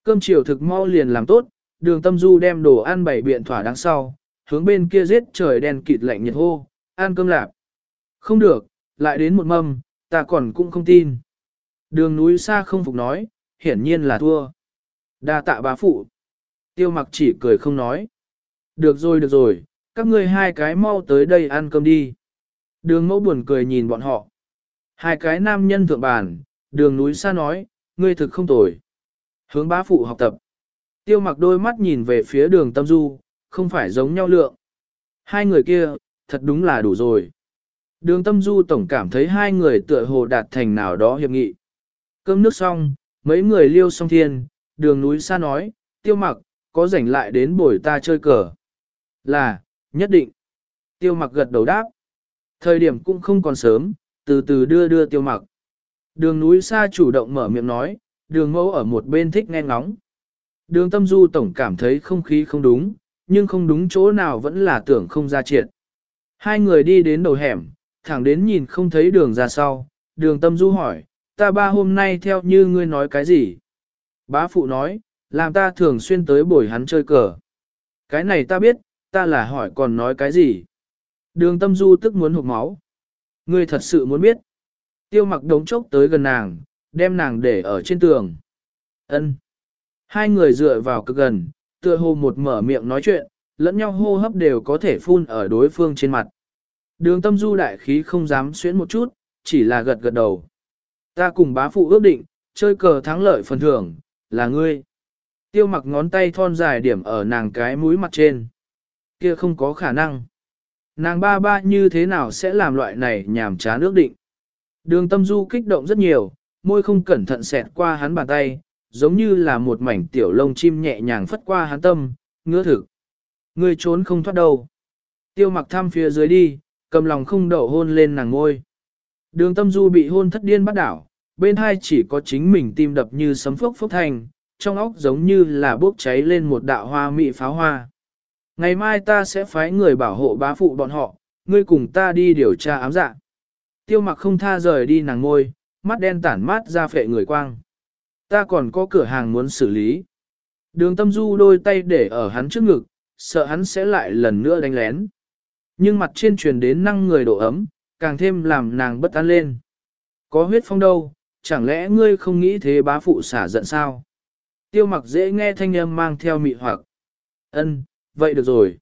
Cơm chiều thực mau liền làm tốt, đường tâm du đem đồ ăn bảy biện thỏa đằng sau, hướng bên kia giết trời đen kịt lạnh nhiệt hô, ăn cơm lạp. Không được, lại đến một mâm, ta còn cũng không tin. Đường núi xa không phục nói, hiển nhiên là thua. đa tạ bá phụ. Tiêu mặc chỉ cười không nói. Được rồi được rồi, các ngươi hai cái mau tới đây ăn cơm đi. Đường mẫu buồn cười nhìn bọn họ. Hai cái nam nhân thượng bàn, đường núi xa nói, ngươi thực không tồi. Hướng bá phụ học tập. Tiêu mặc đôi mắt nhìn về phía đường tâm du, không phải giống nhau lượng. Hai người kia, thật đúng là đủ rồi. Đường tâm du tổng cảm thấy hai người tựa hồ đạt thành nào đó hiệp nghị. Cơm nước xong, mấy người liêu song thiên, đường núi xa nói, tiêu mặc, có rảnh lại đến buổi ta chơi cờ. Là, nhất định. Tiêu mặc gật đầu đáp. Thời điểm cũng không còn sớm, từ từ đưa đưa tiêu mặc. Đường núi xa chủ động mở miệng nói, đường mẫu ở một bên thích nghe ngóng. Đường tâm du tổng cảm thấy không khí không đúng, nhưng không đúng chỗ nào vẫn là tưởng không ra triệt. Hai người đi đến đầu hẻm, thẳng đến nhìn không thấy đường ra sau, đường tâm du hỏi, ta ba hôm nay theo như ngươi nói cái gì? Bá phụ nói, làm ta thường xuyên tới buổi hắn chơi cờ. Cái này ta biết, ta là hỏi còn nói cái gì? Đường tâm du tức muốn hụt máu. Ngươi thật sự muốn biết. Tiêu mặc đống chốc tới gần nàng, đem nàng để ở trên tường. ân Hai người dựa vào cực gần, tựa hồ một mở miệng nói chuyện, lẫn nhau hô hấp đều có thể phun ở đối phương trên mặt. Đường tâm du đại khí không dám xuyến một chút, chỉ là gật gật đầu. Ta cùng bá phụ ước định, chơi cờ thắng lợi phần thưởng, là ngươi. Tiêu mặc ngón tay thon dài điểm ở nàng cái mũi mặt trên. Kia không có khả năng. Nàng ba ba như thế nào sẽ làm loại này nhảm chán ước định. Đường tâm du kích động rất nhiều, môi không cẩn thận xẹt qua hắn bàn tay, giống như là một mảnh tiểu lông chim nhẹ nhàng phất qua hắn tâm, ngứa thực. Ngươi trốn không thoát đâu. Tiêu mặc thăm phía dưới đi, cầm lòng không đậu hôn lên nàng ngôi. Đường tâm du bị hôn thất điên bắt đảo, bên hai chỉ có chính mình tim đập như sấm phốc phốc thành, trong óc giống như là bốc cháy lên một đạo hoa mị pháo hoa. Ngày mai ta sẽ phái người bảo hộ bá phụ bọn họ, ngươi cùng ta đi điều tra ám dạ. Tiêu mặc không tha rời đi nàng ngôi, mắt đen tản mát ra phệ người quang. Ta còn có cửa hàng muốn xử lý. Đường tâm du đôi tay để ở hắn trước ngực, sợ hắn sẽ lại lần nữa đánh lén. Nhưng mặt trên truyền đến năng người độ ấm, càng thêm làm nàng bất an lên. Có huyết phong đâu, chẳng lẽ ngươi không nghĩ thế bá phụ xả giận sao? Tiêu mặc dễ nghe thanh âm mang theo mị hoặc. Ân, vậy được rồi.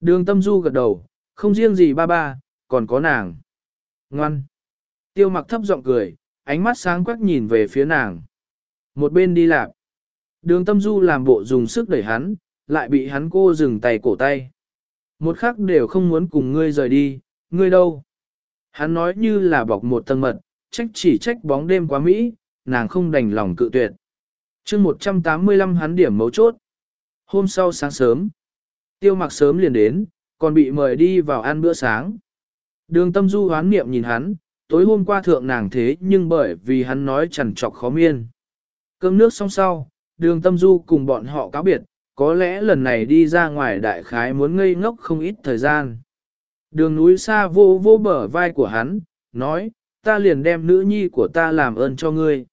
Đường tâm du gật đầu, không riêng gì ba ba, còn có nàng. Ngoan. Tiêu mặc thấp giọng cười, ánh mắt sáng quắc nhìn về phía nàng. Một bên đi lạc. Đường tâm du làm bộ dùng sức đẩy hắn, lại bị hắn cô dừng tay cổ tay. Một khắc đều không muốn cùng ngươi rời đi, ngươi đâu? Hắn nói như là bọc một tầng mật, trách chỉ trách bóng đêm quá Mỹ, nàng không đành lòng cự tuyệt. chương 185 hắn điểm mấu chốt. Hôm sau sáng sớm, tiêu mặc sớm liền đến, còn bị mời đi vào ăn bữa sáng. Đường tâm du hoán niệm nhìn hắn, tối hôm qua thượng nàng thế nhưng bởi vì hắn nói chẳng trọc khó miên. Cơm nước xong sau, đường tâm du cùng bọn họ cáo biệt, có lẽ lần này đi ra ngoài đại khái muốn ngây ngốc không ít thời gian. Đường núi xa vô vô bờ vai của hắn, nói, ta liền đem nữ nhi của ta làm ơn cho ngươi.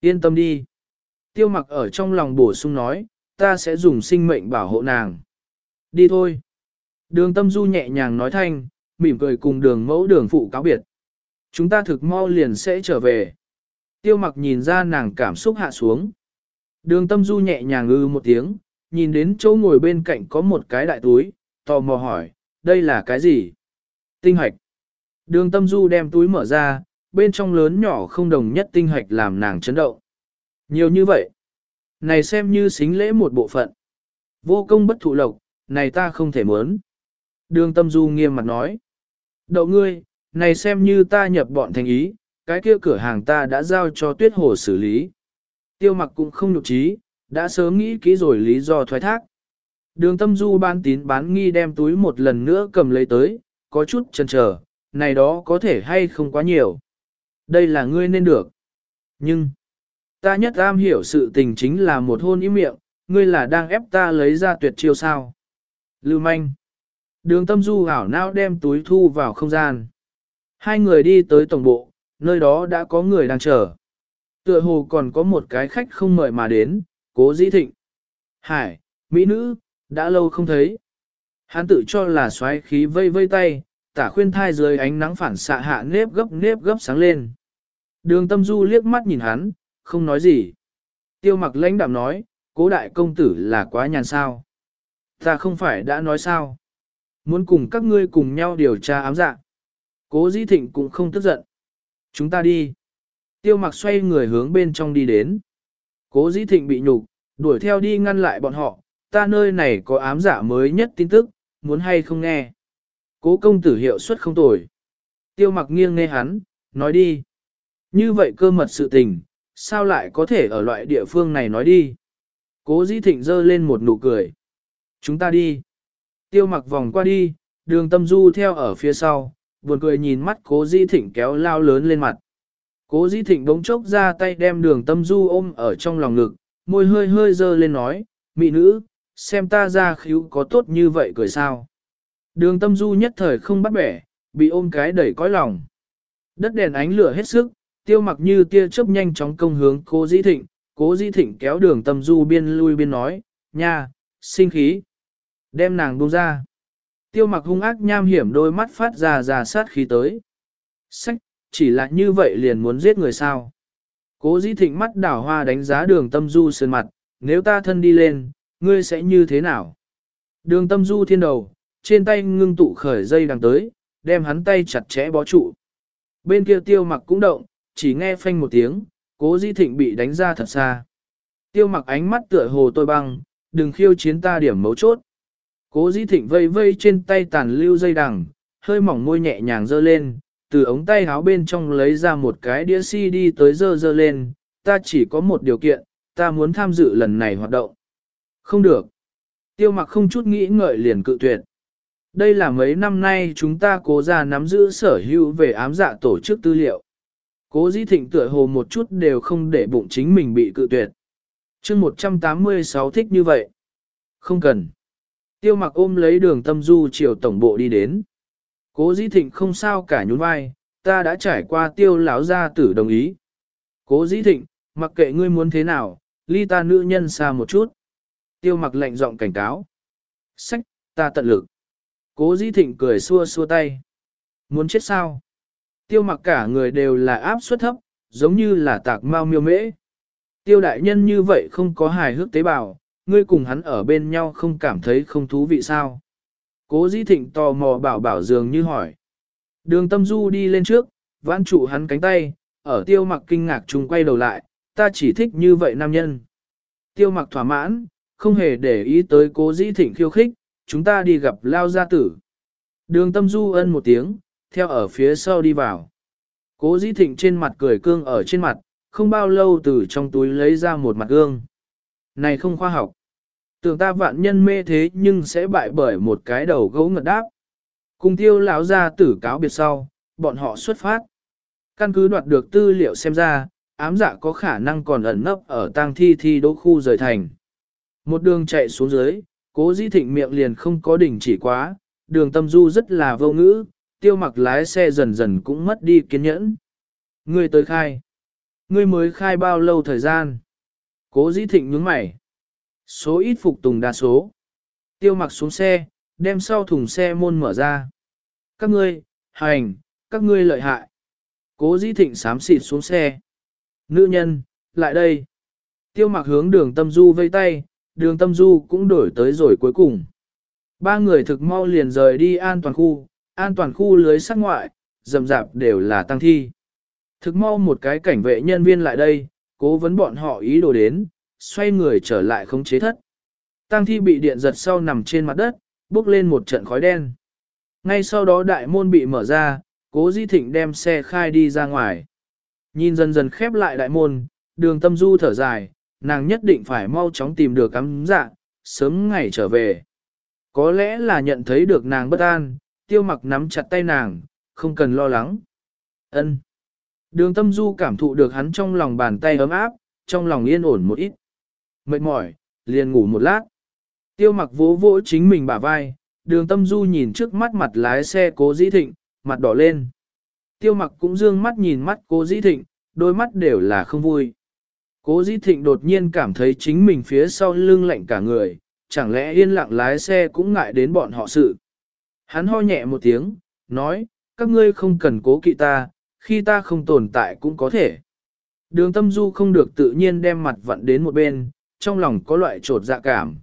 Yên tâm đi. Tiêu mặc ở trong lòng bổ sung nói, ta sẽ dùng sinh mệnh bảo hộ nàng. Đi thôi. Đường tâm du nhẹ nhàng nói thanh, mỉm cười cùng đường mẫu đường phụ cáo biệt. Chúng ta thực mau liền sẽ trở về. Tiêu mặc nhìn ra nàng cảm xúc hạ xuống. Đường tâm du nhẹ nhàng ư một tiếng, nhìn đến chỗ ngồi bên cạnh có một cái đại túi, tò mò hỏi, đây là cái gì? Tinh hạch. Đường tâm du đem túi mở ra, bên trong lớn nhỏ không đồng nhất tinh hạch làm nàng chấn động. Nhiều như vậy. Này xem như xính lễ một bộ phận. Vô công bất thụ lộc, này ta không thể muốn. Đường tâm du nghiêm mặt nói. Đậu ngươi, này xem như ta nhập bọn thành ý, cái kia cửa hàng ta đã giao cho tuyết hồ xử lý. Tiêu mặc cũng không nhục trí, đã sớm nghĩ kỹ rồi lý do thoái thác. Đường tâm du ban tín bán nghi đem túi một lần nữa cầm lấy tới, có chút chần chờ, này đó có thể hay không quá nhiều. Đây là ngươi nên được. Nhưng, ta nhất am hiểu sự tình chính là một hôn ý miệng, ngươi là đang ép ta lấy ra tuyệt chiêu sao. Lưu manh. Đường tâm du hảo não đem túi thu vào không gian. Hai người đi tới tổng bộ, nơi đó đã có người đang chờ. Tựa hồ còn có một cái khách không mời mà đến, cố dĩ thịnh. Hải, mỹ nữ, đã lâu không thấy. Hắn tự cho là xoáy khí vây vây tay, tả khuyên thai dưới ánh nắng phản xạ hạ nếp gấp nếp gấp sáng lên. Đường tâm du liếc mắt nhìn hắn, không nói gì. Tiêu mặc lãnh đạm nói, cố đại công tử là quá nhàn sao. Ta không phải đã nói sao. Muốn cùng các ngươi cùng nhau điều tra ám dạ. Cố dĩ thịnh cũng không tức giận. Chúng ta đi. Tiêu mặc xoay người hướng bên trong đi đến. Cố dĩ thịnh bị nhục, đuổi theo đi ngăn lại bọn họ. Ta nơi này có ám giả mới nhất tin tức, muốn hay không nghe. Cố công tử hiệu suất không tồi. Tiêu mặc nghiêng nghe hắn, nói đi. Như vậy cơ mật sự tình, sao lại có thể ở loại địa phương này nói đi. Cố dĩ thịnh giơ lên một nụ cười. Chúng ta đi. Tiêu mặc vòng qua đi, đường tâm du theo ở phía sau, buồn cười nhìn mắt cố dĩ thịnh kéo lao lớn lên mặt. Cố dĩ thịnh bỗng chốc ra tay đem đường tâm du ôm ở trong lòng ngực, môi hơi hơi dơ lên nói, mị nữ, xem ta ra khíu có tốt như vậy cười sao. Đường tâm du nhất thời không bắt bẻ, bị ôm cái đẩy cõi lòng. Đất đèn ánh lửa hết sức, tiêu mặc như tia chớp nhanh chóng công hướng cố dĩ thịnh, cố dĩ thịnh kéo đường tâm du biên lui biên nói, nha, sinh khí. Đem nàng buông ra. Tiêu mặc hung ác nham hiểm đôi mắt phát ra ra sát khí tới. Sách, chỉ là như vậy liền muốn giết người sao. Cố dĩ thịnh mắt đảo hoa đánh giá đường tâm du sơn mặt, nếu ta thân đi lên, ngươi sẽ như thế nào? Đường tâm du thiên đầu, trên tay ngưng tụ khởi dây đằng tới, đem hắn tay chặt chẽ bó trụ. Bên kia tiêu mặc cũng động, chỉ nghe phanh một tiếng, cố dĩ thịnh bị đánh ra thật xa. Tiêu mặc ánh mắt tựa hồ tôi băng, đừng khiêu chiến ta điểm mấu chốt. Cố dĩ thịnh vây vây trên tay tàn lưu dây đằng, hơi mỏng môi nhẹ nhàng dơ lên, từ ống tay háo bên trong lấy ra một cái đĩa CD tới dơ dơ lên, ta chỉ có một điều kiện, ta muốn tham dự lần này hoạt động. Không được. Tiêu mặc không chút nghĩ ngợi liền cự tuyệt. Đây là mấy năm nay chúng ta cố ra nắm giữ sở hữu về ám dạ tổ chức tư liệu. Cố dĩ thịnh tựa hồ một chút đều không để bụng chính mình bị cự tuyệt. chương 186 thích như vậy. Không cần. Tiêu mặc ôm lấy đường tâm du chiều tổng bộ đi đến. Cố dĩ thịnh không sao cả nhún vai, ta đã trải qua tiêu lão gia tử đồng ý. Cố dĩ thịnh, mặc kệ ngươi muốn thế nào, ly ta nữ nhân xa một chút. Tiêu mặc lạnh giọng cảnh cáo. Sách, ta tận lực. Cố dĩ thịnh cười xua xua tay. Muốn chết sao? Tiêu mặc cả người đều là áp suất thấp, giống như là tạc mau miêu mễ. Tiêu đại nhân như vậy không có hài hước tế bào, ngươi cùng hắn ở bên nhau không cảm thấy không thú vị sao? Cố dĩ thịnh tò mò bảo bảo dường như hỏi. Đường tâm du đi lên trước, vãn trụ hắn cánh tay, ở tiêu mặc kinh ngạc chung quay đầu lại, ta chỉ thích như vậy nam nhân. Tiêu mặc thỏa mãn, không hề để ý tới cố dĩ thịnh khiêu khích, chúng ta đi gặp lao gia tử. Đường tâm du ân một tiếng, theo ở phía sau đi vào. Cố dĩ thịnh trên mặt cười cương ở trên mặt, không bao lâu từ trong túi lấy ra một mặt gương. Này không khoa học. Tưởng ta vạn nhân mê thế nhưng sẽ bại bởi một cái đầu gấu ngật đáp. Cùng tiêu lão ra tử cáo biệt sau, bọn họ xuất phát. Căn cứ đoạt được tư liệu xem ra, ám dạ có khả năng còn ẩn nấp ở tang thi thi đỗ khu rời thành. Một đường chạy xuống dưới, cố dĩ thịnh miệng liền không có đỉnh chỉ quá, đường tâm du rất là vô ngữ, tiêu mặc lái xe dần dần cũng mất đi kiên nhẫn. Ngươi tới khai. Ngươi mới khai bao lâu thời gian? Cố dĩ thịnh nhướng mày. Số ít phục tùng đa số. Tiêu mặc xuống xe, đem sau thùng xe môn mở ra. Các ngươi, hành, các ngươi lợi hại. Cố dĩ thịnh sám xịt xuống xe. Nữ nhân, lại đây. Tiêu mặc hướng đường tâm du vây tay, đường tâm du cũng đổi tới rồi cuối cùng. Ba người thực mau liền rời đi an toàn khu, an toàn khu lưới sắc ngoại, rầm rạp đều là tăng thi. Thực mau một cái cảnh vệ nhân viên lại đây, cố vấn bọn họ ý đồ đến, xoay người trở lại không chế thất. Tang thi bị điện giật sau nằm trên mặt đất, bốc lên một trận khói đen. Ngay sau đó đại môn bị mở ra, cố di thịnh đem xe khai đi ra ngoài. Nhìn dần dần khép lại đại môn, đường tâm du thở dài, nàng nhất định phải mau chóng tìm được cắm dạ, sớm ngày trở về. Có lẽ là nhận thấy được nàng bất an, tiêu mặc nắm chặt tay nàng, không cần lo lắng. ân Đường tâm du cảm thụ được hắn trong lòng bàn tay ấm áp, trong lòng yên ổn một ít. Mệt mỏi, liền ngủ một lát. Tiêu mặc vỗ vỗ chính mình bả vai, đường tâm du nhìn trước mắt mặt lái xe cố dĩ thịnh, mặt đỏ lên. tiêu mặc cũng dương mắt nhìn mắt cố dĩ thịnh, đôi mắt đều là không vui. Cố dĩ thịnh đột nhiên cảm thấy chính mình phía sau lưng lạnh cả người, chẳng lẽ yên lặng lái xe cũng ngại đến bọn họ sự. Hắn ho nhẹ một tiếng, nói, các ngươi không cần cố kỵ ta, khi ta không tồn tại cũng có thể. Đường tâm du không được tự nhiên đem mặt vặn đến một bên, trong lòng có loại trột dạ cảm.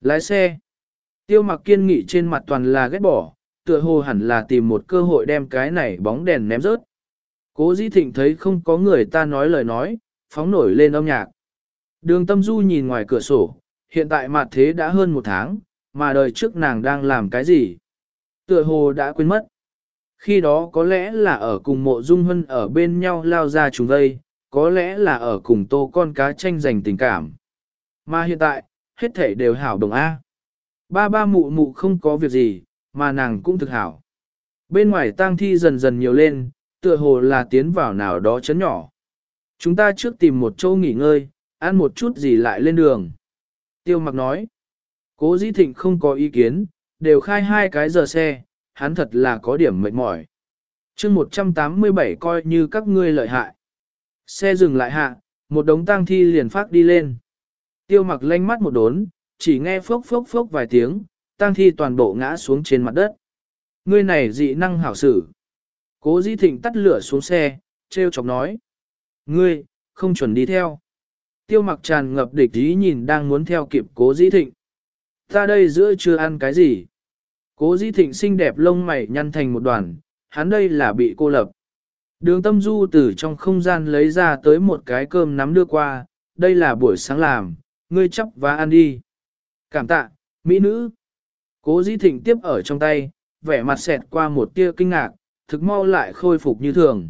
Lái xe. Tiêu mặc kiên nghị trên mặt toàn là ghét bỏ, tựa hồ hẳn là tìm một cơ hội đem cái này bóng đèn ném rớt. Cố Di Thịnh thấy không có người ta nói lời nói, phóng nổi lên âm nhạc. Đường tâm du nhìn ngoài cửa sổ, hiện tại mặt thế đã hơn một tháng, mà đời trước nàng đang làm cái gì? Tựa hồ đã quên mất. Khi đó có lẽ là ở cùng mộ dung hân ở bên nhau lao ra chúng đây có lẽ là ở cùng tô con cá tranh giành tình cảm. Mà hiện tại, hết thể đều hảo đồng A. Ba ba mụ mụ không có việc gì, mà nàng cũng thực hảo. Bên ngoài tang thi dần dần nhiều lên, tựa hồ là tiến vào nào đó chấn nhỏ. Chúng ta trước tìm một chỗ nghỉ ngơi, ăn một chút gì lại lên đường. Tiêu mặc nói, cố dĩ thịnh không có ý kiến, đều khai hai cái giờ xe, hắn thật là có điểm mệt mỏi. chương 187 coi như các ngươi lợi hại. Xe dừng lại hạ, một đống tang thi liền phát đi lên. Tiêu mặc lanh mắt một đốn, chỉ nghe phốc phốc phốc vài tiếng, tang thi toàn bộ ngã xuống trên mặt đất. Ngươi này dị năng hảo sử. Cố Di thịnh tắt lửa xuống xe, treo chọc nói. Ngươi, không chuẩn đi theo. Tiêu mặc tràn ngập địch ý nhìn đang muốn theo kịp cố Di thịnh. Ta đây giữa chưa ăn cái gì? Cố Di thịnh xinh đẹp lông mày nhăn thành một đoàn, hắn đây là bị cô lập. Đường tâm du từ trong không gian lấy ra tới một cái cơm nắm đưa qua, đây là buổi sáng làm, ngươi chấp và ăn đi. Cảm tạ, mỹ nữ. Cố dĩ thịnh tiếp ở trong tay, vẻ mặt xẹt qua một tia kinh ngạc, thực mau lại khôi phục như thường.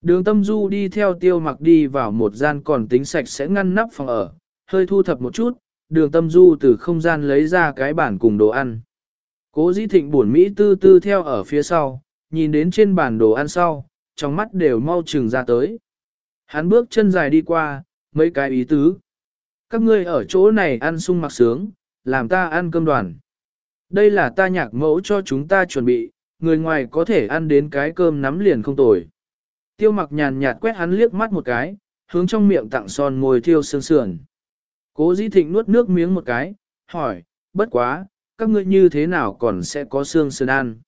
Đường tâm du đi theo tiêu mặc đi vào một gian còn tính sạch sẽ ngăn nắp phòng ở, hơi thu thập một chút, đường tâm du từ không gian lấy ra cái bản cùng đồ ăn. Cố dĩ thịnh buồn Mỹ tư tư theo ở phía sau, nhìn đến trên bản đồ ăn sau, trong mắt đều mau trừng ra tới. Hắn bước chân dài đi qua, mấy cái ý tứ. Các ngươi ở chỗ này ăn sung mặc sướng, làm ta ăn cơm đoàn. Đây là ta nhạc mẫu cho chúng ta chuẩn bị, người ngoài có thể ăn đến cái cơm nắm liền không tồi. Tiêu mặc nhàn nhạt quét hắn liếc mắt một cái, hướng trong miệng tặng son môi thiêu sương sườn. Cố dĩ thịnh nuốt nước miếng một cái, hỏi, bất quá, các ngươi như thế nào còn sẽ có xương sườn ăn.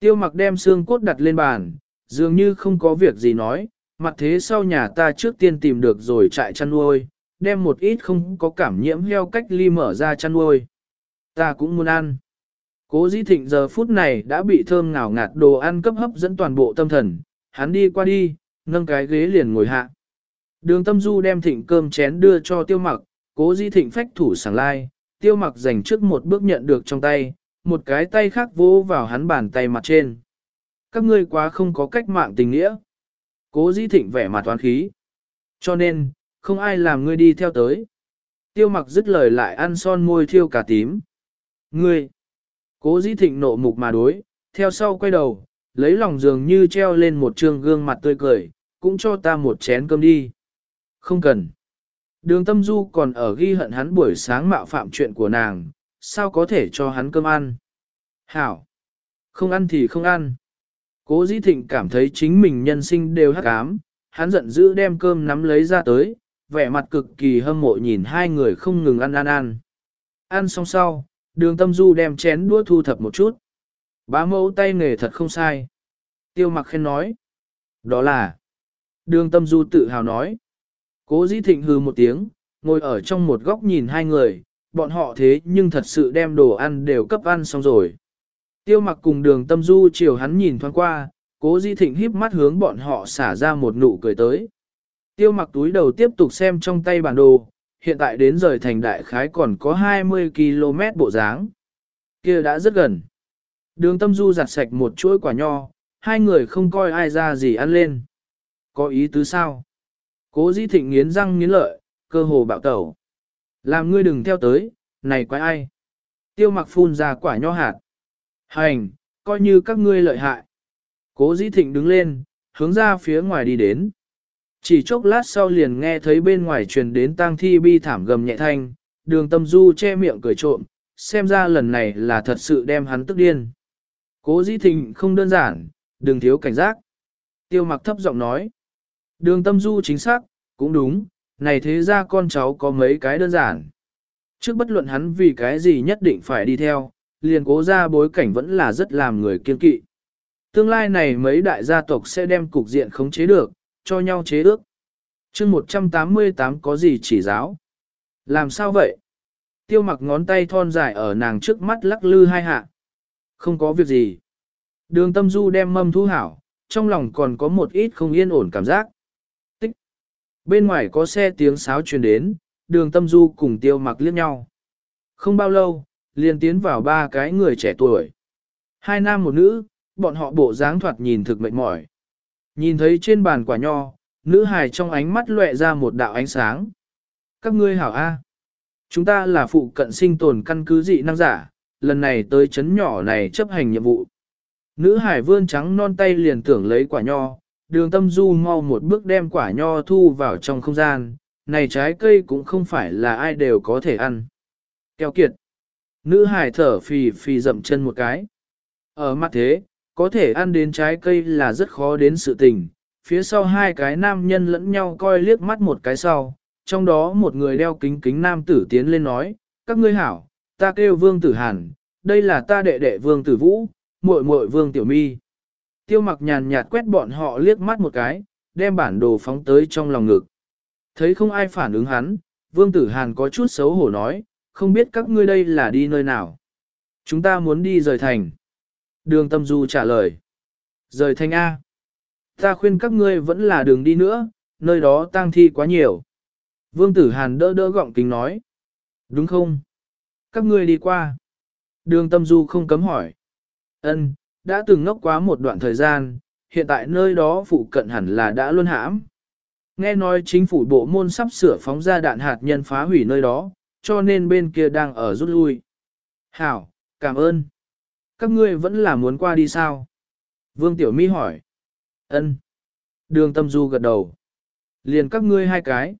Tiêu mặc đem xương cốt đặt lên bàn, dường như không có việc gì nói, mặt thế sau nhà ta trước tiên tìm được rồi trại chăn nuôi, đem một ít không có cảm nhiễm heo cách ly mở ra chăn nuôi. Ta cũng muốn ăn. Cố dĩ thịnh giờ phút này đã bị thơm ngào ngạt đồ ăn cấp hấp dẫn toàn bộ tâm thần, hắn đi qua đi, nâng cái ghế liền ngồi hạ. Đường tâm du đem thịnh cơm chén đưa cho tiêu mặc, cố dĩ thịnh phách thủ sảng lai, tiêu mặc dành trước một bước nhận được trong tay, một cái tay khác vỗ vào hắn bàn tay mặt trên. Các ngươi quá không có cách mạng tình nghĩa. Cố dĩ thịnh vẻ mặt toán khí. Cho nên, không ai làm ngươi đi theo tới. Tiêu mặc dứt lời lại ăn son môi thiêu cả tím. Ngươi! Cố dĩ thịnh nộ mục mà đối, theo sau quay đầu, lấy lòng dường như treo lên một trương gương mặt tươi cười, cũng cho ta một chén cơm đi. Không cần. Đường tâm du còn ở ghi hận hắn buổi sáng mạo phạm chuyện của nàng, sao có thể cho hắn cơm ăn. Hảo. Không ăn thì không ăn. Cố dĩ thịnh cảm thấy chính mình nhân sinh đều hắc ám, hắn giận dữ đem cơm nắm lấy ra tới, vẻ mặt cực kỳ hâm mộ nhìn hai người không ngừng ăn ăn ăn. Ăn xong sau, đường tâm du đem chén đũa thu thập một chút. Bá mẫu tay nghề thật không sai. Tiêu mặc khen nói. Đó là. Đường tâm du tự hào nói. Cố dĩ thịnh hư một tiếng, ngồi ở trong một góc nhìn hai người, bọn họ thế nhưng thật sự đem đồ ăn đều cấp ăn xong rồi. Tiêu mặc cùng đường tâm du chiều hắn nhìn thoáng qua, cố dĩ thịnh híp mắt hướng bọn họ xả ra một nụ cười tới. Tiêu mặc túi đầu tiếp tục xem trong tay bản đồ, hiện tại đến rời thành đại khái còn có 20 km bộ dáng. kia đã rất gần. Đường tâm du giặt sạch một chuỗi quả nho, hai người không coi ai ra gì ăn lên. Có ý tứ sao? Cố dĩ thịnh nghiến răng nghiến lợi, cơ hồ bạo tẩu. Làm ngươi đừng theo tới, này quái ai? Tiêu mặc phun ra quả nho hạt. Hành, coi như các ngươi lợi hại. Cố dĩ thịnh đứng lên, hướng ra phía ngoài đi đến. Chỉ chốc lát sau liền nghe thấy bên ngoài truyền đến tang thi bi thảm gầm nhẹ thanh, đường tâm du che miệng cười trộm, xem ra lần này là thật sự đem hắn tức điên. Cố dĩ thịnh không đơn giản, đừng thiếu cảnh giác. Tiêu mặc thấp giọng nói. Đường tâm du chính xác, cũng đúng, này thế ra con cháu có mấy cái đơn giản. Trước bất luận hắn vì cái gì nhất định phải đi theo, liền cố ra bối cảnh vẫn là rất làm người kiên kỵ. Tương lai này mấy đại gia tộc sẽ đem cục diện khống chế được, cho nhau chế ước. chương 188 có gì chỉ giáo? Làm sao vậy? Tiêu mặc ngón tay thon dài ở nàng trước mắt lắc lư hai hạ. Không có việc gì. Đường tâm du đem mâm thu hảo, trong lòng còn có một ít không yên ổn cảm giác. Tích. Bên ngoài có xe tiếng sáo truyền đến, đường tâm du cùng tiêu mặc liếc nhau. Không bao lâu, liền tiến vào ba cái người trẻ tuổi. Hai nam một nữ, bọn họ bộ dáng thoạt nhìn thực mệt mỏi. Nhìn thấy trên bàn quả nho, nữ hài trong ánh mắt lóe ra một đạo ánh sáng. Các ngươi hảo A. Chúng ta là phụ cận sinh tồn căn cứ dị năng giả, lần này tới chấn nhỏ này chấp hành nhiệm vụ. Nữ hải vươn trắng non tay liền tưởng lấy quả nho, đường tâm du mau một bước đem quả nho thu vào trong không gian, này trái cây cũng không phải là ai đều có thể ăn. Kéo kiệt. Nữ hải thở phì phì dậm chân một cái. Ở mặt thế, có thể ăn đến trái cây là rất khó đến sự tình. Phía sau hai cái nam nhân lẫn nhau coi liếc mắt một cái sau, trong đó một người đeo kính kính nam tử tiến lên nói, các ngươi hảo, ta kêu vương tử hàn, đây là ta đệ đệ vương tử vũ, muội muội vương tiểu mi. Tiêu mặc nhàn nhạt quét bọn họ liếc mắt một cái, đem bản đồ phóng tới trong lòng ngực. Thấy không ai phản ứng hắn, vương tử hàn có chút xấu hổ nói, không biết các ngươi đây là đi nơi nào. Chúng ta muốn đi rời thành. Đường tâm du trả lời. Rời Thanh A. Ta khuyên các ngươi vẫn là đường đi nữa, nơi đó tang thi quá nhiều. Vương tử hàn đỡ đỡ gọng kính nói. Đúng không? Các ngươi đi qua. Đường tâm du không cấm hỏi. Ân, đã từng ngốc quá một đoạn thời gian, hiện tại nơi đó phụ cận hẳn là đã luôn hãm. Nghe nói chính phủ bộ môn sắp sửa phóng ra đạn hạt nhân phá hủy nơi đó, cho nên bên kia đang ở rút lui. Hảo, cảm ơn. Các ngươi vẫn là muốn qua đi sao? Vương Tiểu Mi hỏi. Ân. Đường Tâm Du gật đầu. Liền các ngươi hai cái.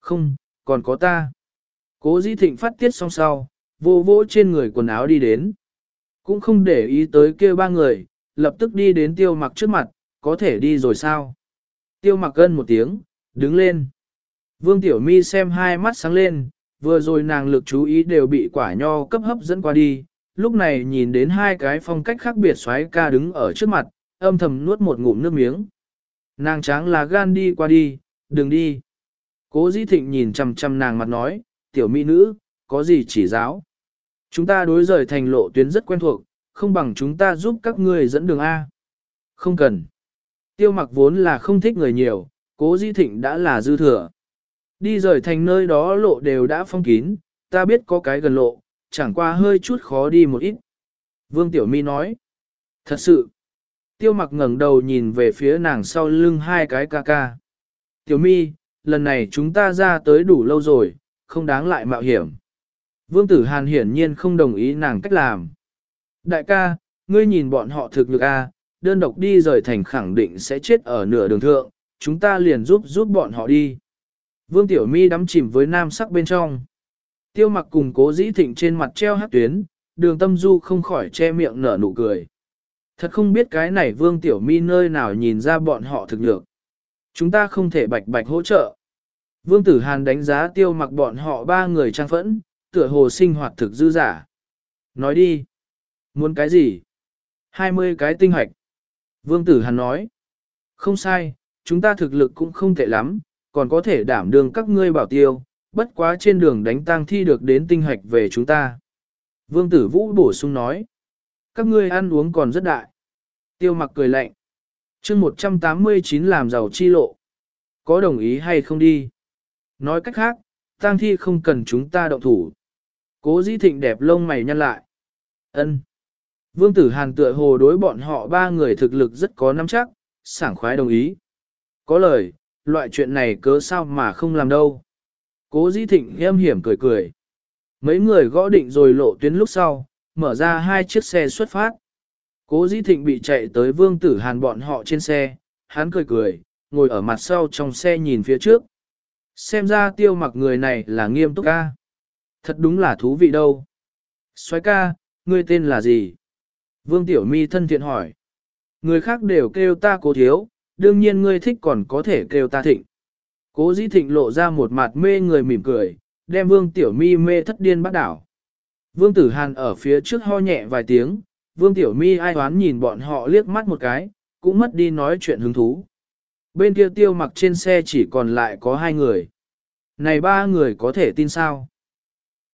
Không, còn có ta. Cố dĩ thịnh phát tiết xong sau, vô vỗ trên người quần áo đi đến. Cũng không để ý tới kêu ba người, lập tức đi đến tiêu mặc trước mặt, có thể đi rồi sao? Tiêu mặc gân một tiếng, đứng lên. Vương Tiểu Mi xem hai mắt sáng lên, vừa rồi nàng lực chú ý đều bị quả nho cấp hấp dẫn qua đi, lúc này nhìn đến hai cái phong cách khác biệt xoáy ca đứng ở trước mặt, âm thầm nuốt một ngụm nước miếng. Nàng tráng là gan đi qua đi, đừng đi. Cố dĩ thịnh nhìn chằm chằm nàng mặt nói, tiểu mỹ nữ, có gì chỉ giáo. Chúng ta đối rời thành lộ tuyến rất quen thuộc, không bằng chúng ta giúp các ngươi dẫn đường A. Không cần. Tiêu mặc vốn là không thích người nhiều, cố di thịnh đã là dư thừa. Đi rời thành nơi đó lộ đều đã phong kín, ta biết có cái gần lộ, chẳng qua hơi chút khó đi một ít. Vương Tiểu Mi nói. Thật sự. Tiêu mặc ngẩng đầu nhìn về phía nàng sau lưng hai cái ca ca. Tiểu Mi, lần này chúng ta ra tới đủ lâu rồi, không đáng lại mạo hiểm. Vương Tử Hàn hiển nhiên không đồng ý nàng cách làm. Đại ca, ngươi nhìn bọn họ thực lực a, đơn độc đi rời thành khẳng định sẽ chết ở nửa đường thượng, chúng ta liền giúp giúp bọn họ đi. Vương Tiểu Mi đắm chìm với nam sắc bên trong. Tiêu mặc cùng cố dĩ thịnh trên mặt treo hát tuyến, đường tâm du không khỏi che miệng nở nụ cười. Thật không biết cái này Vương Tiểu Mi nơi nào nhìn ra bọn họ thực lực. Chúng ta không thể bạch bạch hỗ trợ. Vương Tử Hàn đánh giá tiêu mặc bọn họ ba người trang phẫn, tựa hồ sinh hoạt thực dư giả. Nói đi. Muốn cái gì? 20 cái tinh hoạch. Vương Tử Hàn nói. Không sai, chúng ta thực lực cũng không tệ lắm, còn có thể đảm đương các ngươi bảo tiêu, bất quá trên đường đánh tang thi được đến tinh hạch về chúng ta. Vương Tử Vũ bổ sung nói. Các ngươi ăn uống còn rất đại. Tiêu mặc cười lạnh. chương 189 làm giàu chi lộ. Có đồng ý hay không đi? Nói cách khác, tang thi không cần chúng ta động thủ. Cố dĩ thịnh đẹp lông mày nhăn lại. ân Vương tử hàn tựa hồ đối bọn họ ba người thực lực rất có nắm chắc, sảng khoái đồng ý. Có lời, loại chuyện này cớ sao mà không làm đâu. Cố dĩ thịnh nghiêm hiểm cười cười. Mấy người gõ định rồi lộ tuyến lúc sau, mở ra hai chiếc xe xuất phát. Cố dĩ thịnh bị chạy tới vương tử hàn bọn họ trên xe, hắn cười cười, ngồi ở mặt sau trong xe nhìn phía trước. Xem ra tiêu mặc người này là nghiêm túc ca. Thật đúng là thú vị đâu. Soái ca, ngươi tên là gì? Vương Tiểu Mi thân thiện hỏi. Người khác đều kêu ta cố thiếu, đương nhiên ngươi thích còn có thể kêu ta thịnh. Cố dĩ thịnh lộ ra một mặt mê người mỉm cười, đem vương tiểu mi mê thất điên bắt đảo. Vương tử hàn ở phía trước ho nhẹ vài tiếng, vương tiểu mi ai hoán nhìn bọn họ liếc mắt một cái, cũng mất đi nói chuyện hứng thú. Bên kia tiêu mặc trên xe chỉ còn lại có hai người. Này ba người có thể tin sao?